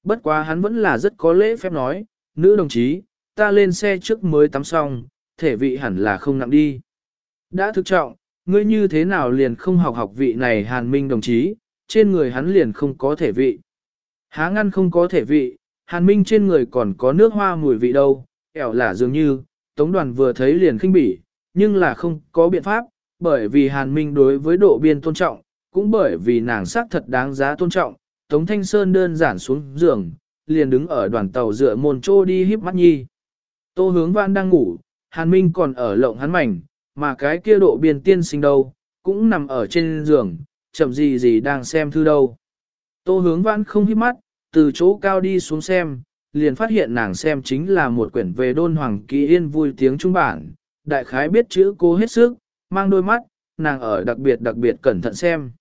Bất quá hắn vẫn là rất có lễ phép nói, nữ đồng chí, ta lên xe trước mới tắm xong, thể vị hẳn là không nặng đi. Đã thực trọng, ngươi như thế nào liền không học học vị này hàn minh đồng chí, trên người hắn liền không có thể vị. Há ngăn không có thể vị, hàn minh trên người còn có nước hoa mùi vị đâu, ẻo là dường như, tống đoàn vừa thấy liền khinh bỉ, nhưng là không có biện pháp, bởi vì hàn minh đối với độ biên tôn trọng, cũng bởi vì nàng sắc thật đáng giá tôn trọng, Tống Thanh Sơn đơn giản xuống giường, liền đứng ở đoàn tàu dựa môn trô đi híp mắt nhi. Tô hướng văn đang ngủ, Hàn Minh còn ở lộng hắn mảnh, mà cái kia độ biên tiên sinh đâu, cũng nằm ở trên giường, chậm gì gì đang xem thư đâu. Tô hướng văn không híp mắt, từ chỗ cao đi xuống xem, liền phát hiện nàng xem chính là một quyển về đôn hoàng ký yên vui tiếng trung bản, đại khái biết chữ cô hết sức, mang đôi mắt, nàng ở đặc biệt đặc biệt cẩn thận xem.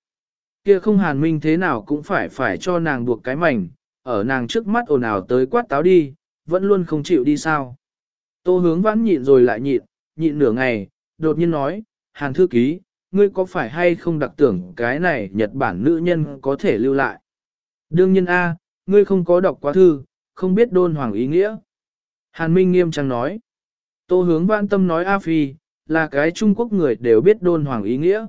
Kia không hàn minh thế nào cũng phải phải cho nàng buộc cái mảnh, ở nàng trước mắt ồn ào tới quát táo đi, vẫn luôn không chịu đi sao. Tô hướng vãn nhịn rồi lại nhịn, nhịn nửa ngày, đột nhiên nói, hàn thư ký, ngươi có phải hay không đặc tưởng cái này Nhật Bản nữ nhân có thể lưu lại? Đương nhiên A, ngươi không có đọc quá thư, không biết đôn hoàng ý nghĩa. Hàn Minh nghiêm trang nói. Tô hướng vãn tâm nói A Phi, là cái Trung Quốc người đều biết đôn hoàng ý nghĩa.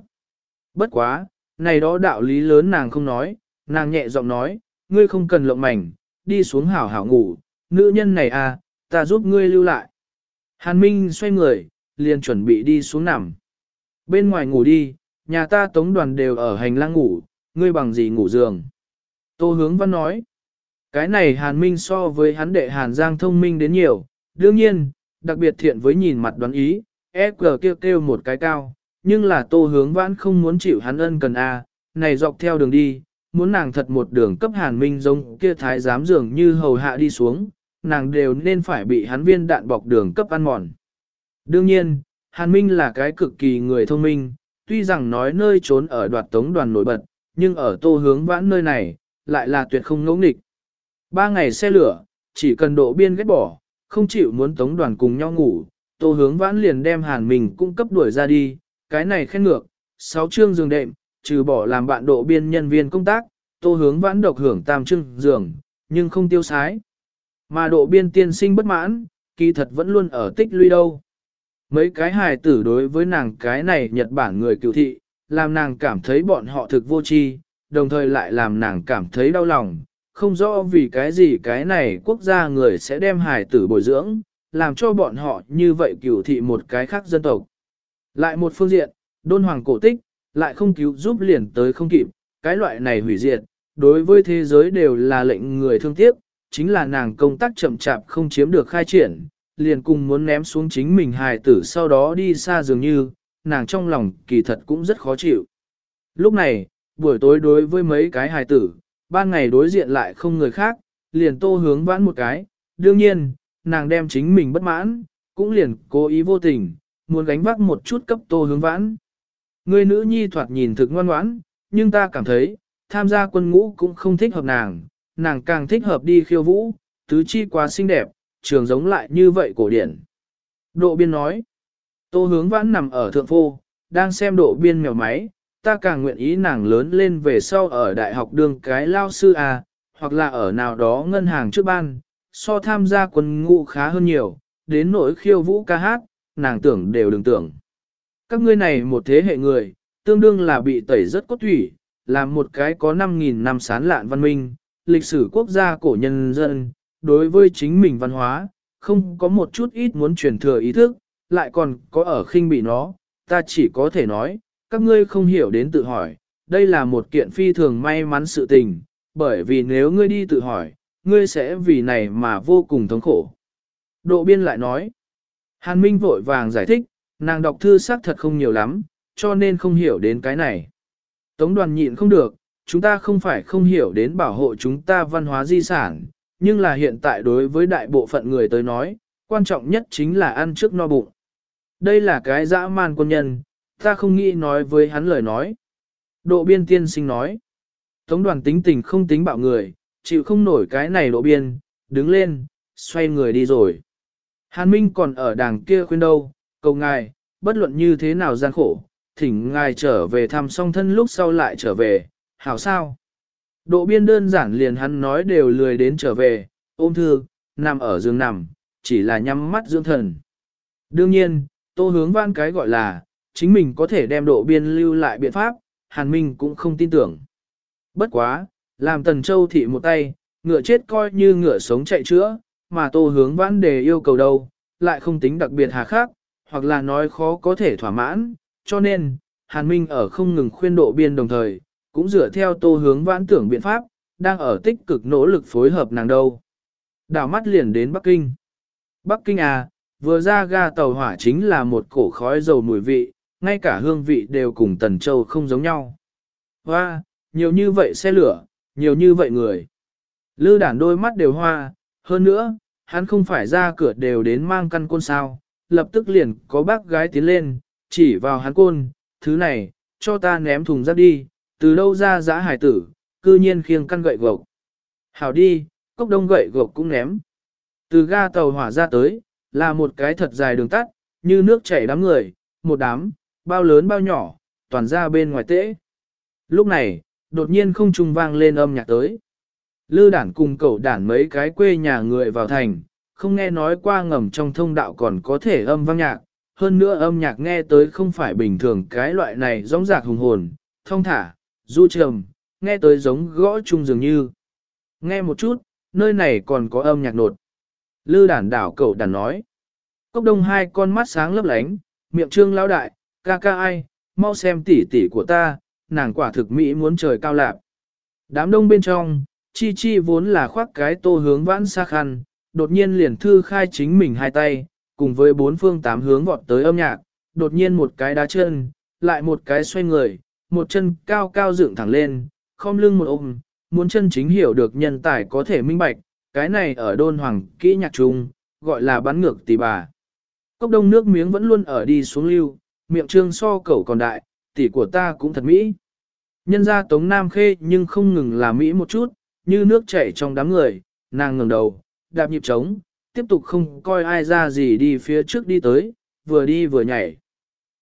Bất quá, này đó đạo lý lớn nàng không nói, nàng nhẹ giọng nói, ngươi không cần lộng mảnh, đi xuống hảo hảo ngủ, nữ nhân này à, ta giúp ngươi lưu lại. Hàn Minh xoay người, liền chuẩn bị đi xuống nằm. Bên ngoài ngủ đi, nhà ta tống đoàn đều ở hành lang ngủ, ngươi bằng gì ngủ giường. Tô hướng văn nói, cái này Hàn Minh so với hắn đệ Hàn Giang thông minh đến nhiều, đương nhiên, đặc biệt thiện với nhìn mặt đoán ý, EQ kêu kêu một cái cao, nhưng là tô hướng vãn không muốn chịu hắn ân cần A, này dọc theo đường đi, muốn nàng thật một đường cấp hàn minh giống kia thái giám dường như hầu hạ đi xuống, nàng đều nên phải bị hắn viên đạn bọc đường cấp ăn mòn. Đương nhiên, hàn minh là cái cực kỳ người thông minh, tuy rằng nói nơi trốn ở đoạt tống đoàn nổi bật, nhưng ở tô hướng vãn nơi này, lại là tuyệt không ngẫu nghịch. Ba ngày xe lửa, chỉ cần độ biên ghét bỏ, không chịu muốn tống đoàn cùng nhau ngủ, tô hướng vãn liền đem hàn mình cung cấp đuổi ra đi, cái này khen ngược, sáu chương giường đệm, trừ bỏ làm bạn độ biên nhân viên công tác, tô hướng vãn độc hưởng tam chương giường, nhưng không tiêu sái. Mà độ biên tiên sinh bất mãn, kỳ thật vẫn luôn ở tích lũy đâu. Mấy cái hài tử đối với nàng cái này Nhật Bản người cựu thị, làm nàng cảm thấy bọn họ thực vô tri, đồng thời lại làm nàng cảm thấy đau lòng, không rõ vì cái gì cái này quốc gia người sẽ đem hài tử bồi dưỡng, làm cho bọn họ như vậy cửu thị một cái khác dân tộc. Lại một phương diện, đôn hoàng cổ tích, lại không cứu giúp liền tới không kịp, cái loại này hủy diệt, đối với thế giới đều là lệnh người thương tiếc, chính là nàng công tác chậm chạp không chiếm được khai triển, liền cùng muốn ném xuống chính mình hài tử sau đó đi xa dường như, nàng trong lòng kỳ thật cũng rất khó chịu. Lúc này, buổi tối đối với mấy cái hài tử, ban ngày đối diện lại không người khác, liền tô hướng vãn một cái, đương nhiên, nàng đem chính mình bất mãn, cũng liền cố ý vô tình, muốn gánh vác một chút cấp tô hướng vãn. Người nữ nhi thoạt nhìn thực ngoan ngoãn, nhưng ta cảm thấy, tham gia quân ngũ cũng không thích hợp nàng, nàng càng thích hợp đi khiêu vũ, tứ chi quá xinh đẹp, trường giống lại như vậy cổ điển. Độ biên nói, tô hướng vãn nằm ở thượng phô, đang xem độ biên mèo máy, ta càng nguyện ý nàng lớn lên về sau ở đại học đường cái lao sư à, hoặc là ở nào đó ngân hàng trước ban, so tham gia quân ngũ khá hơn nhiều, đến nỗi khiêu vũ ca hát, nàng tưởng đều đừng tưởng. Các ngươi này một thế hệ người, tương đương là bị tẩy rất cốt thủy, làm một cái có 5.000 năm sán lạn văn minh, lịch sử quốc gia cổ nhân dân, đối với chính mình văn hóa, không có một chút ít muốn truyền thừa ý thức, lại còn có ở khinh bị nó, ta chỉ có thể nói, các ngươi không hiểu đến tự hỏi, đây là một kiện phi thường may mắn sự tình, bởi vì nếu ngươi đi tự hỏi, ngươi sẽ vì này mà vô cùng thống khổ. Độ biên lại nói, Hàn Minh vội vàng giải thích, nàng đọc thư xác thật không nhiều lắm, cho nên không hiểu đến cái này. Tống đoàn nhịn không được, chúng ta không phải không hiểu đến bảo hộ chúng ta văn hóa di sản, nhưng là hiện tại đối với đại bộ phận người tới nói, quan trọng nhất chính là ăn trước no bụng. Đây là cái dã man quân nhân, ta không nghĩ nói với hắn lời nói. Độ biên tiên sinh nói, tống đoàn tính tình không tính bạo người, chịu không nổi cái này độ biên, đứng lên, xoay người đi rồi. Hàn Minh còn ở đàng kia khuyên đâu, cầu ngài, bất luận như thế nào gian khổ, thỉnh ngài trở về thăm song thân lúc sau lại trở về, hảo sao? Độ biên đơn giản liền hắn nói đều lười đến trở về, ôm thư, nằm ở giường nằm, chỉ là nhắm mắt dưỡng thần. Đương nhiên, tô hướng văn cái gọi là, chính mình có thể đem độ biên lưu lại biện pháp, Hàn Minh cũng không tin tưởng. Bất quá, làm Tần Châu thị một tay, ngựa chết coi như ngựa sống chạy chữa, mà tô hướng vãn đề yêu cầu đâu, lại không tính đặc biệt hà khắc, hoặc là nói khó có thể thỏa mãn, cho nên, Hàn Minh ở không ngừng khuyên độ biên đồng thời, cũng dựa theo tô hướng vãn tưởng biện pháp, đang ở tích cực nỗ lực phối hợp nàng đâu. Đảo mắt liền đến Bắc Kinh. Bắc Kinh à, vừa ra ga tàu hỏa chính là một cổ khói dầu mùi vị, ngay cả hương vị đều cùng Tần Châu không giống nhau. Hoa, nhiều như vậy xe lửa, nhiều như vậy người. Lư đản đôi mắt đều hoa, hơn nữa, hắn không phải ra cửa đều đến mang căn côn sao, lập tức liền có bác gái tiến lên, chỉ vào hắn côn, thứ này, cho ta ném thùng rác đi, từ đâu ra giã hải tử, cư nhiên khiêng căn gậy gộc. Hảo đi, cốc đông gậy gộc cũng ném. Từ ga tàu hỏa ra tới, là một cái thật dài đường tắt, như nước chảy đám người, một đám, bao lớn bao nhỏ, toàn ra bên ngoài tễ. Lúc này, đột nhiên không trung vang lên âm nhạc tới. Lư đản cùng cậu đản mấy cái quê nhà người vào thành, không nghe nói qua ngầm trong thông đạo còn có thể âm vang nhạc, hơn nữa âm nhạc nghe tới không phải bình thường cái loại này giống rạc hùng hồn, thông thả, du trầm, nghe tới giống gõ chung dường như. Nghe một chút, nơi này còn có âm nhạc nột. Lư đản đảo cậu đản nói. Cốc đông hai con mắt sáng lấp lánh, miệng trương lão đại, ca ca ai, mau xem tỉ tỉ của ta, nàng quả thực mỹ muốn trời cao lạp. Đám đông bên trong, chi chi vốn là khoác cái tô hướng vãn xa khăn, đột nhiên liền thư khai chính mình hai tay, cùng với bốn phương tám hướng vọt tới âm nhạc, đột nhiên một cái đá chân, lại một cái xoay người, một chân cao cao dựng thẳng lên, khom lưng một ôm, muốn chân chính hiểu được nhân tài có thể minh bạch, cái này ở đôn hoàng kỹ nhạc trung, gọi là bắn ngược tỷ bà. Cốc đông nước miếng vẫn luôn ở đi xuống lưu, miệng trương so cẩu còn đại, tỷ của ta cũng thật mỹ. Nhân ra tống nam khê nhưng không ngừng là mỹ một chút, như nước chảy trong đám người, nàng ngẩng đầu, đạp nhịp trống, tiếp tục không coi ai ra gì đi phía trước đi tới, vừa đi vừa nhảy.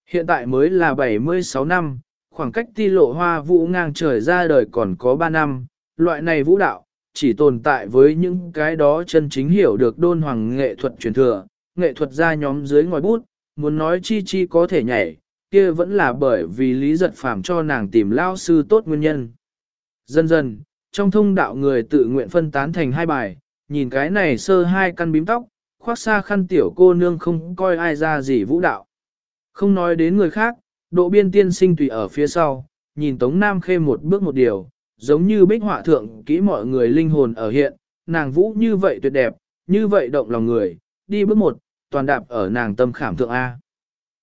Hiện tại mới là 76 năm, khoảng cách ti lộ hoa vũ ngang trời ra đời còn có 3 năm, loại này vũ đạo, chỉ tồn tại với những cái đó chân chính hiểu được đôn hoàng nghệ thuật truyền thừa, nghệ thuật ra nhóm dưới ngòi bút, muốn nói chi chi có thể nhảy, kia vẫn là bởi vì lý giật phàm cho nàng tìm lao sư tốt nguyên nhân. Dần dần, trong thông đạo người tự nguyện phân tán thành hai bài, nhìn cái này sơ hai căn bím tóc, khoác xa khăn tiểu cô nương không coi ai ra gì vũ đạo. Không nói đến người khác, độ biên tiên sinh tùy ở phía sau, nhìn Tống Nam Khê một bước một điều, giống như bích họa thượng kỹ mọi người linh hồn ở hiện, nàng vũ như vậy tuyệt đẹp, như vậy động lòng người, đi bước một, toàn đạp ở nàng tâm khảm thượng A.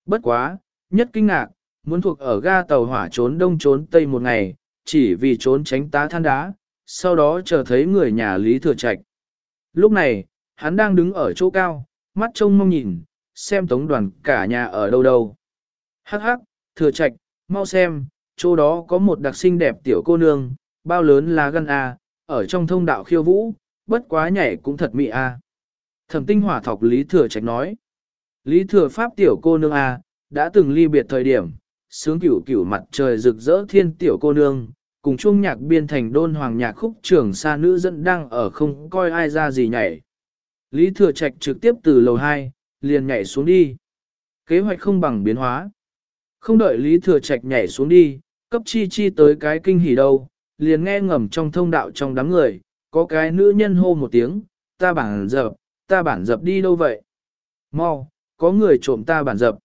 Bất quá, nhất kinh ngạc, muốn thuộc ở ga tàu hỏa trốn đông trốn tây một ngày, chỉ vì trốn tránh tá than đá, sau đó chờ thấy người nhà Lý Thừa Trạch. Lúc này, hắn đang đứng ở chỗ cao, mắt trông mong nhìn, xem tống đoàn cả nhà ở đâu đâu. Hắc hắc, Thừa Trạch, mau xem, chỗ đó có một đặc sinh đẹp tiểu cô nương, bao lớn là gân A, ở trong thông đạo khiêu vũ, bất quá nhảy cũng thật mị A. Thẩm tinh hỏa thọc Lý Thừa Trạch nói. Lý Thừa Pháp tiểu cô nương A, đã từng ly biệt thời điểm, sướng cửu cửu mặt trời rực rỡ thiên tiểu cô nương, cùng chung nhạc biên thành đôn hoàng nhạc khúc trưởng xa nữ dẫn đang ở không coi ai ra gì nhảy. Lý Thừa Trạch trực tiếp từ lầu 2, liền nhảy xuống đi. Kế hoạch không bằng biến hóa. Không đợi Lý Thừa Trạch nhảy xuống đi, cấp chi chi tới cái kinh hỉ đâu, liền nghe ngầm trong thông đạo trong đám người, có cái nữ nhân hô một tiếng, ta bảng dập, ta bản dập đi đâu vậy? Mau, có người trộm ta bản dập.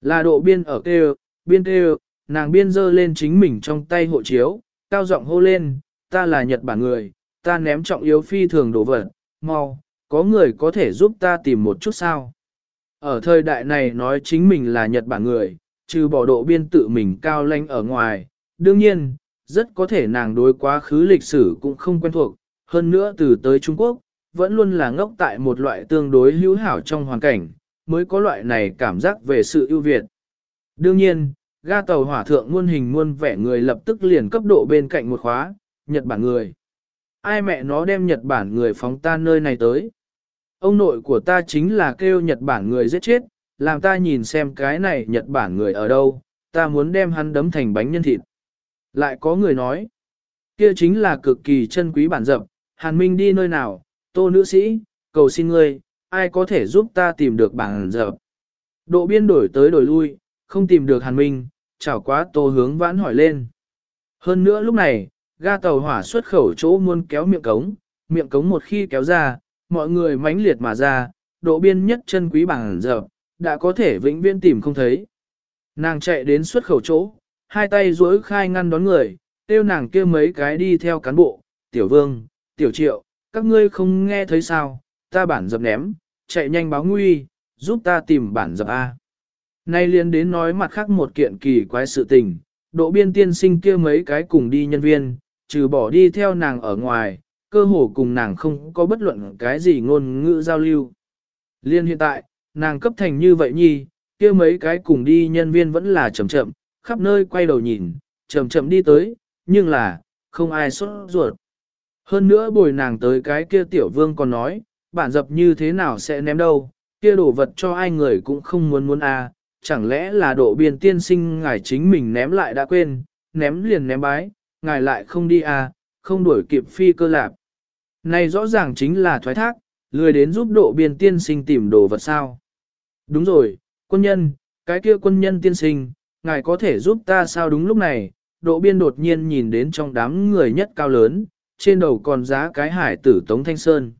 Là độ biên ở kêu, biên kêu, nàng biên dơ lên chính mình trong tay hộ chiếu, cao giọng hô lên, ta là Nhật Bản người, ta ném trọng yếu phi thường đổ vật, mau, có người có thể giúp ta tìm một chút sao? Ở thời đại này nói chính mình là Nhật Bản người, trừ bỏ độ biên tự mình cao lanh ở ngoài, đương nhiên, rất có thể nàng đối quá khứ lịch sử cũng không quen thuộc, hơn nữa từ tới Trung Quốc, vẫn luôn là ngốc tại một loại tương đối hữu hảo trong hoàn cảnh, mới có loại này cảm giác về sự ưu việt. Đương nhiên, ga tàu hỏa thượng muôn hình muôn vẻ người lập tức liền cấp độ bên cạnh một khóa, Nhật Bản người. Ai mẹ nó đem Nhật Bản người phóng ta nơi này tới? Ông nội của ta chính là kêu Nhật Bản người giết chết, làm ta nhìn xem cái này Nhật Bản người ở đâu, ta muốn đem hắn đấm thành bánh nhân thịt. Lại có người nói, kia chính là cực kỳ chân quý bản dập, Hàn Minh đi nơi nào, tô nữ sĩ, cầu xin ngươi, ai có thể giúp ta tìm được bảng dập. Độ biên đổi tới đổi lui, không tìm được Hàn Minh, chảo quá tô hướng vãn hỏi lên. Hơn nữa lúc này, ga tàu hỏa xuất khẩu chỗ muôn kéo miệng cống, miệng cống một khi kéo ra, mọi người mãnh liệt mà ra, độ biên nhất chân quý bảng dập, đã có thể vĩnh viễn tìm không thấy. Nàng chạy đến xuất khẩu chỗ, hai tay duỗi khai ngăn đón người, tiêu nàng kia mấy cái đi theo cán bộ, tiểu vương, tiểu triệu, các ngươi không nghe thấy sao, ta bản dập ném, chạy nhanh báo nguy, giúp ta tìm bản dập A. Nay liên đến nói mặt khác một kiện kỳ quái sự tình, độ biên tiên sinh kia mấy cái cùng đi nhân viên, trừ bỏ đi theo nàng ở ngoài, cơ hồ cùng nàng không có bất luận cái gì ngôn ngữ giao lưu. Liên hiện tại, nàng cấp thành như vậy nhi, kia mấy cái cùng đi nhân viên vẫn là chậm chậm, khắp nơi quay đầu nhìn, chậm chậm đi tới, nhưng là, không ai sốt ruột. Hơn nữa bồi nàng tới cái kia tiểu vương còn nói, bản dập như thế nào sẽ ném đâu, kia đổ vật cho ai người cũng không muốn muốn à, chẳng lẽ là độ biên tiên sinh ngài chính mình ném lại đã quên, ném liền ném bái, ngài lại không đi à, không đuổi kịp phi cơ lạp. Này rõ ràng chính là thoái thác, lười đến giúp độ biên tiên sinh tìm đồ vật sao. Đúng rồi, quân nhân, cái kia quân nhân tiên sinh, ngài có thể giúp ta sao đúng lúc này, độ biên đột nhiên nhìn đến trong đám người nhất cao lớn, trên đầu còn giá cái hải tử Tống Thanh Sơn.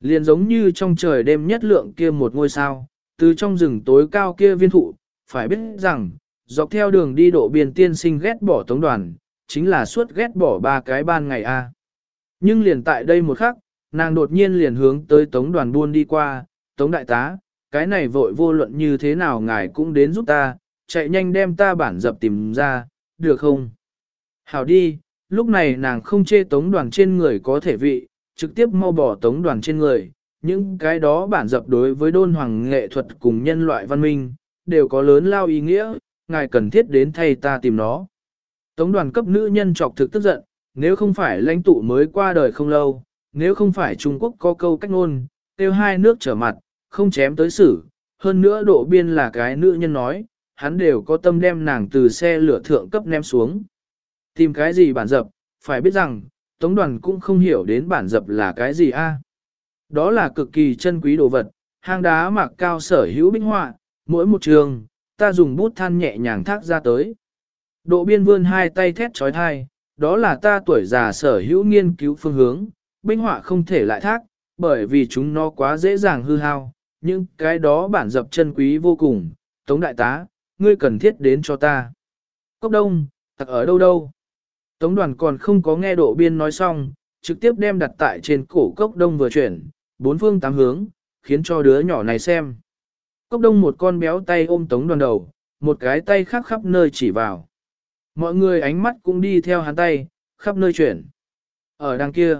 Liền giống như trong trời đêm nhất lượng kia một ngôi sao, từ trong rừng tối cao kia viên thụ, phải biết rằng, dọc theo đường đi độ biên tiên sinh ghét bỏ tống đoàn, chính là suốt ghét bỏ ba cái ban ngày a. Nhưng liền tại đây một khắc, nàng đột nhiên liền hướng tới tống đoàn buôn đi qua, tống đại tá, cái này vội vô luận như thế nào ngài cũng đến giúp ta, chạy nhanh đem ta bản dập tìm ra, được không? Hảo đi, lúc này nàng không chê tống đoàn trên người có thể vị, trực tiếp mau bỏ tống đoàn trên người, những cái đó bản dập đối với đôn hoàng nghệ thuật cùng nhân loại văn minh, đều có lớn lao ý nghĩa, ngài cần thiết đến thay ta tìm nó. Tống đoàn cấp nữ nhân trọc thực tức giận, nếu không phải lãnh tụ mới qua đời không lâu, nếu không phải Trung Quốc có câu cách ngôn, tiêu hai nước trở mặt, không chém tới xử, hơn nữa độ biên là cái nữ nhân nói, hắn đều có tâm đem nàng từ xe lửa thượng cấp ném xuống. Tìm cái gì bản dập, phải biết rằng, Tống đoàn cũng không hiểu đến bản dập là cái gì a. Đó là cực kỳ chân quý đồ vật, hang đá mạc cao sở hữu binh họa, mỗi một trường, ta dùng bút than nhẹ nhàng thác ra tới. Độ biên vươn hai tay thét trói thai, đó là ta tuổi già sở hữu nghiên cứu phương hướng, binh họa không thể lại thác, bởi vì chúng nó quá dễ dàng hư hao, nhưng cái đó bản dập chân quý vô cùng, tống đại tá, ngươi cần thiết đến cho ta. Cốc đông, thật ở đâu đâu? Tống đoàn còn không có nghe độ biên nói xong, trực tiếp đem đặt tại trên cổ cốc đông vừa chuyển, bốn phương tám hướng, khiến cho đứa nhỏ này xem. Cốc đông một con béo tay ôm tống đoàn đầu, một cái tay khác khắp nơi chỉ vào. Mọi người ánh mắt cũng đi theo hắn tay, khắp nơi chuyển. Ở đằng kia,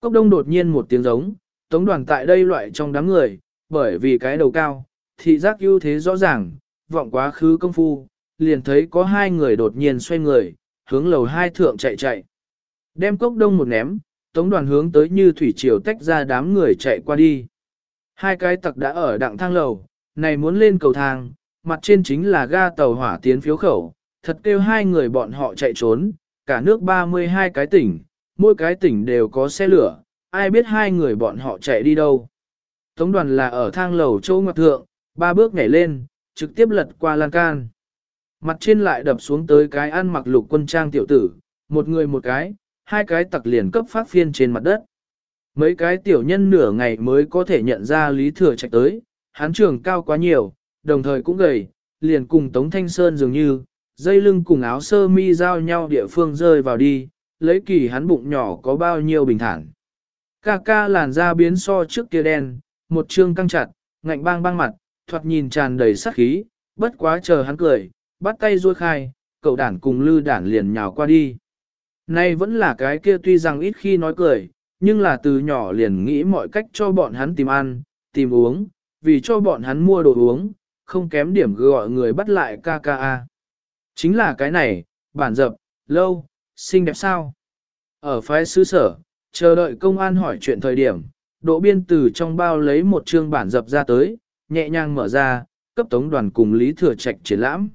cốc đông đột nhiên một tiếng giống, tống đoàn tại đây loại trong đám người, bởi vì cái đầu cao, thị giác ưu thế rõ ràng, vọng quá khứ công phu, liền thấy có hai người đột nhiên xoay người, hướng lầu hai thượng chạy chạy. Đem cốc đông một ném, tống đoàn hướng tới như thủy triều tách ra đám người chạy qua đi. Hai cái tặc đã ở đặng thang lầu, này muốn lên cầu thang, mặt trên chính là ga tàu hỏa tiến phiếu khẩu, thật kêu hai người bọn họ chạy trốn, cả nước 32 cái tỉnh, mỗi cái tỉnh đều có xe lửa, ai biết hai người bọn họ chạy đi đâu. Tống đoàn là ở thang lầu châu ngoặc thượng, ba bước nhảy lên, trực tiếp lật qua lan can. Mặt trên lại đập xuống tới cái ăn mặc lục quân trang tiểu tử, một người một cái, hai cái tặc liền cấp phát phiên trên mặt đất. Mấy cái tiểu nhân nửa ngày mới có thể nhận ra Lý Thừa Trạch tới, hắn trường cao quá nhiều, đồng thời cũng gầy, liền cùng Tống Thanh Sơn dường như, dây lưng cùng áo sơ mi giao nhau địa phương rơi vào đi, lấy kỳ hắn bụng nhỏ có bao nhiêu bình thản. Ca ca làn da biến so trước kia đen, một trương căng chặt, ngạnh bang bang mặt, thoạt nhìn tràn đầy sát khí, bất quá chờ hắn cười, bắt tay ruôi khai, cậu đản cùng lư đản liền nhào qua đi. Nay vẫn là cái kia tuy rằng ít khi nói cười, nhưng là từ nhỏ liền nghĩ mọi cách cho bọn hắn tìm ăn, tìm uống, vì cho bọn hắn mua đồ uống, không kém điểm gọi người bắt lại ca ca a. Chính là cái này, bản dập, lâu, xinh đẹp sao? Ở phái xứ sở, chờ đợi công an hỏi chuyện thời điểm, độ biên từ trong bao lấy một chương bản dập ra tới, nhẹ nhàng mở ra, cấp tống đoàn cùng Lý Thừa Trạch triển lãm.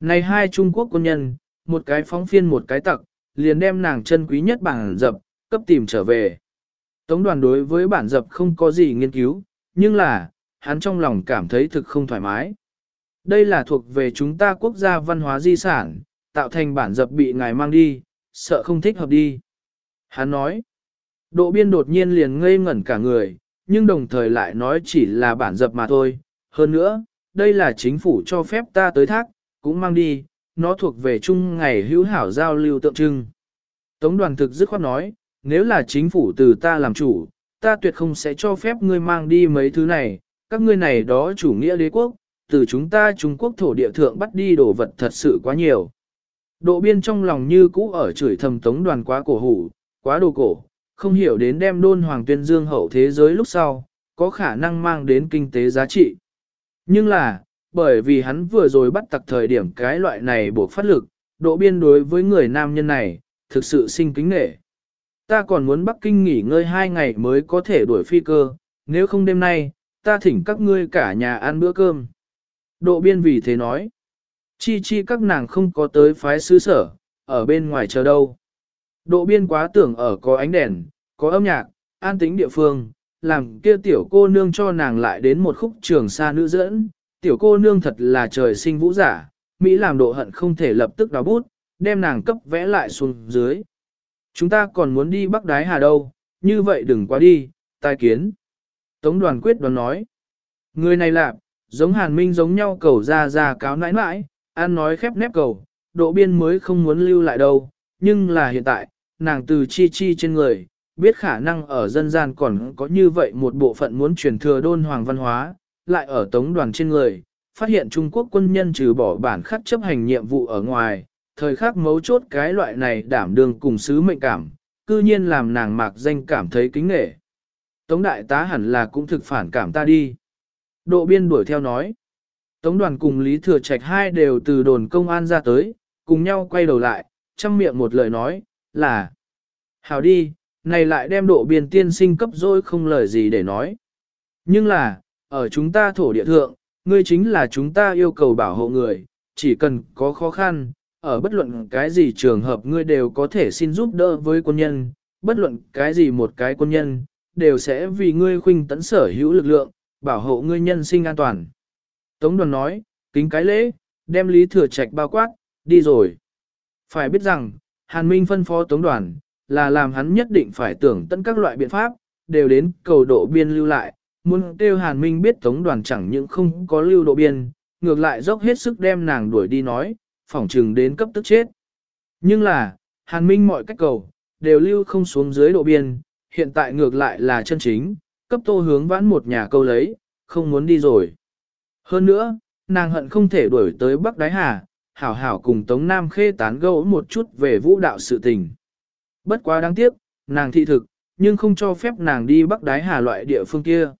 Này hai Trung Quốc quân nhân, một cái phóng phiên một cái tặc, liền đem nàng chân quý nhất bản dập, cấp tìm trở về. Tống đoàn đối với bản dập không có gì nghiên cứu, nhưng là, hắn trong lòng cảm thấy thực không thoải mái. Đây là thuộc về chúng ta quốc gia văn hóa di sản, tạo thành bản dập bị ngài mang đi, sợ không thích hợp đi. Hắn nói, độ biên đột nhiên liền ngây ngẩn cả người, nhưng đồng thời lại nói chỉ là bản dập mà thôi. Hơn nữa, đây là chính phủ cho phép ta tới thác, cũng mang đi, nó thuộc về chung ngày hữu hảo giao lưu tượng trưng. Tống đoàn thực dứt khoát nói, nếu là chính phủ từ ta làm chủ, ta tuyệt không sẽ cho phép ngươi mang đi mấy thứ này, các ngươi này đó chủ nghĩa đế quốc, từ chúng ta Trung Quốc thổ địa thượng bắt đi đồ vật thật sự quá nhiều. Độ biên trong lòng như cũ ở chửi thầm tống đoàn quá cổ hủ, quá đồ cổ, không hiểu đến đem đôn hoàng tuyên dương hậu thế giới lúc sau, có khả năng mang đến kinh tế giá trị. Nhưng là, bởi vì hắn vừa rồi bắt tặc thời điểm cái loại này buộc phát lực, độ biên đối với người nam nhân này, thực sự sinh kính nể. Ta còn muốn Bắc Kinh nghỉ ngơi hai ngày mới có thể đuổi phi cơ, nếu không đêm nay, ta thỉnh các ngươi cả nhà ăn bữa cơm. Độ biên vì thế nói, chi chi các nàng không có tới phái sứ sở, ở bên ngoài chờ đâu. Độ biên quá tưởng ở có ánh đèn, có âm nhạc, an tĩnh địa phương, làm kia tiểu cô nương cho nàng lại đến một khúc trường xa nữ dẫn, tiểu cô nương thật là trời sinh vũ giả, Mỹ làm độ hận không thể lập tức đào bút, đem nàng cấp vẽ lại xuống dưới. Chúng ta còn muốn đi Bắc Đái Hà đâu, như vậy đừng quá đi, tai kiến. Tống đoàn quyết đoán nói. Người này lạp, giống hàn minh giống nhau cầu ra ra cáo nãi nãi, ăn nói khép nép cầu, độ biên mới không muốn lưu lại đâu, nhưng là hiện tại, nàng từ chi chi trên người, biết khả năng ở dân gian còn có như vậy một bộ phận muốn truyền thừa đôn hoàng văn hóa, lại ở tống đoàn trên người, phát hiện Trung Quốc quân nhân trừ bỏ bản khắc chấp hành nhiệm vụ ở ngoài, thời khắc mấu chốt cái loại này đảm đương cùng sứ mệnh cảm, cư nhiên làm nàng mạc danh cảm thấy kính nghệ. Tống đại tá hẳn là cũng thực phản cảm ta đi. Độ biên đuổi theo nói. Tống đoàn cùng Lý Thừa Trạch hai đều từ đồn công an ra tới, cùng nhau quay đầu lại, chăm miệng một lời nói, là Hảo đi, này lại đem độ biên tiên sinh cấp rồi không lời gì để nói. Nhưng là, ở chúng ta thổ địa thượng, ngươi chính là chúng ta yêu cầu bảo hộ người, chỉ cần có khó khăn, ở bất luận cái gì trường hợp ngươi đều có thể xin giúp đỡ với quân nhân, bất luận cái gì một cái quân nhân, đều sẽ vì ngươi khuynh tấn sở hữu lực lượng, bảo hộ ngươi nhân sinh an toàn. Tống đoàn nói, kính cái lễ, đem lý thừa trạch bao quát, đi rồi. Phải biết rằng, Hàn Minh phân phó tống đoàn, là làm hắn nhất định phải tưởng tận các loại biện pháp, đều đến cầu độ biên lưu lại, muốn kêu Hàn Minh biết tống đoàn chẳng những không có lưu độ biên, ngược lại dốc hết sức đem nàng đuổi đi nói, phỏng trừng đến cấp tức chết. Nhưng là, Hàn Minh mọi cách cầu, đều lưu không xuống dưới độ biên, hiện tại ngược lại là chân chính, cấp tô hướng vãn một nhà câu lấy, không muốn đi rồi. Hơn nữa, nàng hận không thể đuổi tới Bắc Đái Hà, hảo hảo cùng Tống Nam Khê tán gẫu một chút về vũ đạo sự tình. Bất quá đáng tiếc, nàng thị thực, nhưng không cho phép nàng đi Bắc Đái Hà loại địa phương kia.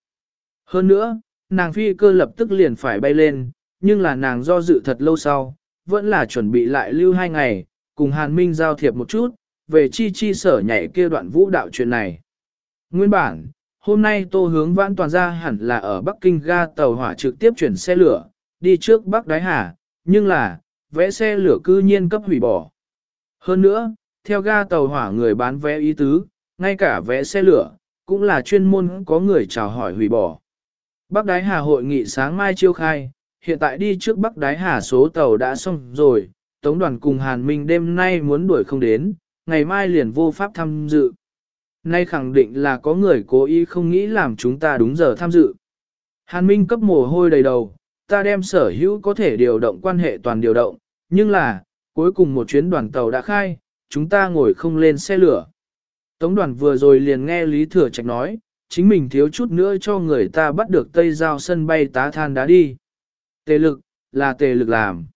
Hơn nữa, nàng phi cơ lập tức liền phải bay lên, nhưng là nàng do dự thật lâu sau, vẫn là chuẩn bị lại lưu hai ngày, cùng Hàn Minh giao thiệp một chút, về chi chi sở nhảy kia đoạn vũ đạo chuyện này. Nguyên bản, hôm nay tô hướng vãn toàn ra hẳn là ở Bắc Kinh ga tàu hỏa trực tiếp chuyển xe lửa, đi trước Bắc Đái Hà, nhưng là, vẽ xe lửa cư nhiên cấp hủy bỏ. Hơn nữa, theo ga tàu hỏa người bán vé ý tứ, ngay cả vé xe lửa, cũng là chuyên môn có người chào hỏi hủy bỏ. Bắc Đái Hà hội nghị sáng mai chiêu khai, hiện tại đi trước Bắc Đái Hà số tàu đã xong rồi, Tống đoàn cùng Hàn Minh đêm nay muốn đuổi không đến, ngày mai liền vô pháp tham dự. Nay khẳng định là có người cố ý không nghĩ làm chúng ta đúng giờ tham dự. Hàn Minh cấp mồ hôi đầy đầu, ta đem sở hữu có thể điều động quan hệ toàn điều động, nhưng là, cuối cùng một chuyến đoàn tàu đã khai, chúng ta ngồi không lên xe lửa. Tống đoàn vừa rồi liền nghe Lý Thừa Trạch nói, chính mình thiếu chút nữa cho người ta bắt được Tây Giao sân bay tá than đá đi. Tề lực, là tề lực làm.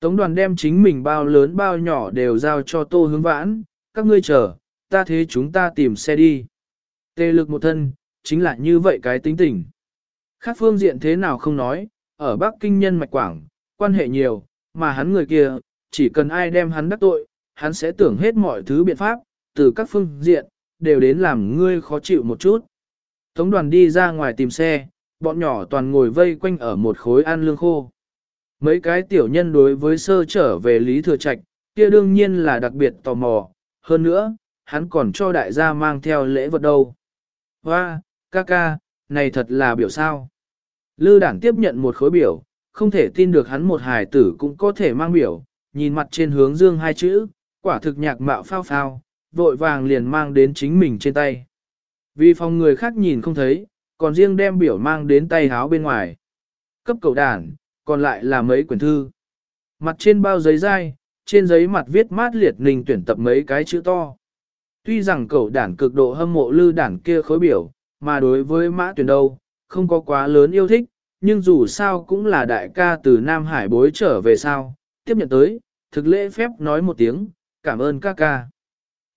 Tống đoàn đem chính mình bao lớn bao nhỏ đều giao cho tô hướng vãn, các ngươi chờ, ta thế chúng ta tìm xe đi. Tề lực một thân, chính là như vậy cái tính tình. Khác phương diện thế nào không nói, ở Bắc Kinh nhân mạch quảng, quan hệ nhiều, mà hắn người kia, chỉ cần ai đem hắn đắc tội, hắn sẽ tưởng hết mọi thứ biện pháp, từ các phương diện, đều đến làm ngươi khó chịu một chút. Tống đoàn đi ra ngoài tìm xe, bọn nhỏ toàn ngồi vây quanh ở một khối ăn lương khô. Mấy cái tiểu nhân đối với sơ trở về Lý Thừa Trạch, kia đương nhiên là đặc biệt tò mò, hơn nữa, hắn còn cho đại gia mang theo lễ vật đâu. Hoa, ca ca, này thật là biểu sao. Lư đảng tiếp nhận một khối biểu, không thể tin được hắn một hài tử cũng có thể mang biểu, nhìn mặt trên hướng dương hai chữ, quả thực nhạc mạo phao phao, vội vàng liền mang đến chính mình trên tay. Vì phòng người khác nhìn không thấy, còn riêng đem biểu mang đến tay háo bên ngoài. Cấp cầu đàn, còn lại là mấy quyển thư. Mặt trên bao giấy dai, trên giấy mặt viết mát liệt ninh tuyển tập mấy cái chữ to. Tuy rằng cầu đản cực độ hâm mộ lư đản kia khối biểu, mà đối với mã tuyển đâu, không có quá lớn yêu thích, nhưng dù sao cũng là đại ca từ Nam Hải bối trở về sao, tiếp nhận tới, thực lễ phép nói một tiếng, cảm ơn ca ca.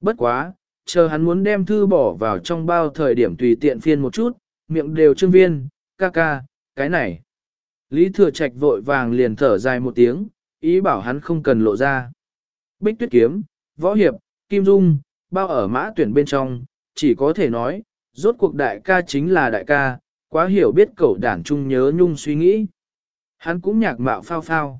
Bất quá, chờ hắn muốn đem thư bỏ vào trong bao thời điểm tùy tiện phiên một chút, miệng đều trương viên, ca ca, cái này. Lý Thừa Trạch vội vàng liền thở dài một tiếng, ý bảo hắn không cần lộ ra. Bích tuyết kiếm, võ hiệp, kim dung, bao ở mã tuyển bên trong, chỉ có thể nói, rốt cuộc đại ca chính là đại ca, quá hiểu biết cậu đản trung nhớ nhung suy nghĩ. Hắn cũng nhạc mạo phao phao.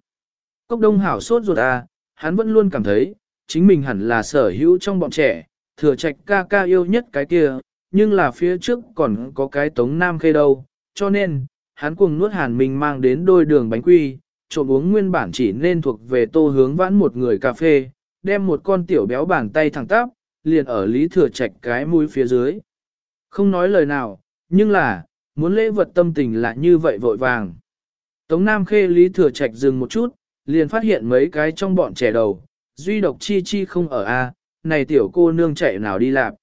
Cốc đông hảo sốt ruột à, hắn vẫn luôn cảm thấy, chính mình hẳn là sở hữu trong bọn trẻ, thừa trạch ca ca yêu nhất cái kia, nhưng là phía trước còn có cái tống nam khê đâu, cho nên, hắn cùng nuốt hàn mình mang đến đôi đường bánh quy, trộm uống nguyên bản chỉ nên thuộc về tô hướng vãn một người cà phê, đem một con tiểu béo bàn tay thẳng tắp, liền ở lý thừa trạch cái mũi phía dưới. Không nói lời nào, nhưng là, muốn lễ vật tâm tình là như vậy vội vàng. Tống Nam Khê Lý Thừa Trạch dừng một chút, liền phát hiện mấy cái trong bọn trẻ đầu, duy độc chi chi không ở A, này tiểu cô nương chạy nào đi lạp.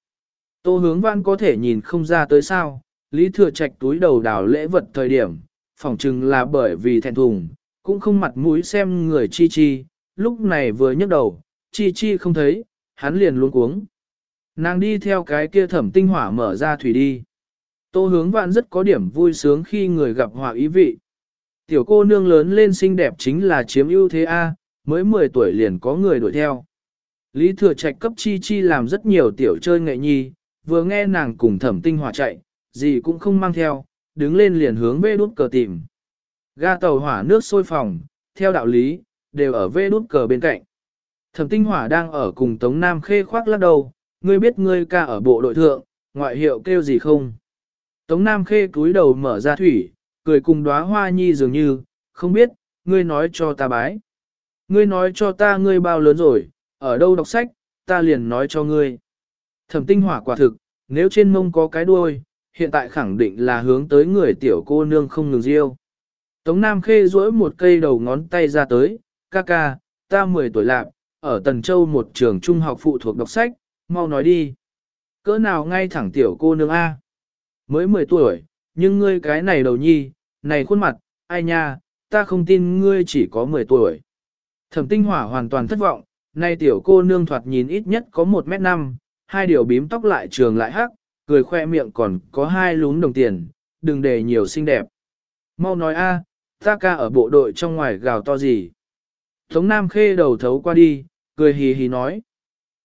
Tô hướng văn có thể nhìn không ra tới sao, Lý Thừa Trạch túi đầu đào lễ vật thời điểm, phỏng chừng là bởi vì thẹn thùng, cũng không mặt mũi xem người chi chi, lúc này vừa nhấc đầu, chi chi không thấy, hắn liền luôn cuống. Nàng đi theo cái kia thẩm tinh hỏa mở ra thủy đi. Tô hướng vạn rất có điểm vui sướng khi người gặp họa ý vị. Tiểu cô nương lớn lên xinh đẹp chính là chiếm ưu thế A, mới 10 tuổi liền có người đuổi theo. Lý thừa trạch cấp chi chi làm rất nhiều tiểu chơi nghệ nhi, vừa nghe nàng cùng thẩm tinh hỏa chạy, gì cũng không mang theo, đứng lên liền hướng vê đút cờ tìm. Ga tàu hỏa nước sôi phòng, theo đạo lý, đều ở vê đút cờ bên cạnh. Thẩm tinh hỏa đang ở cùng Tống Nam Khê khoác lắc đầu, ngươi biết ngươi ca ở bộ đội thượng, ngoại hiệu kêu gì không? Tống Nam Khê cúi đầu mở ra thủy, cười cùng đóa hoa nhi dường như, không biết, ngươi nói cho ta bái. Ngươi nói cho ta ngươi bao lớn rồi, ở đâu đọc sách, ta liền nói cho ngươi. Thẩm tinh hỏa quả thực, nếu trên mông có cái đuôi, hiện tại khẳng định là hướng tới người tiểu cô nương không ngừng riêu. Tống Nam Khê duỗi một cây đầu ngón tay ra tới, ca ca, ta 10 tuổi lạc, ở Tần Châu một trường trung học phụ thuộc đọc sách, mau nói đi. Cỡ nào ngay thẳng tiểu cô nương A. Mới 10 tuổi, nhưng ngươi cái này đầu nhi, này khuôn mặt, ai nha, ta không tin ngươi chỉ có 10 tuổi. Thẩm tinh hỏa hoàn toàn thất vọng, nay tiểu cô nương thoạt nhìn ít nhất có 1 mét 5, hai điều bím tóc lại trường lại hắc, cười khoe miệng còn có hai lún đồng tiền, đừng để nhiều xinh đẹp. Mau nói a, ta ca ở bộ đội trong ngoài gào to gì. Tống Nam Khê đầu thấu qua đi, cười hì hì nói.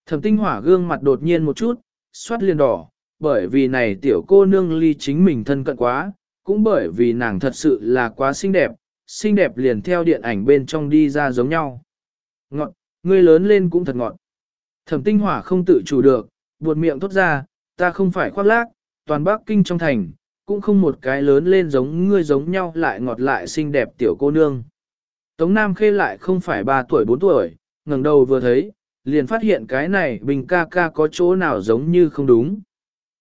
Thẩm tinh hỏa gương mặt đột nhiên một chút, xoát liền đỏ, bởi vì này tiểu cô nương ly chính mình thân cận quá, cũng bởi vì nàng thật sự là quá xinh đẹp, xinh đẹp liền theo điện ảnh bên trong đi ra giống nhau. Ngọn, ngươi lớn lên cũng thật ngọt, Thẩm tinh hỏa không tự chủ được, buột miệng thốt ra, ta không phải khoác lác, toàn Bắc Kinh trong thành, cũng không một cái lớn lên giống ngươi giống nhau lại ngọt lại xinh đẹp tiểu cô nương. Tống Nam Khê lại không phải 3 tuổi 4 tuổi, ngẩng đầu vừa thấy, liền phát hiện cái này bình ca ca có chỗ nào giống như không đúng.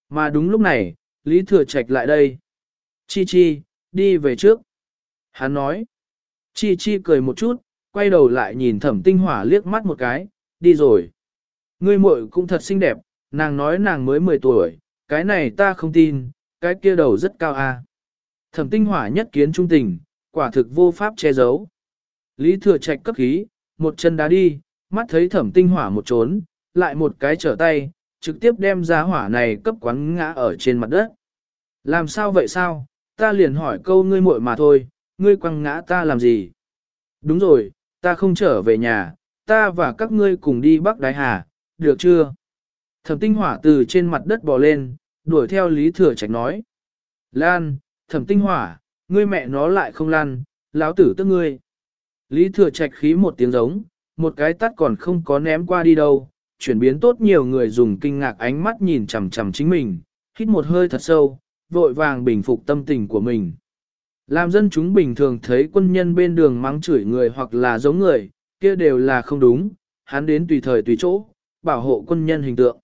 Mà đúng lúc này, Lý Thừa Trạch lại đây. Chi Chi, đi về trước. Hắn nói. Chi Chi cười một chút, quay đầu lại nhìn thẩm tinh hỏa liếc mắt một cái, đi rồi. Ngươi muội cũng thật xinh đẹp, nàng nói nàng mới 10 tuổi, cái này ta không tin, cái kia đầu rất cao a. À. Thẩm tinh hỏa nhất kiến trung tình, quả thực vô pháp che giấu. Lý thừa trạch cấp khí, một chân đá đi, mắt thấy thẩm tinh hỏa một trốn, lại một cái trở tay, trực tiếp đem ra hỏa này cấp quán ngã ở trên mặt đất. Làm sao vậy sao, ta liền hỏi câu ngươi muội mà thôi, ngươi quăng ngã ta làm gì? Đúng rồi, ta không trở về nhà, ta và các ngươi cùng đi Bắc Đái Hà, được chưa? Thẩm tinh hỏa từ trên mặt đất bò lên, đuổi theo Lý Thừa Trạch nói. Lan, thẩm tinh hỏa, ngươi mẹ nó lại không lan, lão tử tức ngươi. Lý Thừa Trạch khí một tiếng giống, một cái tắt còn không có ném qua đi đâu, chuyển biến tốt nhiều người dùng kinh ngạc ánh mắt nhìn chằm chằm chính mình, hít một hơi thật sâu, vội vàng bình phục tâm tình của mình. Làm dân chúng bình thường thấy quân nhân bên đường mắng chửi người hoặc là giống người, kia đều là không đúng, hắn đến tùy thời tùy chỗ, bảo hộ quân nhân hình tượng.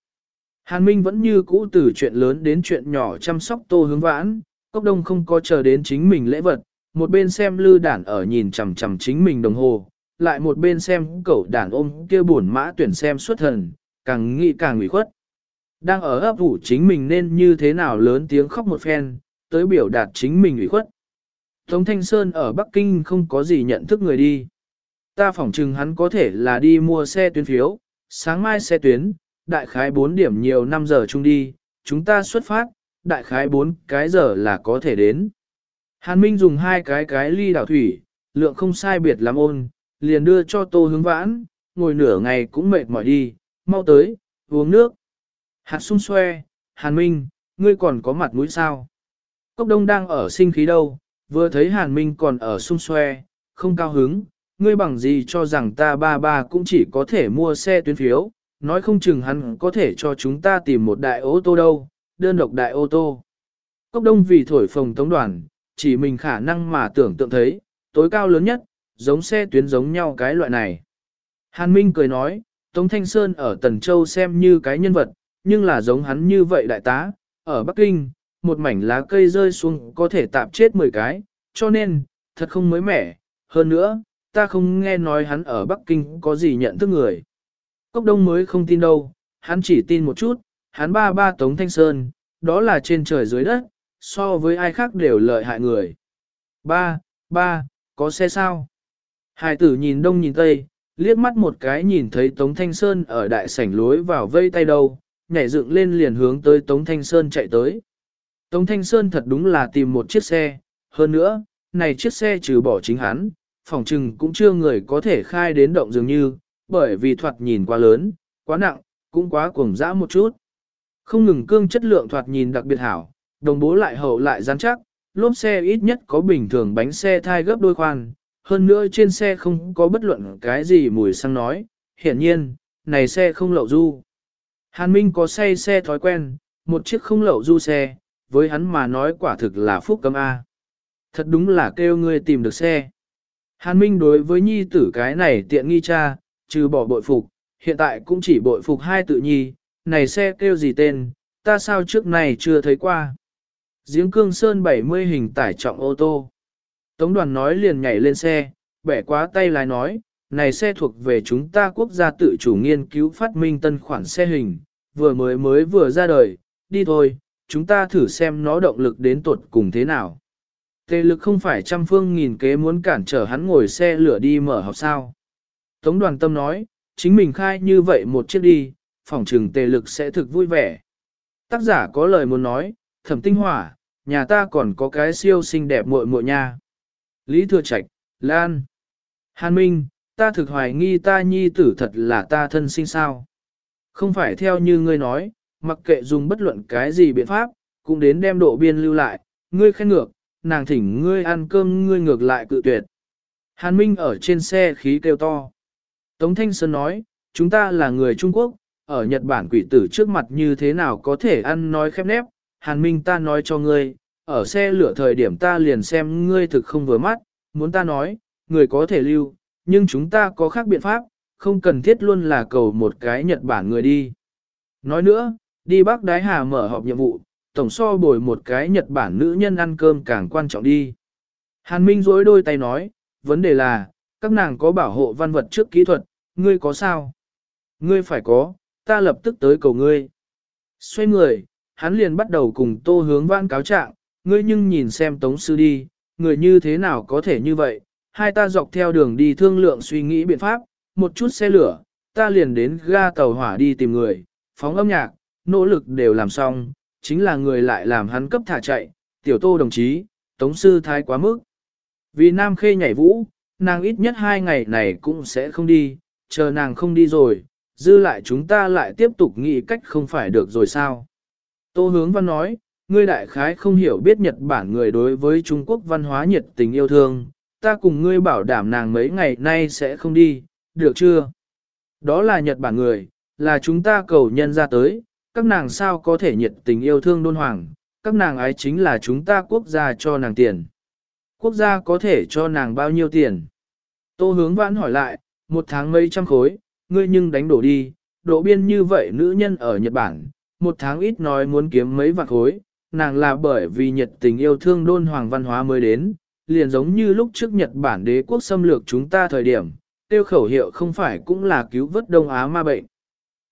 Hàn Minh vẫn như cũ từ chuyện lớn đến chuyện nhỏ chăm sóc tô hướng vãn, cốc đông không có chờ đến chính mình lễ vật, một bên xem lư đản ở nhìn chằm chằm chính mình đồng hồ, lại một bên xem cậu đản ôm kia buồn mã tuyển xem xuất thần, càng nghĩ càng ủy khuất. Đang ở ấp ủ chính mình nên như thế nào lớn tiếng khóc một phen, tới biểu đạt chính mình ủy khuất. Tống Thanh Sơn ở Bắc Kinh không có gì nhận thức người đi. Ta phỏng chừng hắn có thể là đi mua xe tuyến phiếu, sáng mai xe tuyến, đại khái 4 điểm nhiều 5 giờ chung đi, chúng ta xuất phát, đại khái 4 cái giờ là có thể đến. Hàn Minh dùng hai cái cái ly đảo thủy, lượng không sai biệt lắm ôn, liền đưa cho tô hướng vãn, ngồi nửa ngày cũng mệt mỏi đi, mau tới, uống nước. Hạt sung xoe, Hàn Minh, ngươi còn có mặt mũi sao? Cốc đông đang ở sinh khí đâu, vừa thấy Hàn Minh còn ở sung xoe, không cao hứng, ngươi bằng gì cho rằng ta ba ba cũng chỉ có thể mua xe tuyến phiếu, nói không chừng hắn có thể cho chúng ta tìm một đại ô tô đâu, đơn độc đại ô tô. Cốc đông vì thổi phồng tống đoàn, chỉ mình khả năng mà tưởng tượng thấy, tối cao lớn nhất, giống xe tuyến giống nhau cái loại này. Hàn Minh cười nói, Tống Thanh Sơn ở Tần Châu xem như cái nhân vật, nhưng là giống hắn như vậy đại tá, ở Bắc Kinh, một mảnh lá cây rơi xuống có thể tạp chết 10 cái, cho nên, thật không mới mẻ, hơn nữa, ta không nghe nói hắn ở Bắc Kinh có gì nhận thức người. Cốc đông mới không tin đâu, hắn chỉ tin một chút, hắn ba ba Tống Thanh Sơn, đó là trên trời dưới đất, so với ai khác đều lợi hại người. Ba, ba, có xe sao? Hải tử nhìn đông nhìn tây, liếc mắt một cái nhìn thấy Tống Thanh Sơn ở đại sảnh lối vào vây tay đầu, nhảy dựng lên liền hướng tới Tống Thanh Sơn chạy tới. Tống Thanh Sơn thật đúng là tìm một chiếc xe, hơn nữa, này chiếc xe trừ bỏ chính hắn, phòng trừng cũng chưa người có thể khai đến động dường như, bởi vì thoạt nhìn quá lớn, quá nặng, cũng quá cuồng dã một chút. Không ngừng cương chất lượng thoạt nhìn đặc biệt hảo, đồng bố lại hậu lại rắn chắc, lốp xe ít nhất có bình thường bánh xe thai gấp đôi khoan, hơn nữa trên xe không có bất luận cái gì mùi xăng nói, hiển nhiên, này xe không lậu du. Hàn Minh có say xe thói quen, một chiếc không lậu du xe, với hắn mà nói quả thực là phúc cấm A. Thật đúng là kêu ngươi tìm được xe. Hàn Minh đối với nhi tử cái này tiện nghi cha, trừ bỏ bội phục, hiện tại cũng chỉ bội phục hai tự nhi, này xe kêu gì tên, ta sao trước này chưa thấy qua. Giếng cương sơn 70 hình tải trọng ô tô. Tống đoàn nói liền nhảy lên xe, bẻ quá tay lái nói, này xe thuộc về chúng ta quốc gia tự chủ nghiên cứu phát minh tân khoản xe hình, vừa mới mới vừa ra đời, đi thôi, chúng ta thử xem nó động lực đến tuột cùng thế nào. Tề lực không phải trăm phương nghìn kế muốn cản trở hắn ngồi xe lửa đi mở học sao. Tống đoàn tâm nói, chính mình khai như vậy một chiếc đi, phòng trừng tề lực sẽ thực vui vẻ. Tác giả có lời muốn nói, thẩm tinh hỏa, nhà ta còn có cái siêu xinh đẹp muội muội nha. Lý Thừa Trạch, Lan, Hàn Minh, ta thực hoài nghi ta nhi tử thật là ta thân sinh sao. Không phải theo như ngươi nói, mặc kệ dùng bất luận cái gì biện pháp, cũng đến đem độ biên lưu lại, ngươi khen ngược, nàng thỉnh ngươi ăn cơm ngươi ngược lại cự tuyệt. Hàn Minh ở trên xe khí kêu to. Tống Thanh Sơn nói, chúng ta là người Trung Quốc, ở Nhật Bản quỷ tử trước mặt như thế nào có thể ăn nói khép nép. Hàn Minh ta nói cho ngươi, ở xe lửa thời điểm ta liền xem ngươi thực không vừa mắt, muốn ta nói, người có thể lưu, nhưng chúng ta có khác biện pháp, không cần thiết luôn là cầu một cái Nhật Bản người đi. Nói nữa, đi Bắc Đái Hà mở họp nhiệm vụ, tổng so bồi một cái Nhật Bản nữ nhân ăn cơm càng quan trọng đi. Hàn Minh dối đôi tay nói, vấn đề là, các nàng có bảo hộ văn vật trước kỹ thuật, ngươi có sao? Ngươi phải có, ta lập tức tới cầu ngươi. Xoay người, hắn liền bắt đầu cùng tô hướng vãn cáo trạng, ngươi nhưng nhìn xem tống sư đi, người như thế nào có thể như vậy, hai ta dọc theo đường đi thương lượng suy nghĩ biện pháp, một chút xe lửa, ta liền đến ga tàu hỏa đi tìm người, phóng âm nhạc, nỗ lực đều làm xong, chính là người lại làm hắn cấp thả chạy, tiểu tô đồng chí, tống sư thái quá mức. Vì Nam Khê nhảy vũ, nàng ít nhất hai ngày này cũng sẽ không đi, chờ nàng không đi rồi, dư lại chúng ta lại tiếp tục nghĩ cách không phải được rồi sao. Tô hướng văn nói, ngươi đại khái không hiểu biết Nhật Bản người đối với Trung Quốc văn hóa nhiệt tình yêu thương, ta cùng ngươi bảo đảm nàng mấy ngày nay sẽ không đi, được chưa? Đó là Nhật Bản người, là chúng ta cầu nhân ra tới, các nàng sao có thể nhiệt tình yêu thương đôn hoàng, các nàng ái chính là chúng ta quốc gia cho nàng tiền. Quốc gia có thể cho nàng bao nhiêu tiền? Tô hướng vãn hỏi lại, một tháng mấy trăm khối, ngươi nhưng đánh đổ đi, độ biên như vậy nữ nhân ở Nhật Bản, một tháng ít nói muốn kiếm mấy vạn khối, nàng là bởi vì nhiệt tình yêu thương đôn hoàng văn hóa mới đến, liền giống như lúc trước Nhật Bản đế quốc xâm lược chúng ta thời điểm, tiêu khẩu hiệu không phải cũng là cứu vớt Đông Á ma bệnh.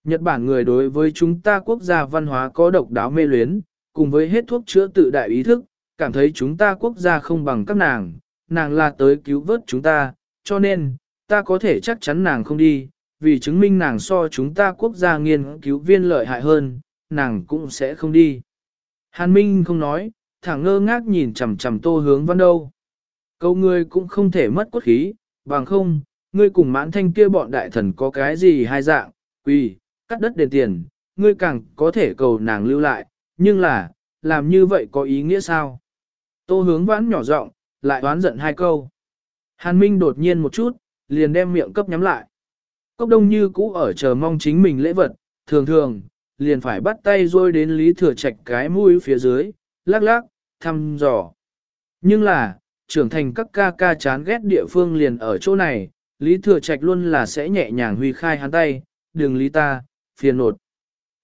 Nhật Bản người đối với chúng ta quốc gia văn hóa có độc đáo mê luyến, cùng với hết thuốc chữa tự đại ý thức, cảm thấy chúng ta quốc gia không bằng các nàng, nàng là tới cứu vớt chúng ta, cho nên, ta có thể chắc chắn nàng không đi, vì chứng minh nàng so chúng ta quốc gia nghiên cứu viên lợi hại hơn, nàng cũng sẽ không đi. Hàn Minh không nói, thẳng ngơ ngác nhìn chằm chằm tô hướng văn đâu. Câu ngươi cũng không thể mất cốt khí, bằng không, ngươi cùng mãn thanh kia bọn đại thần có cái gì hai dạng, quỳ, cắt đất đền tiền, ngươi càng có thể cầu nàng lưu lại, nhưng là, làm như vậy có ý nghĩa sao? Tô hướng vãn nhỏ giọng, lại đoán giận hai câu. Hàn Minh đột nhiên một chút, liền đem miệng cấp nhắm lại. Cốc đông như cũ ở chờ mong chính mình lễ vật, thường thường, liền phải bắt tay rôi đến Lý Thừa Trạch cái mũi phía dưới, lắc lắc, thăm dò. Nhưng là, trưởng thành các ca ca chán ghét địa phương liền ở chỗ này, Lý Thừa Trạch luôn là sẽ nhẹ nhàng huy khai hắn tay, đừng lý ta, phiền nột.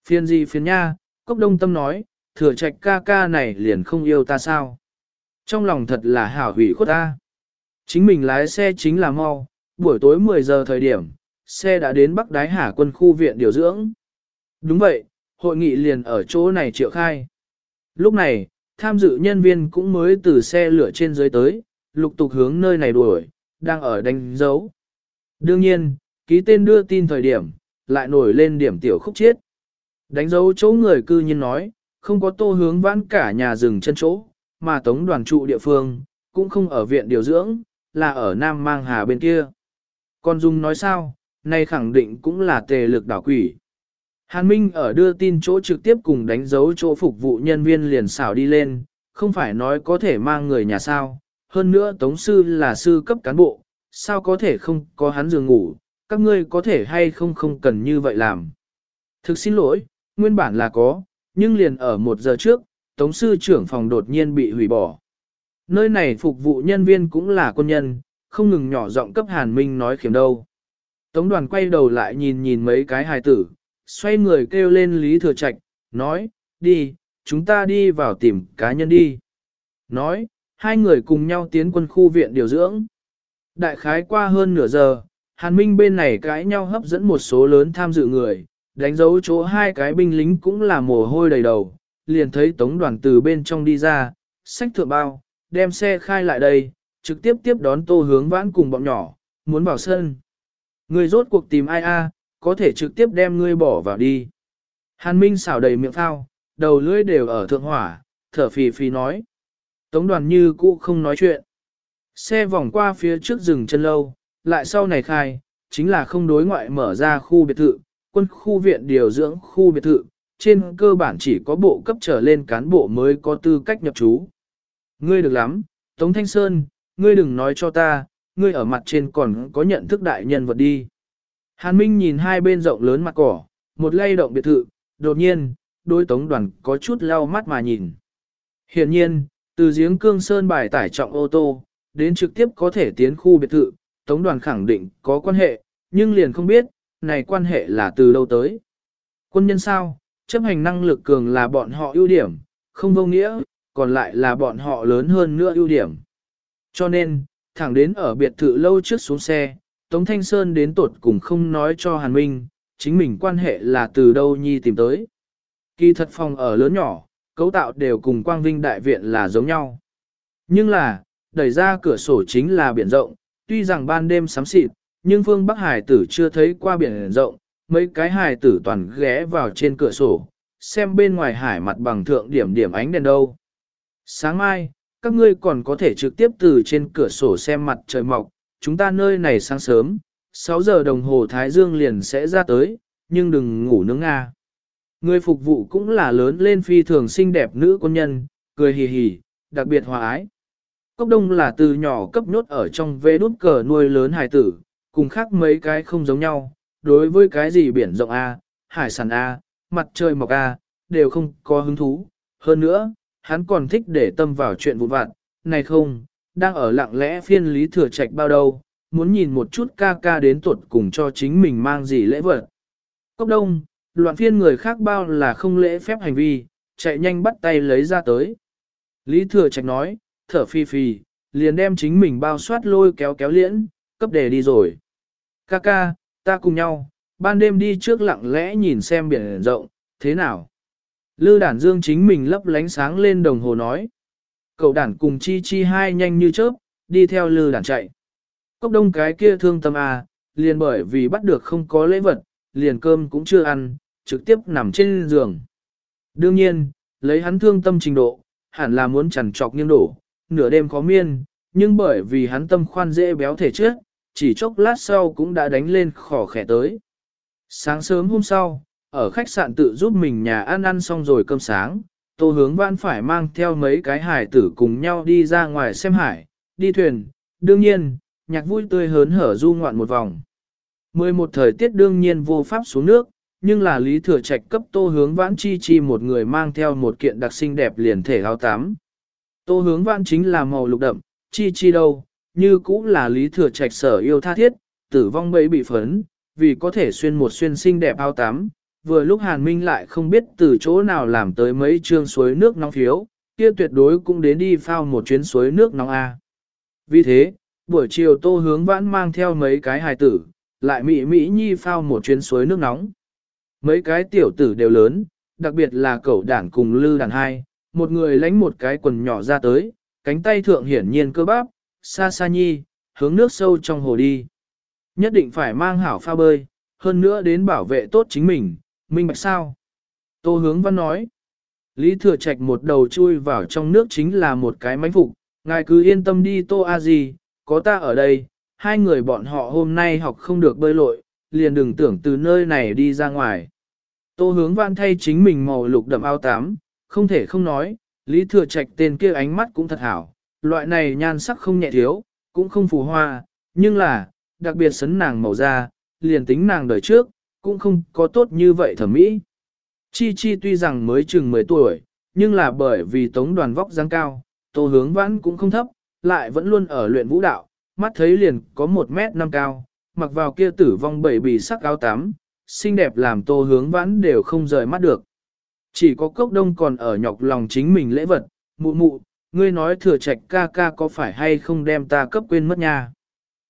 Phiền gì phiền nha, Cốc Đông Tâm nói, Thừa Trạch ca ca này liền không yêu ta sao. Trong lòng thật là hảo hủy khuất ta. Chính mình lái xe chính là mau, buổi tối 10 giờ thời điểm, xe đã đến Bắc Đái Hà quân khu viện điều dưỡng. Đúng vậy, hội nghị liền ở chỗ này triệu khai. Lúc này, tham dự nhân viên cũng mới từ xe lửa trên dưới tới, lục tục hướng nơi này đuổi, đang ở đánh dấu. Đương nhiên, ký tên đưa tin thời điểm, lại nổi lên điểm tiểu khúc chiết. Đánh dấu chỗ người cư nhiên nói, không có tô hướng vãn cả nhà rừng chân chỗ, mà tống đoàn trụ địa phương, cũng không ở viện điều dưỡng, là ở Nam Mang Hà bên kia. Còn Dung nói sao, nay khẳng định cũng là tề lực đảo quỷ. Hàn Minh ở đưa tin chỗ trực tiếp cùng đánh dấu chỗ phục vụ nhân viên liền xảo đi lên, không phải nói có thể mang người nhà sao, hơn nữa Tống Sư là sư cấp cán bộ, sao có thể không có hắn giường ngủ, các ngươi có thể hay không không cần như vậy làm. Thực xin lỗi, nguyên bản là có, nhưng liền ở một giờ trước, Tống Sư trưởng phòng đột nhiên bị hủy bỏ. Nơi này phục vụ nhân viên cũng là quân nhân, không ngừng nhỏ giọng cấp Hàn Minh nói khiểm đâu. Tống đoàn quay đầu lại nhìn nhìn mấy cái hài tử, xoay người kêu lên Lý Thừa Trạch, nói, đi, chúng ta đi vào tìm cá nhân đi. Nói, hai người cùng nhau tiến quân khu viện điều dưỡng. Đại khái qua hơn nửa giờ, Hàn Minh bên này cãi nhau hấp dẫn một số lớn tham dự người, đánh dấu chỗ hai cái binh lính cũng là mồ hôi đầy đầu, liền thấy tống đoàn từ bên trong đi ra, sách thượng bao, đem xe khai lại đây, trực tiếp tiếp đón tô hướng vãn cùng bọn nhỏ, muốn vào sân. Người rốt cuộc tìm ai a, à, có thể trực tiếp đem ngươi bỏ vào đi. Hàn Minh xảo đầy miệng phao, đầu lưỡi đều ở thượng hỏa, thở phì phì nói. Tống đoàn như cũ không nói chuyện. Xe vòng qua phía trước rừng chân lâu, lại sau này khai, chính là không đối ngoại mở ra khu biệt thự, quân khu viện điều dưỡng khu biệt thự, trên cơ bản chỉ có bộ cấp trở lên cán bộ mới có tư cách nhập trú. Ngươi được lắm, Tống Thanh Sơn, ngươi đừng nói cho ta, ngươi ở mặt trên còn có nhận thức đại nhân vật đi. Hàn Minh nhìn hai bên rộng lớn mặt cỏ, một lay động biệt thự, đột nhiên, đôi tống đoàn có chút lau mắt mà nhìn. Hiện nhiên, từ giếng cương sơn bài tải trọng ô tô, đến trực tiếp có thể tiến khu biệt thự, tống đoàn khẳng định có quan hệ, nhưng liền không biết, này quan hệ là từ đâu tới. Quân nhân sao, chấp hành năng lực cường là bọn họ ưu điểm, không vô nghĩa, còn lại là bọn họ lớn hơn nữa ưu điểm. Cho nên, thẳng đến ở biệt thự lâu trước xuống xe, Tống Thanh Sơn đến tột cùng không nói cho Hàn Minh, chính mình quan hệ là từ đâu nhi tìm tới. Kỳ thật phòng ở lớn nhỏ, cấu tạo đều cùng Quang Vinh Đại Viện là giống nhau. Nhưng là, đẩy ra cửa sổ chính là biển rộng, tuy rằng ban đêm sắm xịt, nhưng Phương Bắc Hải tử chưa thấy qua biển rộng, mấy cái hải tử toàn ghé vào trên cửa sổ, xem bên ngoài hải mặt bằng thượng điểm điểm ánh đèn đâu. Sáng mai, các ngươi còn có thể trực tiếp từ trên cửa sổ xem mặt trời mọc, chúng ta nơi này sáng sớm, 6 giờ đồng hồ Thái Dương liền sẽ ra tới, nhưng đừng ngủ nướng Nga. Người phục vụ cũng là lớn lên phi thường xinh đẹp nữ quân nhân, cười hì hì, đặc biệt hòa ái. Cốc đông là từ nhỏ cấp nhốt ở trong vế đút cờ nuôi lớn hải tử, cùng khác mấy cái không giống nhau, đối với cái gì biển rộng A, hải sản A, mặt trời mọc A, đều không có hứng thú. Hơn nữa, hắn còn thích để tâm vào chuyện vụn vặt, này không, đang ở lặng lẽ phiên lý thừa trạch bao đâu, muốn nhìn một chút ca ca đến tuột cùng cho chính mình mang gì lễ vật. Cốc đông, loạn phiên người khác bao là không lễ phép hành vi, chạy nhanh bắt tay lấy ra tới. Lý thừa trạch nói, thở phi phi, liền đem chính mình bao soát lôi kéo kéo liễn, cấp đề đi rồi. Ca ca, ta cùng nhau, ban đêm đi trước lặng lẽ nhìn xem biển rộng, thế nào? Lư đản dương chính mình lấp lánh sáng lên đồng hồ nói. Cậu đản cùng chi chi hai nhanh như chớp, đi theo lư đản chạy. Cốc đông cái kia thương tâm à, liền bởi vì bắt được không có lễ vật, liền cơm cũng chưa ăn, trực tiếp nằm trên giường. Đương nhiên, lấy hắn thương tâm trình độ, hẳn là muốn chằn trọc nghiêng đổ, nửa đêm khó miên, nhưng bởi vì hắn tâm khoan dễ béo thể trước, chỉ chốc lát sau cũng đã đánh lên khỏ khẻ tới. Sáng sớm hôm sau, ở khách sạn tự giúp mình nhà ăn ăn xong rồi cơm sáng, tô hướng Vãn phải mang theo mấy cái hải tử cùng nhau đi ra ngoài xem hải, đi thuyền, đương nhiên, nhạc vui tươi hớn hở du ngoạn một vòng. Mười một thời tiết đương nhiên vô pháp xuống nước, nhưng là lý thừa trạch cấp tô hướng vãn chi chi một người mang theo một kiện đặc sinh đẹp liền thể áo tám. Tô hướng vãn chính là màu lục đậm, chi chi đâu, như cũng là lý thừa trạch sở yêu tha thiết, tử vong bẫy bị phấn, vì có thể xuyên một xuyên xinh đẹp áo tám, vừa lúc Hàn Minh lại không biết từ chỗ nào làm tới mấy trương suối nước nóng phiếu, kia tuyệt đối cũng đến đi phao một chuyến suối nước nóng A. Vì thế, buổi chiều tô hướng vãn mang theo mấy cái hài tử, lại mị mỹ nhi phao một chuyến suối nước nóng. Mấy cái tiểu tử đều lớn, đặc biệt là cậu đản cùng lư đàn hai, một người lánh một cái quần nhỏ ra tới, cánh tay thượng hiển nhiên cơ bắp, xa xa nhi, hướng nước sâu trong hồ đi. Nhất định phải mang hảo pha bơi, hơn nữa đến bảo vệ tốt chính mình, Minh bạch sao? Tô hướng văn nói. Lý thừa trạch một đầu chui vào trong nước chính là một cái mánh phục, ngài cứ yên tâm đi tô a Di, có ta ở đây, hai người bọn họ hôm nay học không được bơi lội, liền đừng tưởng từ nơi này đi ra ngoài. Tô hướng văn thay chính mình màu lục đậm áo tám, không thể không nói, Lý Thừa Trạch tên kia ánh mắt cũng thật hảo, loại này nhan sắc không nhẹ thiếu, cũng không phù hoa, nhưng là, đặc biệt sấn nàng màu da, liền tính nàng đời trước, cũng không có tốt như vậy thẩm mỹ. Chi Chi tuy rằng mới chừng 10 tuổi, nhưng là bởi vì tống đoàn vóc dáng cao, tô hướng vãn cũng không thấp, lại vẫn luôn ở luyện vũ đạo, mắt thấy liền có 1 mét năm cao, mặc vào kia tử vong bảy bì sắc áo tắm, xinh đẹp làm tô hướng vãn đều không rời mắt được. Chỉ có cốc đông còn ở nhọc lòng chính mình lễ vật, mụ mụ, ngươi nói thừa trạch ca ca có phải hay không đem ta cấp quên mất nha.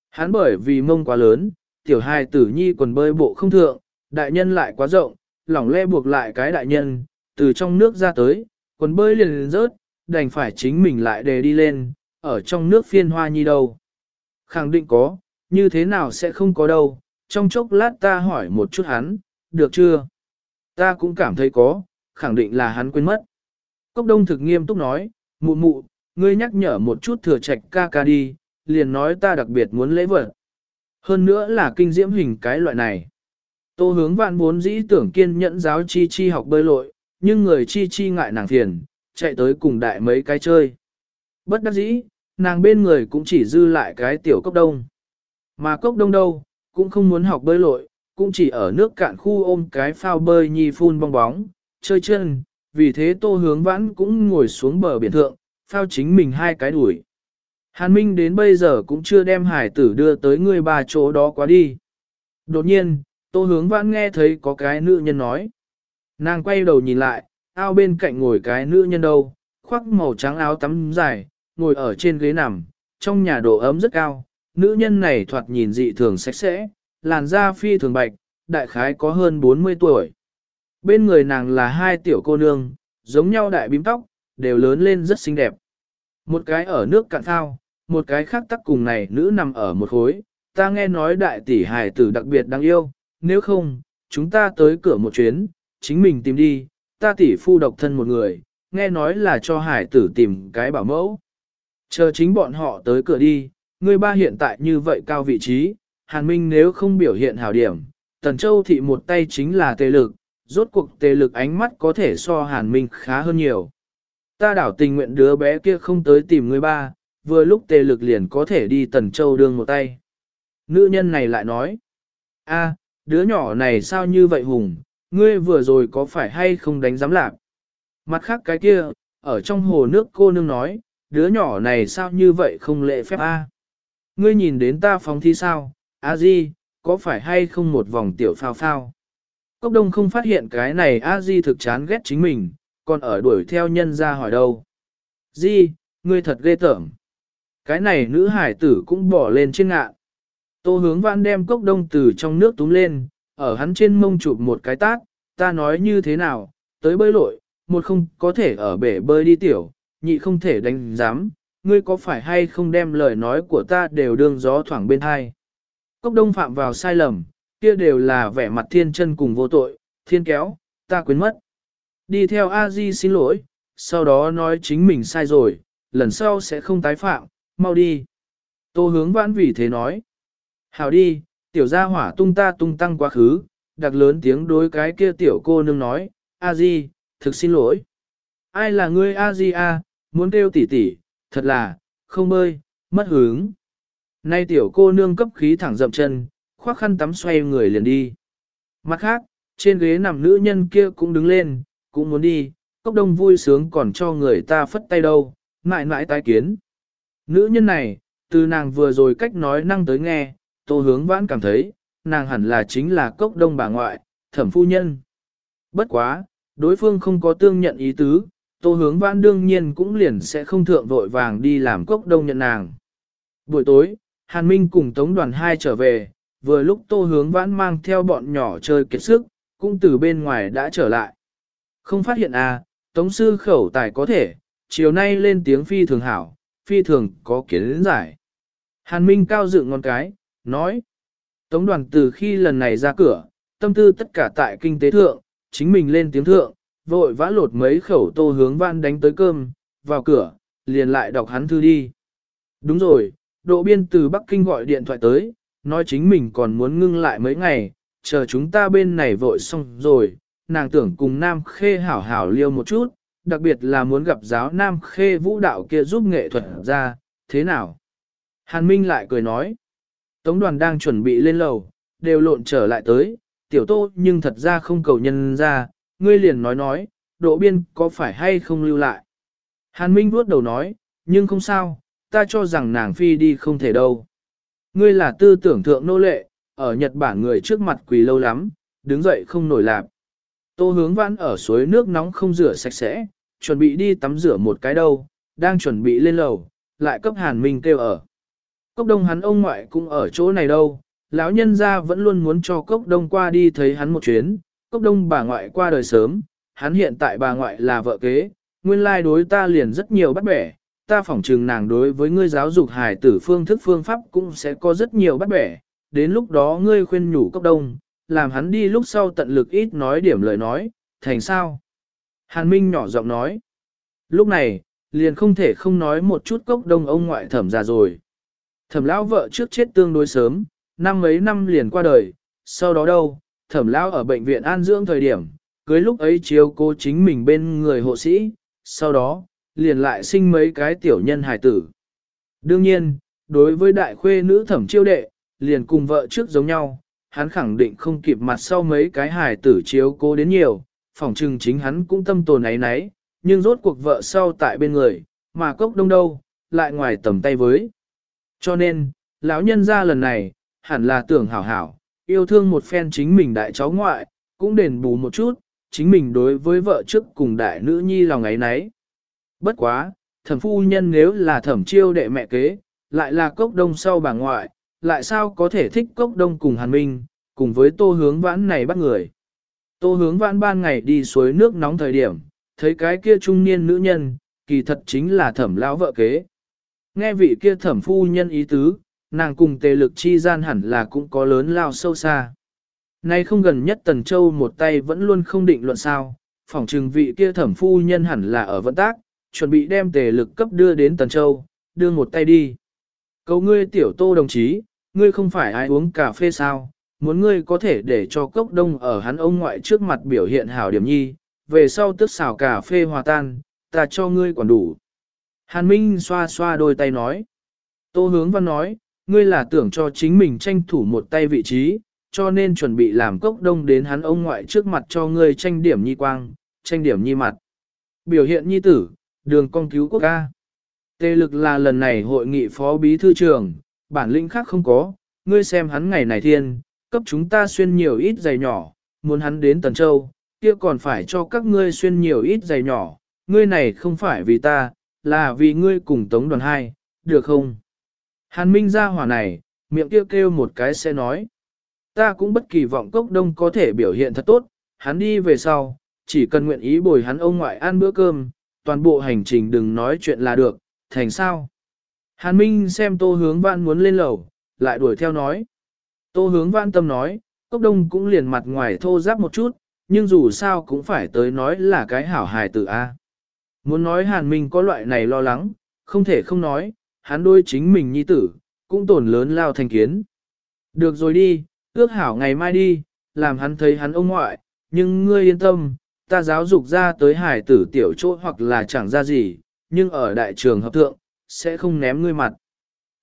Hắn bởi vì mông quá lớn, tiểu hài tử nhi quần bơi bộ không thượng, đại nhân lại quá rộng, lỏng le buộc lại cái đại nhân, từ trong nước ra tới, quần bơi liền liền rớt, đành phải chính mình lại đề đi lên, ở trong nước phiên hoa nhi đâu. Khẳng định có, như thế nào sẽ không có đâu, trong chốc lát ta hỏi một chút hắn, được chưa? Ta cũng cảm thấy có, khẳng định là hắn quên mất. Cốc đông thực nghiêm túc nói, mụ mụ, ngươi nhắc nhở một chút thừa trạch ca ca đi, liền nói ta đặc biệt muốn lễ vật. Hơn nữa là kinh diễm hình cái loại này. Tô hướng vạn bốn dĩ tưởng kiên nhẫn giáo chi chi học bơi lội, nhưng người chi chi ngại nàng phiền, chạy tới cùng đại mấy cái chơi. Bất đắc dĩ, nàng bên người cũng chỉ dư lại cái tiểu cốc đông. Mà cốc đông đâu, cũng không muốn học bơi lội, cũng chỉ ở nước cạn khu ôm cái phao bơi nhi phun bong bóng, chơi chân, vì thế tô hướng vãn cũng ngồi xuống bờ biển thượng, phao chính mình hai cái đuổi. Hàn Minh đến bây giờ cũng chưa đem hải tử đưa tới người bà chỗ đó quá đi. Đột nhiên, tô hướng vãn nghe thấy có cái nữ nhân nói. Nàng quay đầu nhìn lại, ao bên cạnh ngồi cái nữ nhân đâu, khoác màu trắng áo tắm dài, ngồi ở trên ghế nằm, trong nhà độ ấm rất cao. Nữ nhân này thoạt nhìn dị thường sạch sẽ, làn da phi thường bạch, đại khái có hơn 40 tuổi. Bên người nàng là hai tiểu cô nương, giống nhau đại bím tóc, đều lớn lên rất xinh đẹp. Một cái ở nước cạn thao, một cái khác tắc cùng này nữ nằm ở một khối, ta nghe nói đại tỷ hài tử đặc biệt đáng yêu, nếu không, chúng ta tới cửa một chuyến, chính mình tìm đi, ta tỷ phu độc thân một người, nghe nói là cho hải tử tìm cái bảo mẫu. Chờ chính bọn họ tới cửa đi, người ba hiện tại như vậy cao vị trí, Hàn Minh nếu không biểu hiện hảo điểm, Tần Châu thị một tay chính là tê lực, rốt cuộc tề lực ánh mắt có thể so Hàn Minh khá hơn nhiều. Ta đảo tình nguyện đứa bé kia không tới tìm người ba, vừa lúc tề lực liền có thể đi Tần Châu đương một tay. Nữ nhân này lại nói, a, đứa nhỏ này sao như vậy hùng, ngươi vừa rồi có phải hay không đánh giám lạc? Mặt khác cái kia, ở trong hồ nước cô nương nói, đứa nhỏ này sao như vậy không lệ phép a? Ngươi nhìn đến ta phóng thi sao, a di, có phải hay không một vòng tiểu phao phao? Cốc đông không phát hiện cái này a di thực chán ghét chính mình, còn ở đuổi theo nhân ra hỏi đâu. Di, ngươi thật ghê tởm. Cái này nữ hải tử cũng bỏ lên trên ngạ. Tô hướng vãn đem cốc đông từ trong nước túm lên, ở hắn trên mông chụp một cái tát, ta nói như thế nào, tới bơi lội, một không có thể ở bể bơi đi tiểu, nhị không thể đánh giám, ngươi có phải hay không đem lời nói của ta đều đương gió thoảng bên hai. Cốc đông phạm vào sai lầm, kia đều là vẻ mặt thiên chân cùng vô tội, thiên kéo, ta quên mất. Đi theo A-di xin lỗi, sau đó nói chính mình sai rồi, lần sau sẽ không tái phạm, mau đi. Tô hướng vãn vì thế nói. Hào đi, tiểu gia hỏa tung ta tung tăng quá khứ, đặc lớn tiếng đối cái kia tiểu cô nương nói, a di, thực xin lỗi. Ai là ngươi a di a, à, muốn kêu tỉ tỉ, thật là, không bơi, mất hướng. Nay tiểu cô nương cấp khí thẳng dậm chân, khoác khăn tắm xoay người liền đi. Mặt khác, trên ghế nằm nữ nhân kia cũng đứng lên, cũng muốn đi, cốc đông vui sướng còn cho người ta phất tay đâu, mãi mãi tái kiến. Nữ nhân này, từ nàng vừa rồi cách nói năng tới nghe, tô hướng vãn cảm thấy, nàng hẳn là chính là cốc đông bà ngoại, thẩm phu nhân. Bất quá, đối phương không có tương nhận ý tứ, tô hướng vãn đương nhiên cũng liền sẽ không thượng vội vàng đi làm cốc đông nhận nàng. Buổi tối, Hàn Minh cùng tống đoàn hai trở về, vừa lúc tô hướng vãn mang theo bọn nhỏ chơi kiệt sức, cũng từ bên ngoài đã trở lại. Không phát hiện à, tống sư khẩu tài có thể, chiều nay lên tiếng phi thường hảo, phi thường có kiến giải. Hàn Minh cao dựng ngón cái, nói. Tống đoàn từ khi lần này ra cửa, tâm tư tất cả tại kinh tế thượng, chính mình lên tiếng thượng, vội vã lột mấy khẩu tô hướng vãn đánh tới cơm, vào cửa, liền lại đọc hắn thư đi. Đúng rồi, độ biên từ Bắc Kinh gọi điện thoại tới, nói chính mình còn muốn ngưng lại mấy ngày, chờ chúng ta bên này vội xong rồi, nàng tưởng cùng Nam Khê hảo hảo liêu một chút, đặc biệt là muốn gặp giáo Nam Khê vũ đạo kia giúp nghệ thuật ra, thế nào? Hàn Minh lại cười nói, Tống đoàn đang chuẩn bị lên lầu, đều lộn trở lại tới, tiểu tô nhưng thật ra không cầu nhân ra, ngươi liền nói nói, độ biên có phải hay không lưu lại. Hàn Minh vuốt đầu nói, nhưng không sao, ta cho rằng nàng phi đi không thể đâu. Ngươi là tư tưởng thượng nô lệ, ở Nhật Bản người trước mặt quỳ lâu lắm, đứng dậy không nổi lạp. Tô hướng vãn ở suối nước nóng không rửa sạch sẽ, chuẩn bị đi tắm rửa một cái đâu, đang chuẩn bị lên lầu, lại cấp Hàn Minh kêu ở. Cốc đông hắn ông ngoại cũng ở chỗ này đâu, lão nhân gia vẫn luôn muốn cho cốc đông qua đi thấy hắn một chuyến, cốc đông bà ngoại qua đời sớm, hắn hiện tại bà ngoại là vợ kế, nguyên lai đối ta liền rất nhiều bắt bẻ, ta phỏng trừng nàng đối với ngươi giáo dục hài tử phương thức phương pháp cũng sẽ có rất nhiều bắt bẻ, đến lúc đó ngươi khuyên nhủ cốc đông, làm hắn đi lúc sau tận lực ít nói điểm lời nói, thành sao? Hàn Minh nhỏ giọng nói, lúc này, liền không thể không nói một chút cốc đông ông ngoại thẩm già rồi. Thẩm lão vợ trước chết tương đối sớm, năm mấy năm liền qua đời, sau đó đâu, thẩm lão ở bệnh viện an dưỡng thời điểm, cưới lúc ấy chiếu cô chính mình bên người hộ sĩ, sau đó, liền lại sinh mấy cái tiểu nhân hài tử. Đương nhiên, đối với đại khuê nữ thẩm chiêu đệ, liền cùng vợ trước giống nhau, hắn khẳng định không kịp mặt sau mấy cái hài tử chiếu cố đến nhiều, phỏng chừng chính hắn cũng tâm tồn ấy nấy, nhưng rốt cuộc vợ sau tại bên người, mà cốc đông đâu, lại ngoài tầm tay với. Cho nên, lão nhân ra lần này, hẳn là tưởng hảo hảo, yêu thương một phen chính mình đại cháu ngoại, cũng đền bù một chút, chính mình đối với vợ trước cùng đại nữ nhi lòng ấy nấy. Bất quá, thẩm phu nhân nếu là thẩm chiêu đệ mẹ kế, lại là cốc đông sau bà ngoại, lại sao có thể thích cốc đông cùng hàn minh, cùng với tô hướng vãn này bắt người. Tô hướng vãn ban ngày đi suối nước nóng thời điểm, thấy cái kia trung niên nữ nhân, kỳ thật chính là thẩm lão vợ kế. Nghe vị kia thẩm phu nhân ý tứ, nàng cùng tề lực chi gian hẳn là cũng có lớn lao sâu xa. Nay không gần nhất Tần Châu một tay vẫn luôn không định luận sao, phỏng trừng vị kia thẩm phu nhân hẳn là ở vận tác, chuẩn bị đem tề lực cấp đưa đến Tần Châu, đưa một tay đi. Cầu ngươi tiểu tô đồng chí, ngươi không phải ai uống cà phê sao, muốn ngươi có thể để cho cốc đông ở hắn ông ngoại trước mặt biểu hiện hảo điểm nhi, về sau tức xào cà phê hòa tan, ta cho ngươi còn đủ. Hàn Minh xoa xoa đôi tay nói. Tô hướng văn nói, ngươi là tưởng cho chính mình tranh thủ một tay vị trí, cho nên chuẩn bị làm cốc đông đến hắn ông ngoại trước mặt cho ngươi tranh điểm nhi quang, tranh điểm nhi mặt. Biểu hiện nhi tử, đường con cứu quốc ca. Tê lực là lần này hội nghị phó bí thư trưởng, bản lĩnh khác không có, ngươi xem hắn ngày này thiên, cấp chúng ta xuyên nhiều ít giày nhỏ, muốn hắn đến Tần Châu, kia còn phải cho các ngươi xuyên nhiều ít giày nhỏ, ngươi này không phải vì ta, là vì ngươi cùng tống đoàn hai, được không? Hàn Minh ra hỏa này, miệng kêu kêu một cái sẽ nói. Ta cũng bất kỳ vọng cốc đông có thể biểu hiện thật tốt, hắn đi về sau, chỉ cần nguyện ý bồi hắn ông ngoại ăn bữa cơm, toàn bộ hành trình đừng nói chuyện là được, thành sao. Hàn Minh xem tô hướng vãn muốn lên lầu, lại đuổi theo nói. Tô hướng vãn tâm nói, cốc đông cũng liền mặt ngoài thô giáp một chút, nhưng dù sao cũng phải tới nói là cái hảo hài tử A. Muốn nói Hàn Minh có loại này lo lắng, không thể không nói, hắn đôi chính mình nhi tử, cũng tổn lớn lao thành kiến. Được rồi đi, ước hảo ngày mai đi, làm hắn thấy hắn ông ngoại, nhưng ngươi yên tâm, ta giáo dục ra tới hải tử tiểu chỗ hoặc là chẳng ra gì, nhưng ở đại trường hợp thượng, sẽ không ném ngươi mặt.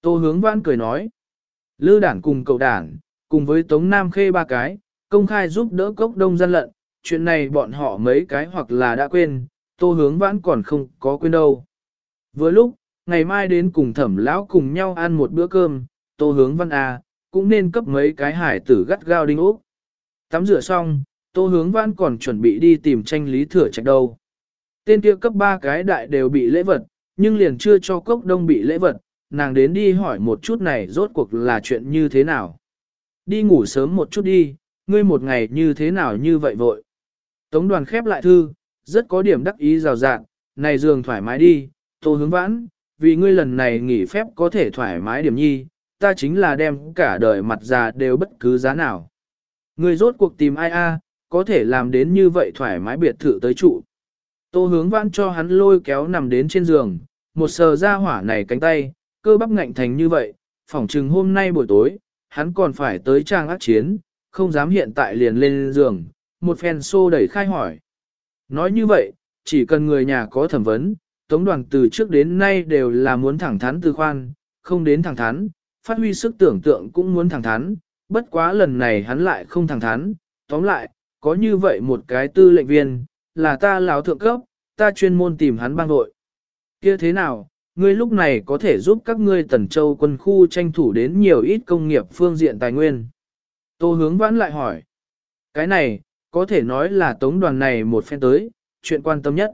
Tô hướng vãn cười nói, lư đảng cùng cậu đảng, cùng với Tống Nam Khê ba cái, công khai giúp đỡ cốc đông gian lận, chuyện này bọn họ mấy cái hoặc là đã quên, tô hướng vãn còn không có quên đâu. Vừa lúc, ngày mai đến cùng thẩm lão cùng nhau ăn một bữa cơm, tô hướng văn à, cũng nên cấp mấy cái hải tử gắt gao đinh ốc. Tắm rửa xong, tô hướng văn còn chuẩn bị đi tìm tranh lý thừa trạch đâu. Tên kia cấp ba cái đại đều bị lễ vật, nhưng liền chưa cho cốc đông bị lễ vật, nàng đến đi hỏi một chút này rốt cuộc là chuyện như thế nào. Đi ngủ sớm một chút đi, ngươi một ngày như thế nào như vậy vội. Tống đoàn khép lại thư, rất có điểm đắc ý rào rạng, này giường thoải mái đi, tô hướng vãn, vì ngươi lần này nghỉ phép có thể thoải mái điểm nhi, ta chính là đem cả đời mặt già đều bất cứ giá nào. Ngươi rốt cuộc tìm ai a, có thể làm đến như vậy thoải mái biệt thự tới trụ. Tô hướng vãn cho hắn lôi kéo nằm đến trên giường, một sờ ra hỏa này cánh tay, cơ bắp ngạnh thành như vậy, phỏng chừng hôm nay buổi tối, hắn còn phải tới trang ác chiến, không dám hiện tại liền lên giường, một phen xô đẩy khai hỏi. Nói như vậy, chỉ cần người nhà có thẩm vấn, tống đoàn từ trước đến nay đều là muốn thẳng thắn từ khoan, không đến thẳng thắn, phát huy sức tưởng tượng cũng muốn thẳng thắn, bất quá lần này hắn lại không thẳng thắn, tóm lại, có như vậy một cái tư lệnh viên, là ta lão thượng cấp, ta chuyên môn tìm hắn bang đội. kia thế nào, ngươi lúc này có thể giúp các ngươi tần châu quân khu tranh thủ đến nhiều ít công nghiệp phương diện tài nguyên. Tô hướng vãn lại hỏi. Cái này, có thể nói là tống đoàn này một phen tới, chuyện quan tâm nhất.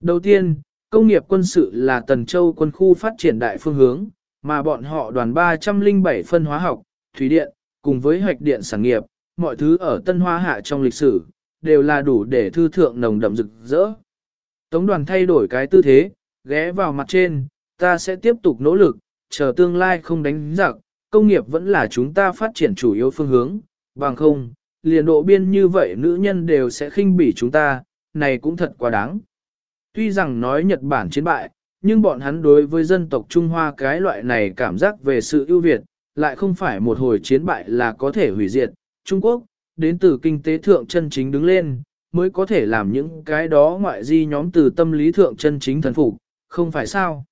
Đầu tiên, công nghiệp quân sự là tần châu quân khu phát triển đại phương hướng, mà bọn họ đoàn 307 phân hóa học, thủy điện, cùng với hoạch điện sản nghiệp, mọi thứ ở Tân Hoa Hạ trong lịch sử, đều là đủ để thư thượng nồng đậm rực rỡ. Tống đoàn thay đổi cái tư thế, ghé vào mặt trên, ta sẽ tiếp tục nỗ lực, chờ tương lai không đánh giặc, công nghiệp vẫn là chúng ta phát triển chủ yếu phương hướng, bằng không, liền độ biên như vậy nữ nhân đều sẽ khinh bỉ chúng ta, này cũng thật quá đáng. Tuy rằng nói Nhật Bản chiến bại, nhưng bọn hắn đối với dân tộc Trung Hoa cái loại này cảm giác về sự ưu việt, lại không phải một hồi chiến bại là có thể hủy diệt. Trung Quốc, đến từ kinh tế thượng chân chính đứng lên, mới có thể làm những cái đó ngoại di nhóm từ tâm lý thượng chân chính thần phục, không phải sao?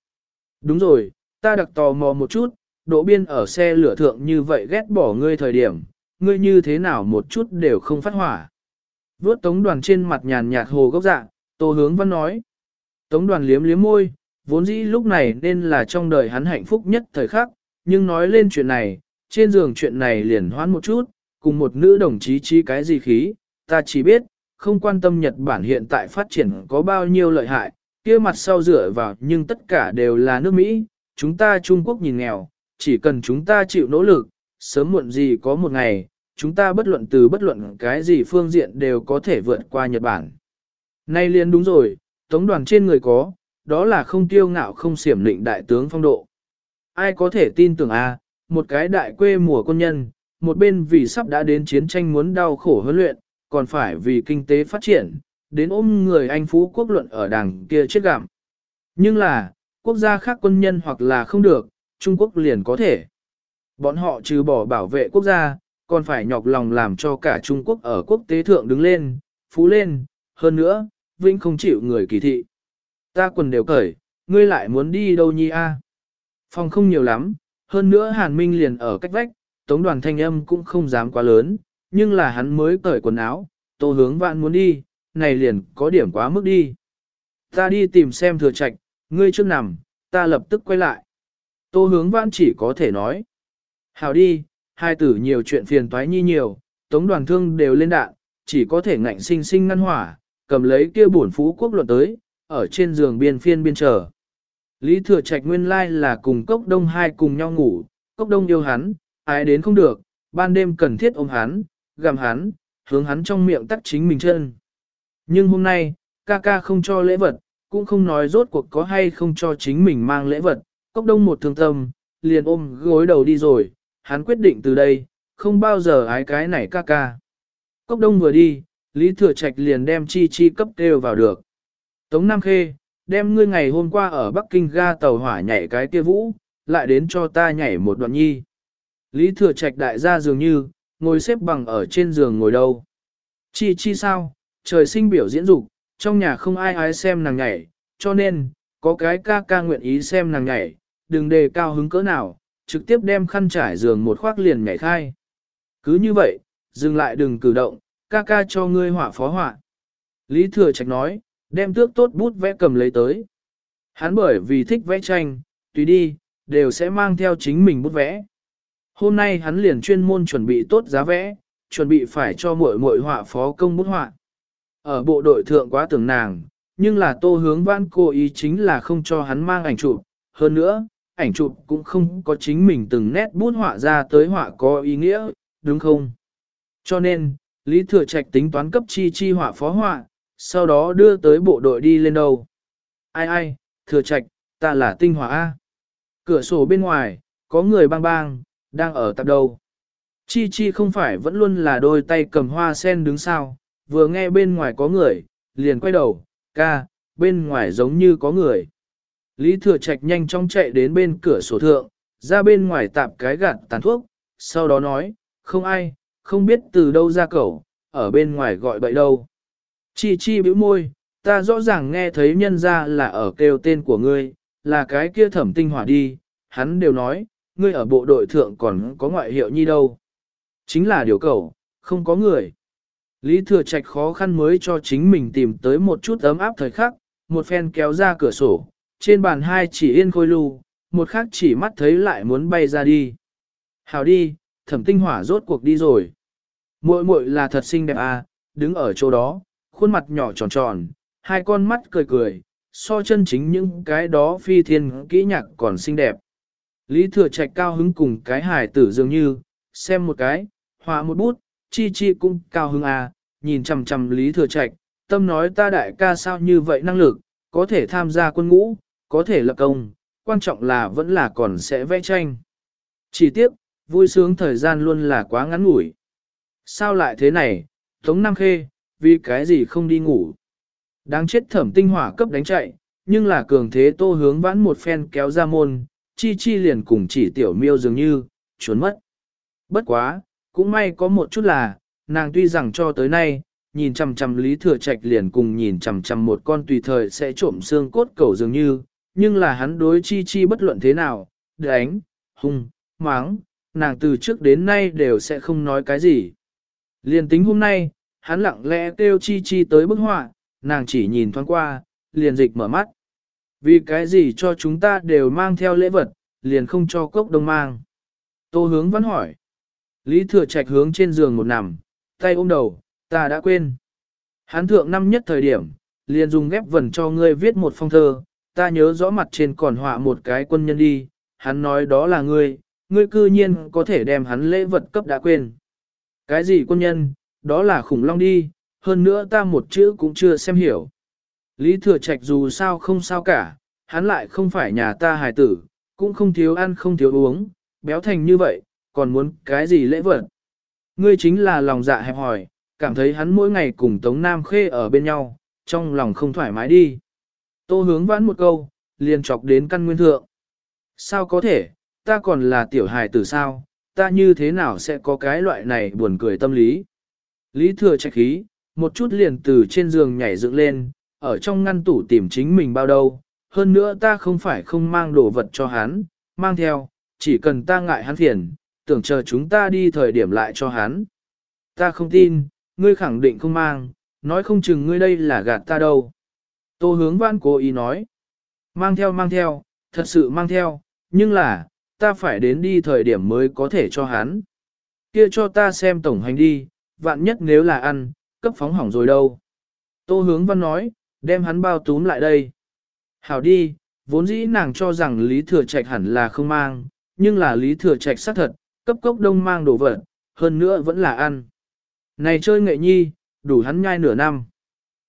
Đúng rồi, ta đặc tò mò một chút, Đỗ biên ở xe lửa thượng như vậy ghét bỏ ngươi thời điểm, ngươi như thế nào một chút đều không phát hỏa. Vốt tống đoàn trên mặt nhàn nhạt hồ gốc dạ, tô hướng văn nói. Tống đoàn liếm liếm môi, vốn dĩ lúc này nên là trong đời hắn hạnh phúc nhất thời khắc, nhưng nói lên chuyện này, trên giường chuyện này liền hoán một chút, cùng một nữ đồng chí chi cái gì khí, ta chỉ biết, không quan tâm Nhật Bản hiện tại phát triển có bao nhiêu lợi hại, kia mặt sau dựa vào nhưng tất cả đều là nước Mỹ, chúng ta Trung Quốc nhìn nghèo, chỉ cần chúng ta chịu nỗ lực, sớm muộn gì có một ngày, chúng ta bất luận từ bất luận cái gì phương diện đều có thể vượt qua Nhật Bản. Nay liền đúng rồi, tống đoàn trên người có, đó là không tiêu ngạo không xiểm lịnh đại tướng phong độ. Ai có thể tin tưởng a một cái đại quê mùa quân nhân, một bên vì sắp đã đến chiến tranh muốn đau khổ huấn luyện, còn phải vì kinh tế phát triển, đến ôm người anh phú quốc luận ở đằng kia chết gặm. Nhưng là, quốc gia khác quân nhân hoặc là không được, Trung Quốc liền có thể. Bọn họ trừ bỏ bảo vệ quốc gia, còn phải nhọc lòng làm cho cả Trung Quốc ở quốc tế thượng đứng lên, phú lên, hơn nữa, Vinh không chịu người kỳ thị. Ta quần đều cởi, ngươi lại muốn đi đâu nhi a? Phòng không nhiều lắm, hơn nữa Hàn Minh liền ở cách vách, tống đoàn thanh âm cũng không dám quá lớn, nhưng là hắn mới cởi quần áo, tô hướng vạn muốn đi, này liền có điểm quá mức đi. Ta đi tìm xem thừa trạch, ngươi trước nằm, ta lập tức quay lại. Tô hướng vãn chỉ có thể nói. Hào đi, hai tử nhiều chuyện phiền toái nhi nhiều, tống đoàn thương đều lên đạn, chỉ có thể ngạnh sinh sinh ngăn hỏa, cầm lấy kia bổn phú quốc luận tới, ở trên giường biên phiên biên chờ. Lý thừa trạch nguyên lai là cùng cốc đông hai cùng nhau ngủ, cốc đông yêu hắn, ai đến không được, ban đêm cần thiết ôm hắn, gặm hắn, hướng hắn trong miệng tắt chính mình chân. Nhưng hôm nay, ca ca không cho lễ vật, cũng không nói rốt cuộc có hay không cho chính mình mang lễ vật, cốc đông một thương tâm, liền ôm gối đầu đi rồi, hắn quyết định từ đây, không bao giờ ái cái này ca ca. Cốc đông vừa đi, Lý Thừa Trạch liền đem chi chi cấp đều vào được. Tống Nam Khê, đem ngươi ngày hôm qua ở Bắc Kinh ga tàu hỏa nhảy cái kia vũ, lại đến cho ta nhảy một đoạn nhi. Lý Thừa Trạch đại gia dường như, ngồi xếp bằng ở trên giường ngồi đâu. Chi chi sao, trời sinh biểu diễn dục, trong nhà không ai ái xem nàng nhảy, cho nên, có cái ca ca nguyện ý xem nàng nhảy, đừng đề cao hứng cỡ nào, trực tiếp đem khăn trải giường một khoác liền nhảy khai. Cứ như vậy, dừng lại đừng cử động, ca ca cho ngươi họa phó họa. Lý Thừa Trạch nói, đem tước tốt bút vẽ cầm lấy tới. Hắn bởi vì thích vẽ tranh, tùy đi, đều sẽ mang theo chính mình bút vẽ. Hôm nay hắn liền chuyên môn chuẩn bị tốt giá vẽ, chuẩn bị phải cho muội muội họa phó công bút họa. Ở bộ đội thượng quá tưởng nàng, nhưng là tô hướng vãn cô ý chính là không cho hắn mang ảnh chụp. Hơn nữa, ảnh chụp cũng không có chính mình từng nét bút họa ra tới họa có ý nghĩa, đúng không? Cho nên, Lý Thừa Trạch tính toán cấp chi chi họa phó họa, sau đó đưa tới bộ đội đi lên đầu. Ai ai, Thừa Trạch, ta là tinh họa A. Cửa sổ bên ngoài, có người bang bang, đang ở tập đâu? Chi chi không phải vẫn luôn là đôi tay cầm hoa sen đứng sao, vừa nghe bên ngoài có người, liền quay đầu, ca, bên ngoài giống như có người. Lý Thừa Trạch nhanh chóng chạy đến bên cửa sổ thượng, ra bên ngoài tạp cái gạt tàn thuốc, sau đó nói, không ai, không biết từ đâu ra cẩu, ở bên ngoài gọi bậy đâu. Chi chi bĩu môi, ta rõ ràng nghe thấy nhân ra là ở kêu tên của ngươi, là cái kia thẩm tinh hỏa đi, hắn đều nói, ngươi ở bộ đội thượng còn có ngoại hiệu nhi đâu. Chính là điều cầu, không có người. Lý Thừa Trạch khó khăn mới cho chính mình tìm tới một chút ấm áp thời khắc, một phen kéo ra cửa sổ, trên bàn hai chỉ yên khôi lưu, một khác chỉ mắt thấy lại muốn bay ra đi. Hào đi, thẩm tinh hỏa rốt cuộc đi rồi. Muội muội là thật xinh đẹp à, đứng ở chỗ đó, khuôn mặt nhỏ tròn tròn, hai con mắt cười cười, so chân chính những cái đó phi thiên kỹ nhạc còn xinh đẹp. Lý thừa trạch cao hứng cùng cái Hải tử dường như, xem một cái, họa một bút, chi chi cũng cao hứng à, nhìn chằm chằm lý thừa trạch, tâm nói ta đại ca sao như vậy năng lực, có thể tham gia quân ngũ, có thể lập công, quan trọng là vẫn là còn sẽ vẽ tranh. Chỉ tiếc, vui sướng thời gian luôn là quá ngắn ngủi. Sao lại thế này, Tống Nam Khê, vì cái gì không đi ngủ? Đáng chết thẩm tinh hỏa cấp đánh chạy, nhưng là cường thế tô hướng vãn một phen kéo ra môn, chi chi liền cùng chỉ tiểu miêu dường như, trốn mất. Bất quá, cũng may có một chút là, nàng tuy rằng cho tới nay, nhìn chằm chằm lý thừa trạch liền cùng nhìn chằm chằm một con tùy thời sẽ trộm xương cốt cầu dường như, nhưng là hắn đối chi chi bất luận thế nào, đánh, hung, máng, nàng từ trước đến nay đều sẽ không nói cái gì. Liền tính hôm nay, hắn lặng lẽ kêu chi chi tới bức họa, nàng chỉ nhìn thoáng qua, liền dịch mở mắt. Vì cái gì cho chúng ta đều mang theo lễ vật, liền không cho cốc đông mang. Tô hướng vẫn hỏi. Lý thừa trạch hướng trên giường một nằm, tay ôm đầu, ta đã quên. Hán thượng năm nhất thời điểm, liền dùng ghép vần cho ngươi viết một phong thơ, ta nhớ rõ mặt trên còn họa một cái quân nhân đi, hắn nói đó là ngươi, ngươi cư nhiên có thể đem hắn lễ vật cấp đã quên. Cái gì quân nhân, đó là khủng long đi, hơn nữa ta một chữ cũng chưa xem hiểu. Lý thừa trạch dù sao không sao cả, hắn lại không phải nhà ta hài tử, cũng không thiếu ăn không thiếu uống, béo thành như vậy, còn muốn cái gì lễ vật. Ngươi chính là lòng dạ hẹp hỏi, cảm thấy hắn mỗi ngày cùng Tống Nam Khê ở bên nhau, trong lòng không thoải mái đi. Tô hướng vãn một câu, liền chọc đến căn nguyên thượng. Sao có thể, ta còn là tiểu hài tử sao, ta như thế nào sẽ có cái loại này buồn cười tâm lý. Lý thừa trạch khí, một chút liền từ trên giường nhảy dựng lên, ở trong ngăn tủ tìm chính mình bao đâu, hơn nữa ta không phải không mang đồ vật cho hắn, mang theo, chỉ cần ta ngại hắn phiền, tưởng chờ chúng ta đi thời điểm lại cho hắn. Ta không tin, ngươi khẳng định không mang, nói không chừng ngươi đây là gạt ta đâu. Tô hướng văn cố ý nói, mang theo mang theo, thật sự mang theo, nhưng là, ta phải đến đi thời điểm mới có thể cho hắn. Kia cho ta xem tổng hành đi, vạn nhất nếu là ăn, cấp phóng hỏng rồi đâu. Tô hướng văn nói, đem hắn bao túm lại đây. Hảo đi, vốn dĩ nàng cho rằng Lý Thừa Trạch hẳn là không mang, nhưng là Lý Thừa Trạch xác thật, cấp cốc đông mang đồ vật, hơn nữa vẫn là ăn. Này chơi nghệ nhi, đủ hắn nhai nửa năm.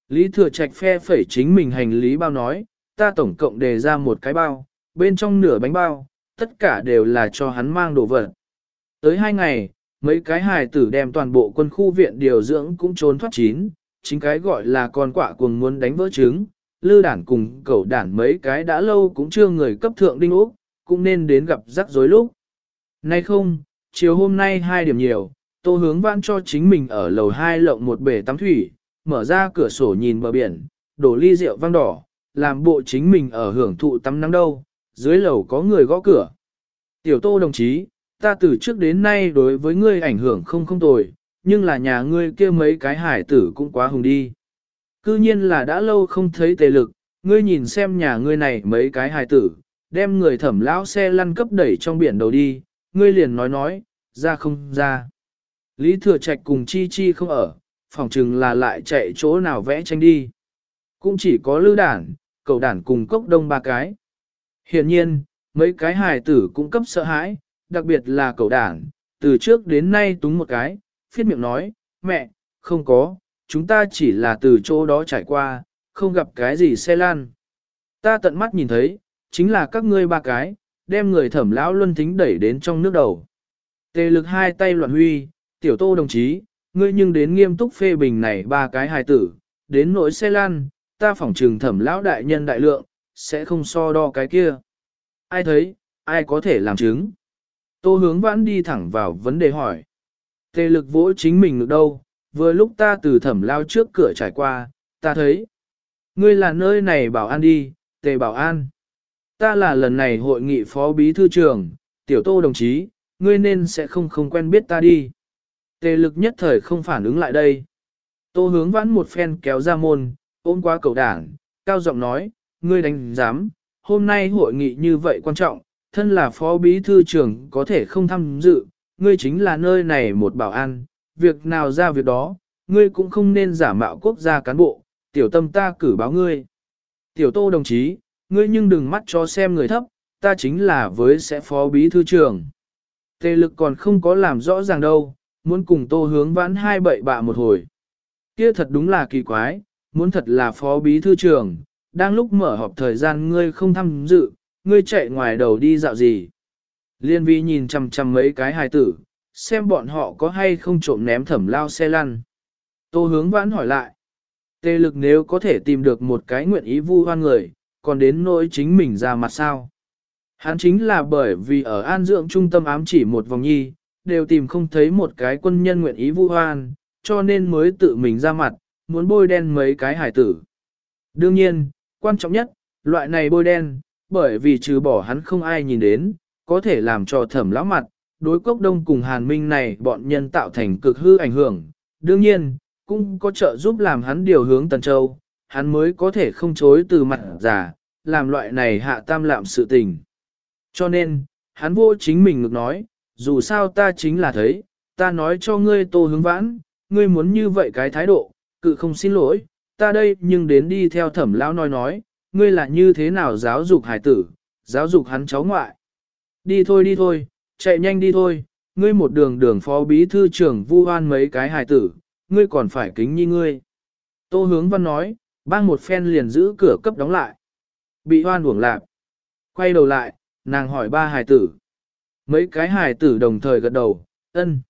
Lý Thừa Trạch phe phẩy chính mình hành lý bao nói, ta tổng cộng đề ra một cái bao, bên trong nửa bánh bao, tất cả đều là cho hắn mang đồ vật. Tới hai ngày, mấy cái hài tử đem toàn bộ quân khu viện điều dưỡng cũng trốn thoát chín, chính cái gọi là con quạ cuồng muốn đánh vỡ trứng, lư đản cùng cẩu đản mấy cái đã lâu cũng chưa người cấp thượng đinh úc, cũng nên đến gặp rắc rối lúc. Nay không, chiều hôm nay hai điểm nhiều, tô hướng vãn cho chính mình ở lầu hai lộng một bể tắm thủy, mở ra cửa sổ nhìn bờ biển, đổ ly rượu vang đỏ, làm bộ chính mình ở hưởng thụ tắm nắng đâu, dưới lầu có người gõ cửa. Tiểu tô đồng chí, ta từ trước đến nay đối với ngươi ảnh hưởng không không tồi, nhưng là nhà ngươi kia mấy cái hải tử cũng quá hùng đi. Cư nhiên là đã lâu không thấy tề lực, ngươi nhìn xem nhà ngươi này mấy cái hải tử, đem người thẩm lão xe lăn cấp đẩy trong biển đầu đi, ngươi liền nói nói, ra không ra. Lý thừa trạch cùng chi chi không ở, phòng chừng là lại chạy chỗ nào vẽ tranh đi. Cũng chỉ có lư đản, cầu đản cùng cốc đông ba cái. Hiện nhiên, mấy cái hài tử cũng cấp sợ hãi, đặc biệt là cầu đản, từ trước đến nay túng một cái, phiết miệng nói, mẹ, không có, chúng ta chỉ là từ chỗ đó trải qua, không gặp cái gì xe lan. Ta tận mắt nhìn thấy, chính là các ngươi ba cái, đem người thẩm lão luân thính đẩy đến trong nước đầu. Tề lực hai tay loạn huy, tiểu tô đồng chí, ngươi nhưng đến nghiêm túc phê bình này ba cái hài tử, đến nỗi xe lan, ta phỏng trừng thẩm lão đại nhân đại lượng, sẽ không so đo cái kia. Ai thấy, ai có thể làm chứng? Tô hướng vãn đi thẳng vào vấn đề hỏi. Tề lực vỗ chính mình ngực đâu, vừa lúc ta từ thẩm lao trước cửa trải qua, ta thấy. Ngươi là nơi này bảo an đi, tề bảo an. Ta là lần này hội nghị phó bí thư trưởng, tiểu tô đồng chí, ngươi nên sẽ không không quen biết ta đi. Tề lực nhất thời không phản ứng lại đây. Tô hướng vãn một phen kéo ra môn, ôm qua cầu đảng, cao giọng nói, ngươi đánh giám, hôm nay hội nghị như vậy quan trọng, thân là phó bí thư trưởng có thể không tham dự, ngươi chính là nơi này một bảo an, việc nào ra việc đó, ngươi cũng không nên giả mạo quốc gia cán bộ, tiểu tâm ta cử báo ngươi. Tiểu tô đồng chí, ngươi nhưng đừng mắt cho xem người thấp, ta chính là với sẽ phó bí thư trưởng. Tề lực còn không có làm rõ ràng đâu, muốn cùng tô hướng vãn hai bậy bạ một hồi. Kia thật đúng là kỳ quái, muốn thật là phó bí thư trưởng, đang lúc mở họp thời gian ngươi không tham dự, ngươi chạy ngoài đầu đi dạo gì. Liên vi nhìn chằm chằm mấy cái hài tử, xem bọn họ có hay không trộm ném thẩm lao xe lăn. Tô hướng vãn hỏi lại. Tê lực nếu có thể tìm được một cái nguyện ý vu hoan người, còn đến nỗi chính mình ra mặt sao. Hắn chính là bởi vì ở an dưỡng trung tâm ám chỉ một vòng nhi, đều tìm không thấy một cái quân nhân nguyện ý vu hoan, cho nên mới tự mình ra mặt, muốn bôi đen mấy cái hải tử. Đương nhiên, quan trọng nhất, loại này bôi đen, bởi vì trừ bỏ hắn không ai nhìn đến, có thể làm cho thẩm lão mặt, đối cốc đông cùng hàn minh này bọn nhân tạo thành cực hư ảnh hưởng. Đương nhiên, cũng có trợ giúp làm hắn điều hướng Tần Châu, hắn mới có thể không chối từ mặt giả, làm loại này hạ tam lạm sự tình. Cho nên, hắn vô chính mình ngược nói, dù sao ta chính là thấy, ta nói cho ngươi tô hướng vãn, ngươi muốn như vậy cái thái độ, cự không xin lỗi, ta đây nhưng đến đi theo thẩm lão nói nói, ngươi là như thế nào giáo dục hải tử, giáo dục hắn cháu ngoại. Đi thôi đi thôi, chạy nhanh đi thôi, ngươi một đường đường phó bí thư trưởng vu hoan mấy cái hài tử, ngươi còn phải kính nhi ngươi. Tô hướng văn nói, bang một phen liền giữ cửa cấp đóng lại. Bị hoan uổng lạc. Quay đầu lại, nàng hỏi ba hài tử. Mấy cái hài tử đồng thời gật đầu, ân.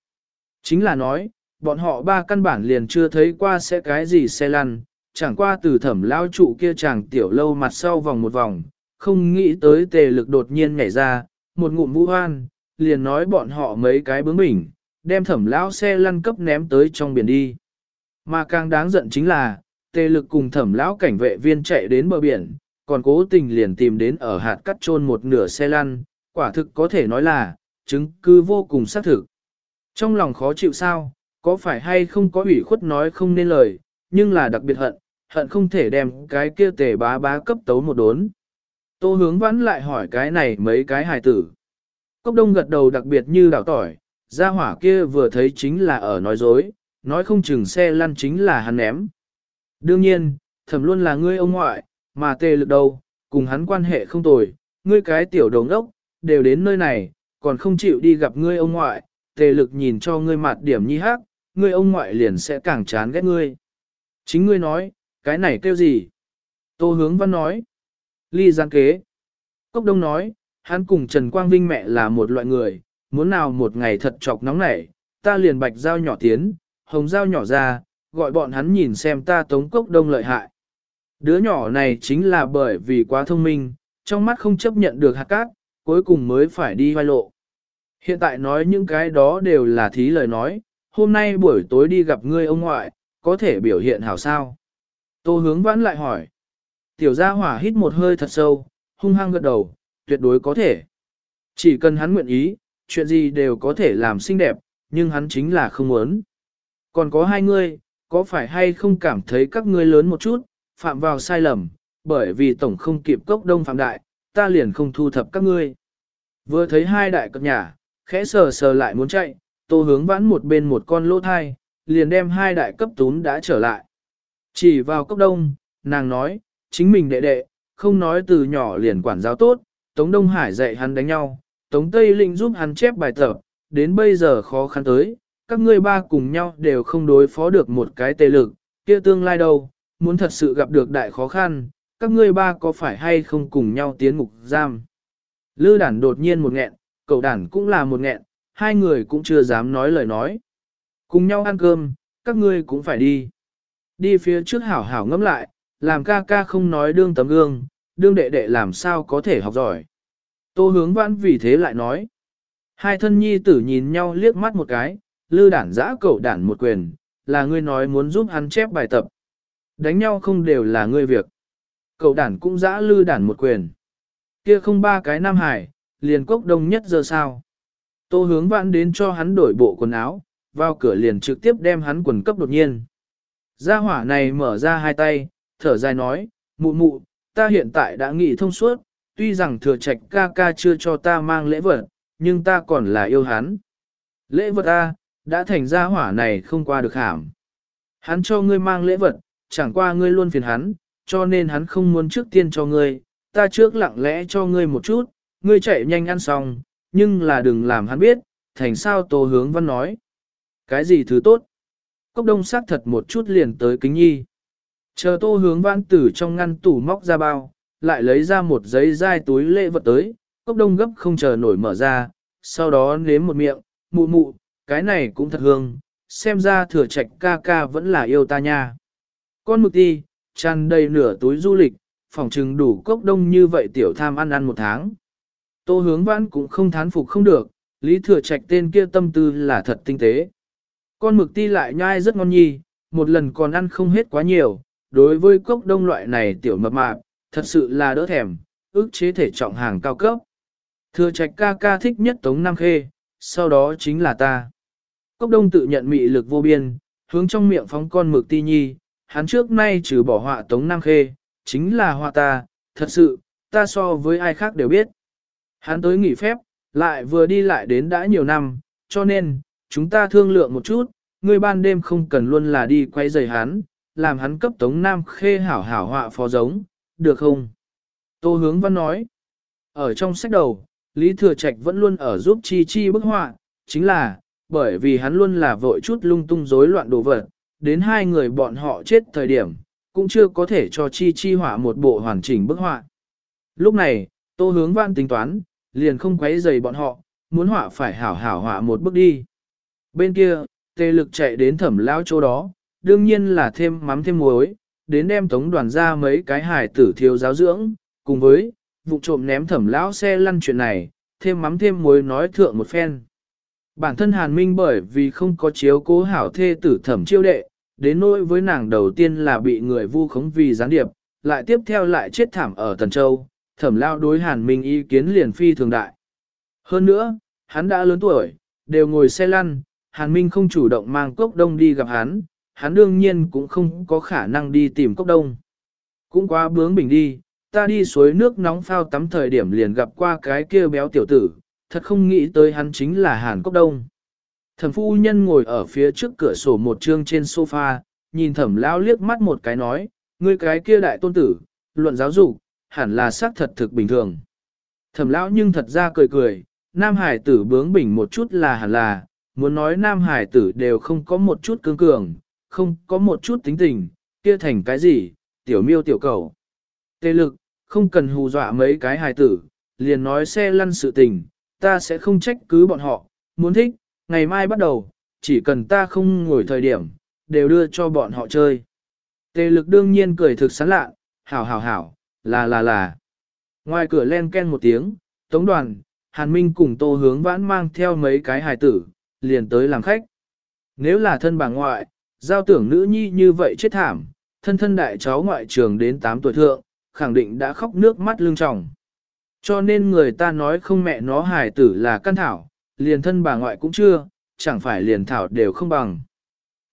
Chính là nói, bọn họ ba căn bản liền chưa thấy qua sẽ cái gì xe lăn, chẳng qua từ thẩm lao trụ kia chàng tiểu lâu mặt sau vòng một vòng, không nghĩ tới tề lực đột nhiên nhảy ra, một ngụm vũ hoan, liền nói bọn họ mấy cái bướng bỉnh, đem thẩm lão xe lăn cấp ném tới trong biển đi. Mà càng đáng giận chính là, tề lực cùng thẩm lão cảnh vệ viên chạy đến bờ biển, còn cố tình liền tìm đến ở hạt cắt trôn một nửa xe lăn, quả thực có thể nói là, chứng cứ vô cùng xác thực. Trong lòng khó chịu sao, có phải hay không có ủy khuất nói không nên lời, nhưng là đặc biệt hận, hận không thể đem cái kia tề bá bá cấp tấu một đốn. Tô hướng vãn lại hỏi cái này mấy cái hài tử. Cốc đông gật đầu đặc biệt như đảo tỏi, gia hỏa kia vừa thấy chính là ở nói dối, nói không chừng xe lăn chính là hắn ném. Đương nhiên, thẩm luôn là ngươi ông ngoại, mà tề lực đâu, cùng hắn quan hệ không tồi, ngươi cái tiểu đồng ốc, đều đến nơi này, còn không chịu đi gặp ngươi ông ngoại, tề lực nhìn cho ngươi mặt điểm nhi hát, ngươi ông ngoại liền sẽ càng chán ghét ngươi. Chính ngươi nói, cái này kêu gì? Tô hướng văn nói. Ly gian kế. Cốc đông nói, hắn cùng Trần Quang Vinh mẹ là một loại người, muốn nào một ngày thật chọc nóng nảy, ta liền bạch dao nhỏ tiến, hồng dao nhỏ ra, gọi bọn hắn nhìn xem ta tống cốc đông lợi hại. Đứa nhỏ này chính là bởi vì quá thông minh, trong mắt không chấp nhận được hạt cát, cuối cùng mới phải đi vai lộ. Hiện tại nói những cái đó đều là thí lời nói, hôm nay buổi tối đi gặp ngươi ông ngoại, có thể biểu hiện hảo sao. Tô hướng vãn lại hỏi. Tiểu gia hỏa hít một hơi thật sâu, hung hăng gật đầu, tuyệt đối có thể. Chỉ cần hắn nguyện ý, chuyện gì đều có thể làm xinh đẹp, nhưng hắn chính là không muốn. Còn có hai ngươi, có phải hay không cảm thấy các ngươi lớn một chút, phạm vào sai lầm, bởi vì tổng không kịp cốc đông phạm đại, ta liền không thu thập các ngươi. Vừa thấy hai đại cập nhà, khẽ sờ sờ lại muốn chạy, tô hướng vãn một bên một con lỗ thai, liền đem hai đại cấp tún đã trở lại. Chỉ vào cốc đông, nàng nói, chính mình đệ đệ, không nói từ nhỏ liền quản giáo tốt, Tống Đông Hải dạy hắn đánh nhau, Tống Tây Linh giúp hắn chép bài tập, đến bây giờ khó khăn tới, các ngươi ba cùng nhau đều không đối phó được một cái tê lực, kia tương lai đâu, muốn thật sự gặp được đại khó khăn, các ngươi ba có phải hay không cùng nhau tiến ngục giam. Lư đản đột nhiên một nghẹn, cậu đản cũng là một nghẹn, hai người cũng chưa dám nói lời nói. Cùng nhau ăn cơm, các ngươi cũng phải đi. Đi phía trước hảo hảo ngẫm lại, làm ca ca không nói đương tấm gương, đương đệ đệ làm sao có thể học giỏi. Tô hướng vãn vì thế lại nói. Hai thân nhi tử nhìn nhau liếc mắt một cái, lư đản giã cậu đản một quyền, là ngươi nói muốn giúp hắn chép bài tập. Đánh nhau không đều là ngươi việc. Cậu đản cũng dã lư đản một quyền. Kia không ba cái nam hải, liền cốc đông nhất giờ sao. Tô hướng vãn đến cho hắn đổi bộ quần áo, vào cửa liền trực tiếp đem hắn quần cấp đột nhiên. Gia hỏa này mở ra hai tay, thở dài nói, mụ mụ, ta hiện tại đã nghĩ thông suốt, tuy rằng thừa trạch ca ca chưa cho ta mang lễ vật, nhưng ta còn là yêu hắn. Lễ vật A, đã thành gia hỏa này không qua được hàm. Hắn cho ngươi mang lễ vật, chẳng qua ngươi luôn phiền hắn, cho nên hắn không muốn trước tiên cho ngươi, ta trước lặng lẽ cho ngươi một chút, ngươi chạy nhanh ăn xong, nhưng là đừng làm hắn biết, thành sao Tô Hướng Văn nói. Cái gì thứ tốt? Cốc đông sắc thật một chút liền tới kính nhi. Chờ Tô Hướng vãn từ trong ngăn tủ móc ra bao, lại lấy ra một giấy dai túi lễ vật tới, cốc đông gấp không chờ nổi mở ra, sau đó nếm một miệng, mụ mụ, cái này cũng thật hương, xem ra thừa trạch ca ca vẫn là yêu ta nha. Con mực ti, tràn đầy nửa túi du lịch, phòng trừng đủ cốc đông như vậy tiểu tham ăn ăn một tháng. Tô hướng vãn cũng không thán phục không được, lý thừa trạch tên kia tâm tư là thật tinh tế. Con mực ti lại nhai rất ngon nhi, một lần còn ăn không hết quá nhiều, đối với cốc đông loại này tiểu mập mạp, thật sự là đỡ thèm, ước chế thể trọng hàng cao cấp. Thừa trạch ca ca thích nhất Tống Nam Khê, sau đó chính là ta. Cốc đông tự nhận mị lực vô biên, hướng trong miệng phóng con mực ti nhi, hắn trước nay trừ bỏ họa Tống Nam Khê, chính là họa ta, thật sự, ta so với ai khác đều biết. Hắn tới nghỉ phép, lại vừa đi lại đến đã nhiều năm, cho nên, chúng ta thương lượng một chút, người ban đêm không cần luôn là đi quay giày hắn, làm hắn cấp Tống Nam Khê hảo hảo họa phó giống, được không? Tô Hướng Văn nói, ở trong sách đầu, Lý Thừa Trạch vẫn luôn ở giúp Chi Chi bức họa, chính là, bởi vì hắn luôn là vội chút lung tung rối loạn đồ vật, đến hai người bọn họ chết thời điểm, cũng chưa có thể cho Chi Chi họa một bộ hoàn chỉnh bức họa. Lúc này, Tô Hướng Văn tính toán, liền không quấy rầy bọn họ, muốn họa phải hảo hảo họa một bước đi. Bên kia, tê lực chạy đến thẩm lao chỗ đó, đương nhiên là thêm mắm thêm muối, đến đem tống đoàn ra mấy cái hài tử thiếu giáo dưỡng, cùng với, vụ trộm ném thẩm lão xe lăn chuyện này, thêm mắm thêm muối nói thượng một phen. Bản thân Hàn Minh bởi vì không có chiếu cố hảo thê tử thẩm chiêu đệ, đến nỗi với nàng đầu tiên là bị người vu khống vì gián điệp, lại tiếp theo lại chết thảm ở Tần Châu, thẩm lao đối Hàn Minh ý kiến liền phi thường đại. Hơn nữa, hắn đã lớn tuổi, đều ngồi xe lăn, Hàn Minh không chủ động mang cốc đông đi gặp hắn, hắn đương nhiên cũng không có khả năng đi tìm cốc đông. Cũng quá bướng bình đi, ta đi suối nước nóng phao tắm thời điểm liền gặp qua cái kia béo tiểu tử, thật không nghĩ tới hắn chính là Hàn Cốc Đông. Thẩm phu nhân ngồi ở phía trước cửa sổ một trương trên sofa, nhìn thẩm lão liếc mắt một cái nói, ngươi cái kia đại tôn tử, luận giáo dục, hẳn là xác thật thực bình thường. Thẩm lão nhưng thật ra cười cười, nam hải tử bướng bỉnh một chút là hẳn là, muốn nói nam hải tử đều không có một chút cương cường, không có một chút tính tình, kia thành cái gì, tiểu miêu tiểu cầu. Tê lực, không cần hù dọa mấy cái hài tử, liền nói xe lăn sự tình, ta sẽ không trách cứ bọn họ, muốn thích, ngày mai bắt đầu, chỉ cần ta không ngồi thời điểm, đều đưa cho bọn họ chơi. Tề lực đương nhiên cười thực sán lạ, hảo hảo hảo, là là là. Ngoài cửa len ken một tiếng, tống đoàn, Hàn Minh cùng tô hướng vãn mang theo mấy cái hài tử, liền tới làm khách. Nếu là thân bà ngoại, giao tưởng nữ nhi như vậy chết thảm, thân thân đại cháu ngoại trường đến 8 tuổi thượng, khẳng định đã khóc nước mắt lưng tròng. Cho nên người ta nói không mẹ nó hài tử là căn thảo, liền thân bà ngoại cũng chưa, chẳng phải liền thảo đều không bằng.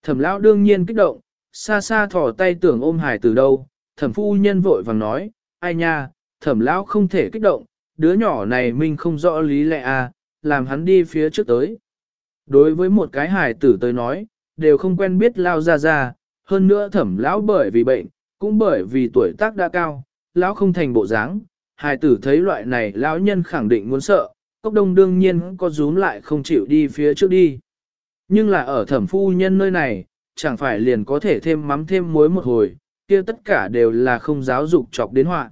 Thẩm lão đương nhiên kích động, xa xa thỏ tay tưởng ôm hài tử đâu, thẩm phu nhân vội vàng nói, ai nha, thẩm lão không thể kích động, đứa nhỏ này mình không rõ lý lẽ à, làm hắn đi phía trước tới. Đối với một cái hài tử tới nói, đều không quen biết lao ra ra, hơn nữa thẩm lão bởi vì bệnh, cũng bởi vì tuổi tác đã cao, lão không thành bộ dáng, hài tử thấy loại này lão nhân khẳng định muốn sợ, cốc đông đương nhiên có rúm lại không chịu đi phía trước đi. Nhưng là ở thẩm phu nhân nơi này, chẳng phải liền có thể thêm mắm thêm muối một hồi, kia tất cả đều là không giáo dục chọc đến họa.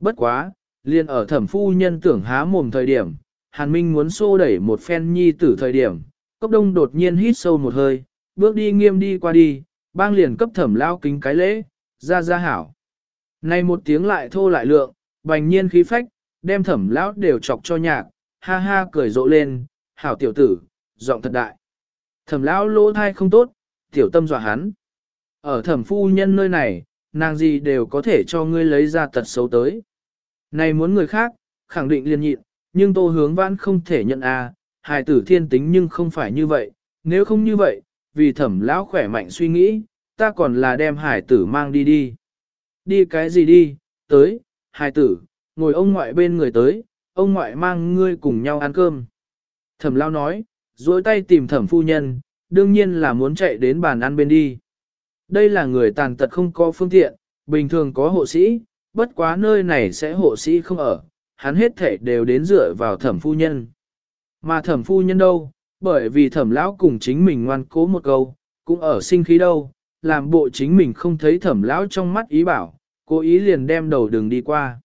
Bất quá, liền ở thẩm phu nhân tưởng há mồm thời điểm, Hàn Minh muốn xô đẩy một phen nhi tử thời điểm, cốc đông đột nhiên hít sâu một hơi, bước đi nghiêm đi qua đi, bang liền cấp thẩm lao kính cái lễ, ra ra hảo. Này một tiếng lại thô lại lượng, bành nhiên khí phách, đem thẩm lão đều chọc cho nhạc, ha ha cười rộ lên, hảo tiểu tử, giọng thật đại. Thẩm lão lỗ thai không tốt, tiểu tâm dọa hắn. Ở thẩm phu nhân nơi này, nàng gì đều có thể cho ngươi lấy ra tật xấu tới. Này muốn người khác, khẳng định liền nhịn, nhưng tô hướng vãn không thể nhận a à, hài tử thiên tính nhưng không phải như vậy, nếu không như vậy, vì thẩm lão khỏe mạnh suy nghĩ, ta còn là đem hải tử mang đi đi. Đi cái gì đi, tới, hải tử, ngồi ông ngoại bên người tới, ông ngoại mang ngươi cùng nhau ăn cơm. Thẩm lão nói, duỗi tay tìm thẩm phu nhân, đương nhiên là muốn chạy đến bàn ăn bên đi. Đây là người tàn tật không có phương tiện, bình thường có hộ sĩ, bất quá nơi này sẽ hộ sĩ không ở, hắn hết thể đều đến dựa vào thẩm phu nhân. Mà thẩm phu nhân đâu, bởi vì thẩm lão cùng chính mình ngoan cố một câu, cũng ở sinh khí đâu, làm bộ chính mình không thấy thẩm lão trong mắt ý bảo, cố ý liền đem đầu đường đi qua.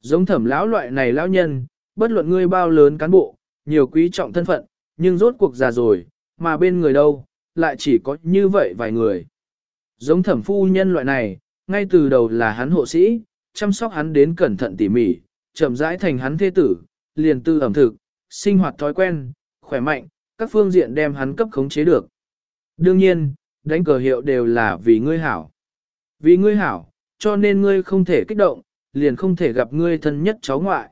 Giống thẩm lão loại này lão nhân, bất luận ngươi bao lớn cán bộ, nhiều quý trọng thân phận, nhưng rốt cuộc già rồi, mà bên người đâu, lại chỉ có như vậy vài người. Giống thẩm phu nhân loại này, ngay từ đầu là hắn hộ sĩ, chăm sóc hắn đến cẩn thận tỉ mỉ, chậm rãi thành hắn thế tử, liền tư ẩm thực, sinh hoạt thói quen, khỏe mạnh, các phương diện đem hắn cấp khống chế được. Đương nhiên, đánh cờ hiệu đều là vì ngươi hảo. Vì ngươi hảo, cho nên ngươi không thể kích động, liền không thể gặp ngươi thân nhất cháu ngoại.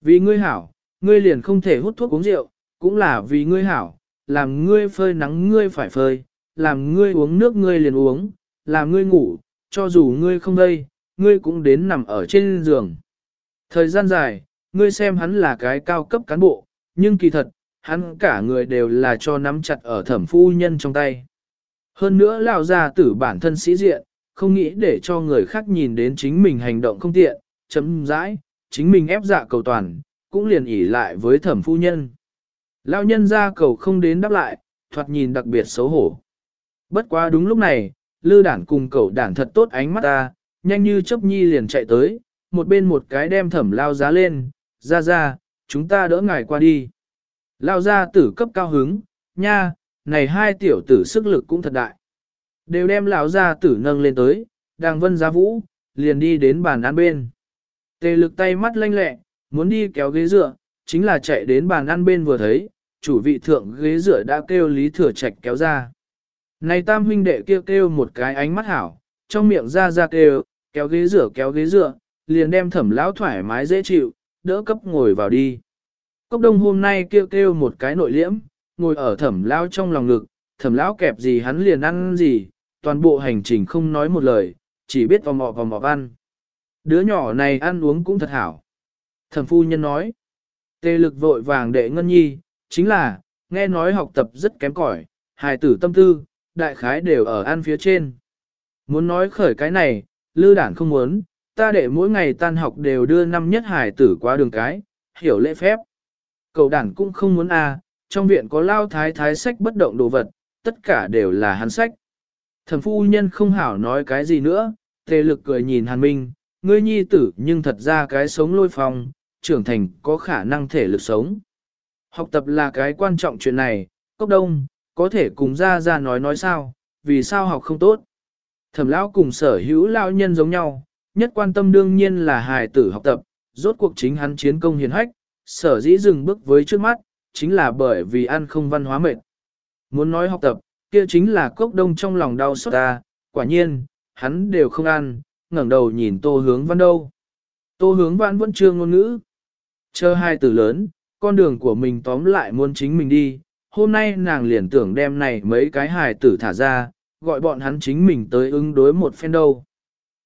Vì ngươi hảo, ngươi liền không thể hút thuốc uống rượu, cũng là vì ngươi hảo, làm ngươi phơi nắng ngươi phải phơi, làm ngươi uống nước ngươi liền uống, làm ngươi ngủ, cho dù ngươi không đây, ngươi cũng đến nằm ở trên giường. Thời gian dài, ngươi xem hắn là cái cao cấp cán bộ, nhưng kỳ thật, hắn cả người đều là cho nắm chặt ở thẩm phu nhân trong tay. Hơn nữa lão ra tử bản thân sĩ diện, không nghĩ để cho người khác nhìn đến chính mình hành động không tiện, chấm dãi, chính mình ép dạ cầu toàn, cũng liền ỉ lại với thẩm phu nhân. Lão nhân ra cầu không đến đáp lại, thoạt nhìn đặc biệt xấu hổ. Bất quá đúng lúc này, lư đản cùng cậu đản thật tốt ánh mắt ta, nhanh như chớp nhi liền chạy tới, một bên một cái đem thẩm lao giá lên, ra ra, chúng ta đỡ ngài qua đi. Lao ra tử cấp cao hứng, nha, này hai tiểu tử sức lực cũng thật đại. Đều đem lão ra tử nâng lên tới, đang vân giá vũ, liền đi đến bàn ăn bên. Tề lực tay mắt lanh lẹ, muốn đi kéo ghế dựa, chính là chạy đến bàn ăn bên vừa thấy, chủ vị thượng ghế dựa đã kêu Lý Thừa Trạch kéo ra. Này tam huynh đệ kêu kêu một cái ánh mắt hảo, trong miệng ra ra kêu, kéo ghế dựa kéo ghế dựa, liền đem thẩm lão thoải mái dễ chịu, đỡ cấp ngồi vào đi. Cốc đông hôm nay kêu kêu một cái nội liễm, ngồi ở thẩm lão trong lòng ngực, thẩm lão kẹp gì hắn liền ăn gì, toàn bộ hành trình không nói một lời, chỉ biết vào mọ vào mọ ăn. Đứa nhỏ này ăn uống cũng thật hảo. Thẩm phu nhân nói, tê lực vội vàng đệ ngân nhi, chính là, nghe nói học tập rất kém cỏi, hài tử tâm tư, đại khái đều ở ăn phía trên. Muốn nói khởi cái này, lư đản không muốn, ta để mỗi ngày tan học đều đưa năm nhất hài tử qua đường cái, hiểu lễ phép. Cậu đản cũng không muốn a, trong viện có lao thái thái sách bất động đồ vật, tất cả đều là hắn sách. Thần phu nhân không hảo nói cái gì nữa, tề lực cười nhìn hàn minh, ngươi nhi tử nhưng thật ra cái sống lôi phong, trưởng thành có khả năng thể lực sống. Học tập là cái quan trọng chuyện này, cốc đông, có thể cùng ra ra nói nói sao, vì sao học không tốt. Thẩm lão cùng sở hữu lão nhân giống nhau, nhất quan tâm đương nhiên là hài tử học tập, rốt cuộc chính hắn chiến công hiền hách, sở dĩ dừng bước với trước mắt, chính là bởi vì ăn không văn hóa mệt. Muốn nói học tập, kia chính là cốc đông trong lòng đau xót ta, quả nhiên, hắn đều không ăn, ngẩng đầu nhìn tô hướng văn đâu. Tô hướng văn vẫn chưa ngôn ngữ. Chờ hai từ lớn, con đường của mình tóm lại muốn chính mình đi, hôm nay nàng liền tưởng đem này mấy cái hài tử thả ra, gọi bọn hắn chính mình tới ứng đối một phen đâu.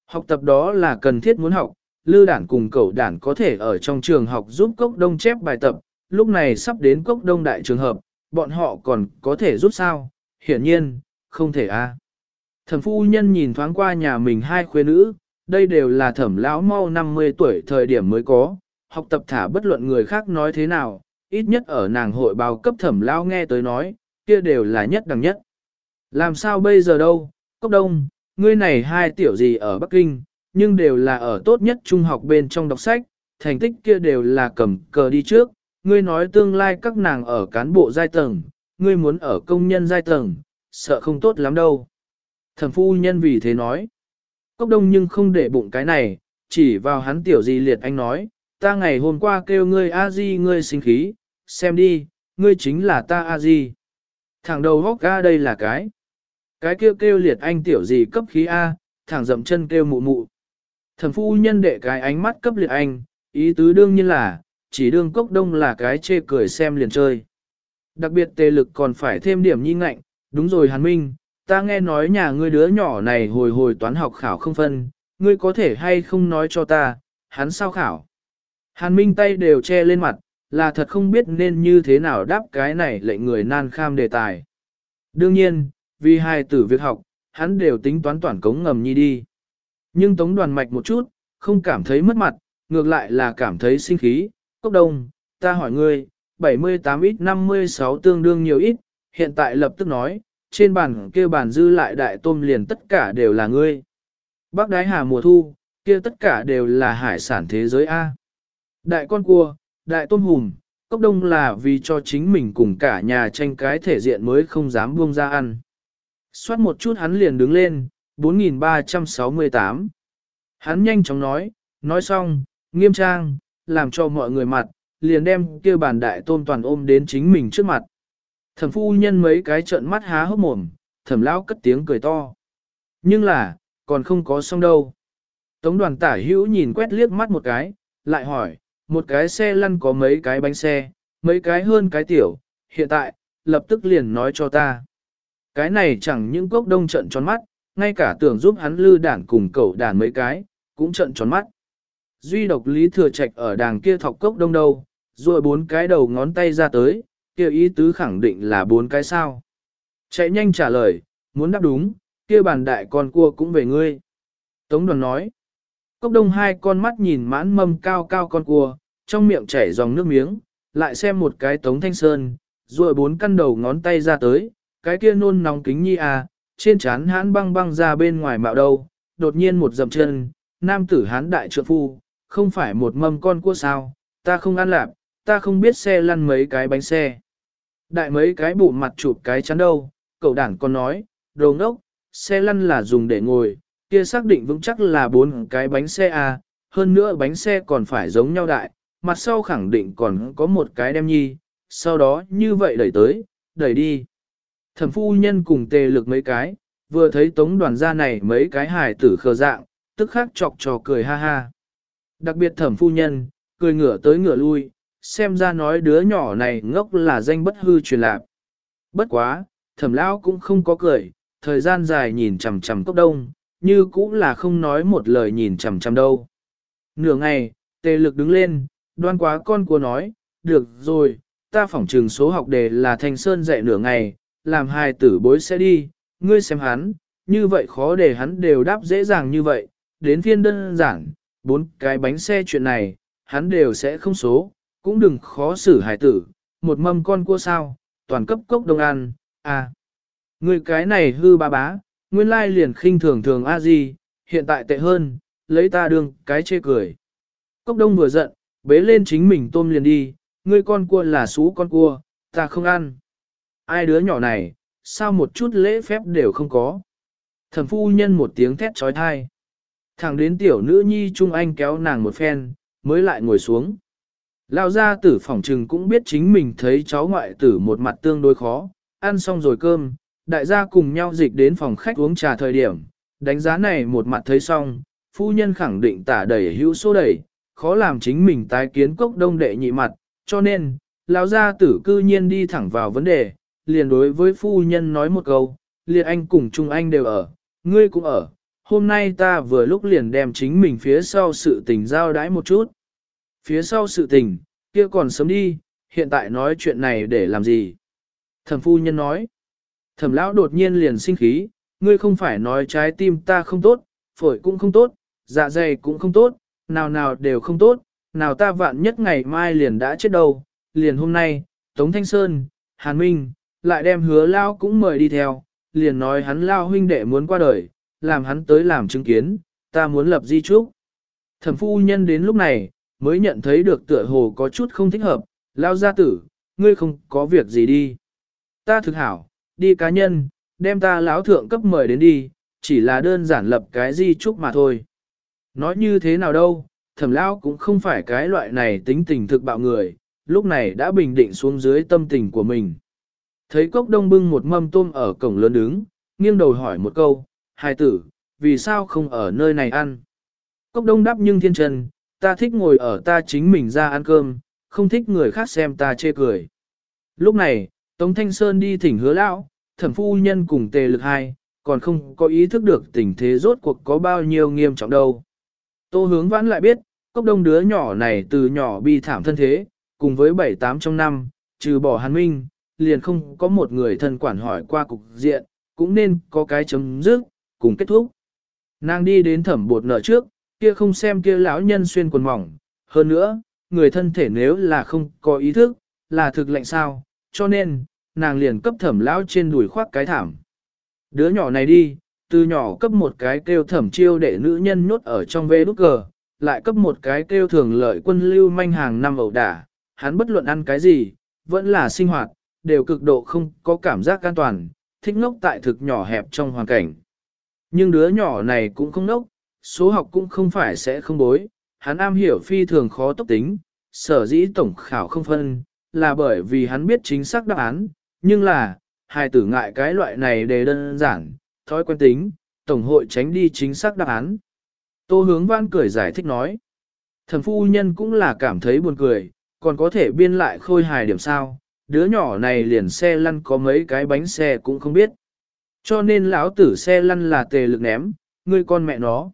Học tập đó là cần thiết muốn học, lư đản cùng cậu đản có thể ở trong trường học giúp cốc đông chép bài tập, lúc này sắp đến cốc đông đại trường hợp, bọn họ còn có thể giúp sao, hiển nhiên, không thể a. Thẩm phu nhân nhìn thoáng qua nhà mình hai khuê nữ, đây đều là thẩm lão mau 50 tuổi thời điểm mới có, học tập thả bất luận người khác nói thế nào, ít nhất ở nàng hội báo cấp thẩm lão nghe tới nói, kia đều là nhất đẳng nhất. Làm sao bây giờ đâu, cốc đông, ngươi này hai tiểu gì ở Bắc Kinh, nhưng đều là ở tốt nhất trung học bên trong đọc sách, thành tích kia đều là cầm cờ đi trước, ngươi nói tương lai các nàng ở cán bộ giai tầng, ngươi muốn ở công nhân giai tầng, sợ không tốt lắm đâu. Thẩm phu nhân vì thế nói, cốc đông nhưng không để bụng cái này, chỉ vào hắn tiểu di liệt anh nói, ta ngày hôm qua kêu ngươi a di ngươi sinh khí, xem đi, ngươi chính là ta a di. Thẳng đầu góc ga đây là cái. Cái kêu kêu liệt anh tiểu gì cấp khí A, thẳng dậm chân kêu mụ mụ. Thẩm phu nhân đệ cái ánh mắt cấp liệt anh, ý tứ đương nhiên là, chỉ đương cốc đông là cái chê cười xem liền chơi. Đặc biệt tề lực còn phải thêm điểm nhi ngạnh, đúng rồi Hàn Minh, ta nghe nói nhà ngươi đứa nhỏ này hồi hồi toán học khảo không phân, ngươi có thể hay không nói cho ta, hắn sao khảo. Hàn Minh tay đều che lên mặt, là thật không biết nên như thế nào đáp cái này lệnh người nan kham đề tài. Đương nhiên, vì hai tử việc học, hắn đều tính toán toàn cống ngầm nhi đi. Nhưng tống đoàn mạch một chút, không cảm thấy mất mặt, ngược lại là cảm thấy sinh khí. Cốc đông, ta hỏi ngươi, 78 ít 56 tương đương nhiều ít, hiện tại lập tức nói, trên bàn kia bàn dư lại đại tôm liền tất cả đều là ngươi. Bác đái hà mùa thu, kia tất cả đều là hải sản thế giới A. Đại con cua, đại tôm hùm, cốc đông là vì cho chính mình cùng cả nhà tranh cái thể diện mới không dám buông ra ăn. Xoát một chút hắn liền đứng lên, 4368. Hắn nhanh chóng nói, nói xong, nghiêm trang, làm cho mọi người mặt, liền đem kia bàn đại tôm toàn ôm đến chính mình trước mặt. Thẩm phu nhân mấy cái trợn mắt há hốc mồm, thẩm lão cất tiếng cười to. Nhưng là, còn không có xong đâu. Tống đoàn tả hữu nhìn quét liếc mắt một cái, lại hỏi, một cái xe lăn có mấy cái bánh xe, mấy cái hơn cái tiểu, hiện tại, lập tức liền nói cho ta. Cái này chẳng những cốc đông trận tròn mắt, ngay cả tưởng giúp hắn lư đản cùng cậu đản mấy cái, cũng trận tròn mắt. Duy độc lý thừa trạch ở đàng kia thọc cốc đông đâu, rồi bốn cái đầu ngón tay ra tới, kia ý tứ khẳng định là bốn cái sao. Chạy nhanh trả lời, muốn đáp đúng, kia bàn đại con cua cũng về ngươi. Tống đoàn nói, cốc đông hai con mắt nhìn mãn mâm cao cao con cua, trong miệng chảy dòng nước miếng, lại xem một cái tống thanh sơn, rồi bốn căn đầu ngón tay ra tới, cái kia nôn nóng kính nhi à, trên trán hãn băng băng ra bên ngoài mạo đâu, đột nhiên một dầm chân, nam tử hán đại trượng phu, không phải một mâm con cua sao, ta không ăn lạp, ta không biết xe lăn mấy cái bánh xe. Đại mấy cái bụng mặt chụp cái chắn đâu, cậu đảng còn nói, đồ ngốc, xe lăn là dùng để ngồi, kia xác định vững chắc là bốn cái bánh xe à, hơn nữa bánh xe còn phải giống nhau đại, mặt sau khẳng định còn có một cái đem nhi, sau đó như vậy đẩy tới, đẩy đi. Thẩm phu nhân cùng tề lực mấy cái, vừa thấy tống đoàn gia này mấy cái hài tử khờ dạng, tức khắc chọc trò cười ha ha. Đặc biệt thẩm phu nhân, cười ngửa tới ngửa lui, xem ra nói đứa nhỏ này ngốc là danh bất hư truyền lạc. Bất quá, thẩm lão cũng không có cười, thời gian dài nhìn chằm chằm cốc đông, như cũng là không nói một lời nhìn chằm chằm đâu. Nửa ngày, tề lực đứng lên, đoan quá con của nói, được rồi, ta phỏng trường số học đề là thanh sơn dạy nửa ngày, làm hài tử bối sẽ đi, ngươi xem hắn, như vậy khó để hắn đều đáp dễ dàng như vậy, đến phiên đơn giản, bốn cái bánh xe chuyện này, hắn đều sẽ không số, cũng đừng khó xử hài tử, một mâm con cua sao, toàn cấp cốc đông ăn, à. Người cái này hư ba bá, nguyên lai liền khinh thường thường a gì, hiện tại tệ hơn, lấy ta đương cái chê cười. Cốc đông vừa giận, bế lên chính mình tôm liền đi, ngươi con cua là sú con cua, ta không ăn. Ai đứa nhỏ này, sao một chút lễ phép đều không có. Thẩm phu nhân một tiếng thét trói thai. Thẳng đến tiểu nữ nhi Trung Anh kéo nàng một phen, mới lại ngồi xuống. Lao ra tử phỏng trừng cũng biết chính mình thấy cháu ngoại tử một mặt tương đối khó, ăn xong rồi cơm, đại gia cùng nhau dịch đến phòng khách uống trà thời điểm, đánh giá này một mặt thấy xong, phu nhân khẳng định tả đẩy hữu số đẩy, khó làm chính mình tái kiến cốc đông đệ nhị mặt, cho nên, lão gia tử cư nhiên đi thẳng vào vấn đề, liền đối với phu nhân nói một câu, liệt anh cùng Trung Anh đều ở, ngươi cũng ở, hôm nay ta vừa lúc liền đem chính mình phía sau sự tình giao đãi một chút. Phía sau sự tình, kia còn sớm đi, hiện tại nói chuyện này để làm gì? Thẩm phu nhân nói, thẩm lão đột nhiên liền sinh khí, ngươi không phải nói trái tim ta không tốt, phổi cũng không tốt, dạ dày cũng không tốt, nào nào đều không tốt, nào ta vạn nhất ngày mai liền đã chết đâu, liền hôm nay, Tống Thanh Sơn, Hàn Minh, lại đem hứa lao cũng mời đi theo, liền nói hắn lao huynh đệ muốn qua đời, làm hắn tới làm chứng kiến, ta muốn lập di trúc. Thẩm phu nhân đến lúc này, mới nhận thấy được tựa hồ có chút không thích hợp, lao gia tử, ngươi không có việc gì đi. Ta thực hảo, đi cá nhân, đem ta lão thượng cấp mời đến đi, chỉ là đơn giản lập cái di trúc mà thôi. Nói như thế nào đâu, thẩm lão cũng không phải cái loại này tính tình thực bạo người, lúc này đã bình định xuống dưới tâm tình của mình. Thấy cốc đông bưng một mâm tôm ở cổng lớn đứng, nghiêng đầu hỏi một câu, hài tử, vì sao không ở nơi này ăn? Cốc đông đáp nhưng thiên trần, ta thích ngồi ở ta chính mình ra ăn cơm, không thích người khác xem ta chê cười. Lúc này, Tống Thanh Sơn đi thỉnh hứa lão, thẩm phu nhân cùng tề lực hai, còn không có ý thức được tình thế rốt cuộc có bao nhiêu nghiêm trọng đâu. Tô hướng vãn lại biết, cốc đông đứa nhỏ này từ nhỏ bi thảm thân thế, cùng với bảy tám trong năm, trừ bỏ hàn minh, liền không có một người thân quản hỏi qua cục diện, cũng nên có cái chấm dứt, cùng kết thúc. Nàng đi đến thẩm bột nợ trước, kia không xem kia lão nhân xuyên quần mỏng, hơn nữa, người thân thể nếu là không có ý thức, là thực lệnh sao, cho nên, nàng liền cấp thẩm lão trên đùi khoác cái thảm. Đứa nhỏ này đi, từ nhỏ cấp một cái kêu thẩm chiêu để nữ nhân nhốt ở trong vê đút cờ, lại cấp một cái kêu thường lợi quân lưu manh hàng năm ẩu đả, hắn bất luận ăn cái gì, vẫn là sinh hoạt, đều cực độ không có cảm giác an toàn, thích ngốc tại thực nhỏ hẹp trong hoàn cảnh. Nhưng đứa nhỏ này cũng không ngốc, số học cũng không phải sẽ không bối, hắn am hiểu phi thường khó tốc tính, sở dĩ tổng khảo không phân, là bởi vì hắn biết chính xác đáp án, nhưng là, hài tử ngại cái loại này đề đơn giản, thói quen tính, tổng hội tránh đi chính xác đáp án. Tô hướng văn cười giải thích nói, thần phu nhân cũng là cảm thấy buồn cười, còn có thể biên lại khôi hài điểm sao, đứa nhỏ này liền xe lăn có mấy cái bánh xe cũng không biết. Cho nên lão tử xe lăn là tề lực ném, ngươi con mẹ nó.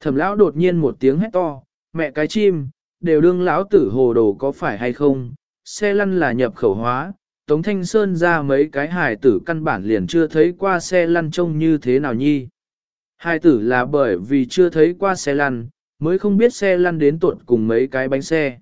Thẩm lão đột nhiên một tiếng hét to, mẹ cái chim, đều đương lão tử hồ đồ có phải hay không, xe lăn là nhập khẩu hóa, Tống Thanh Sơn ra mấy cái hài tử căn bản liền chưa thấy qua xe lăn trông như thế nào nhi. Hài tử là bởi vì chưa thấy qua xe lăn, mới không biết xe lăn đến tuột cùng mấy cái bánh xe.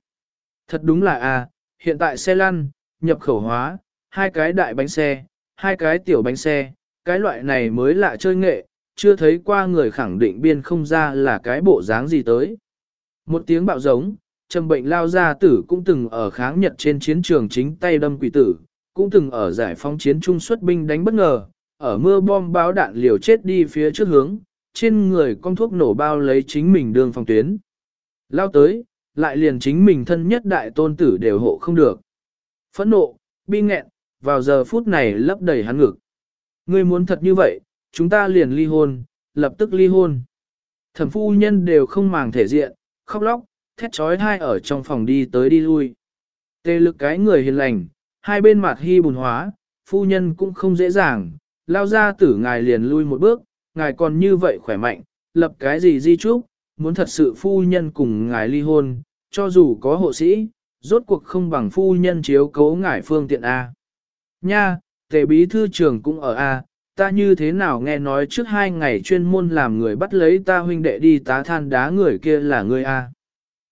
Thật đúng là à, hiện tại xe lăn, nhập khẩu hóa, hai cái đại bánh xe, hai cái tiểu bánh xe, cái loại này mới lạ chơi nghệ, chưa thấy qua người khẳng định biên không ra là cái bộ dáng gì tới. Một tiếng bạo giống, trầm bệnh lao ra tử cũng từng ở kháng nhật trên chiến trường chính tay đâm quỷ tử, cũng từng ở giải phóng chiến trung xuất binh đánh bất ngờ, ở mưa bom báo đạn liều chết đi phía trước hướng, trên người con thuốc nổ bao lấy chính mình đường phòng tuyến. Lao tới, lại liền chính mình thân nhất đại tôn tử đều hộ không được. Phẫn nộ, bi nghẹn, vào giờ phút này lấp đầy hắn ngực. Ngươi muốn thật như vậy, chúng ta liền ly hôn, lập tức ly hôn. Thẩm phu nhân đều không màng thể diện, khóc lóc, thét trói thai ở trong phòng đi tới đi lui. Tê lực cái người hiền lành, hai bên mặt hy bùn hóa, phu nhân cũng không dễ dàng, lao ra tử ngài liền lui một bước, ngài còn như vậy khỏe mạnh, lập cái gì di trúc, muốn thật sự phu nhân cùng ngài ly hôn, cho dù có hộ sĩ, rốt cuộc không bằng phu nhân chiếu cố ngải phương tiện A. Nha, tề bí thư trưởng cũng ở A, ta như thế nào nghe nói trước hai ngày chuyên môn làm người bắt lấy ta huynh đệ đi tá than đá người kia là người A.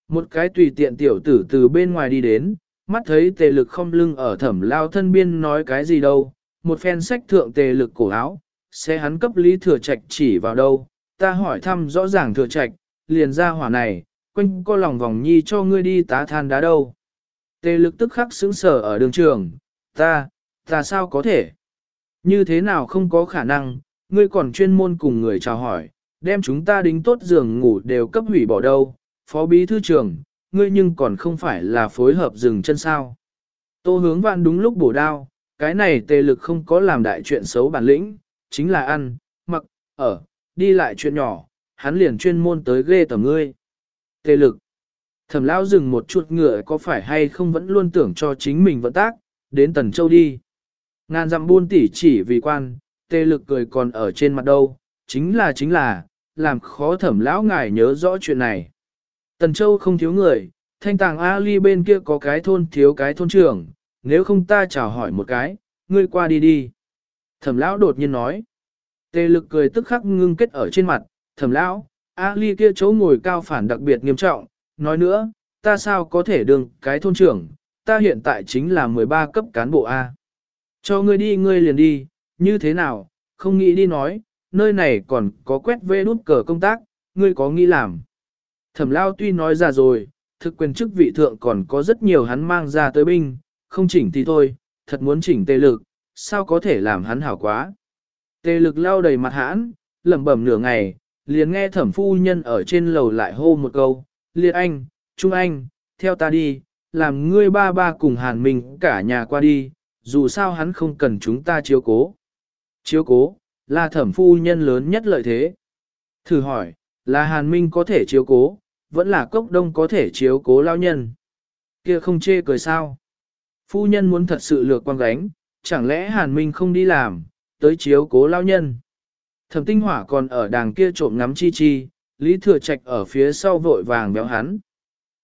Một cái tùy tiện tiểu tử từ bên ngoài đi đến, mắt thấy tề lực không lưng ở thẩm lao thân biên nói cái gì đâu, một phen sách thượng tề lực cổ áo, sẽ hắn cấp lý thừa trạch chỉ vào đâu, ta hỏi thăm rõ ràng thừa trạch, liền ra hỏa này, quanh co lòng vòng nhi cho ngươi đi tá than đá đâu. Tề lực tức khắc sững sờ ở đường trường, ta, ta sao có thể? Như thế nào không có khả năng, ngươi còn chuyên môn cùng người chào hỏi, đem chúng ta đính tốt giường ngủ đều cấp hủy bỏ đâu, phó bí thư trưởng, ngươi nhưng còn không phải là phối hợp dừng chân sao. Tô hướng vạn đúng lúc bổ đao, cái này tề lực không có làm đại chuyện xấu bản lĩnh, chính là ăn, mặc, ở, đi lại chuyện nhỏ, hắn liền chuyên môn tới ghê tầm ngươi. Tề lực. Thẩm lão dừng một chút ngựa có phải hay không vẫn luôn tưởng cho chính mình vận tác, đến Tần Châu đi. Ngàn dặm buôn tỉ chỉ vì quan, tề lực cười còn ở trên mặt đâu, chính là chính là, làm khó thẩm lão ngài nhớ rõ chuyện này. Tần Châu không thiếu người, thanh tàng Ali bên kia có cái thôn thiếu cái thôn trưởng, nếu không ta chào hỏi một cái, ngươi qua đi đi. Thẩm lão đột nhiên nói. Tề lực cười tức khắc ngưng kết ở trên mặt, thẩm lão, Ali kia chỗ ngồi cao phản đặc biệt nghiêm trọng, nói nữa, ta sao có thể đương cái thôn trưởng, ta hiện tại chính là 13 cấp cán bộ A. Cho ngươi đi ngươi liền đi, như thế nào, không nghĩ đi nói, nơi này còn có quét vê nút cờ công tác, ngươi có nghĩ làm. Thẩm lao tuy nói ra rồi, thực quyền chức vị thượng còn có rất nhiều hắn mang ra tới binh, không chỉnh thì thôi, thật muốn chỉnh tê lực, sao có thể làm hắn hảo quá. Tê lực lao đầy mặt hãn, lẩm bẩm nửa ngày, liền nghe thẩm phu nhân ở trên lầu lại hô một câu, liệt anh, trung anh, theo ta đi, làm ngươi ba ba cùng hàn mình cả nhà qua đi, dù sao hắn không cần chúng ta chiếu cố. Chiếu cố, là thẩm phu nhân lớn nhất lợi thế. Thử hỏi, là Hàn Minh có thể chiếu cố, vẫn là cốc đông có thể chiếu cố lao nhân. Kia không chê cười sao. Phu nhân muốn thật sự lược quang gánh, chẳng lẽ Hàn Minh không đi làm, tới chiếu cố lao nhân. Thẩm tinh hỏa còn ở đàng kia trộm ngắm chi chi, Lý Thừa Trạch ở phía sau vội vàng béo hắn.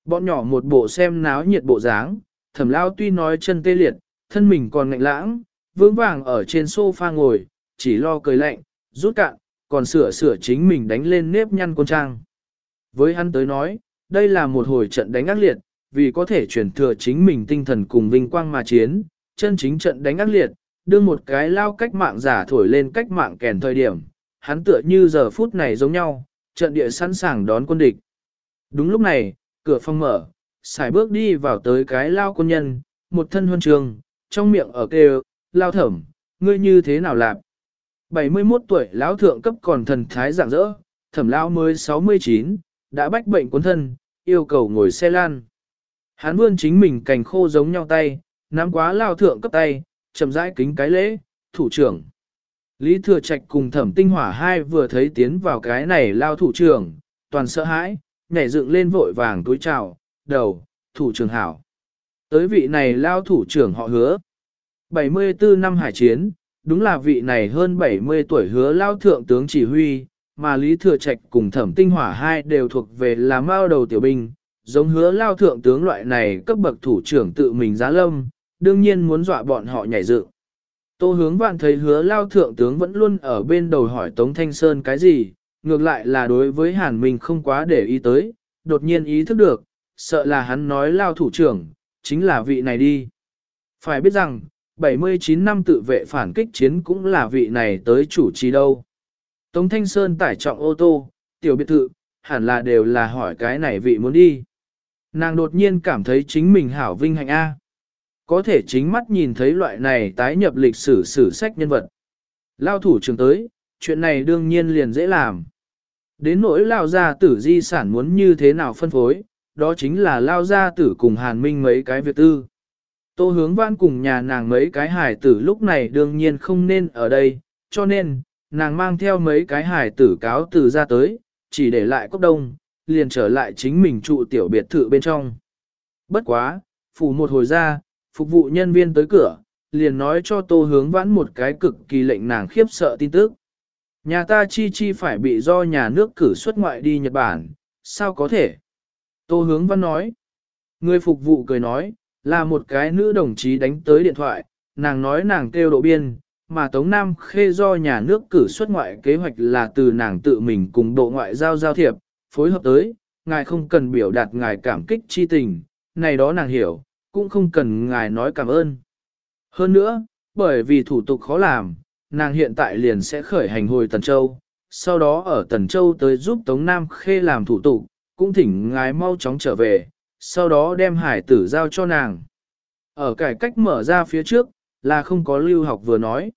Bọn nhỏ một bộ xem náo nhiệt bộ dáng, thẩm lao tuy nói chân tê liệt, thân mình còn ngạnh lãng, vững vàng ở trên sofa ngồi, chỉ lo cười lạnh, rút cạn, còn sửa sửa chính mình đánh lên nếp nhăn con trang. Với hắn tới nói, đây là một hồi trận đánh ác liệt, vì có thể chuyển thừa chính mình tinh thần cùng vinh quang mà chiến, chân chính trận đánh ác liệt, đưa một cái lao cách mạng giả thổi lên cách mạng kèn thời điểm, hắn tựa như giờ phút này giống nhau, trận địa sẵn sàng đón quân địch. Đúng lúc này, cửa phòng mở, xài bước đi vào tới cái lao quân nhân, một thân huân trường, trong miệng ở kêu, lao thẩm, ngươi như thế nào lạp? 71 tuổi lão thượng cấp còn thần thái dạng dỡ, thẩm lao mới 69, đã bách bệnh cuốn thân, yêu cầu ngồi xe lan. hán vươn chính mình cành khô giống nhau tay, nắm quá lao thượng cấp tay, chậm rãi kính cái lễ, thủ trưởng. Lý Thừa Trạch cùng thẩm tinh hỏa hai vừa thấy tiến vào cái này lao thủ trưởng, toàn sợ hãi, nhảy dựng lên vội vàng túi chào, đầu, thủ trưởng hảo. Tới vị này lao thủ trưởng họ hứa. 74 năm hải chiến, đúng là vị này hơn 70 tuổi hứa lao thượng tướng chỉ huy, mà Lý Thừa Trạch cùng thẩm tinh hỏa hai đều thuộc về là mao đầu tiểu binh, giống hứa lao thượng tướng loại này cấp bậc thủ trưởng tự mình giá lâm, đương nhiên muốn dọa bọn họ nhảy dựng. Tô hướng vạn thấy hứa lao thượng tướng vẫn luôn ở bên đầu hỏi Tống Thanh Sơn cái gì, ngược lại là đối với Hàn mình không quá để ý tới, đột nhiên ý thức được, sợ là hắn nói lao thủ trưởng, chính là vị này đi. Phải biết rằng, 79 năm tự vệ phản kích chiến cũng là vị này tới chủ trì đâu. Tống Thanh Sơn tải trọng ô tô, tiểu biệt thự, hẳn là đều là hỏi cái này vị muốn đi. Nàng đột nhiên cảm thấy chính mình hảo vinh hạnh A. Có thể chính mắt nhìn thấy loại này tái nhập lịch sử sử sách nhân vật. Lao thủ trường tới, chuyện này đương nhiên liền dễ làm. Đến nỗi lao gia tử di sản muốn như thế nào phân phối, đó chính là lao gia tử cùng hàn minh mấy cái việc tư. Tô hướng văn cùng nhà nàng mấy cái hải tử lúc này đương nhiên không nên ở đây, cho nên, nàng mang theo mấy cái hải tử cáo từ ra tới, chỉ để lại cốc đông, liền trở lại chính mình trụ tiểu biệt thự bên trong. Bất quá, phủ một hồi ra, phục vụ nhân viên tới cửa, liền nói cho tô hướng vãn một cái cực kỳ lệnh nàng khiếp sợ tin tức. Nhà ta chi chi phải bị do nhà nước cử xuất ngoại đi Nhật Bản, sao có thể? Tô hướng văn nói. Người phục vụ cười nói, là một cái nữ đồng chí đánh tới điện thoại, nàng nói nàng kêu độ biên, mà Tống Nam khê do nhà nước cử xuất ngoại kế hoạch là từ nàng tự mình cùng bộ ngoại giao giao thiệp, phối hợp tới, ngài không cần biểu đạt ngài cảm kích chi tình, này đó nàng hiểu, cũng không cần ngài nói cảm ơn. Hơn nữa, bởi vì thủ tục khó làm, nàng hiện tại liền sẽ khởi hành hồi Tần Châu, sau đó ở Tần Châu tới giúp Tống Nam Khê làm thủ tục, cũng thỉnh ngài mau chóng trở về, sau đó đem hải tử giao cho nàng. Ở cải cách mở ra phía trước, là không có lưu học vừa nói.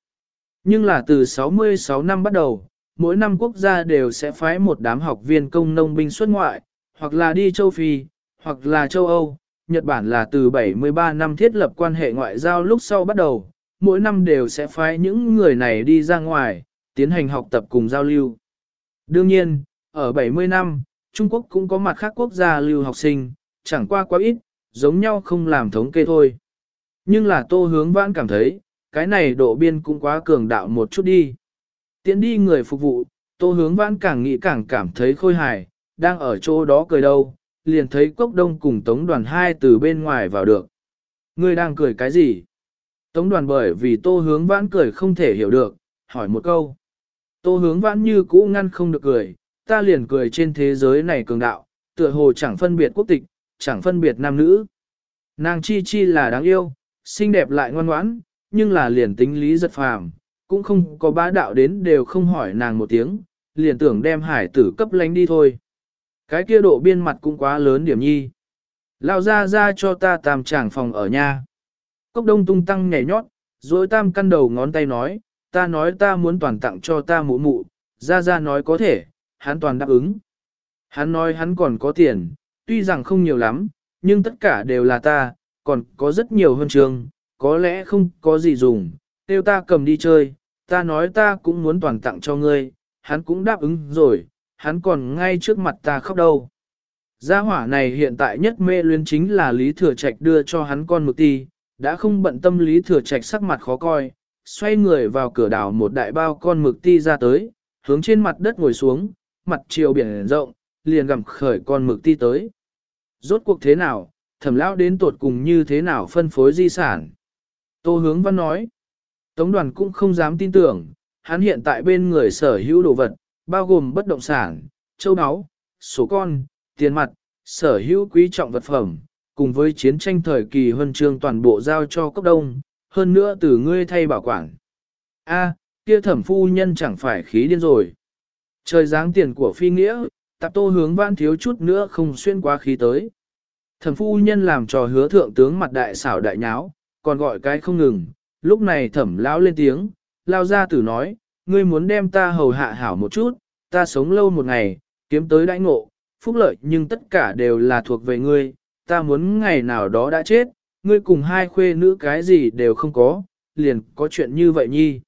Nhưng là từ 66 năm bắt đầu, mỗi năm quốc gia đều sẽ phái một đám học viên công nông binh xuất ngoại, hoặc là đi châu Phi, hoặc là châu Âu. Nhật Bản là từ 73 năm thiết lập quan hệ ngoại giao lúc sau bắt đầu, mỗi năm đều sẽ phái những người này đi ra ngoài, tiến hành học tập cùng giao lưu. Đương nhiên, ở 70 năm, Trung Quốc cũng có mặt khác quốc gia lưu học sinh, chẳng qua quá ít, giống nhau không làm thống kê thôi. Nhưng là tô hướng vãn cảm thấy, cái này độ biên cũng quá cường đạo một chút đi. Tiến đi người phục vụ, tô hướng vãn càng nghĩ càng cảm thấy khôi hài, đang ở chỗ đó cười đâu, liền thấy cốc đông cùng tống đoàn hai từ bên ngoài vào được. Ngươi đang cười cái gì? Tống đoàn bởi vì tô hướng vãn cười không thể hiểu được, hỏi một câu. Tô hướng vãn như cũ ngăn không được cười, ta liền cười trên thế giới này cường đạo, tựa hồ chẳng phân biệt quốc tịch, chẳng phân biệt nam nữ. Nàng chi chi là đáng yêu, xinh đẹp lại ngoan ngoãn, nhưng là liền tính lý giật phàm, cũng không có bá đạo đến đều không hỏi nàng một tiếng, liền tưởng đem hải tử cấp lánh đi thôi. Cái kia độ biên mặt cũng quá lớn điểm nhi. Lao ra ra cho ta tam tràng phòng ở nhà. Cốc đông tung tăng nhảy nhót, rồi tam căn đầu ngón tay nói, ta nói ta muốn toàn tặng cho ta mụ mụ, ra ra nói có thể, hắn toàn đáp ứng. Hắn nói hắn còn có tiền, tuy rằng không nhiều lắm, nhưng tất cả đều là ta, còn có rất nhiều hơn trường, có lẽ không có gì dùng, tiêu ta cầm đi chơi, ta nói ta cũng muốn toàn tặng cho ngươi, hắn cũng đáp ứng rồi, hắn còn ngay trước mặt ta khóc đâu. Gia hỏa này hiện tại nhất mê luyến chính là Lý Thừa Trạch đưa cho hắn con mực ti, đã không bận tâm Lý Thừa Trạch sắc mặt khó coi, xoay người vào cửa đảo một đại bao con mực ti ra tới, hướng trên mặt đất ngồi xuống, mặt chiều biển rộng, liền gặm khởi con mực ti tới. Rốt cuộc thế nào, thẩm lão đến tột cùng như thế nào phân phối di sản. Tô hướng văn nói, tống đoàn cũng không dám tin tưởng, hắn hiện tại bên người sở hữu đồ vật, bao gồm bất động sản, châu áo, số con, tiền mặt, sở hữu quý trọng vật phẩm, cùng với chiến tranh thời kỳ huân chương toàn bộ giao cho cấp đông, hơn nữa từ ngươi thay bảo quản. A, kia thẩm phu nhân chẳng phải khí điên rồi. Trời dáng tiền của phi nghĩa, tạp tô hướng văn thiếu chút nữa không xuyên qua khí tới. Thẩm phu nhân làm trò hứa thượng tướng mặt đại xảo đại nháo, còn gọi cái không ngừng, lúc này thẩm lão lên tiếng, lao ra tử nói, ngươi muốn đem ta hầu hạ hảo một chút, ta sống lâu một ngày, kiếm tới đãi ngộ, phúc lợi nhưng tất cả đều là thuộc về ngươi, ta muốn ngày nào đó đã chết, ngươi cùng hai khuê nữ cái gì đều không có, liền có chuyện như vậy nhi.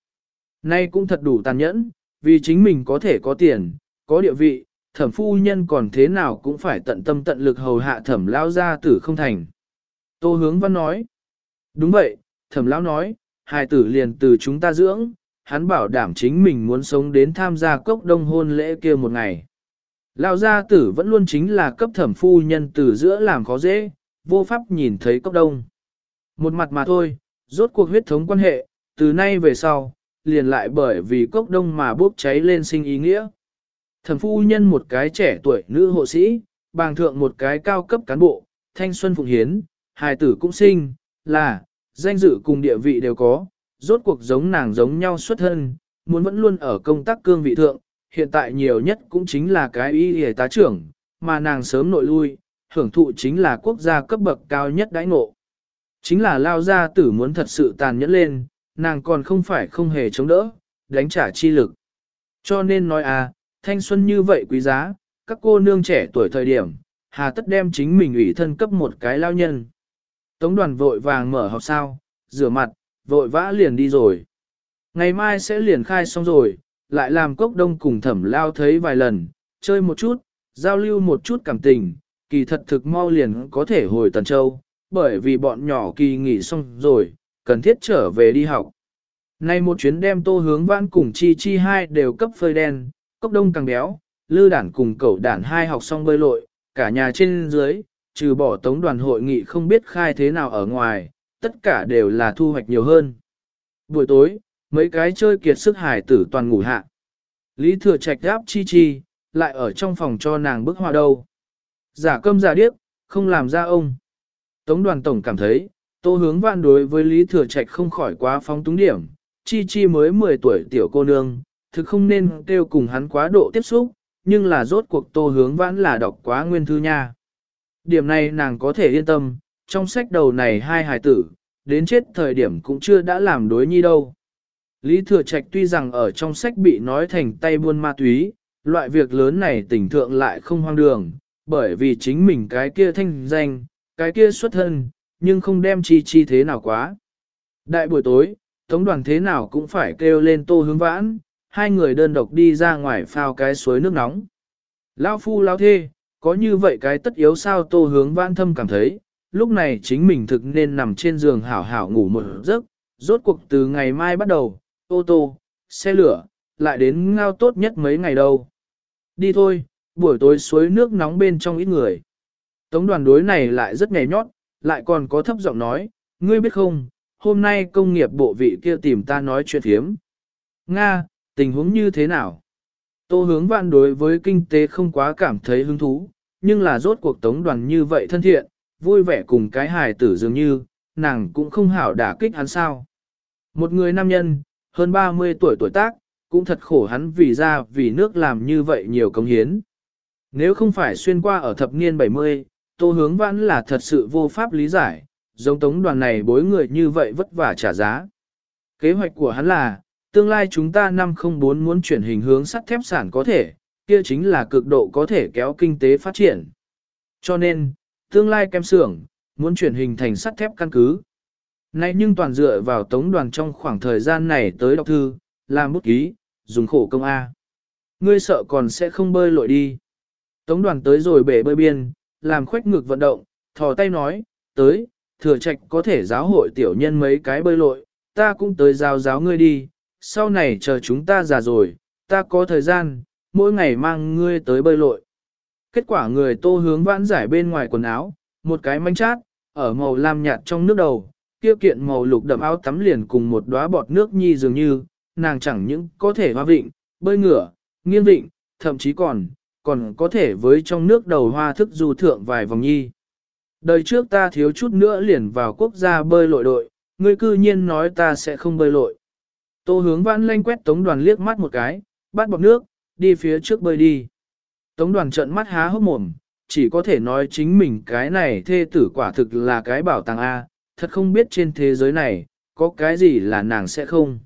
Nay cũng thật đủ tàn nhẫn, vì chính mình có thể có tiền, có địa vị, thẩm phu nhân còn thế nào cũng phải tận tâm tận lực hầu hạ thẩm lao gia tử không thành. Tô hướng văn nói, đúng vậy, thẩm lão nói, hài tử liền từ chúng ta dưỡng, hắn bảo đảm chính mình muốn sống đến tham gia cốc đông hôn lễ kia một ngày. Lão gia tử vẫn luôn chính là cấp thẩm phu nhân từ giữa làm khó dễ, vô pháp nhìn thấy cốc đông. Một mặt mà thôi, rốt cuộc huyết thống quan hệ, từ nay về sau, liền lại bởi vì cốc đông mà bốc cháy lên sinh ý nghĩa. Thẩm phu nhân một cái trẻ tuổi nữ hộ sĩ, bàng thượng một cái cao cấp cán bộ, thanh xuân phụng hiến, hài tử cũng sinh, là, danh dự cùng địa vị đều có, rốt cuộc giống nàng giống nhau xuất thân, muốn vẫn luôn ở công tác cương vị thượng, hiện tại nhiều nhất cũng chính là cái y y tá trưởng, mà nàng sớm nội lui, hưởng thụ chính là quốc gia cấp bậc cao nhất đãi ngộ. Chính là lao gia tử muốn thật sự tàn nhẫn lên, nàng còn không phải không hề chống đỡ, đánh trả chi lực. Cho nên nói à, thanh xuân như vậy quý giá, các cô nương trẻ tuổi thời điểm, hà tất đem chính mình ủy thân cấp một cái lao nhân. Tống đoàn vội vàng mở học sao, rửa mặt, vội vã liền đi rồi. Ngày mai sẽ liền khai xong rồi, lại làm cốc đông cùng thẩm lao thấy vài lần, chơi một chút, giao lưu một chút cảm tình, kỳ thật thực mau liền có thể hồi Tần Châu, bởi vì bọn nhỏ kỳ nghỉ xong rồi, cần thiết trở về đi học. Nay một chuyến đem tô hướng vãn cùng chi chi hai đều cấp phơi đen, cốc đông càng béo, lư đản cùng cậu đản hai học xong bơi lội, cả nhà trên dưới, trừ bỏ tống đoàn hội nghị không biết khai thế nào ở ngoài, tất cả đều là thu hoạch nhiều hơn. Buổi tối, mấy cái chơi kiệt sức hải tử toàn ngủ hạ. Lý thừa trạch đáp chi chi, lại ở trong phòng cho nàng bức hoa đâu. Giả câm giả điếc, không làm ra ông. Tống đoàn tổng cảm thấy, tô hướng vạn đối với Lý thừa trạch không khỏi quá phóng túng điểm. Chi chi mới 10 tuổi tiểu cô nương, thực không nên kêu cùng hắn quá độ tiếp xúc, nhưng là rốt cuộc tô hướng vãn là đọc quá nguyên thư nha. Điểm này nàng có thể yên tâm, trong sách đầu này hai hài tử, đến chết thời điểm cũng chưa đã làm đối nhi đâu. Lý Thừa Trạch tuy rằng ở trong sách bị nói thành tay buôn ma túy, loại việc lớn này tỉnh thượng lại không hoang đường, bởi vì chính mình cái kia thanh danh, cái kia xuất thân, nhưng không đem chi chi thế nào quá. Đại buổi tối, tống đoàn thế nào cũng phải kêu lên tô hướng vãn, hai người đơn độc đi ra ngoài phao cái suối nước nóng. Lao phu lao thê, có như vậy cái tất yếu sao tô hướng vãn thâm cảm thấy, lúc này chính mình thực nên nằm trên giường hảo hảo ngủ một giấc, rốt cuộc từ ngày mai bắt đầu, ô tô, xe lửa, lại đến ngao tốt nhất mấy ngày đâu. Đi thôi, buổi tối suối nước nóng bên trong ít người. Tống đoàn đối này lại rất nhảy nhót, lại còn có thấp giọng nói, ngươi biết không, hôm nay công nghiệp bộ vị kia tìm ta nói chuyện hiếm. Nga, tình huống như thế nào? Tô hướng vạn đối với kinh tế không quá cảm thấy hứng thú, nhưng là rốt cuộc tống đoàn như vậy thân thiện, vui vẻ cùng cái hài tử dường như, nàng cũng không hảo đả kích hắn sao. Một người nam nhân, hơn 30 tuổi tuổi tác, cũng thật khổ hắn vì ra vì nước làm như vậy nhiều công hiến. Nếu không phải xuyên qua ở thập niên 70, tô hướng vãn là thật sự vô pháp lý giải, giống tống đoàn này bối người như vậy vất vả trả giá. Kế hoạch của hắn là, tương lai chúng ta năm không muốn muốn chuyển hình hướng sắt thép sản có thể, kia chính là cực độ có thể kéo kinh tế phát triển. Cho nên, tương lai kem xưởng, muốn chuyển hình thành sắt thép căn cứ. Nay nhưng toàn dựa vào tống đoàn trong khoảng thời gian này tới đọc thư, làm bút ký, dùng khổ công A. Ngươi sợ còn sẽ không bơi lội đi. Tống đoàn tới rồi bể bơi biên, làm khuếch ngực vận động, thò tay nói, tới, thừa trạch có thể giáo hội tiểu nhân mấy cái bơi lội, ta cũng tới giáo giáo ngươi đi, sau này chờ chúng ta già rồi, ta có thời gian, mỗi ngày mang ngươi tới bơi lội. Kết quả người tô hướng vãn giải bên ngoài quần áo, một cái manh chát, ở màu lam nhạt trong nước đầu, kia kiện màu lục đậm áo tắm liền cùng một đóa bọt nước nhi dường như, nàng chẳng những có thể hoa vịnh, bơi ngửa, nghiêng vịnh, thậm chí còn, còn có thể với trong nước đầu hoa thức du thượng vài vòng nhi. Đời trước ta thiếu chút nữa liền vào quốc gia bơi lội đội, ngươi cư nhiên nói ta sẽ không bơi lội. Tô hướng vãn lanh quét tống đoàn liếc mắt một cái, bắt bọc nước, đi phía trước bơi đi. Tống đoàn trận mắt há hốc mồm, chỉ có thể nói chính mình cái này thê tử quả thực là cái bảo tàng A, thật không biết trên thế giới này, có cái gì là nàng sẽ không.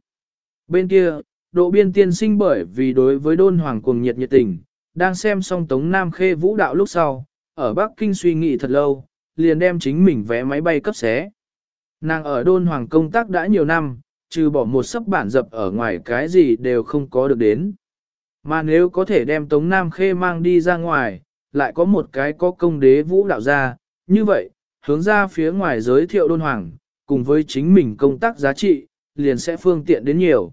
Bên kia, độ biên tiên sinh bởi vì đối với đôn hoàng cuồng nhiệt nhiệt tình, đang xem xong Tống Nam Khê vũ đạo lúc sau, ở Bắc Kinh suy nghĩ thật lâu, liền đem chính mình vé máy bay cấp xé. Nàng ở đôn hoàng công tác đã nhiều năm, trừ bỏ một sấp bản dập ở ngoài cái gì đều không có được đến. Mà nếu có thể đem Tống Nam Khê mang đi ra ngoài, lại có một cái có công đế vũ đạo ra, như vậy, hướng ra phía ngoài giới thiệu đôn hoàng, cùng với chính mình công tác giá trị, liền sẽ phương tiện đến nhiều.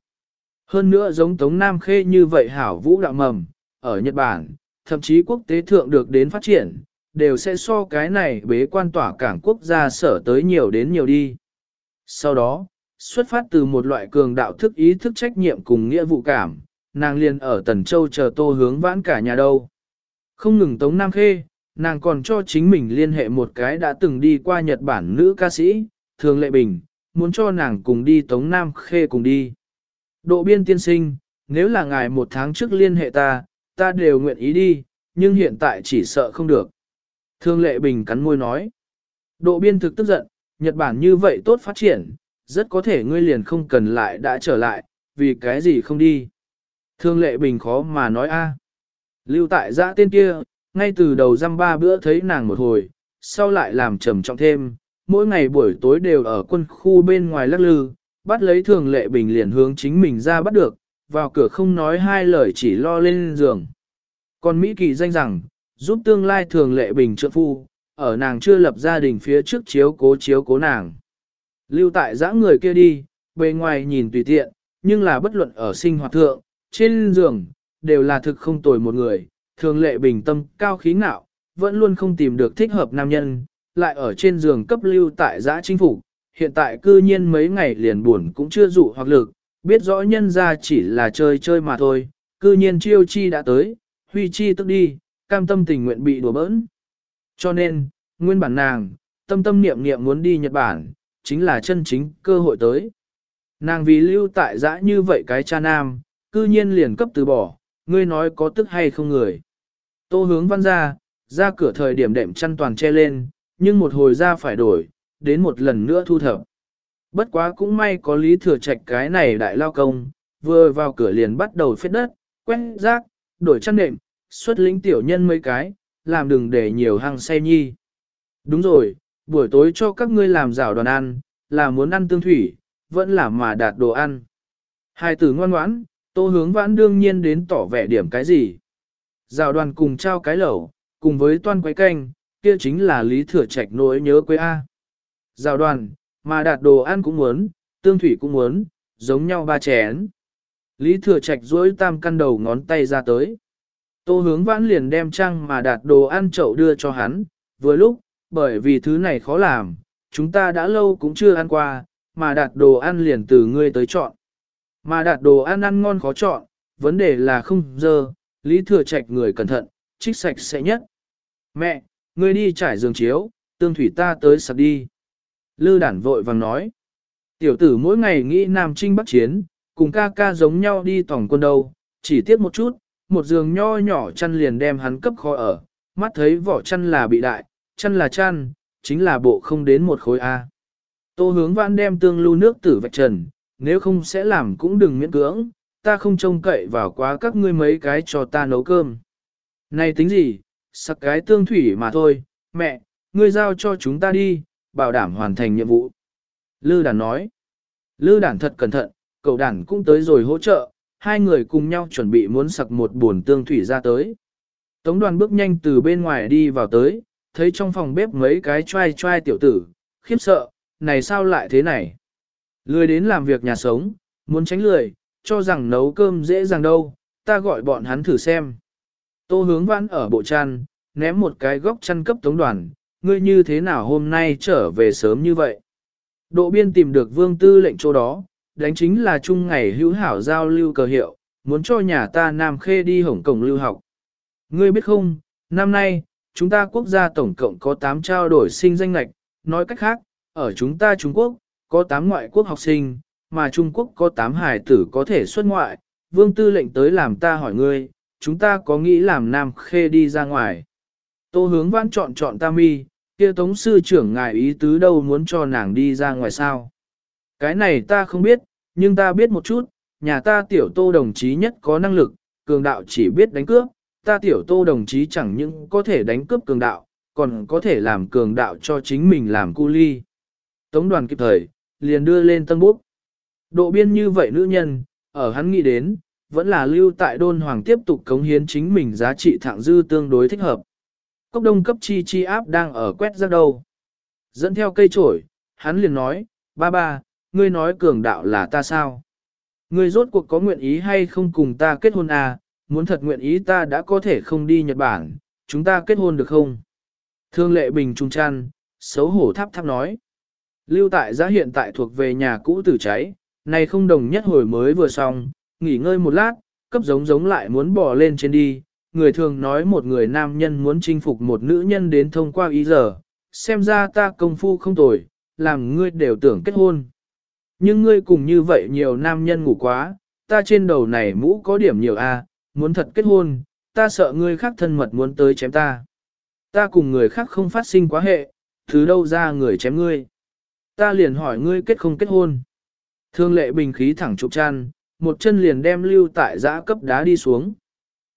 Hơn nữa giống Tống Nam Khê như vậy hảo vũ đạo mầm, ở Nhật Bản, thậm chí quốc tế thượng được đến phát triển, đều sẽ so cái này bế quan tỏa cảng quốc gia sở tới nhiều đến nhiều đi. Sau đó, xuất phát từ một loại cường đạo thức ý thức trách nhiệm cùng nghĩa vụ cảm, nàng liền ở Tần Châu chờ tô hướng vãn cả nhà đâu. Không ngừng Tống Nam Khê, nàng còn cho chính mình liên hệ một cái đã từng đi qua Nhật Bản nữ ca sĩ, Thường Lệ Bình, muốn cho nàng cùng đi Tống Nam Khê cùng đi. Độ biên tiên sinh, nếu là ngài một tháng trước liên hệ ta, ta đều nguyện ý đi, nhưng hiện tại chỉ sợ không được. Thương Lệ Bình cắn môi nói. Độ biên thực tức giận, Nhật Bản như vậy tốt phát triển, rất có thể ngươi liền không cần lại đã trở lại, vì cái gì không đi. Thương Lệ Bình khó mà nói a. Lưu tại giã tên kia, ngay từ đầu răm ba bữa thấy nàng một hồi, sau lại làm trầm trọng thêm, mỗi ngày buổi tối đều ở quân khu bên ngoài lắc lư, bắt lấy thường lệ bình liền hướng chính mình ra bắt được, vào cửa không nói hai lời chỉ lo lên giường. Còn Mỹ Kỳ danh rằng, giúp tương lai thường lệ bình trợ phu, ở nàng chưa lập gia đình phía trước chiếu cố chiếu cố nàng. Lưu tại giã người kia đi, bề ngoài nhìn tùy tiện, nhưng là bất luận ở sinh hoạt thượng, trên giường, đều là thực không tồi một người, thường lệ bình tâm cao khí ngạo, vẫn luôn không tìm được thích hợp nam nhân, lại ở trên giường cấp lưu tại giã chính phủ, hiện tại cư nhiên mấy ngày liền buồn cũng chưa dụ hoặc lực, biết rõ nhân ra chỉ là chơi chơi mà thôi, cư nhiên chiêu chi đã tới, huy chi tức đi, cam tâm tình nguyện bị đùa bỡn. Cho nên, nguyên bản nàng, tâm tâm niệm niệm muốn đi Nhật Bản, chính là chân chính cơ hội tới. Nàng vì lưu tại giã như vậy cái cha nam, cư nhiên liền cấp từ bỏ, ngươi nói có tức hay không người. Tô hướng văn ra, ra cửa thời điểm đệm chăn toàn che lên, nhưng một hồi ra phải đổi, đến một lần nữa thu thập. Bất quá cũng may có lý thừa trạch cái này đại lao công, vừa vào cửa liền bắt đầu phết đất, quét rác, đổi chăn đệm, xuất lĩnh tiểu nhân mấy cái, làm đừng để nhiều hăng say nhi. Đúng rồi, buổi tối cho các ngươi làm rào đoàn ăn, là muốn ăn tương thủy, vẫn là mà đạt đồ ăn. Hai tử ngoan ngoãn, tô hướng vãn đương nhiên đến tỏ vẻ điểm cái gì. Rào đoàn cùng trao cái lẩu, cùng với toan quấy canh, kia chính là lý thừa trạch nỗi nhớ quê A. Rào đoàn, mà đạt đồ ăn cũng muốn, tương thủy cũng muốn, giống nhau ba chén. Lý thừa trạch duỗi tam căn đầu ngón tay ra tới. Tô hướng vãn liền đem trăng mà đạt đồ ăn chậu đưa cho hắn, vừa lúc, bởi vì thứ này khó làm, chúng ta đã lâu cũng chưa ăn qua, mà đạt đồ ăn liền từ ngươi tới chọn. Mà đạt đồ ăn ăn ngon khó chọn, vấn đề là không dơ, lý thừa trạch người cẩn thận, trích sạch sẽ nhất. Mẹ, ngươi đi trải giường chiếu, tương thủy ta tới sạc đi. Lư đản vội vàng nói. Tiểu tử mỗi ngày nghĩ Nam Trinh Bắc Chiến, cùng ca ca giống nhau đi tổng quân đâu, chỉ tiếc một chút, một giường nho nhỏ chăn liền đem hắn cấp khó ở, mắt thấy vỏ chăn là bị đại, chăn là chăn, chính là bộ không đến một khối A. Tô hướng vãn đem tương lưu nước tử vạch trần, nếu không sẽ làm cũng đừng miễn cưỡng, ta không trông cậy vào quá các ngươi mấy cái cho ta nấu cơm. Này tính gì, sắc cái tương thủy mà thôi, mẹ, ngươi giao cho chúng ta đi, bảo đảm hoàn thành nhiệm vụ. Lư đàn nói, Lư đàn thật cẩn thận, cậu đàn cũng tới rồi hỗ trợ, hai người cùng nhau chuẩn bị muốn sặc một buồn tương thủy ra tới. Tống đoàn bước nhanh từ bên ngoài đi vào tới, thấy trong phòng bếp mấy cái trai trai tiểu tử, khiếp sợ, này sao lại thế này? Lười đến làm việc nhà sống, muốn tránh lười, cho rằng nấu cơm dễ dàng đâu, ta gọi bọn hắn thử xem. Tô hướng vãn ở bộ chăn, ném một cái góc chăn cấp tống đoàn, ngươi như thế nào hôm nay trở về sớm như vậy? Độ biên tìm được vương tư lệnh chỗ đó, đánh chính là chung ngày hữu hảo giao lưu cờ hiệu, muốn cho nhà ta Nam Khê đi Hồng Kông lưu học. Ngươi biết không, năm nay, chúng ta quốc gia tổng cộng có 8 trao đổi sinh danh lạch, nói cách khác, ở chúng ta Trung Quốc, có 8 ngoại quốc học sinh, mà Trung Quốc có 8 hải tử có thể xuất ngoại, vương tư lệnh tới làm ta hỏi ngươi, chúng ta có nghĩ làm Nam Khê đi ra ngoài. Tô hướng văn chọn chọn ta mi, kia tống sư trưởng ngài ý tứ đâu muốn cho nàng đi ra ngoài sao. Cái này ta không biết, nhưng ta biết một chút, nhà ta tiểu tô đồng chí nhất có năng lực, cường đạo chỉ biết đánh cướp, ta tiểu tô đồng chí chẳng những có thể đánh cướp cường đạo, còn có thể làm cường đạo cho chính mình làm cu ly. Tống đoàn kịp thời, liền đưa lên tân búc. Độ biên như vậy nữ nhân, ở hắn nghĩ đến, vẫn là lưu tại đôn hoàng tiếp tục cống hiến chính mình giá trị thẳng dư tương đối thích hợp. Cốc đông cấp chi chi áp đang ở quét ra đâu. Dẫn theo cây trổi, hắn liền nói, ba ba, ngươi nói cường đạo là ta sao? Ngươi rốt cuộc có nguyện ý hay không cùng ta kết hôn à, muốn thật nguyện ý ta đã có thể không đi Nhật Bản, chúng ta kết hôn được không? Thương lệ bình trung trăn xấu hổ tháp tháp nói. Lưu tại giá hiện tại thuộc về nhà cũ tử cháy, này không đồng nhất hồi mới vừa xong, nghỉ ngơi một lát, cấp giống giống lại muốn bỏ lên trên đi. Người thường nói một người nam nhân muốn chinh phục một nữ nhân đến thông qua ý giờ, xem ra ta công phu không tồi, làm ngươi đều tưởng kết hôn. Nhưng ngươi cùng như vậy nhiều nam nhân ngủ quá, ta trên đầu này mũ có điểm nhiều a, muốn thật kết hôn, ta sợ ngươi khác thân mật muốn tới chém ta. Ta cùng người khác không phát sinh quá hệ, thứ đâu ra người chém ngươi. Ta liền hỏi ngươi kết không kết hôn. Thương lệ bình khí thẳng trục chăn, một chân liền đem lưu tại giã cấp đá đi xuống.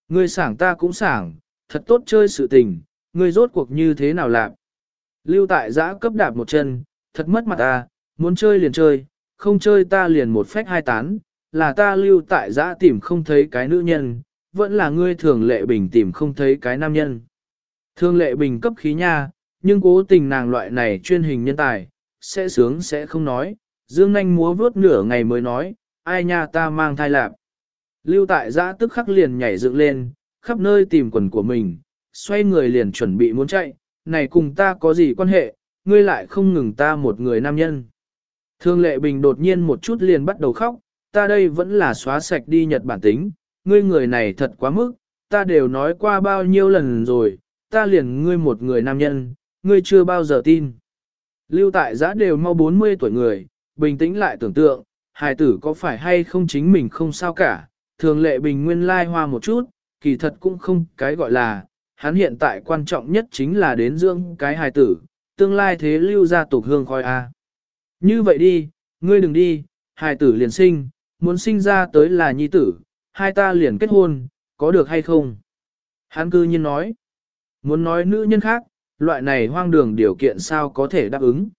Ngươi sảng ta cũng sảng, thật tốt chơi sự tình, ngươi rốt cuộc như thế nào làm. Lưu tại giã cấp đạp một chân, thật mất mặt ta, muốn chơi liền chơi, không chơi ta liền một phách hai tán, là ta lưu tại giã tìm không thấy cái nữ nhân, vẫn là ngươi thường lệ bình tìm không thấy cái nam nhân. Thường lệ bình cấp khí nha, nhưng cố tình nàng loại này chuyên hình nhân tài, sẽ sướng sẽ không nói, dương nanh múa vớt nửa ngày mới nói, ai nha ta mang thai lạc. Lưu tại giã tức khắc liền nhảy dựng lên, khắp nơi tìm quần của mình, xoay người liền chuẩn bị muốn chạy, này cùng ta có gì quan hệ, ngươi lại không ngừng ta một người nam nhân. Thương lệ bình đột nhiên một chút liền bắt đầu khóc, ta đây vẫn là xóa sạch đi Nhật Bản tính, ngươi người này thật quá mức, ta đều nói qua bao nhiêu lần rồi, ta liền ngươi một người nam nhân, ngươi chưa bao giờ tin. Lưu tại giã đều mau 40 tuổi người, bình tĩnh lại tưởng tượng, hài tử có phải hay không chính mình không sao cả, thường lệ bình nguyên lai hoa một chút, kỳ thật cũng không cái gọi là, hắn hiện tại quan trọng nhất chính là đến dưỡng cái hài tử, tương lai thế lưu gia tục hương khói A. Như vậy đi, ngươi đừng đi, hài tử liền sinh, muốn sinh ra tới là nhi tử, hai ta liền kết hôn, có được hay không? Hắn cư nhiên nói, muốn nói nữ nhân khác, loại này hoang đường điều kiện sao có thể đáp ứng.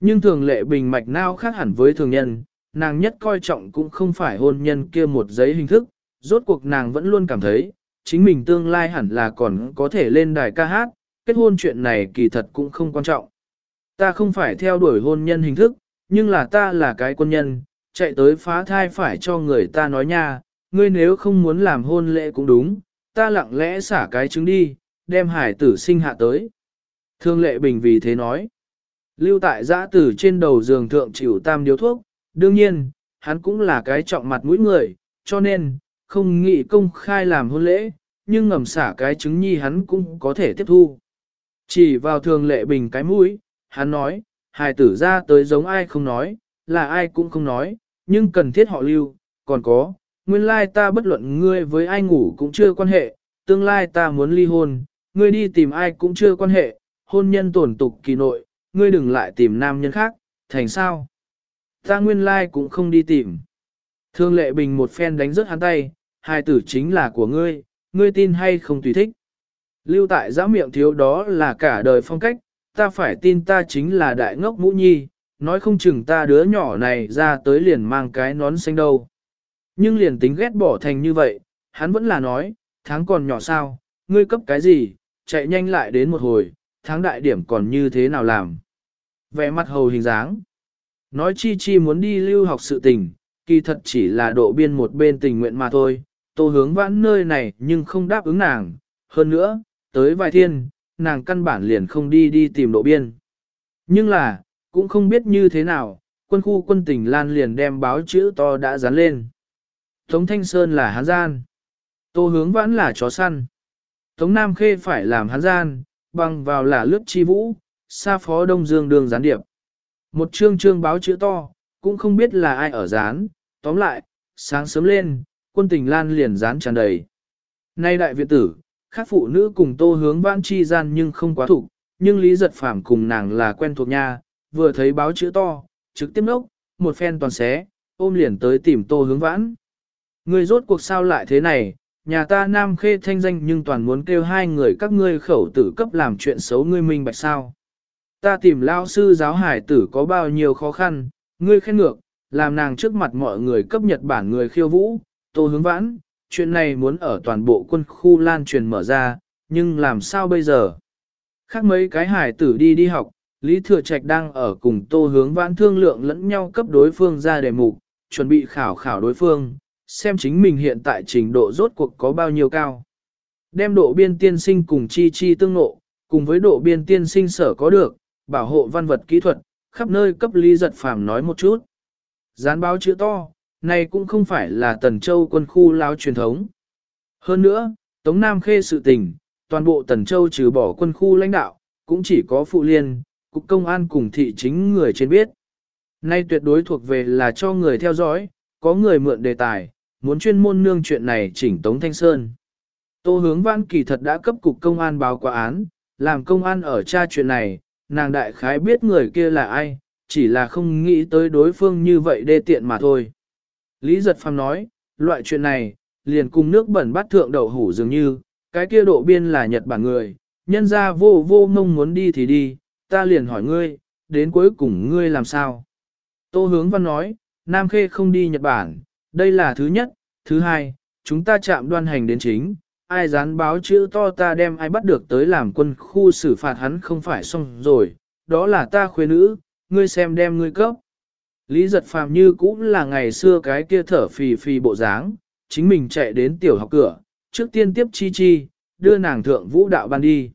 Nhưng thường lệ bình mạch nao khác hẳn với thường nhân, nàng nhất coi trọng cũng không phải hôn nhân kia một giấy hình thức, rốt cuộc nàng vẫn luôn cảm thấy, chính mình tương lai hẳn là còn có thể lên đài ca hát, kết hôn chuyện này kỳ thật cũng không quan trọng. Ta không phải theo đuổi hôn nhân hình thức, nhưng là ta là cái quân nhân, chạy tới phá thai phải cho người ta nói nha, ngươi nếu không muốn làm hôn lễ cũng đúng, ta lặng lẽ xả cái trứng đi, đem hải tử sinh hạ tới. Thương lệ bình vì thế nói, lưu tại giã tử trên đầu giường thượng chịu tam điếu thuốc, đương nhiên, hắn cũng là cái trọng mặt mũi người, cho nên, không nghĩ công khai làm hôn lễ, nhưng ngầm xả cái trứng nhi hắn cũng có thể tiếp thu. Chỉ vào thường lệ bình cái mũi, hắn nói, hài tử ra tới giống ai không nói, là ai cũng không nói, nhưng cần thiết họ lưu, còn có, nguyên lai ta bất luận ngươi với ai ngủ cũng chưa quan hệ, tương lai ta muốn ly hôn, ngươi đi tìm ai cũng chưa quan hệ, hôn nhân tổn tục kỳ nội, ngươi đừng lại tìm nam nhân khác, thành sao? Ta nguyên lai cũng không đi tìm. Thương lệ bình một phen đánh rớt hắn tay, hai tử chính là của ngươi, ngươi tin hay không tùy thích. Lưu tại giã miệng thiếu đó là cả đời phong cách, ta phải tin ta chính là đại ngốc mũ nhi, nói không chừng ta đứa nhỏ này ra tới liền mang cái nón xanh đâu. Nhưng liền tính ghét bỏ thành như vậy, hắn vẫn là nói, tháng còn nhỏ sao, ngươi cấp cái gì, chạy nhanh lại đến một hồi, tháng đại điểm còn như thế nào làm. Vẻ mặt hầu hình dáng. Nói chi chi muốn đi lưu học sự tình, kỳ thật chỉ là độ biên một bên tình nguyện mà thôi, tô hướng vãn nơi này nhưng không đáp ứng nàng. Hơn nữa, tới vài thiên, nàng căn bản liền không đi đi tìm độ biên. Nhưng là, cũng không biết như thế nào, quân khu quân tỉnh Lan liền đem báo chữ to đã dán lên. Tống Thanh Sơn là hán gian. Tô hướng vãn là chó săn. Tống Nam Khê phải làm hán gian, bằng vào là lướt chi vũ, xa phó Đông Dương đường gián điệp. Một chương chương báo chữ to, cũng không biết là ai ở dán, tóm lại, sáng sớm lên, quân tình lan liền dán tràn đầy. Nay đại viện tử, khác phụ nữ cùng tô hướng vãn chi gian nhưng không quá thủ, nhưng Lý Giật Phàm cùng nàng là quen thuộc nha, vừa thấy báo chữ to, trực tiếp nốc, một phen toàn xé, ôm liền tới tìm tô hướng vãn. Người rốt cuộc sao lại thế này, nhà ta nam khê thanh danh nhưng toàn muốn kêu hai người các ngươi khẩu tử cấp làm chuyện xấu ngươi minh bạch sao. Ta tìm lao sư giáo hải tử có bao nhiêu khó khăn, ngươi khen ngược, làm nàng trước mặt mọi người cấp Nhật Bản người khiêu vũ, tô hướng vãn, chuyện này muốn ở toàn bộ quân khu lan truyền mở ra, nhưng làm sao bây giờ? Khác mấy cái hải tử đi đi học, Lý Thừa Trạch đang ở cùng tô hướng vãn thương lượng lẫn nhau cấp đối phương ra đề mục, chuẩn bị khảo khảo đối phương, xem chính mình hiện tại trình độ rốt cuộc có bao nhiêu cao. Đem độ biên tiên sinh cùng chi chi tương ngộ cùng với độ biên tiên sinh sở có được, bảo hộ văn vật kỹ thuật, khắp nơi cấp ly Giật Phàm nói một chút. Gián báo chữ to, này cũng không phải là Tần Châu quân khu lao truyền thống. Hơn nữa, Tống Nam Khê sự tình, toàn bộ Tần Châu trừ bỏ quân khu lãnh đạo, cũng chỉ có phụ liên, cục công an cùng thị chính người trên biết. Nay tuyệt đối thuộc về là cho người theo dõi, có người mượn đề tài, muốn chuyên môn nương chuyện này chỉnh Tống Thanh Sơn. Tô hướng văn kỳ thật đã cấp cục công an báo quả án, làm công an ở tra chuyện này, nàng đại khái biết người kia là ai, chỉ là không nghĩ tới đối phương như vậy đê tiện mà thôi. Lý giật phàm nói, loại chuyện này, liền cùng nước bẩn bắt thượng đậu hủ dường như, cái kia độ biên là Nhật Bản người, nhân ra vô vô mông muốn đi thì đi, ta liền hỏi ngươi, đến cuối cùng ngươi làm sao? Tô hướng văn nói, Nam Khê không đi Nhật Bản, đây là thứ nhất, thứ hai, chúng ta chạm đoan hành đến chính, ai dán báo chữ to ta đem ai bắt được tới làm quân khu xử phạt hắn không phải xong rồi, đó là ta khuê nữ, ngươi xem đem ngươi cấp. Lý giật phàm như cũng là ngày xưa cái kia thở phì phì bộ dáng, chính mình chạy đến tiểu học cửa, trước tiên tiếp chi chi, đưa nàng thượng vũ đạo ban đi.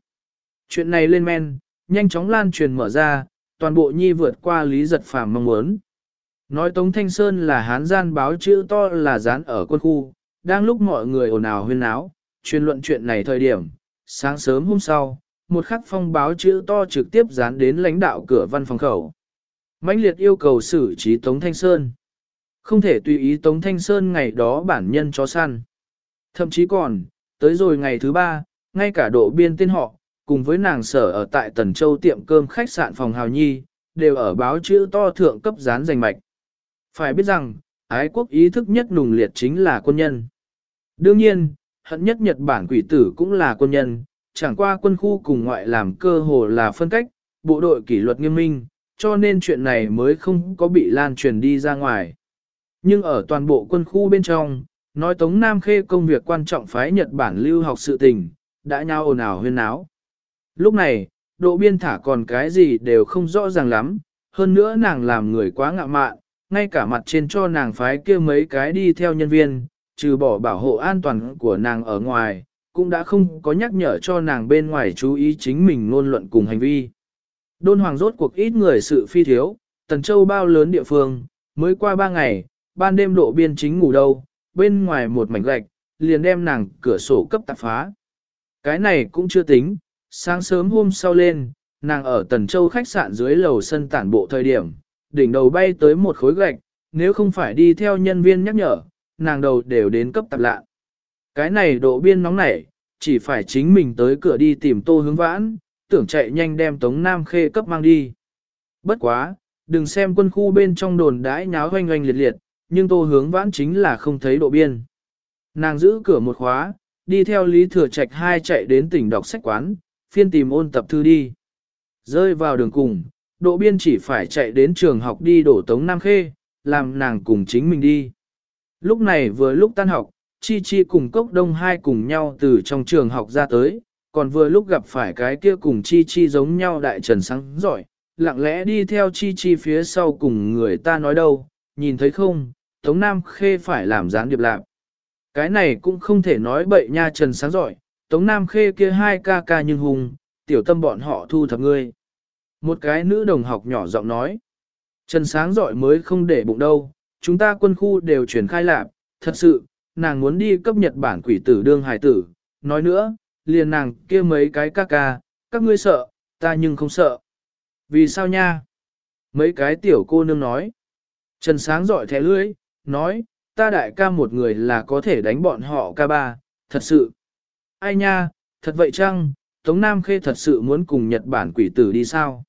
Chuyện này lên men, nhanh chóng lan truyền mở ra, toàn bộ nhi vượt qua lý giật phàm mong muốn. Nói Tống Thanh Sơn là hán gian báo chữ to là dán ở quân khu, đang lúc mọi người ồn ào huyên áo, truyền luận chuyện này thời điểm, sáng sớm hôm sau, một khắc phong báo chữ to trực tiếp dán đến lãnh đạo cửa văn phòng khẩu mãnh liệt yêu cầu xử trí Tống Thanh Sơn. Không thể tùy ý Tống Thanh Sơn ngày đó bản nhân cho săn. Thậm chí còn, tới rồi ngày thứ ba, ngay cả độ biên tên họ, cùng với nàng sở ở tại Tần Châu tiệm cơm khách sạn phòng Hào Nhi, đều ở báo chữ to thượng cấp dán danh mạch. Phải biết rằng, ái quốc ý thức nhất nùng liệt chính là quân nhân. Đương nhiên, hận nhất Nhật Bản quỷ tử cũng là quân nhân, chẳng qua quân khu cùng ngoại làm cơ hồ là phân cách, bộ đội kỷ luật nghiêm minh, cho nên chuyện này mới không có bị lan truyền đi ra ngoài. Nhưng ở toàn bộ quân khu bên trong, nói Tống Nam Khê công việc quan trọng phái Nhật Bản lưu học sự tình, đã nhau ồn ào huyên náo. Lúc này, độ biên thả còn cái gì đều không rõ ràng lắm, hơn nữa nàng làm người quá ngạ mạn, ngay cả mặt trên cho nàng phái kia mấy cái đi theo nhân viên, trừ bỏ bảo hộ an toàn của nàng ở ngoài, cũng đã không có nhắc nhở cho nàng bên ngoài chú ý chính mình ngôn luận cùng hành vi. Đôn hoàng rốt cuộc ít người sự phi thiếu, tần châu bao lớn địa phương, mới qua ba ngày, ban đêm độ biên chính ngủ đâu, bên ngoài một mảnh gạch, liền đem nàng cửa sổ cấp tạp phá. Cái này cũng chưa tính, sáng sớm hôm sau lên, nàng ở tần châu khách sạn dưới lầu sân tản bộ thời điểm, đỉnh đầu bay tới một khối gạch, nếu không phải đi theo nhân viên nhắc nhở, nàng đầu đều đến cấp tạp lạ. Cái này độ biên nóng nảy, chỉ phải chính mình tới cửa đi tìm tô hướng vãn, tưởng chạy nhanh đem Tống Nam Khê cấp mang đi. Bất quá, đừng xem quân khu bên trong đồn đãi nháo hoanh hoanh liệt liệt, nhưng tô hướng vãn chính là không thấy độ biên. Nàng giữ cửa một khóa, đi theo Lý Thừa Trạch hai chạy đến tỉnh đọc sách quán, phiên tìm ôn tập thư đi. Rơi vào đường cùng, Độ biên chỉ phải chạy đến trường học đi đổ tống Nam Khê, làm nàng cùng chính mình đi. Lúc này vừa lúc tan học, Chi Chi cùng Cốc Đông hai cùng nhau từ trong trường học ra tới, còn vừa lúc gặp phải cái kia cùng Chi Chi giống nhau đại trần sáng giỏi, lặng lẽ đi theo Chi Chi phía sau cùng người ta nói đâu, nhìn thấy không, Tống Nam Khê phải làm gián điệp lạc. Cái này cũng không thể nói bậy nha trần sáng giỏi, Tống Nam Khê kia hai ca ca nhưng hùng, tiểu tâm bọn họ thu thập ngươi. Một cái nữ đồng học nhỏ giọng nói, Trần sáng giỏi mới không để bụng đâu, chúng ta quân khu đều chuyển khai lạc, thật sự, nàng muốn đi cấp Nhật Bản quỷ tử đương hải tử, nói nữa, liền nàng kia mấy cái ca ca, các ngươi sợ, ta nhưng không sợ. Vì sao nha? Mấy cái tiểu cô nương nói. Trần sáng giỏi thẻ lưỡi, nói, ta đại ca một người là có thể đánh bọn họ ca ba, thật sự. Ai nha, thật vậy chăng, Tống Nam Khê thật sự muốn cùng Nhật Bản quỷ tử đi sao?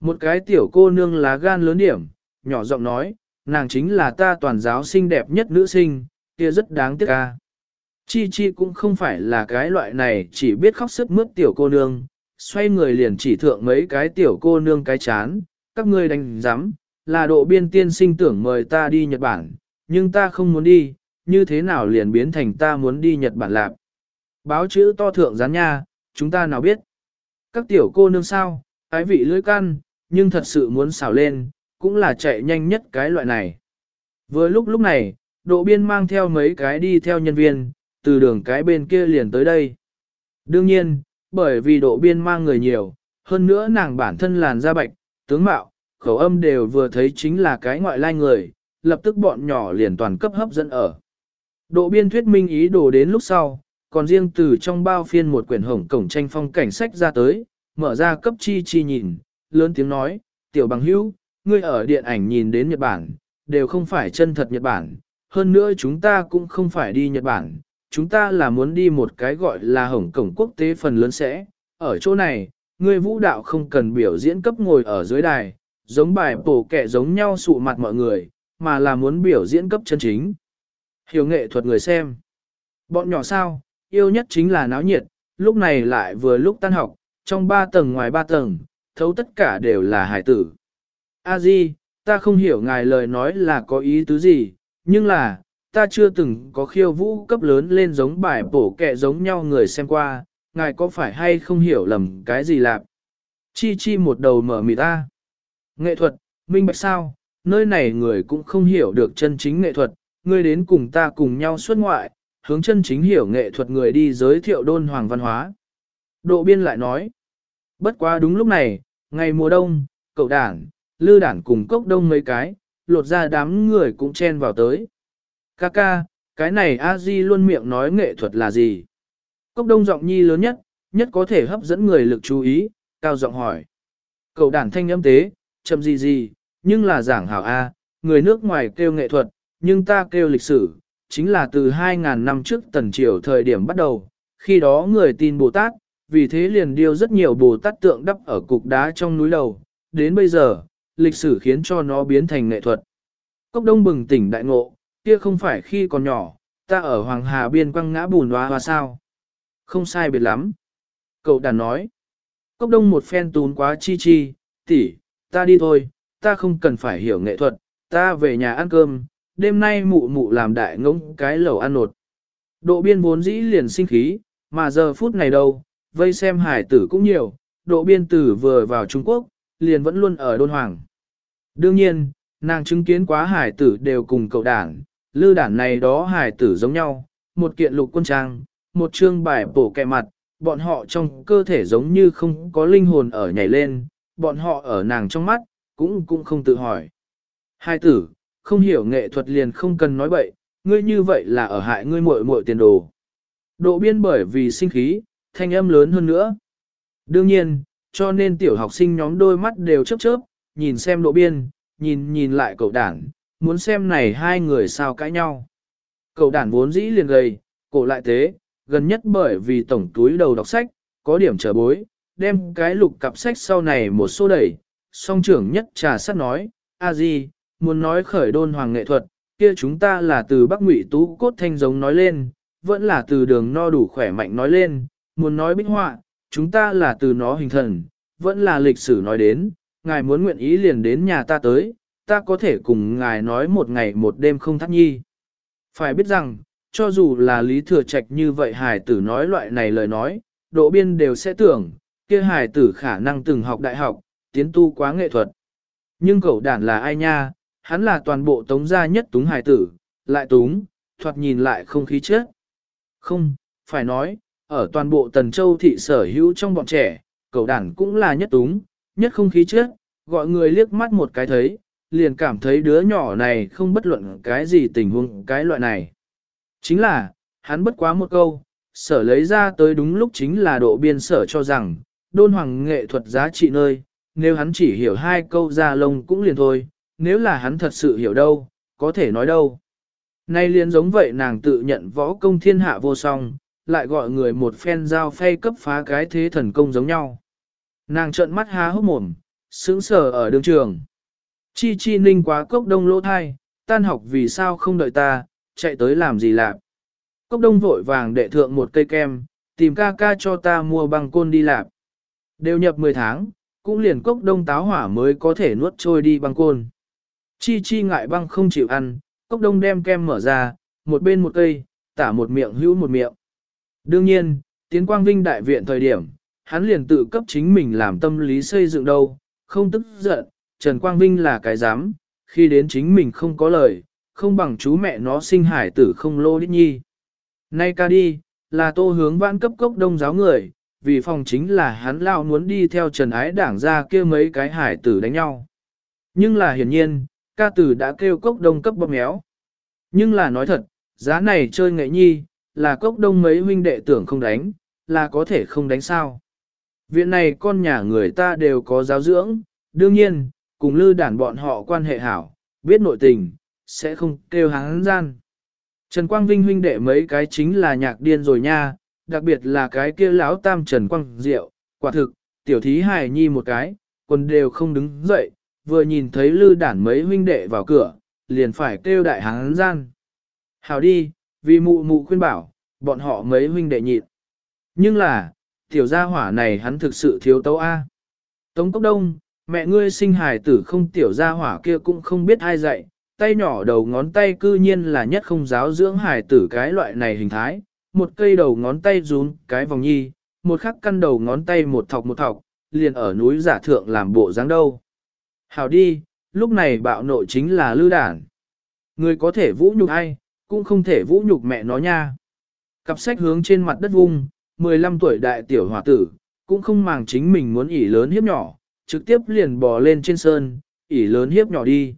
Một cái tiểu cô nương lá gan lớn điểm, nhỏ giọng nói, nàng chính là ta toàn giáo xinh đẹp nhất nữ sinh, kia rất đáng tiếc ca. Chi Chi cũng không phải là cái loại này chỉ biết khóc sức mướt tiểu cô nương, xoay người liền chỉ thượng mấy cái tiểu cô nương cái chán, các ngươi đánh giám, là độ biên tiên sinh tưởng mời ta đi Nhật Bản, nhưng ta không muốn đi, như thế nào liền biến thành ta muốn đi Nhật Bản lạc. Báo chữ to thượng gián nha, chúng ta nào biết. Các tiểu cô nương sao, ái vị lưỡi căn, nhưng thật sự muốn xào lên, cũng là chạy nhanh nhất cái loại này. Vừa lúc lúc này, độ biên mang theo mấy cái đi theo nhân viên, từ đường cái bên kia liền tới đây. Đương nhiên, bởi vì độ biên mang người nhiều, hơn nữa nàng bản thân làn da bạch, tướng mạo, khẩu âm đều vừa thấy chính là cái ngoại lai người, lập tức bọn nhỏ liền toàn cấp hấp dẫn ở. Độ biên thuyết minh ý đồ đến lúc sau, còn riêng từ trong bao phiên một quyển hồng cổng tranh phong cảnh sách ra tới, mở ra cấp chi chi nhìn, lớn tiếng nói, tiểu bằng hữu, ngươi ở điện ảnh nhìn đến Nhật Bản, đều không phải chân thật Nhật Bản, hơn nữa chúng ta cũng không phải đi Nhật Bản, chúng ta là muốn đi một cái gọi là Hồng Cổng quốc tế phần lớn sẽ, ở chỗ này, ngươi vũ đạo không cần biểu diễn cấp ngồi ở dưới đài, giống bài bổ kẻ giống nhau sụ mặt mọi người, mà là muốn biểu diễn cấp chân chính. Hiểu nghệ thuật người xem. Bọn nhỏ sao, yêu nhất chính là náo nhiệt, lúc này lại vừa lúc tan học, trong ba tầng ngoài ba tầng, thấu tất cả đều là hải tử. A Di, ta không hiểu ngài lời nói là có ý tứ gì, nhưng là, ta chưa từng có khiêu vũ cấp lớn lên giống bài bổ kẹ giống nhau người xem qua, ngài có phải hay không hiểu lầm cái gì lạc. Chi chi một đầu mở mì ta. Nghệ thuật, minh bạch sao, nơi này người cũng không hiểu được chân chính nghệ thuật, ngươi đến cùng ta cùng nhau xuất ngoại, hướng chân chính hiểu nghệ thuật người đi giới thiệu đôn hoàng văn hóa. Độ biên lại nói, bất quá đúng lúc này, ngày mùa đông, cậu đản, lư đản cùng cốc đông mấy cái, lột ra đám người cũng chen vào tới. Kaka, cái này a di luôn miệng nói nghệ thuật là gì? Cốc đông giọng nhi lớn nhất, nhất có thể hấp dẫn người lực chú ý, cao giọng hỏi. Cậu đàn thanh âm tế, chậm gì gì, nhưng là giảng hảo A, người nước ngoài kêu nghệ thuật, nhưng ta kêu lịch sử, chính là từ 2.000 năm trước tần triều thời điểm bắt đầu, khi đó người tin Bồ Tát, vì thế liền điêu rất nhiều Bồ Tát tượng đắp ở cục đá trong núi đầu, đến bây giờ, lịch sử khiến cho nó biến thành nghệ thuật. Cốc đông bừng tỉnh đại ngộ, kia không phải khi còn nhỏ, ta ở Hoàng Hà biên quăng ngã bùn hoa hoa sao. Không sai biệt lắm. Cậu đàn nói. Cốc đông một phen tún quá chi chi, tỷ, ta đi thôi, ta không cần phải hiểu nghệ thuật, ta về nhà ăn cơm, đêm nay mụ mụ làm đại ngỗng cái lẩu ăn nột. Độ biên vốn dĩ liền sinh khí, mà giờ phút này đâu, vây xem hải tử cũng nhiều, độ biên tử vừa vào Trung Quốc, liền vẫn luôn ở đôn hoàng. Đương nhiên, nàng chứng kiến quá hải tử đều cùng cậu đảng, lư đảng này đó hải tử giống nhau, một kiện lục quân trang, một chương bài bổ kẹ mặt, bọn họ trong cơ thể giống như không có linh hồn ở nhảy lên, bọn họ ở nàng trong mắt, cũng cũng không tự hỏi. Hai tử, không hiểu nghệ thuật liền không cần nói bậy, ngươi như vậy là ở hại ngươi muội muội tiền đồ. Độ biên bởi vì sinh khí, thanh âm lớn hơn nữa. Đương nhiên, cho nên tiểu học sinh nhóm đôi mắt đều chớp chớp, nhìn xem độ biên, nhìn nhìn lại cậu đảng, muốn xem này hai người sao cãi nhau. Cậu đảng vốn dĩ liền gầy, cổ lại tế, gần nhất bởi vì tổng túi đầu đọc sách, có điểm trở bối, đem cái lục cặp sách sau này một số đẩy, song trưởng nhất trà sắt nói, a gì, muốn nói khởi đôn hoàng nghệ thuật, kia chúng ta là từ Bắc Ngụy Tú cốt thanh giống nói lên, vẫn là từ đường no đủ khỏe mạnh nói lên, muốn nói bích họa, chúng ta là từ nó hình thần, vẫn là lịch sử nói đến, ngài muốn nguyện ý liền đến nhà ta tới, ta có thể cùng ngài nói một ngày một đêm không thắt nhi. Phải biết rằng, cho dù là lý thừa trạch như vậy hài tử nói loại này lời nói, độ biên đều sẽ tưởng, kia hài tử khả năng từng học đại học, tiến tu quá nghệ thuật. Nhưng cậu đản là ai nha, hắn là toàn bộ tống gia nhất túng hài tử, lại túng, thoạt nhìn lại không khí chết. Không, phải nói, ở toàn bộ tần châu thị sở hữu trong bọn trẻ, cậu đản cũng là nhất túng, nhất không khí trước gọi người liếc mắt một cái thấy, liền cảm thấy đứa nhỏ này không bất luận cái gì tình huống cái loại này. Chính là, hắn bất quá một câu, sở lấy ra tới đúng lúc chính là độ biên sở cho rằng, đôn hoàng nghệ thuật giá trị nơi, nếu hắn chỉ hiểu hai câu ra lông cũng liền thôi, nếu là hắn thật sự hiểu đâu, có thể nói đâu. Nay liền giống vậy nàng tự nhận võ công thiên hạ vô song, lại gọi người một phen giao phay cấp phá cái thế thần công giống nhau. Nàng trợn mắt há hốc mồm, sững sờ ở đường trường. Chi chi ninh quá cốc đông lỗ thai, tan học vì sao không đợi ta, chạy tới làm gì lạp. Cốc đông vội vàng đệ thượng một cây kem, tìm ca ca cho ta mua băng côn đi lạp. Đều nhập 10 tháng, cũng liền cốc đông táo hỏa mới có thể nuốt trôi đi băng côn. Chi chi ngại băng không chịu ăn, cốc đông đem kem mở ra, một bên một cây, tả một miệng hữu một miệng. Đương nhiên, tiến quang vinh đại viện thời điểm, hắn liền tự cấp chính mình làm tâm lý xây dựng đâu, không tức giận, Trần Quang Vinh là cái dám, khi đến chính mình không có lời, không bằng chú mẹ nó sinh hải tử không lô đích nhi. Nay ca đi, là tô hướng vãn cấp cốc đông giáo người, vì phòng chính là hắn lao muốn đi theo trần ái đảng ra kia mấy cái hải tử đánh nhau. Nhưng là hiển nhiên, ca tử đã kêu cốc đông cấp bóp méo. Nhưng là nói thật, giá này chơi nghệ nhi, là cốc đông mấy huynh đệ tưởng không đánh, là có thể không đánh sao. Viện này con nhà người ta đều có giáo dưỡng, đương nhiên, cùng lư đản bọn họ quan hệ hảo, biết nội tình, sẽ không kêu hắn gian. Trần Quang Vinh huynh đệ mấy cái chính là nhạc điên rồi nha, đặc biệt là cái kia lão tam Trần Quang Diệu, quả thực, tiểu thí hài nhi một cái, quần đều không đứng dậy, vừa nhìn thấy lư đản mấy huynh đệ vào cửa, liền phải kêu đại hắn gian. Hảo đi, vì mụ mụ khuyên bảo, bọn họ mấy huynh đệ nhịn. Nhưng là, tiểu gia hỏa này hắn thực sự thiếu tấu A. Tống Cốc Đông, mẹ ngươi sinh hài tử không tiểu gia hỏa kia cũng không biết ai dạy, tay nhỏ đầu ngón tay cư nhiên là nhất không giáo dưỡng hài tử cái loại này hình thái, một cây đầu ngón tay rún cái vòng nhi, một khắc căn đầu ngón tay một thọc một thọc, liền ở núi giả thượng làm bộ dáng đâu. Hảo đi, lúc này bạo nội chính là lư đản. Người có thể vũ nhục ai, cũng không thể vũ nhục mẹ nó nha. Cặp sách hướng trên mặt đất vung, 15 tuổi đại tiểu hòa tử, cũng không màng chính mình muốn ỉ lớn hiếp nhỏ, trực tiếp liền bò lên trên sơn, ỉ lớn hiếp nhỏ đi.